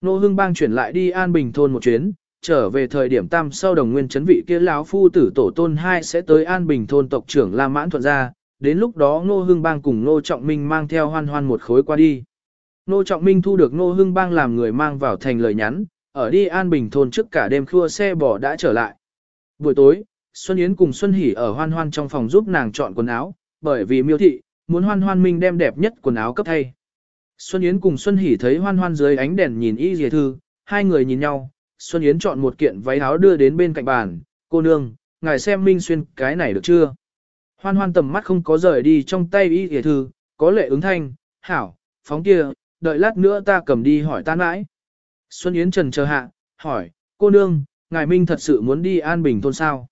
Nô Hưng Bang chuyển lại đi An Bình thôn một chuyến, trở về thời điểm tam sau đồng nguyên chấn vị kia lão phu tử tổ tôn hai sẽ tới An Bình thôn tộc trưởng La Mãn thuận ra, đến lúc đó Nô Hưng Bang cùng Nô Trọng Minh mang theo hoan hoan một khối qua đi. Nô Trọng Minh thu được Nô Hưng Bang làm người mang vào thành lời nhắn, ở đi An Bình thôn trước cả đêm khua xe bò đã trở lại. Buổi tối, Xuân Yến cùng Xuân Hỷ ở hoan hoan trong phòng giúp nàng chọn quần áo, bởi vì miêu thị, muốn hoan hoan minh đem đẹp nhất quần áo cấp thay. Xuân Yến cùng Xuân Hỷ thấy hoan hoan dưới ánh đèn nhìn y dì thư, hai người nhìn nhau, Xuân Yến chọn một kiện váy áo đưa đến bên cạnh bàn, cô nương, ngài xem minh xuyên cái này được chưa? Hoan hoan tầm mắt không có rời đi trong tay y dì thư, có lệ ứng thanh, hảo, phóng kia, đợi lát nữa ta cầm đi hỏi ta mãi. Xuân Yến trần chờ hạ, hỏi, cô nương, ngài minh thật sự muốn đi An Bình thôn sao?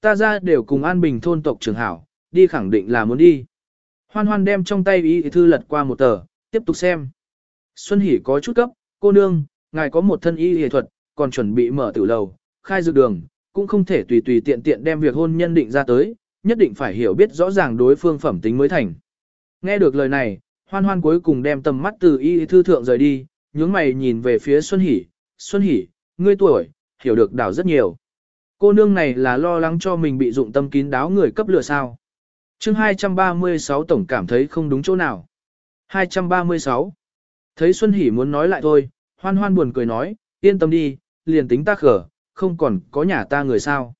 Ta ra đều cùng An Bình thôn tộc trưởng hảo, đi khẳng định là muốn đi. Hoan hoan đem trong tay y thư lật qua một tờ, tiếp tục xem. Xuân Hỷ có chút cấp, cô nương, ngài có một thân y y thuật, còn chuẩn bị mở tử lầu, khai dược đường, cũng không thể tùy tùy tiện tiện đem việc hôn nhân định ra tới, nhất định phải hiểu biết rõ ràng đối phương phẩm tính mới thành. Nghe được lời này, hoan hoan cuối cùng đem tầm mắt từ y thư thượng rời đi, nhướng mày nhìn về phía Xuân Hỷ, Xuân Hỷ, ngươi tuổi, hiểu được đảo rất nhiều. Cô nương này là lo lắng cho mình bị dụng tâm kín đáo người cấp lừa sao. chương 236 tổng cảm thấy không đúng chỗ nào. 236. Thấy Xuân Hỷ muốn nói lại thôi, hoan hoan buồn cười nói, yên tâm đi, liền tính ta khở, không còn có nhà ta người sao.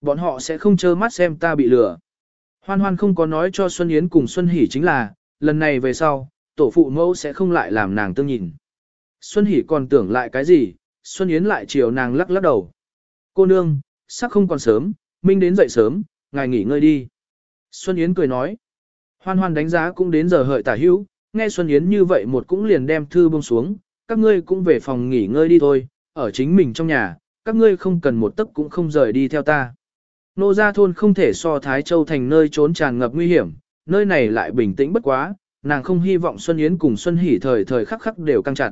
Bọn họ sẽ không trơ mắt xem ta bị lừa. Hoan hoan không có nói cho Xuân Yến cùng Xuân Hỷ chính là, lần này về sau, tổ phụ mẫu sẽ không lại làm nàng tương nhìn. Xuân Hỷ còn tưởng lại cái gì, Xuân Yến lại chiều nàng lắc lắc đầu. Cô nương, sắc không còn sớm, Minh đến dậy sớm, ngài nghỉ ngơi đi. Xuân Yến cười nói. Hoan hoan đánh giá cũng đến giờ hợi tả hữu, nghe Xuân Yến như vậy một cũng liền đem thư buông xuống, các ngươi cũng về phòng nghỉ ngơi đi thôi, ở chính mình trong nhà, các ngươi không cần một tấc cũng không rời đi theo ta. Nô gia thôn không thể so Thái Châu thành nơi trốn tràn ngập nguy hiểm, nơi này lại bình tĩnh bất quá, nàng không hy vọng Xuân Yến cùng Xuân Hỷ thời thời khắc khắc đều căng chặt.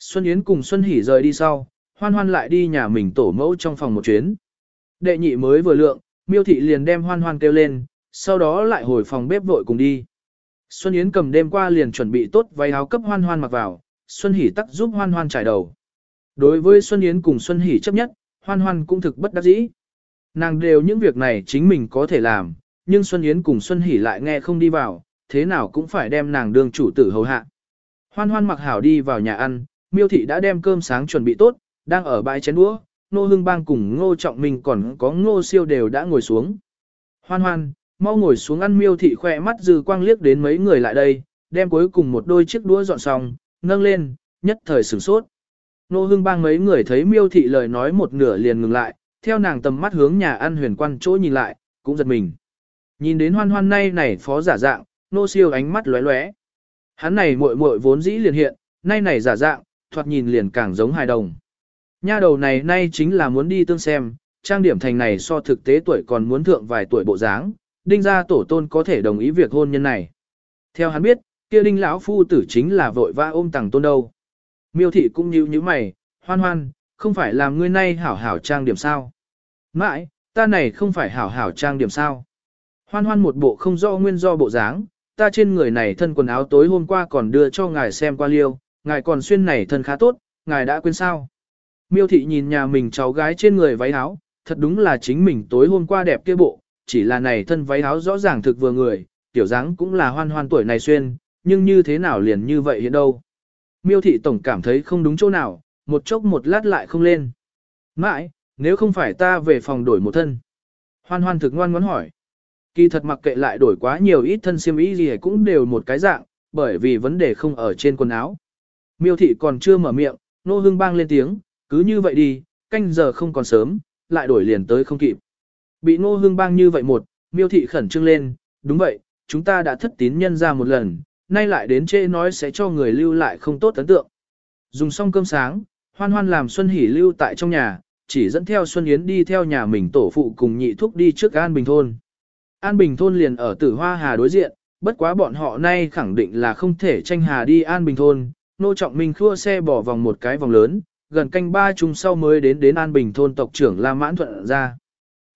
Xuân Yến cùng Xuân Hỷ rời đi sau, hoan hoan lại đi nhà mình tổ mẫu trong phòng một chuyến. Đệ nhị mới vừa lượng, miêu thị liền đem hoan hoan kêu lên, sau đó lại hồi phòng bếp vội cùng đi. Xuân Yến cầm đêm qua liền chuẩn bị tốt váy áo cấp hoan hoan mặc vào, Xuân Hỷ tắc giúp hoan hoan trải đầu. Đối với Xuân Yến cùng Xuân Hỷ chấp nhất, hoan hoan cũng thực bất đắc dĩ. Nàng đều những việc này chính mình có thể làm, nhưng Xuân Yến cùng Xuân Hỷ lại nghe không đi vào, thế nào cũng phải đem nàng đương chủ tử hầu hạ. Hoan hoan mặc hảo đi vào nhà ăn, miêu thị đã đem cơm sáng chuẩn bị tốt, đang ở bãi chén đũa, nô hưng bang cùng ngô trọng minh còn có ngô siêu đều đã ngồi xuống. Hoan hoan, mau ngồi xuống ăn miêu thị khỏe mắt dư quang liếc đến mấy người lại đây, đem cuối cùng một đôi chiếc đũa dọn xong, nâng lên, nhất thời sửng sốt. Nô hưng bang mấy người thấy miêu thị lời nói một nửa liền ngừng lại, theo nàng tầm mắt hướng nhà ăn huyền quan chỗ nhìn lại, cũng giật mình. Nhìn đến hoan hoan nay này phó giả dạng, nô siêu ánh mắt lóe lóe. Hắn này muội muội vốn dĩ liền hiện, nay này giả dạng, thoạt nhìn liền càng giống hài đồng. Nha đầu này nay chính là muốn đi tương xem, trang điểm thành này so thực tế tuổi còn muốn thượng vài tuổi bộ dáng, đinh gia tổ tôn có thể đồng ý việc hôn nhân này. Theo hắn biết, kia đinh lão phu tử chính là vội vã ôm tàng tôn đâu. Miêu thị cũng như như mày, hoan hoan, không phải làm ngươi nay hảo hảo trang điểm sao. Mãi, ta này không phải hảo hảo trang điểm sao. Hoan hoan một bộ không do nguyên do bộ dáng, ta trên người này thân quần áo tối hôm qua còn đưa cho ngài xem qua liêu, ngài còn xuyên này thân khá tốt, ngài đã quên sao. Miêu thị nhìn nhà mình cháu gái trên người váy áo, thật đúng là chính mình tối hôm qua đẹp kia bộ, chỉ là này thân váy áo rõ ràng thực vừa người, tiểu dáng cũng là hoan hoan tuổi này xuyên, nhưng như thế nào liền như vậy hiện đâu. Miêu thị tổng cảm thấy không đúng chỗ nào, một chốc một lát lại không lên. Mãi, nếu không phải ta về phòng đổi một thân. Hoan hoan thực ngoan ngoãn hỏi. Kỳ thật mặc kệ lại đổi quá nhiều ít thân xiêm y gì cũng đều một cái dạng, bởi vì vấn đề không ở trên quần áo. Miêu thị còn chưa mở miệng, nô hương bang lên tiếng, cứ như vậy đi, canh giờ không còn sớm, lại đổi liền tới không kịp. Bị nô hương bang như vậy một, miêu thị khẩn trương lên, đúng vậy, chúng ta đã thất tín nhân ra một lần, nay lại đến chê nói sẽ cho người lưu lại không tốt ấn tượng. Dùng xong cơm sáng, hoan hoan làm Xuân Hỷ lưu tại trong nhà, chỉ dẫn theo Xuân Yến đi theo nhà mình tổ phụ cùng nhị thúc đi trước An Bình Thôn. An Bình Thôn liền ở tử Hoa Hà đối diện, bất quá bọn họ nay khẳng định là không thể tranh hà đi An Bình Thôn, nô trọng minh khua xe bỏ vòng một cái vòng lớn, gần canh ba chung sau mới đến đến An Bình Thôn tộc trưởng La Mãn Thuận ra.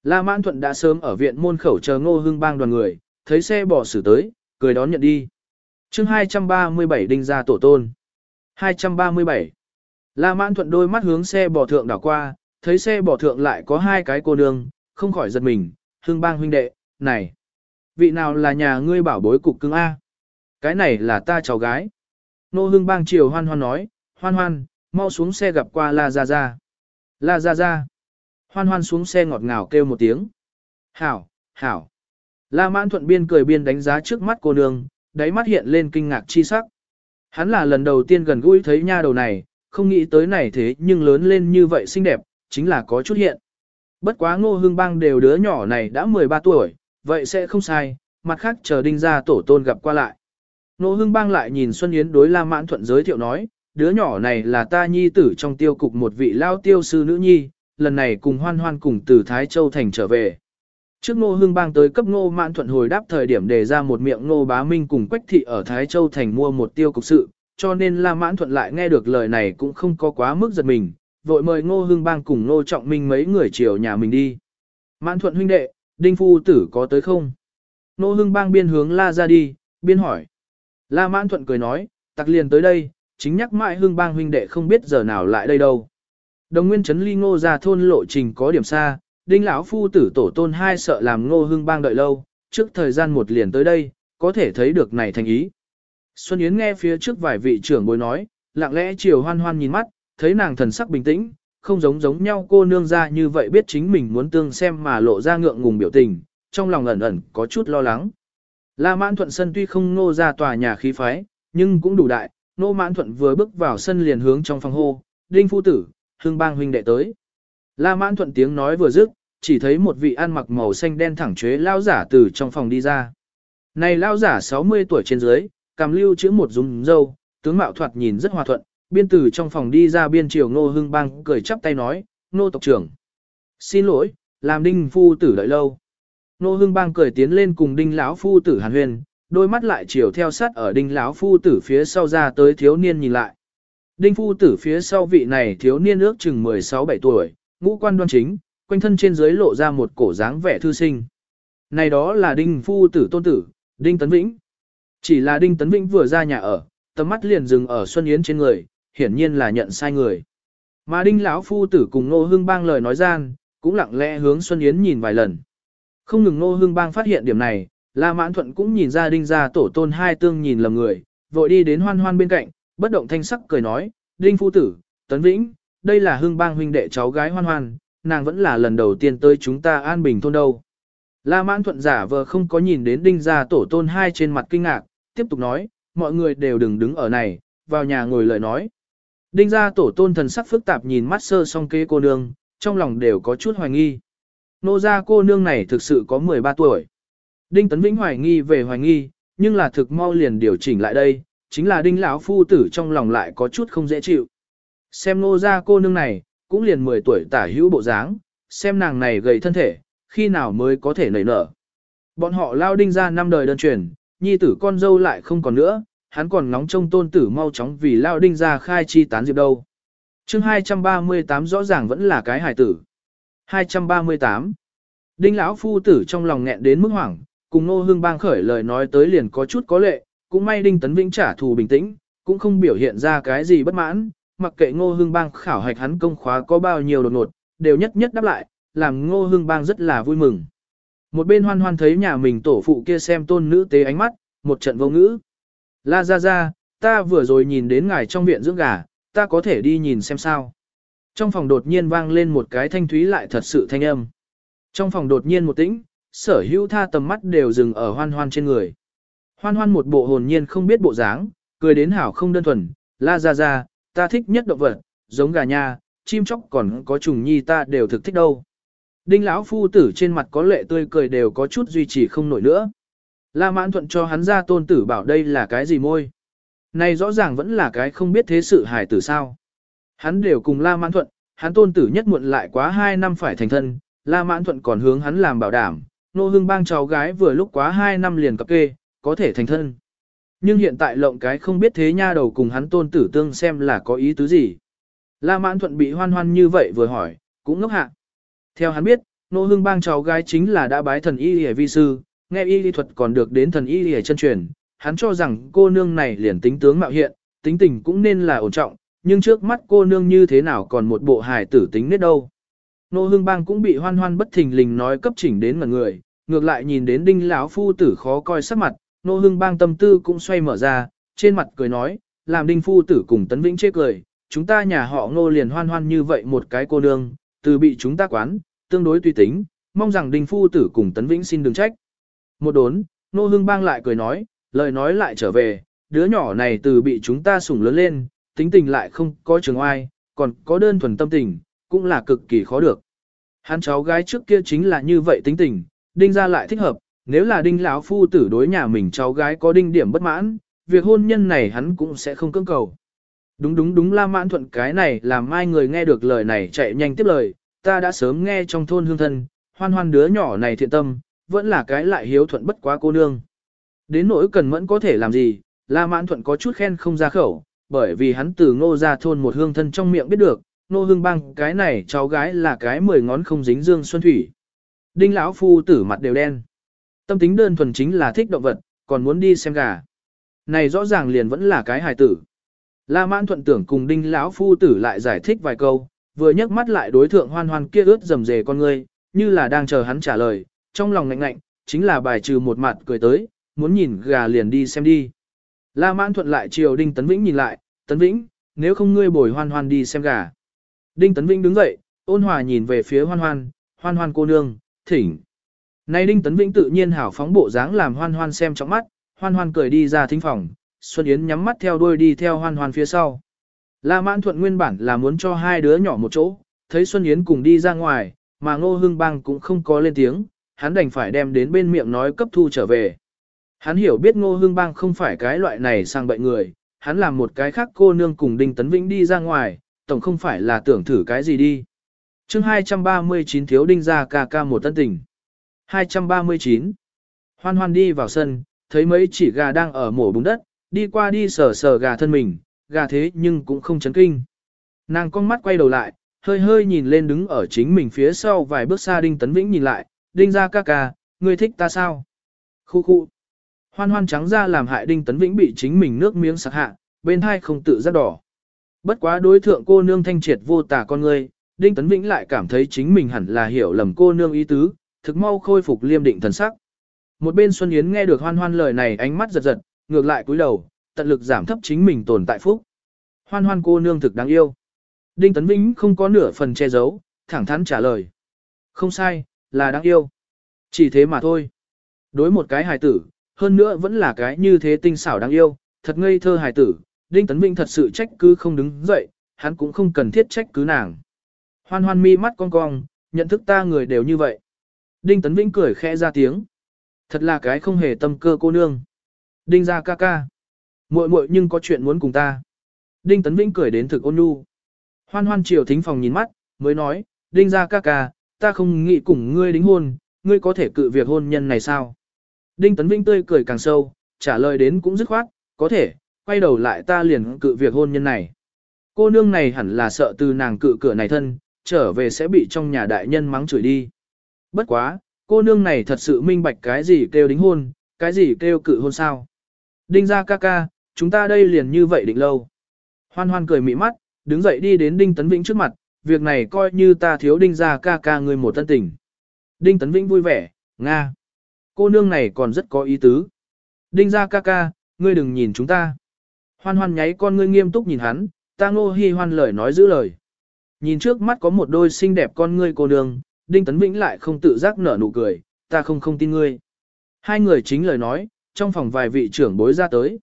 La Mãn Thuận đã sớm ở viện môn khẩu chờ ngô hưng bang đoàn người, thấy xe bỏ xử tới, cười đón nhận đi. chương 237 đinh ra tổ tôn. 237. La Mãn Thuận đôi mắt hướng xe bỏ thượng đảo qua, thấy xe bỏ thượng lại có hai cái cô nương, không khỏi giật mình, hưng bang huynh đệ, này. Vị nào là nhà ngươi bảo bối cục cưng A? Cái này là ta cháu gái. Nô hưng bang chiều hoan hoan nói, hoan hoan, mau xuống xe gặp qua La Gia Gia. La Gia Gia. Hoan hoan xuống xe ngọt ngào kêu một tiếng. Hảo, hảo. La mãn thuận biên cười biên đánh giá trước mắt cô nương, đáy mắt hiện lên kinh ngạc chi sắc. Hắn là lần đầu tiên gần gũi thấy nha đầu này, không nghĩ tới này thế nhưng lớn lên như vậy xinh đẹp, chính là có chút hiện. Bất quá ngô hương bang đều đứa nhỏ này đã 13 tuổi, vậy sẽ không sai, mặt khác chờ đinh ra tổ tôn gặp qua lại. Nô hương bang lại nhìn Xuân Yến đối La Mãn Thuận giới thiệu nói, đứa nhỏ này là ta nhi tử trong tiêu cục một vị lao tiêu sư nữ nhi, lần này cùng hoan hoan cùng từ Thái Châu Thành trở về. Trước Ngô Hưng Bang tới cấp Ngô Mãn Thuận hồi đáp thời điểm đề ra một miệng Ngô Bá Minh cùng Quách Thị ở Thái Châu Thành mua một tiêu cục sự, cho nên La Mãn Thuận lại nghe được lời này cũng không có quá mức giật mình, vội mời Ngô Hưng Bang cùng Ngô Trọng Minh mấy người chiều nhà mình đi. Mãn Thuận huynh đệ, Đinh Phu Tử có tới không? Ngô Hưng Bang biên hướng La ra đi, biên hỏi. La Mãn Thuận cười nói, tặc liền tới đây, chính nhắc mãi Hương Bang huynh đệ không biết giờ nào lại đây đâu. Đồng nguyên chấn ly ngô ra thôn lộ trình có điểm xa, đinh lão phu tử tổ tôn hai sợ làm ngô Hương bang đợi lâu, trước thời gian một liền tới đây, có thể thấy được này thành ý. Xuân Yến nghe phía trước vài vị trưởng bối nói, lặng lẽ chiều hoan hoan nhìn mắt, thấy nàng thần sắc bình tĩnh, không giống giống nhau cô nương ra như vậy biết chính mình muốn tương xem mà lộ ra ngượng ngùng biểu tình, trong lòng ẩn ẩn có chút lo lắng. La mãn thuận sân tuy không nô ra tòa nhà khí phái, nhưng cũng đủ đại, nô mãn thuận vừa bước vào sân liền hướng trong phòng hô, đinh phu tử, Hưng bang huynh đệ tới. La mãn thuận tiếng nói vừa dứt, chỉ thấy một vị ăn mặc màu xanh đen thẳng chế lao giả từ trong phòng đi ra. Này lao giả 60 tuổi trên dưới, cầm lưu chữ một dùng dâu, tướng mạo thoạt nhìn rất hòa thuận, biên từ trong phòng đi ra biên triều ngô hưng bang cười chắp tay nói, nô tộc trưởng. Xin lỗi, làm đinh phu tử đợi lâu. Nô hưng bang cười tiến lên cùng đinh lão phu tử hàn huyền, đôi mắt lại chiều theo sát ở đinh lão phu tử phía sau ra tới thiếu niên nhìn lại. Đinh phu tử phía sau vị này thiếu niên ước chừng 16-17 tuổi, ngũ quan đoan chính, quanh thân trên dưới lộ ra một cổ dáng vẻ thư sinh. Này đó là đinh phu tử tôn tử, đinh tấn vĩnh. Chỉ là đinh tấn vĩnh vừa ra nhà ở, tầm mắt liền dừng ở Xuân Yến trên người, hiển nhiên là nhận sai người. Mà đinh lão phu tử cùng nô Hưng bang lời nói gian, cũng lặng lẽ hướng Xuân Yến nhìn vài lần. Không ngừng nô hương bang phát hiện điểm này, La Mãn Thuận cũng nhìn ra đinh gia tổ tôn hai tương nhìn lầm người, vội đi đến hoan hoan bên cạnh, bất động thanh sắc cười nói, đinh phu tử, tấn vĩnh, đây là hương bang huynh đệ cháu gái hoan hoan, nàng vẫn là lần đầu tiên tới chúng ta an bình thôn đâu. La mãn thuận giả vờ không có nhìn đến đinh gia tổ tôn hai trên mặt kinh ngạc, tiếp tục nói, mọi người đều đừng đứng ở này, vào nhà ngồi lời nói. Đinh gia tổ tôn thần sắc phức tạp nhìn mắt sơ song kế cô nương, trong lòng đều có chút hoài nghi. Nô gia cô nương này thực sự có 13 tuổi. Đinh Tấn Vĩnh hoài nghi về hoài nghi, nhưng là thực mau liền điều chỉnh lại đây, chính là đinh lão phu tử trong lòng lại có chút không dễ chịu. Xem nô gia cô nương này, cũng liền 10 tuổi tả hữu bộ dáng, xem nàng này gầy thân thể, khi nào mới có thể nảy nở. Bọn họ lao đinh ra năm đời đơn truyền, nhi tử con dâu lại không còn nữa, hắn còn nóng trông tôn tử mau chóng vì lao đinh ra khai chi tán diệp đâu. chương 238 rõ ràng vẫn là cái hài tử. 238. Đinh lão phu tử trong lòng nghẹn đến mức hoảng, cùng nô hương bang khởi lời nói tới liền có chút có lệ, cũng may đinh tấn vĩnh trả thù bình tĩnh, cũng không biểu hiện ra cái gì bất mãn, mặc kệ ngô hương bang khảo hạch hắn công khóa có bao nhiêu đột ngột, đều nhất nhất đáp lại, làm ngô hương bang rất là vui mừng. Một bên hoan hoan thấy nhà mình tổ phụ kia xem tôn nữ tế ánh mắt, một trận vô ngữ. La ra ra, ta vừa rồi nhìn đến ngài trong viện dưỡng gà, ta có thể đi nhìn xem sao. Trong phòng đột nhiên vang lên một cái thanh thúy lại thật sự thanh âm. Trong phòng đột nhiên một tĩnh, sở hữu tha tầm mắt đều dừng ở hoan hoan trên người. Hoan hoan một bộ hồn nhiên không biết bộ dáng, cười đến hảo không đơn thuần, la ra ra, ta thích nhất động vật, giống gà nha, chim chóc còn có trùng nhi ta đều thực thích đâu. Đinh lão phu tử trên mặt có lệ tươi cười đều có chút duy trì không nổi nữa. La mãn thuận cho hắn ra tôn tử bảo đây là cái gì môi. Này rõ ràng vẫn là cái không biết thế sự hài tử sao. Hắn đều cùng La mãn thuận, hắn tôn tử nhất muộn lại quá 2 năm phải thành thân, La mãn thuận còn hướng hắn làm bảo đảm, nô hương bang cháu gái vừa lúc quá 2 năm liền cập kê, có thể thành thân. Nhưng hiện tại lộng cái không biết thế nha đầu cùng hắn tôn tử tương xem là có ý tứ gì. La mãn thuận bị hoan hoan như vậy vừa hỏi, cũng ngốc hạ. Theo hắn biết, nô hương bang cháu gái chính là đã bái thần y hề vi sư, nghe y lý thuật còn được đến thần y hề chân truyền. Hắn cho rằng cô nương này liền tính tướng mạo hiện, tính tình cũng nên là ổn trọng, nhưng trước mắt cô nương như thế nào còn một bộ hài tử tính nết đâu. Nô hương bang cũng bị hoan hoan bất thình lình nói cấp chỉnh đến mặt người, ngược lại nhìn đến đinh lão phu tử khó coi sắc mặt, nô hương bang tâm tư cũng xoay mở ra, trên mặt cười nói, làm đinh phu tử cùng tấn vĩnh chê cười, chúng ta nhà họ ngô liền hoan hoan như vậy một cái cô nương, từ bị chúng ta quán, tương đối tùy tính, mong rằng đinh phu tử cùng tấn vĩnh xin đừng trách. Một đốn, Nô hương Bang lại cười nói, lời nói lại trở về, đứa nhỏ này từ bị chúng ta sủng lớn lên, tính tình lại không có trường oai, còn có đơn thuần tâm tình, cũng là cực kỳ khó được. Hắn cháu gái trước kia chính là như vậy tính tình, đinh ra lại thích hợp, nếu là đinh lão phu tử đối nhà mình cháu gái có đinh điểm bất mãn, việc hôn nhân này hắn cũng sẽ không cưỡng cầu. Đúng đúng đúng La Mãn Thuận cái này làm mai người nghe được lời này chạy nhanh tiếp lời, ta đã sớm nghe trong thôn hương thân, hoan hoan đứa nhỏ này thiện tâm, vẫn là cái lại hiếu thuận bất quá cô nương. Đến nỗi cần mẫn có thể làm gì, La Mãn Thuận có chút khen không ra khẩu, bởi vì hắn từ ngô ra thôn một hương thân trong miệng biết được, nô hương băng cái này cháu gái là cái mười ngón không dính dương xuân thủy. Đinh lão phu tử mặt đều đen. Tâm tính đơn thuần chính là thích động vật, còn muốn đi xem gà. Này rõ ràng liền vẫn là cái hài tử. La mãn thuận tưởng cùng đinh lão phu tử lại giải thích vài câu, vừa nhấc mắt lại đối thượng hoan hoan kia ướt rầm rề con ngươi, như là đang chờ hắn trả lời, trong lòng ngạnh ngạnh, chính là bài trừ một mặt cười tới, muốn nhìn gà liền đi xem đi. La mãn thuận lại chiều đinh tấn vĩnh nhìn lại, tấn vĩnh, nếu không ngươi bồi hoan hoan đi xem gà. Đinh tấn vĩnh đứng dậy, ôn hòa nhìn về phía hoan hoan, hoan hoan cô nương, thỉnh. Nay đinh tấn vĩnh tự nhiên hảo phóng bộ dáng làm hoan hoan xem trong mắt, hoan hoan cười đi ra thính phòng, Xuân Yến nhắm mắt theo đuôi đi theo hoan hoan phía sau. La Mãn Thuận nguyên bản là muốn cho hai đứa nhỏ một chỗ, thấy Xuân Yến cùng đi ra ngoài, mà Ngô Hưng Bang cũng không có lên tiếng, hắn đành phải đem đến bên miệng nói cấp thu trở về. Hắn hiểu biết Ngô Hưng Bang không phải cái loại này sang bệnh người, hắn làm một cái khác cô nương cùng Đinh Tấn Vĩnh đi ra ngoài, tổng không phải là tưởng thử cái gì đi. chương 239 thiếu đinh ra ca ca một tân tình. 239. Hoan hoan đi vào sân, thấy mấy chỉ gà đang ở mổ bùn đất, đi qua đi sờ sờ gà thân mình, gà thế nhưng cũng không chấn kinh. Nàng con mắt quay đầu lại, hơi hơi nhìn lên đứng ở chính mình phía sau vài bước xa Đinh Tấn Vĩnh nhìn lại, Đinh ra ca ca, ngươi thích ta sao? Khu khu. Hoan hoan trắng ra làm hại Đinh Tấn Vĩnh bị chính mình nước miếng sặc hạ, bên hai không tự giác đỏ. Bất quá đối thượng cô nương thanh triệt vô tả con ngươi, Đinh Tấn Vĩnh lại cảm thấy chính mình hẳn là hiểu lầm cô nương ý tứ, thực mau khôi phục liêm định thần sắc. Một bên Xuân Yến nghe được hoan hoan lời này ánh mắt giật giật, ngược lại cúi đầu, tận lực giảm thấp chính mình tồn tại phúc. Hoan hoan cô nương thực đáng yêu. Đinh Tấn Vĩnh không có nửa phần che giấu, thẳng thắn trả lời. Không sai, là đáng yêu. Chỉ thế mà thôi. Đối một cái hài tử, hơn nữa vẫn là cái như thế tinh xảo đáng yêu, thật ngây thơ hài tử, Đinh Tấn Vĩnh thật sự trách cứ không đứng dậy, hắn cũng không cần thiết trách cứ nàng. Hoan hoan mi mắt cong cong, nhận thức ta người đều như vậy. Đinh Tấn Vĩnh cười khẽ ra tiếng. Thật là cái không hề tâm cơ cô nương. Đinh ra ca ca. muội muội nhưng có chuyện muốn cùng ta. Đinh Tấn Vĩnh cười đến thực ôn nhu. Hoan hoan chiều thính phòng nhìn mắt, mới nói, Đinh ra ca ca, ta không nghĩ cùng ngươi đính hôn, ngươi có thể cự việc hôn nhân này sao? Đinh Tấn Vinh tươi cười càng sâu, trả lời đến cũng dứt khoát, có thể, quay đầu lại ta liền cự việc hôn nhân này. Cô nương này hẳn là sợ từ nàng cự cửa này thân, trở về sẽ bị trong nhà đại nhân mắng chửi đi. Bất quá, cô nương này thật sự minh bạch cái gì kêu đính hôn, cái gì kêu cự hôn sao. Đinh ra ca ca, chúng ta đây liền như vậy định lâu. Hoan hoan cười mị mắt, đứng dậy đi đến Đinh Tấn Vĩnh trước mặt, việc này coi như ta thiếu Đinh ra ca ca người một tân tình. Đinh Tấn Vĩnh vui vẻ, Nga. Cô nương này còn rất có ý tứ. Đinh ra ca ca, ngươi đừng nhìn chúng ta. Hoan hoan nháy con ngươi nghiêm túc nhìn hắn, ta ngô hi hoan lời nói giữ lời. Nhìn trước mắt có một đôi xinh đẹp con ngươi cô nương, Đinh Tấn Vĩnh lại không tự giác nở nụ cười, ta không không tin ngươi. Hai người chính lời nói, trong phòng vài vị trưởng bối ra tới.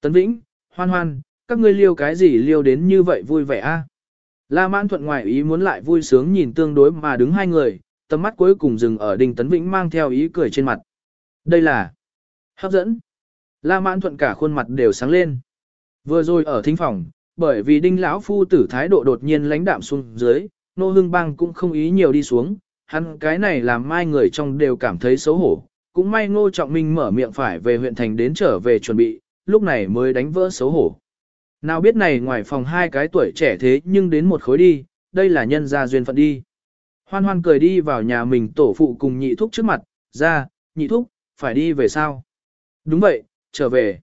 Tấn Vĩnh, hoan hoan, các ngươi liêu cái gì liêu đến như vậy vui vẻ a? La Mãn Thuận ngoài ý muốn lại vui sướng nhìn tương đối mà đứng hai người, tầm mắt cuối cùng dừng ở Đinh Tấn Vĩnh mang theo ý cười trên mặt. Đây là hấp dẫn. La Mãn Thuận cả khuôn mặt đều sáng lên. Vừa rồi ở thính phòng, bởi vì Đinh lão phu tử thái độ đột nhiên lãnh đạm xuống dưới, Nô Hưng Bang cũng không ý nhiều đi xuống, hắn cái này làm mai người trong đều cảm thấy xấu hổ. Cũng may Ngô Trọng Minh mở miệng phải về huyện thành đến trở về chuẩn bị, lúc này mới đánh vỡ xấu hổ. Nào biết này ngoài phòng hai cái tuổi trẻ thế nhưng đến một khối đi, đây là nhân gia duyên phận đi. Hoan hoan cười đi vào nhà mình tổ phụ cùng nhị thúc trước mặt, ra, nhị thúc, phải đi về sao? Đúng vậy, trở về.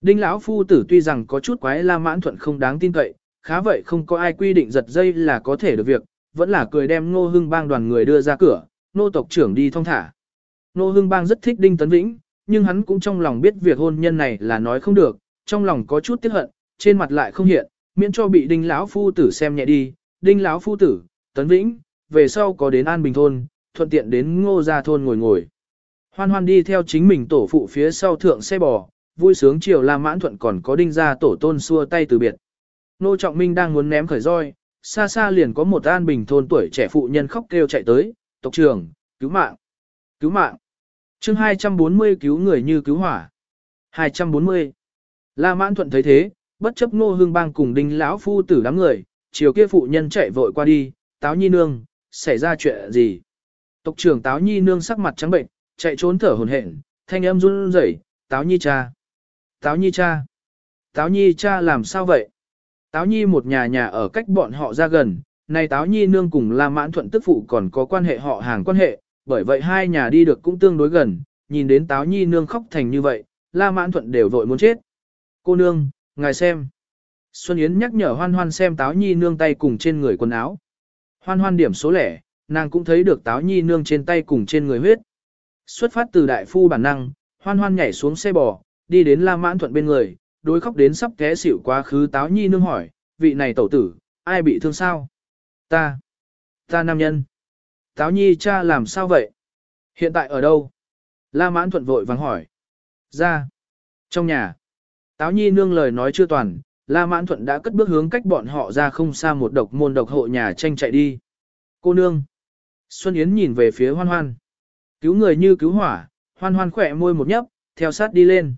Đinh lão phu tử tuy rằng có chút quái la mãn thuận không đáng tin cậy, khá vậy không có ai quy định giật dây là có thể được việc, vẫn là cười đem Ngô Hưng Bang đoàn người đưa ra cửa, nô tộc trưởng đi thong thả. Ngô Hưng Bang rất thích Đinh Tấn Vĩnh, nhưng hắn cũng trong lòng biết việc hôn nhân này là nói không được, trong lòng có chút tiếc hận, trên mặt lại không hiện, miễn cho bị Đinh lão phu tử xem nhẹ đi. Đinh lão phu tử, Tấn Vĩnh, về sau có đến An Bình thôn, thuận tiện đến Ngô gia thôn ngồi ngồi. Hoan hoan đi theo chính mình tổ phụ phía sau thượng xe bò, vui sướng chiều La Mãn Thuận còn có đinh ra tổ tôn xua tay từ biệt. Nô Trọng Minh đang muốn ném khởi roi, xa xa liền có một an bình thôn tuổi trẻ phụ nhân khóc kêu chạy tới, tộc trưởng, cứu mạng, cứu mạng. chương 240 cứu người như cứu hỏa. 240. La Mãn Thuận thấy thế, bất chấp Ngô Hương Bang cùng đinh lão phu tử đám người, chiều kia phụ nhân chạy vội qua đi, táo nhi nương, xảy ra chuyện gì? Tộc trưởng táo nhi nương sắc mặt trắng bệnh, chạy trốn thở hổn hển, thanh âm run rẩy, táo nhi cha. Táo nhi cha. Táo nhi cha làm sao vậy? Táo nhi một nhà nhà ở cách bọn họ ra gần, này táo nhi nương cùng La Mãn Thuận tức phụ còn có quan hệ họ hàng quan hệ, bởi vậy hai nhà đi được cũng tương đối gần, nhìn đến táo nhi nương khóc thành như vậy, La Mãn Thuận đều vội muốn chết. Cô nương, ngài xem. Xuân Yến nhắc nhở hoan hoan xem táo nhi nương tay cùng trên người quần áo. Hoan hoan điểm số lẻ, nàng cũng thấy được táo nhi nương trên tay cùng trên người huyết. Xuất phát từ đại phu bản năng, hoan hoan nhảy xuống xe bò, đi đến La Mãn Thuận bên người, đối khóc đến sắp té xỉu quá khứ táo nhi nương hỏi, vị này tẩu tử, ai bị thương sao? Ta. Ta nam nhân. Táo nhi cha làm sao vậy? Hiện tại ở đâu? La Mãn Thuận vội vàng hỏi. Ra. Trong nhà. Táo nhi nương lời nói chưa toàn, La Mãn Thuận đã cất bước hướng cách bọn họ ra không xa một độc môn độc hộ nhà tranh chạy đi. Cô nương. Xuân Yến nhìn về phía hoan hoan. Cứu người như cứu hỏa, hoan hoan khỏe môi một nhấp, theo sát đi lên.